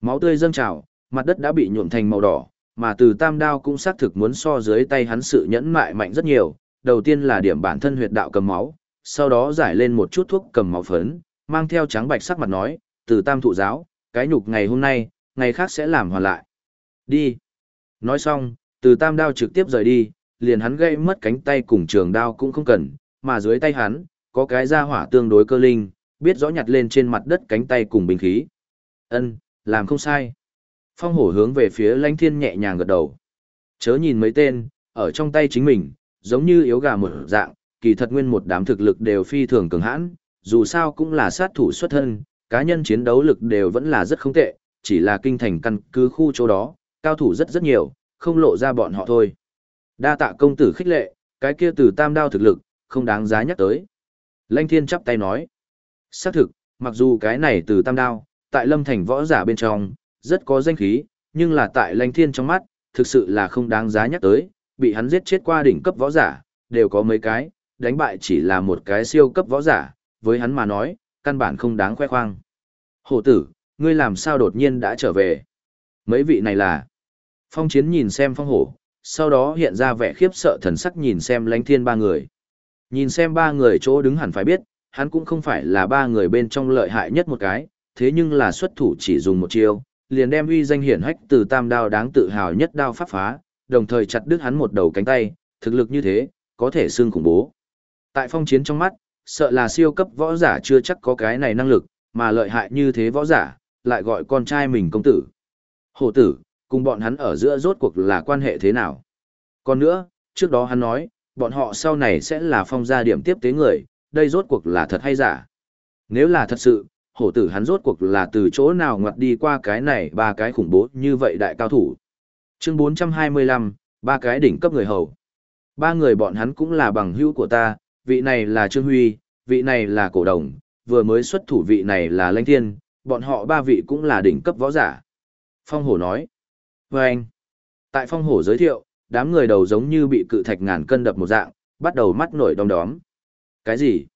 Máu tươi dâng trào, mặt đất đã bị nhuộm thành màu đỏ, mà từ tam đao cũng xác thực muốn so dưới tay hắn sự nhẫn mại mạnh rất nhiều. Đầu tiên là điểm bản thân huyệt đạo cầm máu, sau đó giải lên một chút thuốc cầm máu phấn, mang theo trắng bạch sắc mặt nói, từ tam thụ giáo, cái nhục ngày hôm nay, ngày khác sẽ làm hoàn lại. Đi. Nói xong, từ tam đao trực tiếp rời đi, liền hắn gây mất cánh tay cùng trường đao cũng không cần, mà dưới tay hắn, có cái ra hỏa tương đối cơ linh, biết rõ nhặt lên trên mặt đất cánh tay cùng bình khí. Ân, làm không sai. Phong hổ hướng về phía lãnh thiên nhẹ nhàng gật đầu. Chớ nhìn mấy tên, ở trong tay chính mình, giống như yếu gà một dạng, kỳ thật nguyên một đám thực lực đều phi thường cường hãn, dù sao cũng là sát thủ xuất thân, cá nhân chiến đấu lực đều vẫn là rất không tệ, chỉ là kinh thành căn cứ khu chỗ đó, cao thủ rất rất nhiều, không lộ ra bọn họ thôi. Đa tạ công tử khích lệ, cái kia từ tam đao thực lực, không đáng giá nhắc tới. Lanh thiên chắp tay nói. Xác thực, mặc dù cái này từ tam đao, tại lâm thành võ giả bên trong, rất có danh khí, nhưng là tại lãnh thiên trong mắt, thực sự là không đáng giá nhắc tới, bị hắn giết chết qua đỉnh cấp võ giả, đều có mấy cái, đánh bại chỉ là một cái siêu cấp võ giả, với hắn mà nói, căn bản không đáng khoe khoang. Hổ tử, ngươi làm sao đột nhiên đã trở về? Mấy vị này là... Phong chiến nhìn xem phong hổ, sau đó hiện ra vẻ khiếp sợ thần sắc nhìn xem lánh thiên ba người. Nhìn xem ba người chỗ đứng hẳn phải biết, hắn cũng không phải là ba người bên trong lợi hại nhất một cái, thế nhưng là xuất thủ chỉ dùng một chiêu, liền đem uy danh hiển hách từ tam đao đáng tự hào nhất đao pháp phá, đồng thời chặt đứt hắn một đầu cánh tay, thực lực như thế, có thể xương khủng bố. Tại phong chiến trong mắt, sợ là siêu cấp võ giả chưa chắc có cái này năng lực, mà lợi hại như thế võ giả, lại gọi con trai mình công tử. Hổ tử, cùng bọn hắn ở giữa rốt cuộc là quan hệ thế nào? Còn nữa, trước đó hắn nói, bọn họ sau này sẽ là phong gia điểm tiếp tế người, đây rốt cuộc là thật hay giả? Nếu là thật sự, hổ tử hắn rốt cuộc là từ chỗ nào ngoặt đi qua cái này ba cái khủng bố như vậy đại cao thủ. Chương 425, ba cái đỉnh cấp người hầu. Ba người bọn hắn cũng là bằng hữu của ta, vị này là Trương Huy, vị này là cổ đồng, vừa mới xuất thủ vị này là Lãnh Thiên, bọn họ ba vị cũng là đỉnh cấp võ giả. Phong hổ nói. Và anh. Tại phong hổ giới thiệu, đám người đầu giống như bị cự thạch ngàn cân đập một dạng, bắt đầu mắt nổi đom đóm. Cái gì?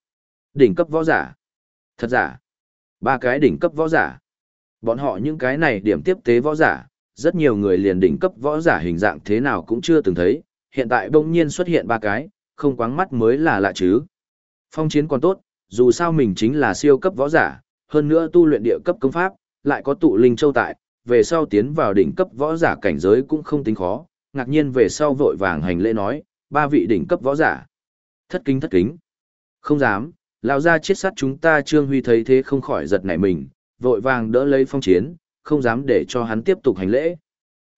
Đỉnh cấp võ giả? Thật giả? Ba cái đỉnh cấp võ giả? Bọn họ những cái này điểm tiếp tế võ giả, rất nhiều người liền đỉnh cấp võ giả hình dạng thế nào cũng chưa từng thấy, hiện tại bỗng nhiên xuất hiện ba cái, không quáng mắt mới là lạ chứ. Phong chiến còn tốt, dù sao mình chính là siêu cấp võ giả, hơn nữa tu luyện địa cấp công pháp, lại có tụ linh châu tại, về sau tiến vào đỉnh cấp võ giả cảnh giới cũng không tính khó, ngạc nhiên về sau vội vàng hành lễ nói, ba vị đỉnh cấp võ giả. Thất kính thất kính. Không dám, lao ra chết sát chúng ta Trương Huy thấy thế không khỏi giật nảy mình, vội vàng đỡ lấy phong chiến, không dám để cho hắn tiếp tục hành lễ.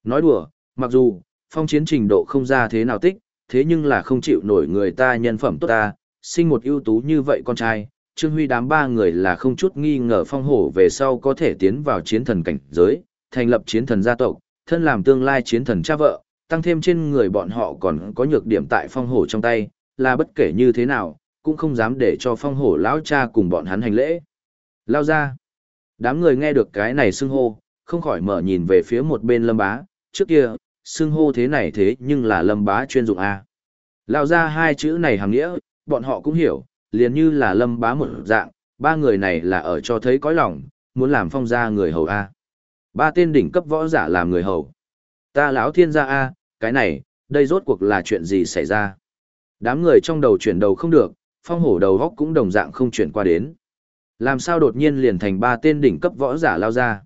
Nói đùa, mặc dù, phong chiến trình độ không ra thế nào tích, thế nhưng là không chịu nổi người ta nhân phẩm tốt ta, sinh một ưu tú như vậy con trai, Trương Huy đám ba người là không chút nghi ngờ phong hổ về sau có thể tiến vào chiến thần cảnh giới, thành lập chiến thần gia tộc, thân làm tương lai chiến thần cha vợ, tăng thêm trên người bọn họ còn có nhược điểm tại phong hổ trong tay, là bất kể như thế nào, cũng không dám để cho phong hổ lão cha cùng bọn hắn hành lễ. Lao ra. Đám người nghe được cái này xưng hô, không khỏi mở nhìn về phía một bên lâm bá, trước kia, xưng hô thế này thế nhưng là lâm bá chuyên dụng A. Lao ra hai chữ này hàng nghĩa, bọn họ cũng hiểu, liền như là lâm bá một dạng, ba người này là ở cho thấy cõi lòng, muốn làm phong gia người hầu A. Ba tên đỉnh cấp võ giả làm người hầu. Ta lão thiên gia A, cái này, đây rốt cuộc là chuyện gì xảy ra? Đám người trong đầu chuyển đầu không được, phong hổ đầu góc cũng đồng dạng không chuyển qua đến. Làm sao đột nhiên liền thành ba tên đỉnh cấp võ giả lao ra?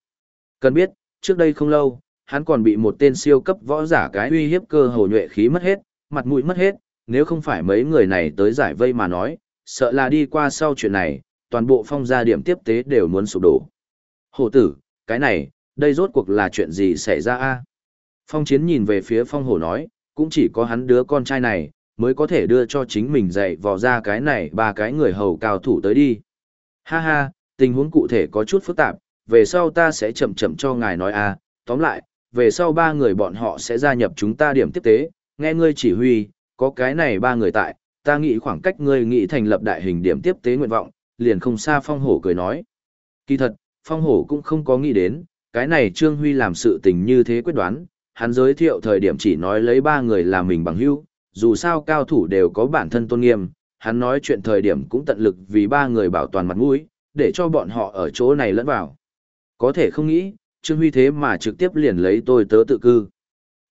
Cần biết, trước đây không lâu, hắn còn bị một tên siêu cấp võ giả cái uy hiếp cơ hồ nhuệ khí mất hết, mặt mũi mất hết, nếu không phải mấy người này tới giải vây mà nói, sợ là đi qua sau chuyện này, toàn bộ phong gia điểm tiếp tế đều muốn sụp đổ. Hổ tử, cái này, đây rốt cuộc là chuyện gì xảy ra a? Phong chiến nhìn về phía phong hổ nói, cũng chỉ có hắn đứa con trai này, mới có thể đưa cho chính mình dạy vò ra cái này ba cái người hầu cao thủ tới đi. Ha ha, tình huống cụ thể có chút phức tạp, về sau ta sẽ chậm chậm cho ngài nói a. tóm lại, về sau ba người bọn họ sẽ gia nhập chúng ta điểm tiếp tế, nghe ngươi chỉ huy, có cái này ba người tại, ta nghĩ khoảng cách ngươi nghĩ thành lập đại hình điểm tiếp tế nguyện vọng, liền không xa phong hổ cười nói. Kỳ thật, Phong Hổ cũng không có nghĩ đến, cái này Trương Huy làm sự tình như thế quyết đoán, hắn giới thiệu thời điểm chỉ nói lấy ba người là mình bằng hữu, dù sao cao thủ đều có bản thân tôn nghiêm, hắn nói chuyện thời điểm cũng tận lực vì ba người bảo toàn mặt mũi, để cho bọn họ ở chỗ này lẫn vào. Có thể không nghĩ, Trương Huy thế mà trực tiếp liền lấy tôi tớ tự cư.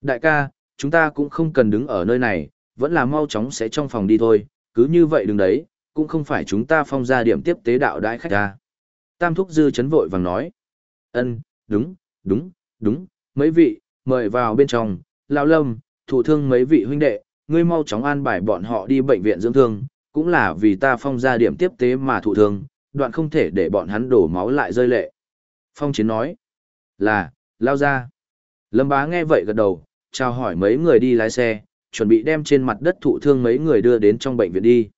Đại ca, chúng ta cũng không cần đứng ở nơi này, vẫn là mau chóng sẽ trong phòng đi thôi, cứ như vậy đừng đấy, cũng không phải chúng ta phong ra điểm tiếp tế đạo đại khách ra. Tam Thúc Dư chấn vội vàng nói. ân đúng, đúng, đúng, mấy vị, mời vào bên trong, lão lâm, thủ thương mấy vị huynh đệ, ngươi mau chóng an bài bọn họ đi bệnh viện dưỡng thương, cũng là vì ta phong ra điểm tiếp tế mà thụ thương, đoạn không thể để bọn hắn đổ máu lại rơi lệ. Phong chiến nói, là, lao ra. Lâm bá nghe vậy gật đầu, chào hỏi mấy người đi lái xe, chuẩn bị đem trên mặt đất thụ thương mấy người đưa đến trong bệnh viện đi.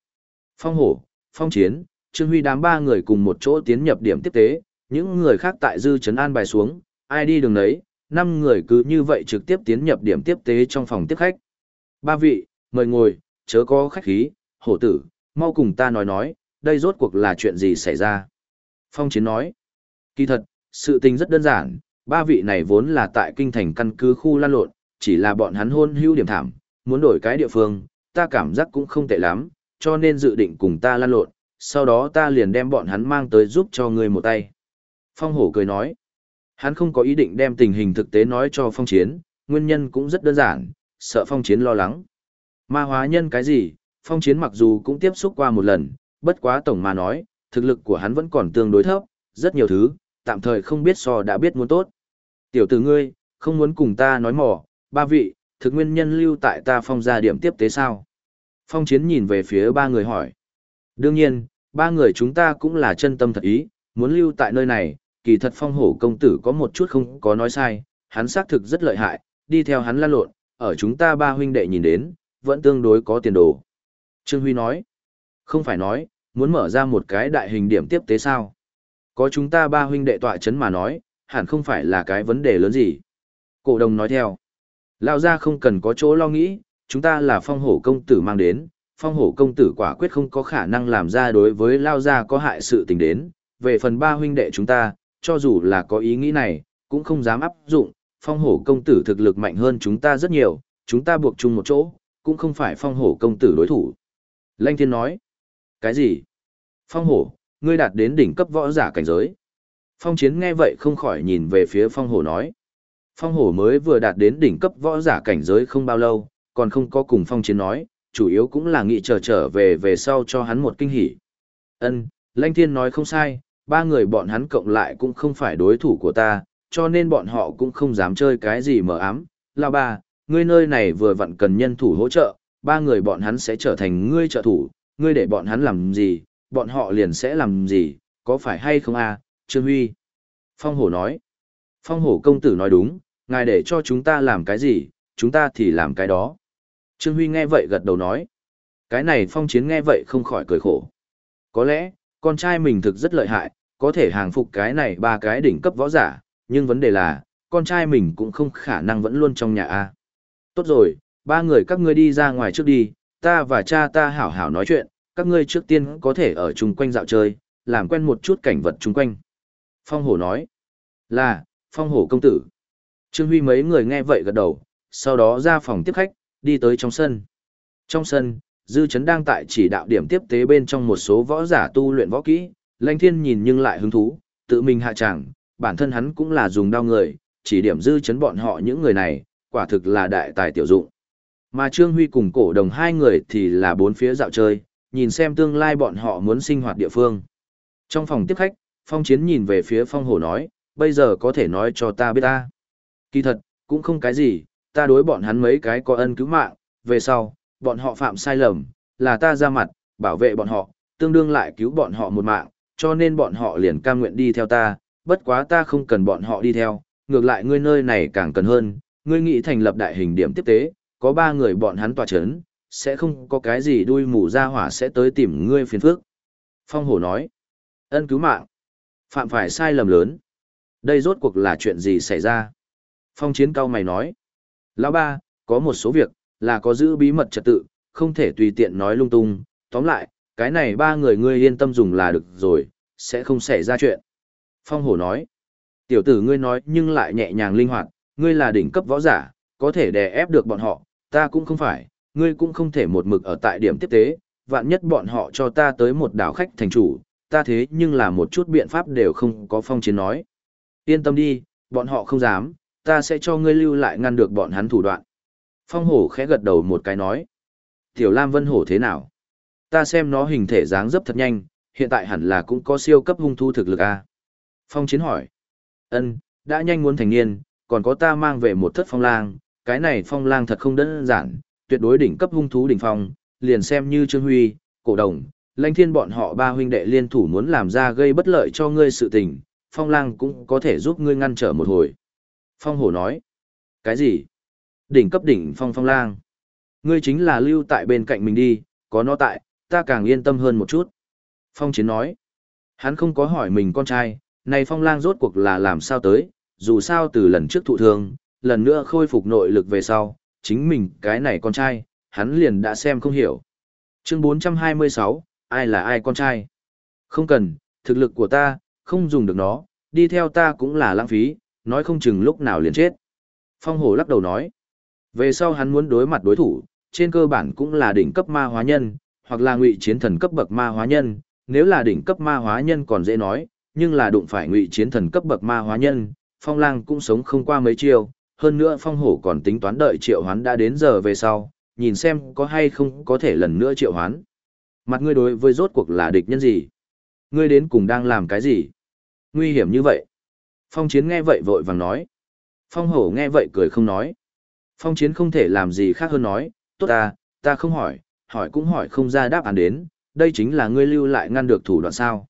Phong hổ, phong chiến, Trương Huy đám ba người cùng một chỗ tiến nhập điểm tiếp tế, những người khác tại dư trấn an bài xuống, ai đi đường đấy, năm người cứ như vậy trực tiếp tiến nhập điểm tiếp tế trong phòng tiếp khách. Ba vị, mời ngồi, chớ có khách khí, hổ tử, mau cùng ta nói nói, đây rốt cuộc là chuyện gì xảy ra. Phong chiến nói, kỳ thật, sự tình rất đơn giản, ba vị này vốn là tại kinh thành căn cứ khu lan lộn, chỉ là bọn hắn hôn hữu điểm thảm, muốn đổi cái địa phương, ta cảm giác cũng không tệ lắm, cho nên dự định cùng ta lan lộn, sau đó ta liền đem bọn hắn mang tới giúp cho ngươi một tay. Phong hổ cười nói, hắn không có ý định đem tình hình thực tế nói cho phong chiến, nguyên nhân cũng rất đơn giản, sợ phong chiến lo lắng. Ma hóa nhân cái gì, phong chiến mặc dù cũng tiếp xúc qua một lần, bất quá tổng mà nói, thực lực của hắn vẫn còn tương đối thấp, rất nhiều thứ, tạm thời không biết so đã biết muốn tốt. Tiểu tử ngươi, không muốn cùng ta nói mỏ, ba vị, thực nguyên nhân lưu tại ta phong gia điểm tiếp tế sao? Phong chiến nhìn về phía ba người hỏi. Đương nhiên, ba người chúng ta cũng là chân tâm thật ý, muốn lưu tại nơi này, kỳ thật phong hổ công tử có một chút không có nói sai, hắn xác thực rất lợi hại, đi theo hắn lan lộn, ở chúng ta ba huynh đệ nhìn đến, vẫn tương đối có tiền đồ. Trương Huy nói, không phải nói, muốn mở ra một cái đại hình điểm tiếp tế sao. Có chúng ta ba huynh đệ tọa chấn mà nói, hẳn không phải là cái vấn đề lớn gì. Cổ đồng nói theo, lao ra không cần có chỗ lo nghĩ, chúng ta là phong hổ công tử mang đến, phong hổ công tử quả quyết không có khả năng làm ra đối với lao gia có hại sự tình đến. Về phần ba huynh đệ chúng ta, cho dù là có ý nghĩ này, cũng không dám áp dụng, phong hổ công tử thực lực mạnh hơn chúng ta rất nhiều, chúng ta buộc chung một chỗ, cũng không phải phong hổ công tử đối thủ. Lanh thiên nói, cái gì? Phong hổ, ngươi đạt đến đỉnh cấp võ giả cảnh giới. Phong chiến nghe vậy không khỏi nhìn về phía phong hổ nói. Phong hổ mới vừa đạt đến đỉnh cấp võ giả cảnh giới không bao lâu, còn không có cùng phong chiến nói, chủ yếu cũng là nghĩ trở trở về về sau cho hắn một kinh hỉ. Ân, Lanh Thiên nói không sai, ba người bọn hắn cộng lại cũng không phải đối thủ của ta, cho nên bọn họ cũng không dám chơi cái gì mờ ám. Lao ba, ngươi nơi này vừa vặn cần nhân thủ hỗ trợ, ba người bọn hắn sẽ trở thành ngươi trợ thủ, ngươi để bọn hắn làm gì, bọn họ liền sẽ làm gì, có phải hay không a? Trương Huy. Phong Hổ nói. Phong Hổ công tử nói đúng, ngài để cho chúng ta làm cái gì, chúng ta thì làm cái đó. Trương Huy nghe vậy gật đầu nói. Cái này phong chiến nghe vậy không khỏi cười khổ. Có lẽ, con trai mình thực rất lợi hại, có thể hàng phục cái này ba cái đỉnh cấp võ giả, nhưng vấn đề là, con trai mình cũng không khả năng vẫn luôn trong nhà a. Tốt rồi, ba người các ngươi đi ra ngoài trước đi, ta và cha ta hảo hảo nói chuyện, các ngươi trước tiên có thể ở chung quanh dạo chơi, làm quen một chút cảnh vật chung quanh. Phong hổ nói, là, phong hổ công tử. Trương Huy mấy người nghe vậy gật đầu, sau đó ra phòng tiếp khách, đi tới trong sân. Trong sân, Dư chấn đang tại chỉ đạo điểm tiếp tế bên trong một số võ giả tu luyện võ kỹ, Lãnh Thiên nhìn nhưng lại hứng thú, tự mình hạ tràng, bản thân hắn cũng là dùng đao người, chỉ điểm Dư chấn bọn họ những người này, quả thực là đại tài tiểu dụng. Mà Trương Huy cùng cổ đồng hai người thì là bốn phía dạo chơi, nhìn xem tương lai bọn họ muốn sinh hoạt địa phương. Trong phòng tiếp khách, Phong Chiến nhìn về phía Phong Hổ nói, bây giờ có thể nói cho ta biết ta. Kỳ thật, cũng không cái gì, ta đối bọn hắn mấy cái có ân cứu mạng, về sau, bọn họ phạm sai lầm, là ta ra mặt, bảo vệ bọn họ, tương đương lại cứu bọn họ một mạng, cho nên bọn họ liền cam nguyện đi theo ta, bất quá ta không cần bọn họ đi theo, ngược lại ngươi nơi này càng cần hơn, ngươi nghĩ thành lập đại hình điểm tiếp tế, có ba người bọn hắn tòa chấn, sẽ không có cái gì đuôi mù ra hỏa sẽ tới tìm ngươi phiền phức. Phong hổ nói, ân cứu mạng, phạm phải sai lầm lớn. Đây rốt cuộc là chuyện gì xảy ra? Phong chiến cao mày nói, lão ba, có một số việc, là có giữ bí mật trật tự, không thể tùy tiện nói lung tung, tóm lại, cái này ba người ngươi yên tâm dùng là được rồi, sẽ không xảy ra chuyện. Phong hổ nói, tiểu tử ngươi nói nhưng lại nhẹ nhàng linh hoạt, ngươi là đỉnh cấp võ giả, có thể đè ép được bọn họ, ta cũng không phải, ngươi cũng không thể một mực ở tại điểm tiếp tế, vạn nhất bọn họ cho ta tới một đảo khách thành chủ, ta thế nhưng là một chút biện pháp đều không có phong chiến nói. Yên tâm đi, bọn họ không dám, ta sẽ cho ngươi lưu lại ngăn được bọn hắn thủ đoạn. Phong hổ khẽ gật đầu một cái nói. Tiểu Lam Vân Hổ thế nào? Ta xem nó hình thể dáng dấp thật nhanh, hiện tại hẳn là cũng có siêu cấp hung thu thực lực à? Phong chiến hỏi. Ân, đã nhanh muốn thành niên, còn có ta mang về một thất phong lang, cái này phong lang thật không đơn giản, tuyệt đối đỉnh cấp hung thú đỉnh phong, liền xem như Trương Huy, Cổ Đồng, Lãnh Thiên bọn họ ba huynh đệ liên thủ muốn làm ra gây bất lợi cho ngươi sự tình, phong lang cũng có thể giúp ngươi ngăn trở một hồi. Phong hổ nói. Cái gì? Đỉnh cấp đỉnh phong phong lang. Ngươi chính là lưu tại bên cạnh mình đi, có nó tại, ta càng yên tâm hơn một chút. Phong chiến nói. Hắn không có hỏi mình con trai, này phong lang rốt cuộc là làm sao tới, dù sao từ lần trước thụ thương, lần nữa khôi phục nội lực về sau, chính mình cái này con trai, hắn liền đã xem không hiểu. Chương 426, ai là ai con trai? Không cần, thực lực của ta, không dùng được nó, đi theo ta cũng là lãng phí, nói không chừng lúc nào liền chết. Phong hổ lắc đầu nói. Về sau hắn muốn đối mặt đối thủ, trên cơ bản cũng là đỉnh cấp ma hóa nhân, hoặc là ngụy chiến thần cấp bậc ma hóa nhân, nếu là đỉnh cấp ma hóa nhân còn dễ nói, nhưng là đụng phải ngụy chiến thần cấp bậc ma hóa nhân, phong lang cũng sống không qua mấy chiêu, hơn nữa phong hổ còn tính toán đợi triệu hoán đã đến giờ về sau, nhìn xem có hay không có thể lần nữa triệu hoán. Mặt ngươi đối với rốt cuộc là địch nhân gì? Ngươi đến cùng đang làm cái gì? Nguy hiểm như vậy. Phong chiến nghe vậy vội vàng nói. Phong hổ nghe vậy cười không nói. Phong chiến không thể làm gì khác hơn nói, tốt ta, ta không hỏi, hỏi cũng hỏi không ra đáp án đến, đây chính là ngươi lưu lại ngăn được thủ đoạn sao.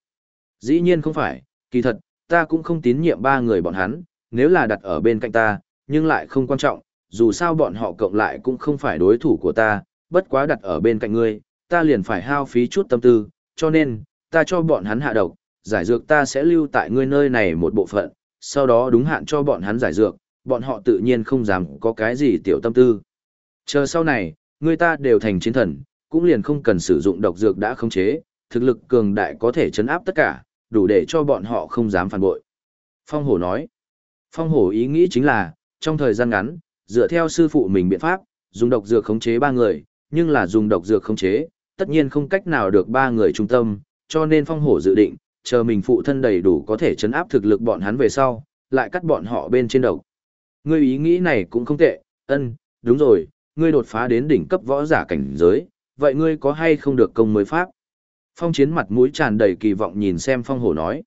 Dĩ nhiên không phải, kỳ thật, ta cũng không tín nhiệm ba người bọn hắn, nếu là đặt ở bên cạnh ta, nhưng lại không quan trọng, dù sao bọn họ cộng lại cũng không phải đối thủ của ta, bất quá đặt ở bên cạnh ngươi, ta liền phải hao phí chút tâm tư, cho nên, ta cho bọn hắn hạ độc, giải dược ta sẽ lưu tại ngươi nơi này một bộ phận, sau đó đúng hạn cho bọn hắn giải dược, bọn họ tự nhiên không dám có cái gì tiểu tâm tư. Chờ sau này, người ta đều thành chiến thần, cũng liền không cần sử dụng độc dược đã khống chế, thực lực cường đại có thể chấn áp tất cả, đủ để cho bọn họ không dám phản bội. Phong hổ nói, phong hổ ý nghĩ chính là, trong thời gian ngắn, dựa theo sư phụ mình biện pháp, dùng độc dược khống chế ba người, nhưng là dùng độc dược khống chế, tất nhiên không cách nào được ba người trung tâm, cho nên phong hổ dự định, chờ mình phụ thân đầy đủ có thể chấn áp thực lực bọn hắn về sau, lại cắt bọn họ bên trên độc. Ngươi ý nghĩ này cũng không tệ, ân, đúng rồi, ngươi đột phá đến đỉnh cấp võ giả cảnh giới, vậy ngươi có hay không được công mới pháp? Phong chiến mặt mũi tràn đầy kỳ vọng nhìn xem phong hổ nói.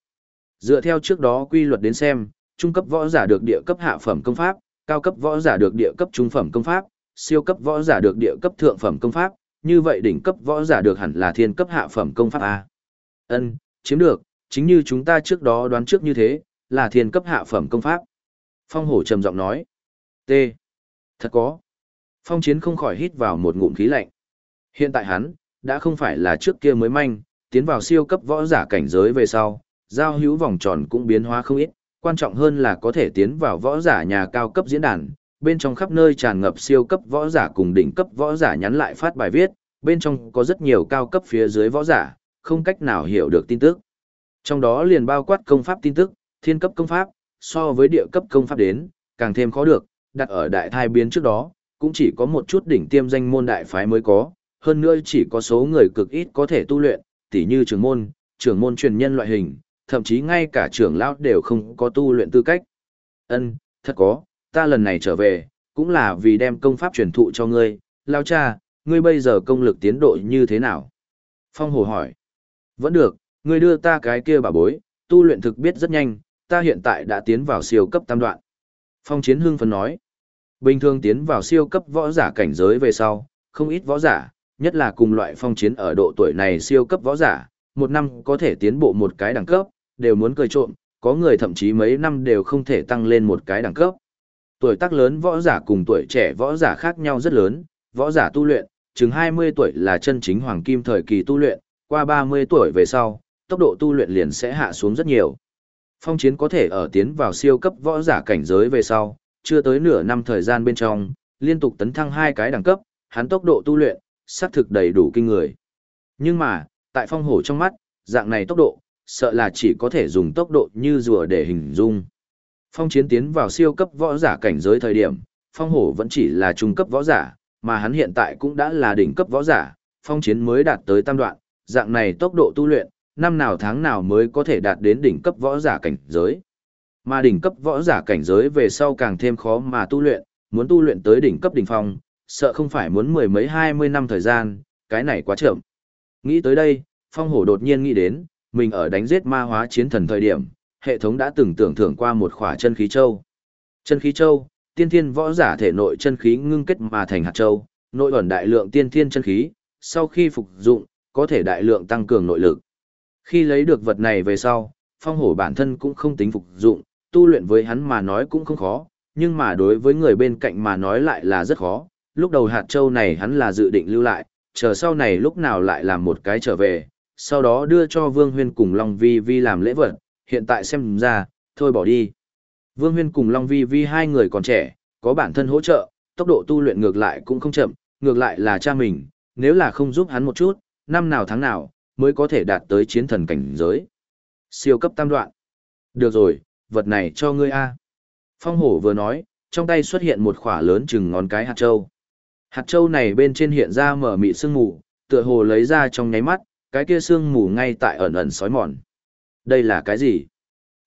Dựa theo trước đó quy luật đến xem, trung cấp võ giả được địa cấp hạ phẩm công pháp, cao cấp võ giả được địa cấp trung phẩm công pháp, siêu cấp võ giả được địa cấp thượng phẩm công pháp, như vậy đỉnh cấp võ giả được hẳn là thiên cấp hạ phẩm công pháp A. Ân, chiếm được, chính như chúng ta trước đó đoán trước như thế, là thiên cấp hạ phẩm công pháp. Phong hổ trầm giọng nói. T. Thật có. Phong chiến không khỏi hít vào một ngụm khí lạnh. Hiện tại hắn, đã không phải là trước kia mới manh, tiến vào siêu cấp võ giả cảnh giới về sau, giao hữu vòng tròn cũng biến hóa không ít, quan trọng hơn là có thể tiến vào võ giả nhà cao cấp diễn đàn, bên trong khắp nơi tràn ngập siêu cấp võ giả cùng đỉnh cấp võ giả nhắn lại phát bài viết, bên trong có rất nhiều cao cấp phía dưới võ giả, không cách nào hiểu được tin tức. Trong đó liền bao quát công pháp tin tức, thiên cấp công pháp, so với địa cấp công pháp đến, càng thêm khó được, đặt ở đại thai biến trước đó, cũng chỉ có một chút đỉnh tiêm danh môn đại phái mới có, hơn nữa chỉ có số người cực ít có thể tu luyện, tỉ như trưởng môn, trưởng môn truyền nhân loại hình, thậm chí ngay cả trưởng lão đều không có tu luyện tư cách. Ân, thật có, ta lần này trở về, cũng là vì đem công pháp truyền thụ cho ngươi, lão cha, ngươi bây giờ công lực tiến độ như thế nào? Phong Hồ hỏi. Vẫn được, ngươi đưa ta cái kia bà bối, tu luyện thực biết rất nhanh, ta hiện tại đã tiến vào siêu cấp tam đoạn. Phong Chiến hưng phấn nói. Bình thường tiến vào siêu cấp võ giả cảnh giới về sau, không ít võ giả, nhất là cùng loại phong chiến ở độ tuổi này siêu cấp võ giả, một năm có thể tiến bộ một cái đẳng cấp, đều muốn cười trộm, có người thậm chí mấy năm đều không thể tăng lên một cái đẳng cấp. Tuổi tác lớn võ giả cùng tuổi trẻ võ giả khác nhau rất lớn, võ giả tu luyện, chừng 20 tuổi là chân chính hoàng kim thời kỳ tu luyện, qua 30 tuổi về sau, tốc độ tu luyện liền sẽ hạ xuống rất nhiều. Phong chiến có thể ở tiến vào siêu cấp võ giả cảnh giới về sau, chưa tới nửa năm thời gian bên trong, liên tục tấn thăng hai cái đẳng cấp, hắn tốc độ tu luyện, xác thực đầy đủ kinh người. Nhưng mà, tại phong hổ trong mắt, dạng này tốc độ, sợ là chỉ có thể dùng tốc độ như rùa để hình dung. Phong chiến tiến vào siêu cấp võ giả cảnh giới thời điểm, phong hổ vẫn chỉ là trung cấp võ giả, mà hắn hiện tại cũng đã là đỉnh cấp võ giả, phong chiến mới đạt tới tam đoạn, dạng này tốc độ tu luyện, năm nào tháng nào mới có thể đạt đến đỉnh cấp võ giả cảnh giới. Mà đỉnh cấp võ giả cảnh giới về sau càng thêm khó mà tu luyện, muốn tu luyện tới đỉnh cấp đỉnh phong, sợ không phải muốn mười mấy hai mươi năm thời gian, cái này quá chậm. Nghĩ tới đây, phong hổ đột nhiên nghĩ đến, mình ở đánh giết ma hóa chiến thần thời điểm, hệ thống đã từng tưởng thưởng qua một khỏa chân khí châu. Chân khí châu, tiên thiên võ giả thể nội chân khí ngưng kết mà thành hạt châu, nội ẩn đại lượng tiên thiên chân khí, sau khi phục dụng, có thể đại lượng tăng cường nội lực. Khi lấy được vật này về sau, phong hổ bản thân cũng không tính phục dụng, tu luyện với hắn mà nói cũng không khó, nhưng mà đối với người bên cạnh mà nói lại là rất khó. Lúc đầu hạt châu này hắn là dự định lưu lại, chờ sau này lúc nào lại làm một cái trở về, sau đó đưa cho Vương Huyên cùng Long Vi Vi làm lễ vật, hiện tại xem ra, thôi bỏ đi. Vương Huyên cùng Long Vi Vi hai người còn trẻ, có bản thân hỗ trợ, tốc độ tu luyện ngược lại cũng không chậm, ngược lại là cha mình, nếu là không giúp hắn một chút, năm nào tháng nào, mới có thể đạt tới chiến thần cảnh giới. Siêu cấp tam đoạn. Được rồi, vật này cho ngươi a. Phong hổ vừa nói, trong tay xuất hiện một khỏa lớn chừng ngón cái hạt châu. Hạt châu này bên trên hiện ra mở mị sương mù, tựa hồ lấy ra trong nháy mắt, cái kia sương mù ngay tại ẩn ẩn sói mòn. Đây là cái gì?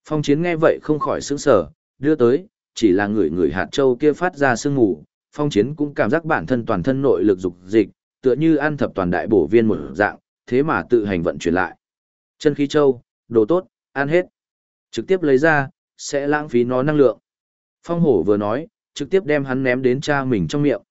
Phong chiến nghe vậy không khỏi sững sờ, đưa tới, chỉ là người người hạt châu kia phát ra sương mù. Phong chiến cũng cảm giác bản thân toàn thân nội lực dục dịch, tựa như ăn thập toàn đại bổ viên một dạng, thế mà tự hành vận chuyển lại. Chân khí châu, đồ tốt, ăn hết. Trực tiếp lấy ra, sẽ lãng phí nó năng lượng. Phong hổ vừa nói, trực tiếp đem hắn ném đến cha mình trong miệng.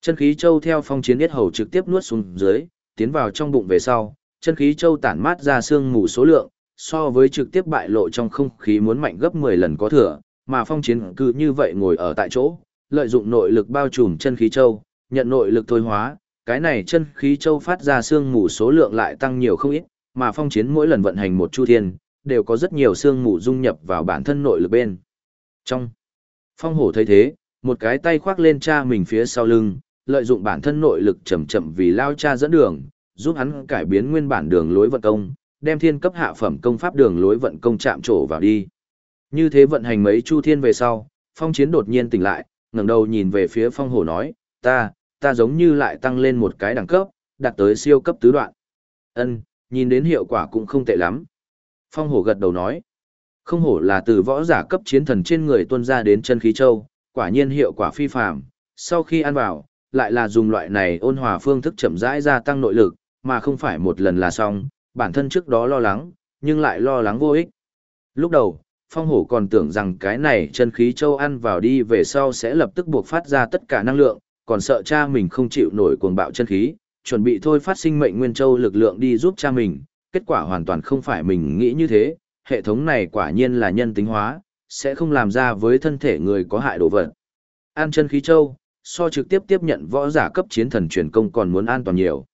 Chân khí châu theo phong chiến yết hầu trực tiếp nuốt xuống dưới, tiến vào trong bụng về sau, chân khí châu tản mát ra xương mù số lượng, so với trực tiếp bại lộ trong không khí muốn mạnh gấp 10 lần có thừa, mà phong chiến cứ như vậy ngồi ở tại chỗ, lợi dụng nội lực bao trùm chân khí châu, nhận nội lực thôi hóa, cái này chân khí châu phát ra xương mù số lượng lại tăng nhiều không ít, mà phong chiến mỗi lần vận hành một chu thiên, đều có rất nhiều xương mù dung nhập vào bản thân nội lực bên. Trong, phong hổ thấy thế, một cái tay khoác lên cha mình phía sau lưng, lợi dụng bản thân nội lực chậm chậm vì lao cha dẫn đường, giúp hắn cải biến nguyên bản đường lối vận công, đem thiên cấp hạ phẩm công pháp đường lối vận công chạm trổ vào đi. Như thế vận hành mấy chu thiên về sau, phong chiến đột nhiên tỉnh lại, ngẩng đầu nhìn về phía phong hổ nói, ta, ta giống như lại tăng lên một cái đẳng cấp, đạt tới siêu cấp tứ đoạn. Ân, nhìn đến hiệu quả cũng không tệ lắm. Phong hổ gật đầu nói, không hổ là từ võ giả cấp chiến thần trên người tuân ra đến chân khí châu, quả nhiên hiệu quả phi phàm. Sau khi ăn vào, lại là dùng loại này ôn hòa phương thức chậm rãi gia tăng nội lực, mà không phải một lần là xong, bản thân trước đó lo lắng, nhưng lại lo lắng vô ích. Lúc đầu, phong hổ còn tưởng rằng cái này chân khí châu ăn vào đi về sau sẽ lập tức buộc phát ra tất cả năng lượng, còn sợ cha mình không chịu nổi cuồng bạo chân khí, chuẩn bị thôi phát sinh mệnh nguyên châu lực lượng đi giúp cha mình, kết quả hoàn toàn không phải mình nghĩ như thế, hệ thống này quả nhiên là nhân tính hóa, sẽ không làm ra với thân thể người có hại đồ vật. ăn chân khí châu, so trực tiếp tiếp nhận võ giả cấp chiến thần truyền công còn muốn an toàn nhiều.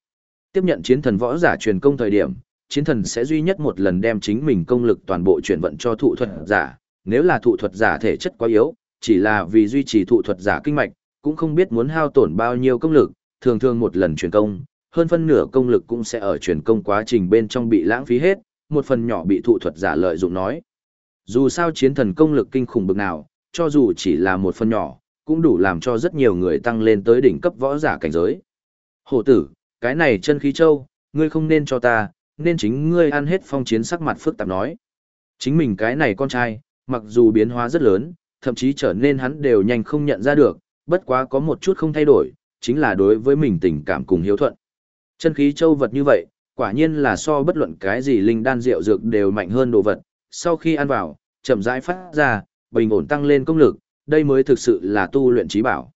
Tiếp nhận chiến thần võ giả truyền công thời điểm, chiến thần sẽ duy nhất một lần đem chính mình công lực toàn bộ chuyển vận cho thụ thuật giả, nếu là thụ thuật giả thể chất quá yếu, chỉ là vì duy trì thụ thuật giả kinh mạch, cũng không biết muốn hao tổn bao nhiêu công lực, thường thường một lần truyền công, hơn phân nửa công lực cũng sẽ ở truyền công quá trình bên trong bị lãng phí hết, một phần nhỏ bị thụ thuật giả lợi dụng nói. Dù sao chiến thần công lực kinh khủng bực nào, cho dù chỉ là một phần nhỏ, cũng đủ làm cho rất nhiều người tăng lên tới đỉnh cấp võ giả cảnh giới. Hổ tử, cái này chân khí châu, ngươi không nên cho ta, nên chính ngươi ăn hết phong chiến sắc mặt phức tạp nói. Chính mình cái này con trai, mặc dù biến hóa rất lớn, thậm chí trở nên hắn đều nhanh không nhận ra được, bất quá có một chút không thay đổi, chính là đối với mình tình cảm cùng hiếu thuận. Chân khí châu vật như vậy, quả nhiên là so bất luận cái gì linh đan rượu dược đều mạnh hơn đồ vật, sau khi ăn vào, chậm rãi phát ra, bình ổn tăng lên công lực, đây mới thực sự là tu luyện trí bảo.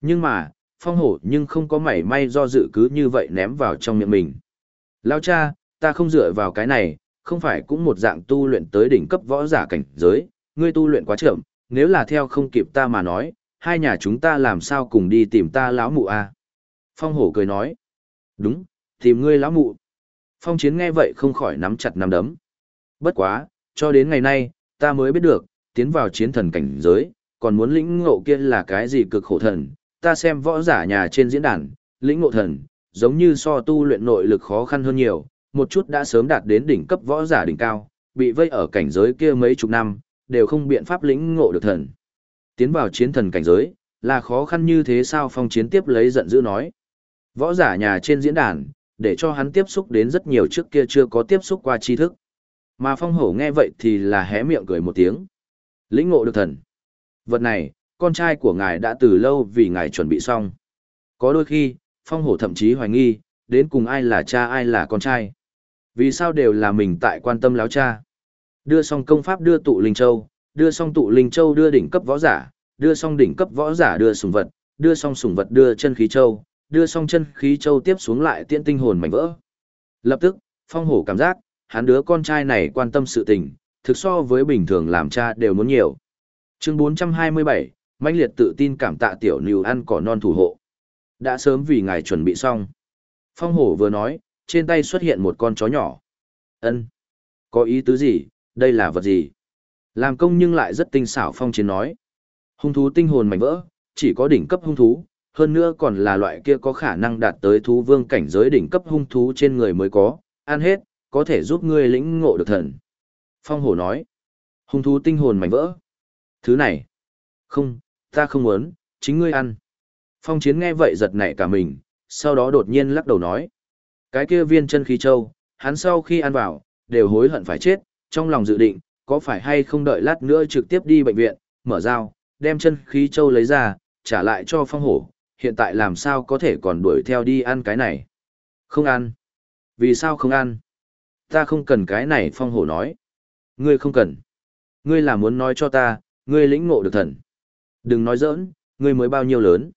Nhưng mà, phong hổ nhưng không có mảy may do dự cứ như vậy ném vào trong miệng mình. Lao cha, ta không dựa vào cái này, không phải cũng một dạng tu luyện tới đỉnh cấp võ giả cảnh giới, ngươi tu luyện quá chậm, nếu là theo không kịp ta mà nói, hai nhà chúng ta làm sao cùng đi tìm ta lão mụ a? Phong hổ cười nói, đúng, tìm ngươi lão mụ. Phong chiến nghe vậy không khỏi nắm chặt nắm đấm. Bất quá, cho đến ngày nay, ta mới biết được, tiến vào chiến thần cảnh giới, còn muốn lĩnh ngộ kia là cái gì cực khổ thần, ta xem võ giả nhà trên diễn đàn, lĩnh ngộ thần, giống như so tu luyện nội lực khó khăn hơn nhiều, một chút đã sớm đạt đến đỉnh cấp võ giả đỉnh cao, bị vây ở cảnh giới kia mấy chục năm, đều không biện pháp lĩnh ngộ được thần. Tiến vào chiến thần cảnh giới, là khó khăn như thế sao phong chiến tiếp lấy giận dữ nói. Võ giả nhà trên diễn đàn, để cho hắn tiếp xúc đến rất nhiều trước kia chưa có tiếp xúc qua tri thức. Mà phong hổ nghe vậy thì là hé miệng cười một tiếng. Lĩnh ngộ được thần. Vật này, con trai của ngài đã từ lâu vì ngài chuẩn bị xong. Có đôi khi, phong hổ thậm chí hoài nghi, đến cùng ai là cha ai là con trai. Vì sao đều là mình tại quan tâm láo cha. Đưa xong công pháp đưa tụ linh châu, đưa xong tụ linh châu đưa đỉnh cấp võ giả, đưa xong đỉnh cấp võ giả đưa sùng vật, đưa xong sùng vật đưa chân khí châu, đưa xong chân khí châu tiếp xuống lại tiễn tinh hồn mảnh vỡ. Lập tức, phong hổ cảm giác, hắn đứa con trai này quan tâm sự tình, thực so với bình thường làm cha đều muốn nhiều. Chương 427, mãnh liệt tự tin cảm tạ tiểu nìu ăn cỏ non thủ hộ. Đã sớm vì ngài chuẩn bị xong. Phong hổ vừa nói, trên tay xuất hiện một con chó nhỏ. ân Có ý tứ gì, đây là vật gì? Làm công nhưng lại rất tinh xảo phong chiến nói. Hung thú tinh hồn mảnh vỡ, chỉ có đỉnh cấp hung thú, hơn nữa còn là loại kia có khả năng đạt tới thú vương cảnh giới đỉnh cấp hung thú trên người mới có, ăn hết, có thể giúp ngươi lĩnh ngộ được thần. Phong hổ nói, hung thú tinh hồn mảnh vỡ. Thứ này, không, ta không muốn, chính ngươi ăn. Phong chiến nghe vậy giật nảy cả mình, sau đó đột nhiên lắc đầu nói. Cái kia viên chân khí châu, hắn sau khi ăn vào, đều hối hận phải chết, trong lòng dự định, có phải hay không đợi lát nữa trực tiếp đi bệnh viện, mở dao, đem chân khí châu lấy ra, trả lại cho phong hổ, hiện tại làm sao có thể còn đuổi theo đi ăn cái này. Không ăn. Vì sao không ăn? Ta không cần cái này phong hổ nói. Ngươi không cần. Ngươi là muốn nói cho ta, ngươi lĩnh ngộ được thần. Đừng nói giỡn, ngươi mới bao nhiêu lớn.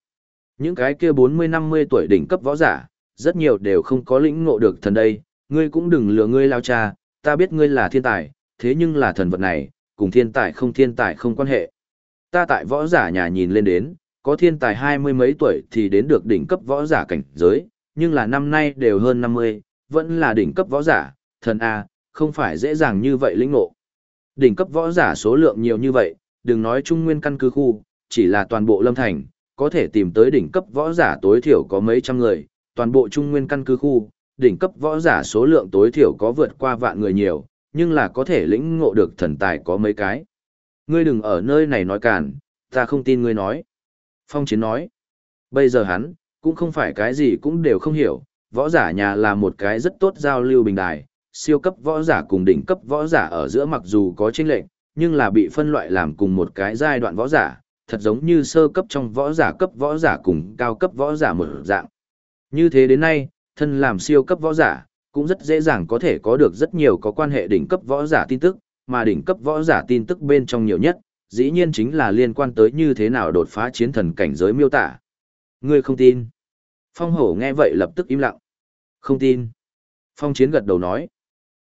Những cái kia 40-50 tuổi đỉnh cấp võ giả, rất nhiều đều không có lĩnh ngộ được thần đây, ngươi cũng đừng lừa ngươi lao cha, ta biết ngươi là thiên tài, thế nhưng là thần vật này, cùng thiên tài không thiên tài không quan hệ. Ta tại võ giả nhà nhìn lên đến, có thiên tài hai mươi mấy tuổi thì đến được đỉnh cấp võ giả cảnh giới, nhưng là năm nay đều hơn 50, vẫn là đỉnh cấp võ giả, thần A, không phải dễ dàng như vậy lĩnh ngộ. Đỉnh cấp võ giả số lượng nhiều như vậy, đừng nói trung nguyên căn cứ khu, chỉ là toàn bộ lâm thành, có thể tìm tới đỉnh cấp võ giả tối thiểu có mấy trăm người, toàn bộ trung nguyên căn cứ khu, đỉnh cấp võ giả số lượng tối thiểu có vượt qua vạn người nhiều, nhưng là có thể lĩnh ngộ được thần tài có mấy cái. Ngươi đừng ở nơi này nói cản, ta không tin ngươi nói. Phong Chiến nói, bây giờ hắn, cũng không phải cái gì cũng đều không hiểu, võ giả nhà là một cái rất tốt giao lưu bình đài, siêu cấp võ giả cùng đỉnh cấp võ giả ở giữa mặc dù có chênh lệch, nhưng là bị phân loại làm cùng một cái giai đoạn võ giả, thật giống như sơ cấp trong võ giả cấp võ giả cùng cao cấp võ giả một dạng. Như thế đến nay, thân làm siêu cấp võ giả, cũng rất dễ dàng có thể có được rất nhiều có quan hệ đỉnh cấp võ giả tin tức, mà đỉnh cấp võ giả tin tức bên trong nhiều nhất, dĩ nhiên chính là liên quan tới như thế nào đột phá chiến thần cảnh giới miêu tả. Ngươi không tin. Phong hổ nghe vậy lập tức im lặng. Không tin. Phong chiến gật đầu nói.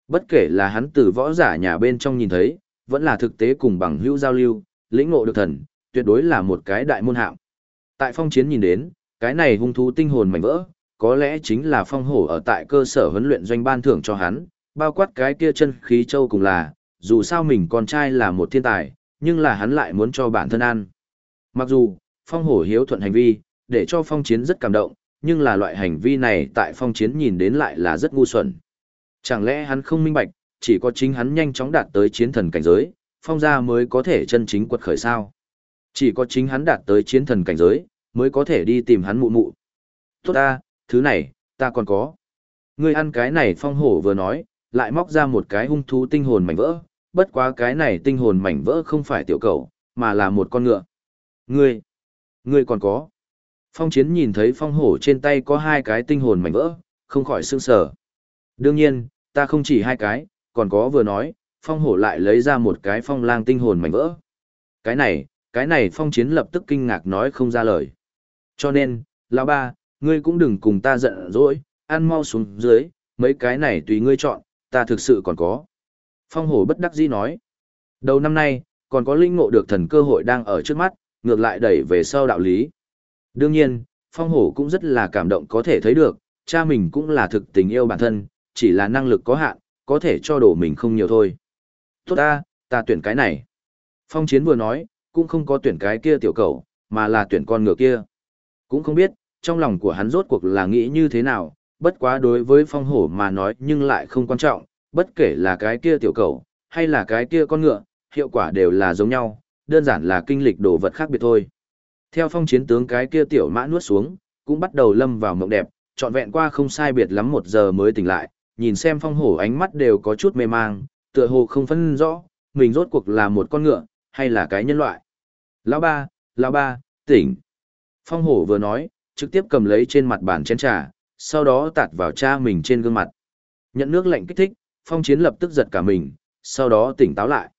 Bất kể là hắn từ võ giả nhà bên trong nhìn thấy, vẫn là thực tế cùng bằng hữu giao lưu, lĩnh ngộ được thần, tuyệt đối là một cái đại môn hạng. Tại phong chiến nhìn đến, cái này hung thú tinh hồn mảnh vỡ, có lẽ chính là phong hổ ở tại cơ sở huấn luyện doanh ban thưởng cho hắn, bao quát cái kia chân khí châu cùng là, dù sao mình con trai là một thiên tài, nhưng là hắn lại muốn cho bản thân ăn. Mặc dù, phong hổ hiếu thuận hành vi, để cho phong chiến rất cảm động, nhưng là loại hành vi này tại phong chiến nhìn đến lại là rất ngu xuẩn. Chẳng lẽ hắn không minh bạch, chỉ có chính hắn nhanh chóng đạt tới chiến thần cảnh giới, phong gia mới có thể chân chính quật khởi sao. Chỉ có chính hắn đạt tới chiến thần cảnh giới, mới có thể đi tìm hắn mụ mụ. Tốt ta, thứ này, ta còn có. Ngươi ăn cái này phong hổ vừa nói, lại móc ra một cái hung thú tinh hồn mảnh vỡ, bất quá cái này tinh hồn mảnh vỡ không phải tiểu cầu, mà là một con ngựa. Ngươi, ngươi còn có. Phong chiến nhìn thấy phong hổ trên tay có hai cái tinh hồn mảnh vỡ, không khỏi sương sở. Đương nhiên, ta không chỉ hai cái, còn có vừa nói, phong hổ lại lấy ra một cái phong lang tinh hồn mảnh vỡ. Cái này, cái này phong chiến lập tức kinh ngạc nói không ra lời. Cho nên, lão ba, ngươi cũng đừng cùng ta giận dỗi, ăn mau xuống dưới, mấy cái này tùy ngươi chọn, ta thực sự còn có. Phong hổ bất đắc dĩ nói. Đầu năm nay, còn có linh ngộ được thần cơ hội đang ở trước mắt, ngược lại đẩy về sau đạo lý. Đương nhiên, phong hổ cũng rất là cảm động có thể thấy được, cha mình cũng là thực tình yêu bản thân, chỉ là năng lực có hạn, có thể cho đồ mình không nhiều thôi. Tốt ta, ta tuyển cái này. Phong chiến vừa nói, cũng không có tuyển cái kia tiểu cầu, mà là tuyển con ngựa kia. Cũng không biết, trong lòng của hắn rốt cuộc là nghĩ như thế nào, bất quá đối với phong hổ mà nói nhưng lại không quan trọng, bất kể là cái kia tiểu cầu, hay là cái kia con ngựa, hiệu quả đều là giống nhau, đơn giản là kinh lịch đồ vật khác biệt thôi. Theo phong chiến tướng cái kia tiểu mã nuốt xuống, cũng bắt đầu lâm vào mộng đẹp, trọn vẹn qua không sai biệt lắm một giờ mới tỉnh lại, nhìn xem phong hổ ánh mắt đều có chút mê mang, tựa hồ không phân rõ, mình rốt cuộc là một con ngựa, hay là cái nhân loại. Lão ba, lão ba, tỉnh. Phong hổ vừa nói, trực tiếp cầm lấy trên mặt bàn chén trà, sau đó tạt vào cha mình trên gương mặt. Nhận nước lạnh kích thích, phong chiến lập tức giật cả mình, sau đó tỉnh táo lại.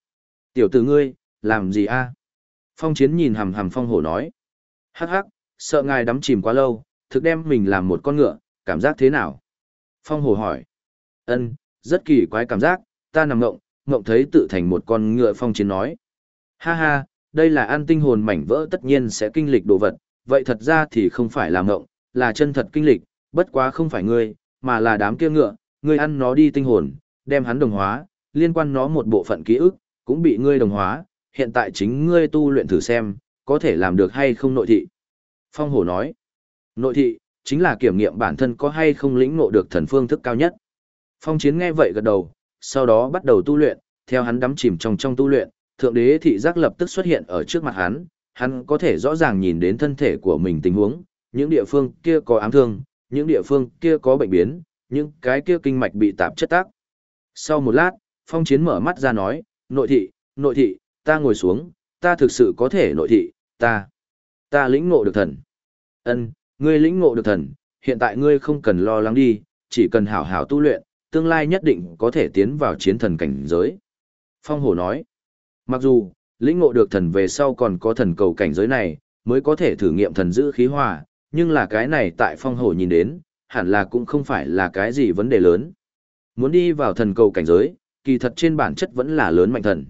Tiểu tử ngươi, làm gì a? Phong chiến nhìn hầm hầm phong hổ nói. Hắc hắc, sợ ngài đắm chìm quá lâu, thực đem mình làm một con ngựa, cảm giác thế nào? Phong hổ hỏi. Ân, rất kỳ quái cảm giác, ta nằm ngộng, ngộng thấy tự thành một con ngựa phong chiến nói. Ha ha, đây là ăn tinh hồn mảnh vỡ tất nhiên sẽ kinh lịch đồ vật, vậy thật ra thì không phải là ngộng, là chân thật kinh lịch, bất quá không phải ngươi, mà là đám kia ngựa, ngươi ăn nó đi tinh hồn, đem hắn đồng hóa, liên quan nó một bộ phận ký ức, cũng bị ngươi đồng hóa, hiện tại chính ngươi tu luyện thử xem, có thể làm được hay không nội thị. Phong hổ nói, nội thị, chính là kiểm nghiệm bản thân có hay không lĩnh ngộ được thần phương thức cao nhất. Phong chiến nghe vậy gật đầu, sau đó bắt đầu tu luyện, theo hắn đắm chìm trong trong tu luyện, thượng đế thị giác lập tức xuất hiện ở trước mặt hắn, hắn có thể rõ ràng nhìn đến thân thể của mình tình huống, những địa phương kia có ám thương, những địa phương kia có bệnh biến, những cái kia kinh mạch bị tạp chất tác. Sau một lát, phong chiến mở mắt ra nói, nội thị, nội thị, ta ngồi xuống, ta thực sự có thể nội thị, ta, ta lĩnh ngộ được thần. Ân, ngươi lĩnh ngộ được thần, hiện tại ngươi không cần lo lắng đi, chỉ cần hảo hảo tu luyện, tương lai nhất định có thể tiến vào chiến thần cảnh giới. Phong hổ nói, mặc dù, lĩnh ngộ được thần về sau còn có thần cầu cảnh giới này, mới có thể thử nghiệm thần giữ khí hòa, nhưng là cái này tại phong hổ nhìn đến, hẳn là cũng không phải là cái gì vấn đề lớn. Muốn đi vào thần cầu cảnh giới, kỳ thật trên bản chất vẫn là lớn mạnh thần.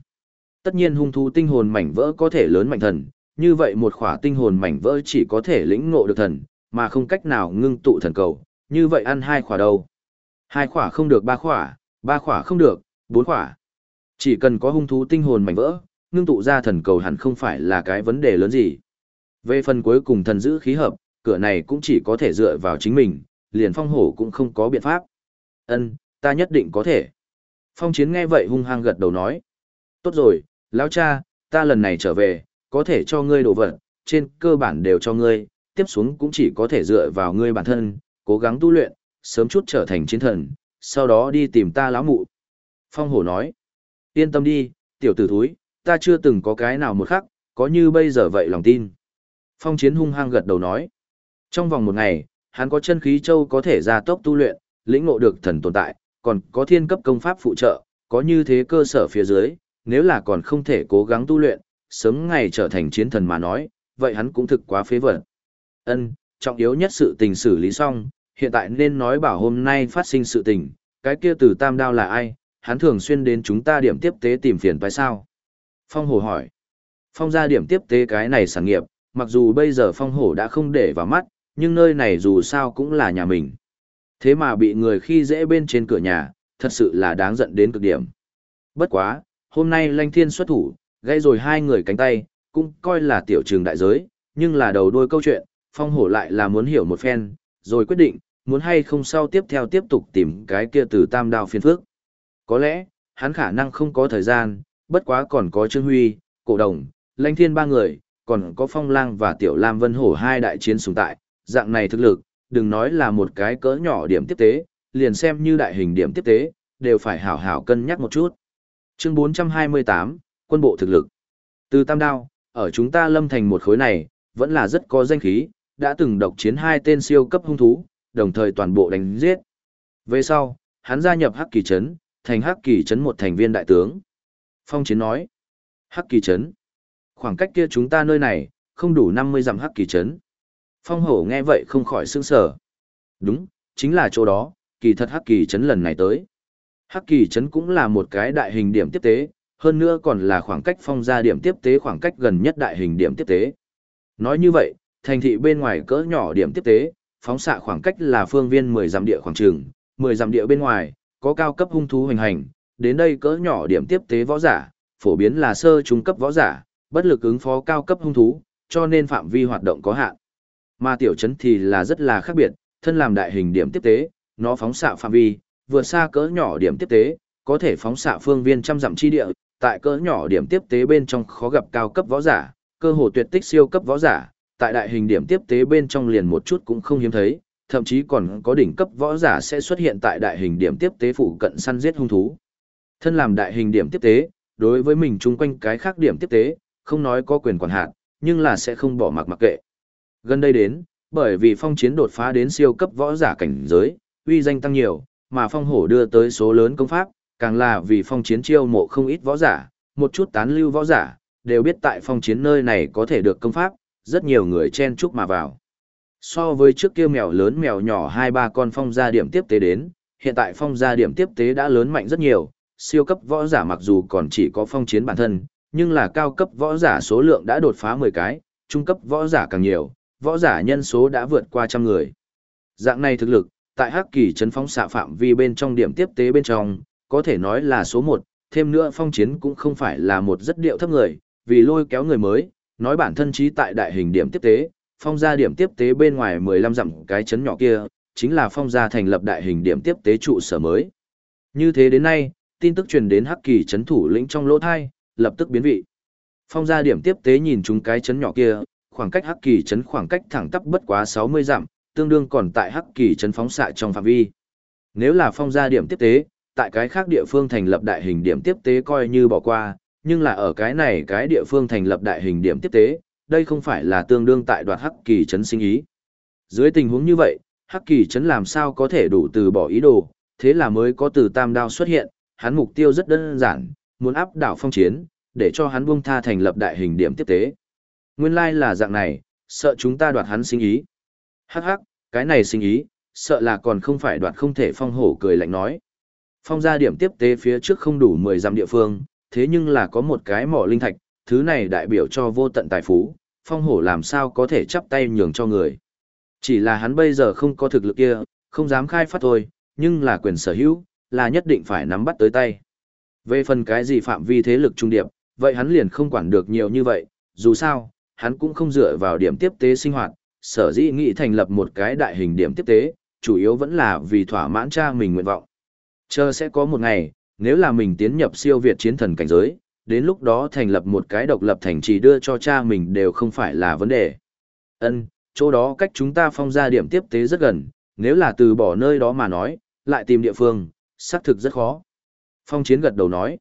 Tất nhiên hung thú tinh hồn mảnh vỡ có thể lớn mạnh thần, như vậy một khỏa tinh hồn mảnh vỡ chỉ có thể lĩnh ngộ được thần, mà không cách nào ngưng tụ thần cầu, như vậy ăn hai khỏa đâu. Hai khỏa không được ba khỏa, ba khỏa không được, bốn khỏa. Chỉ cần có hung thú tinh hồn mảnh vỡ, ngưng tụ ra thần cầu hẳn không phải là cái vấn đề lớn gì. Về phần cuối cùng thần giữ khí hợp, cửa này cũng chỉ có thể dựa vào chính mình, liền phong hổ cũng không có biện pháp. Ân, ta nhất định có thể. Phong chiến nghe vậy hung hăng gật đầu nói. Tốt rồi, lão cha, ta lần này trở về, có thể cho ngươi đồ vật, trên cơ bản đều cho ngươi, tiếp xuống cũng chỉ có thể dựa vào ngươi bản thân, cố gắng tu luyện, sớm chút trở thành chiến thần, sau đó đi tìm ta lão mụ. Phong hổ nói. Yên tâm đi, tiểu tử thúi, ta chưa từng có cái nào một khắc, có như bây giờ vậy lòng tin. Phong chiến hung hăng gật đầu nói. Trong vòng một ngày, hắn có chân khí châu có thể gia tốc tu luyện, lĩnh ngộ được thần tồn tại, còn có thiên cấp công pháp phụ trợ, có như thế cơ sở phía dưới, nếu là còn không thể cố gắng tu luyện, sớm ngày trở thành chiến thần mà nói, vậy hắn cũng thực quá phế vật. Ân, trọng yếu nhất sự tình xử lý xong, hiện tại nên nói bảo hôm nay phát sinh sự tình, cái kia từ tam đao là ai, hắn thường xuyên đến chúng ta điểm tiếp tế tìm phiền phải sao? Phong hổ hỏi. Phong ra điểm tiếp tế cái này sản nghiệp, mặc dù bây giờ phong hổ đã không để vào mắt, nhưng nơi này dù sao cũng là nhà mình. Thế mà bị người khi dễ bên trên cửa nhà, thật sự là đáng giận đến cực điểm. Bất quá, hôm nay lanh thiên xuất thủ, gây rồi hai người cánh tay, cũng coi là tiểu trường đại giới, nhưng là đầu đuôi câu chuyện, phong hổ lại là muốn hiểu một phen, rồi quyết định, muốn hay không sau tiếp theo tiếp tục tìm cái kia từ tam đao phiên phước. Có lẽ, hắn khả năng không có thời gian, bất quá còn có Trương Huy, Cổ Đồng, Lanh Thiên ba người, còn có Phong Lang và Tiểu Lam Vân Hổ hai đại chiến sùng tại, dạng này thực lực, đừng nói là một cái cỡ nhỏ điểm tiếp tế, liền xem như đại hình điểm tiếp tế, đều phải hảo hảo cân nhắc một chút. Chương 428, quân bộ thực lực. Từ Tam Đao, ở chúng ta lâm thành một khối này, vẫn là rất có danh khí, đã từng độc chiến hai tên siêu cấp hung thú, đồng thời toàn bộ đánh giết. Về sau, hắn gia nhập Hắc Kỳ Trấn, thành Hắc Kỳ Trấn một thành viên đại tướng. Phong Chiến nói, Hắc Kỳ Trấn. Khoảng cách kia chúng ta nơi này, không đủ 50 dặm Hắc Kỳ Trấn. Phong hổ nghe vậy không khỏi sững sờ. Đúng, chính là chỗ đó, kỳ thật Hắc Kỳ Trấn lần này tới. Hắc Kỳ Trấn cũng là một cái đại hình điểm tiếp tế, hơn nữa còn là khoảng cách phong ra điểm tiếp tế khoảng cách gần nhất đại hình điểm tiếp tế. Nói như vậy, thành thị bên ngoài cỡ nhỏ điểm tiếp tế, phóng xạ khoảng cách là phương viên 10 dặm địa khoảng trường, 10 dặm địa bên ngoài, có cao cấp hung thú hoành hành, đến đây cỡ nhỏ điểm tiếp tế võ giả, phổ biến là sơ trung cấp võ giả, bất lực ứng phó cao cấp hung thú, cho nên phạm vi hoạt động có hạn. Mà tiểu trấn thì là rất là khác biệt, thân làm đại hình điểm tiếp tế, nó phóng xạ phạm vi, vượt xa cỡ nhỏ điểm tiếp tế, có thể phóng xạ phương viên trăm dặm chi địa, tại cỡ nhỏ điểm tiếp tế bên trong khó gặp cao cấp võ giả, cơ hồ tuyệt tích siêu cấp võ giả, tại đại hình điểm tiếp tế bên trong liền một chút cũng không hiếm thấy, thậm chí còn có đỉnh cấp võ giả sẽ xuất hiện tại đại hình điểm tiếp tế phụ cận săn giết hung thú. Thân làm đại hình điểm tiếp tế, đối với mình chung quanh cái khác điểm tiếp tế, không nói có quyền quản hạt, nhưng là sẽ không bỏ mặc mặc kệ. Gần đây đến, bởi vì phong chiến đột phá đến siêu cấp võ giả cảnh giới, uy danh tăng nhiều, mà phong hổ đưa tới số lớn công pháp, càng là vì phong chiến chiêu mộ không ít võ giả, một chút tán lưu võ giả, đều biết tại phong chiến nơi này có thể được công pháp, rất nhiều người chen chúc mà vào. So với trước kia mèo lớn mèo nhỏ hai ba con phong gia điểm tiếp tế đến, hiện tại phong gia điểm tiếp tế đã lớn mạnh rất nhiều, siêu cấp võ giả mặc dù còn chỉ có phong chiến bản thân, nhưng là cao cấp võ giả số lượng đã đột phá 10 cái, trung cấp võ giả càng nhiều, võ giả nhân số đã vượt qua trăm người. Dạng này thực lực, tại Hắc Kỳ trấn phóng xạ phạm vi bên trong điểm tiếp tế bên trong, có thể nói là số 1, thêm nữa phong chiến cũng không phải là một rất điệu thấp người, vì lôi kéo người mới, nói bản thân trí tại đại hình điểm tiếp tế, phong gia điểm tiếp tế bên ngoài 15 dặm cái chấn nhỏ kia, chính là phong gia thành lập đại hình điểm tiếp tế trụ sở mới. Như thế đến nay, tin tức truyền đến Hắc Kỳ chấn thủ lĩnh trong lỗ thai, lập tức biến vị. Phong gia điểm tiếp tế nhìn chúng cái chấn nhỏ kia, khoảng cách Hắc Kỳ chấn khoảng cách thẳng tắp bất quá 60 dặm, tương đương còn tại Hắc Kỳ chấn phóng xạ trong phạm vi. Nếu là phong gia điểm tiếp tế, tại cái khác địa phương thành lập đại hình điểm tiếp tế coi như bỏ qua, nhưng là ở cái này cái địa phương thành lập đại hình điểm tiếp tế, đây không phải là tương đương tại đoạt Hắc Kỳ chấn sinh ý. Dưới tình huống như vậy, Hắc Kỳ chấn làm sao có thể đủ từ bỏ ý đồ, thế là mới có từ tam đao xuất hiện, hắn mục tiêu rất đơn giản, muốn áp đảo phong chiến, để cho hắn buông tha thành lập đại hình điểm tiếp tế. Nguyên lai like là dạng này, sợ chúng ta đoạt hắn sinh ý. Hắc hắc, cái này sinh ý, sợ là còn không phải đoạt không thể phong hổ cười lạnh nói. Phong ra điểm tiếp tế phía trước không đủ 10 dặm địa phương, thế nhưng là có một cái mỏ linh thạch, thứ này đại biểu cho vô tận tài phú, phong hổ làm sao có thể chắp tay nhường cho người. Chỉ là hắn bây giờ không có thực lực kia, không dám khai phát thôi, nhưng là quyền sở hữu, là nhất định phải nắm bắt tới tay. Về phần cái gì phạm vi thế lực trung điệp, vậy hắn liền không quản được nhiều như vậy, dù sao, hắn cũng không dựa vào điểm tiếp tế sinh hoạt, sở dĩ nghĩ thành lập một cái đại hình điểm tiếp tế, chủ yếu vẫn là vì thỏa mãn cha mình nguyện vọng. Chờ sẽ có một ngày, nếu là mình tiến nhập siêu việt chiến thần cảnh giới, đến lúc đó thành lập một cái độc lập thành trì đưa cho cha mình đều không phải là vấn đề. Ân, chỗ đó cách chúng ta phong ra điểm tiếp tế rất gần, nếu là từ bỏ nơi đó mà nói, lại tìm địa phương, xác thực rất khó. Phong chiến gật đầu nói.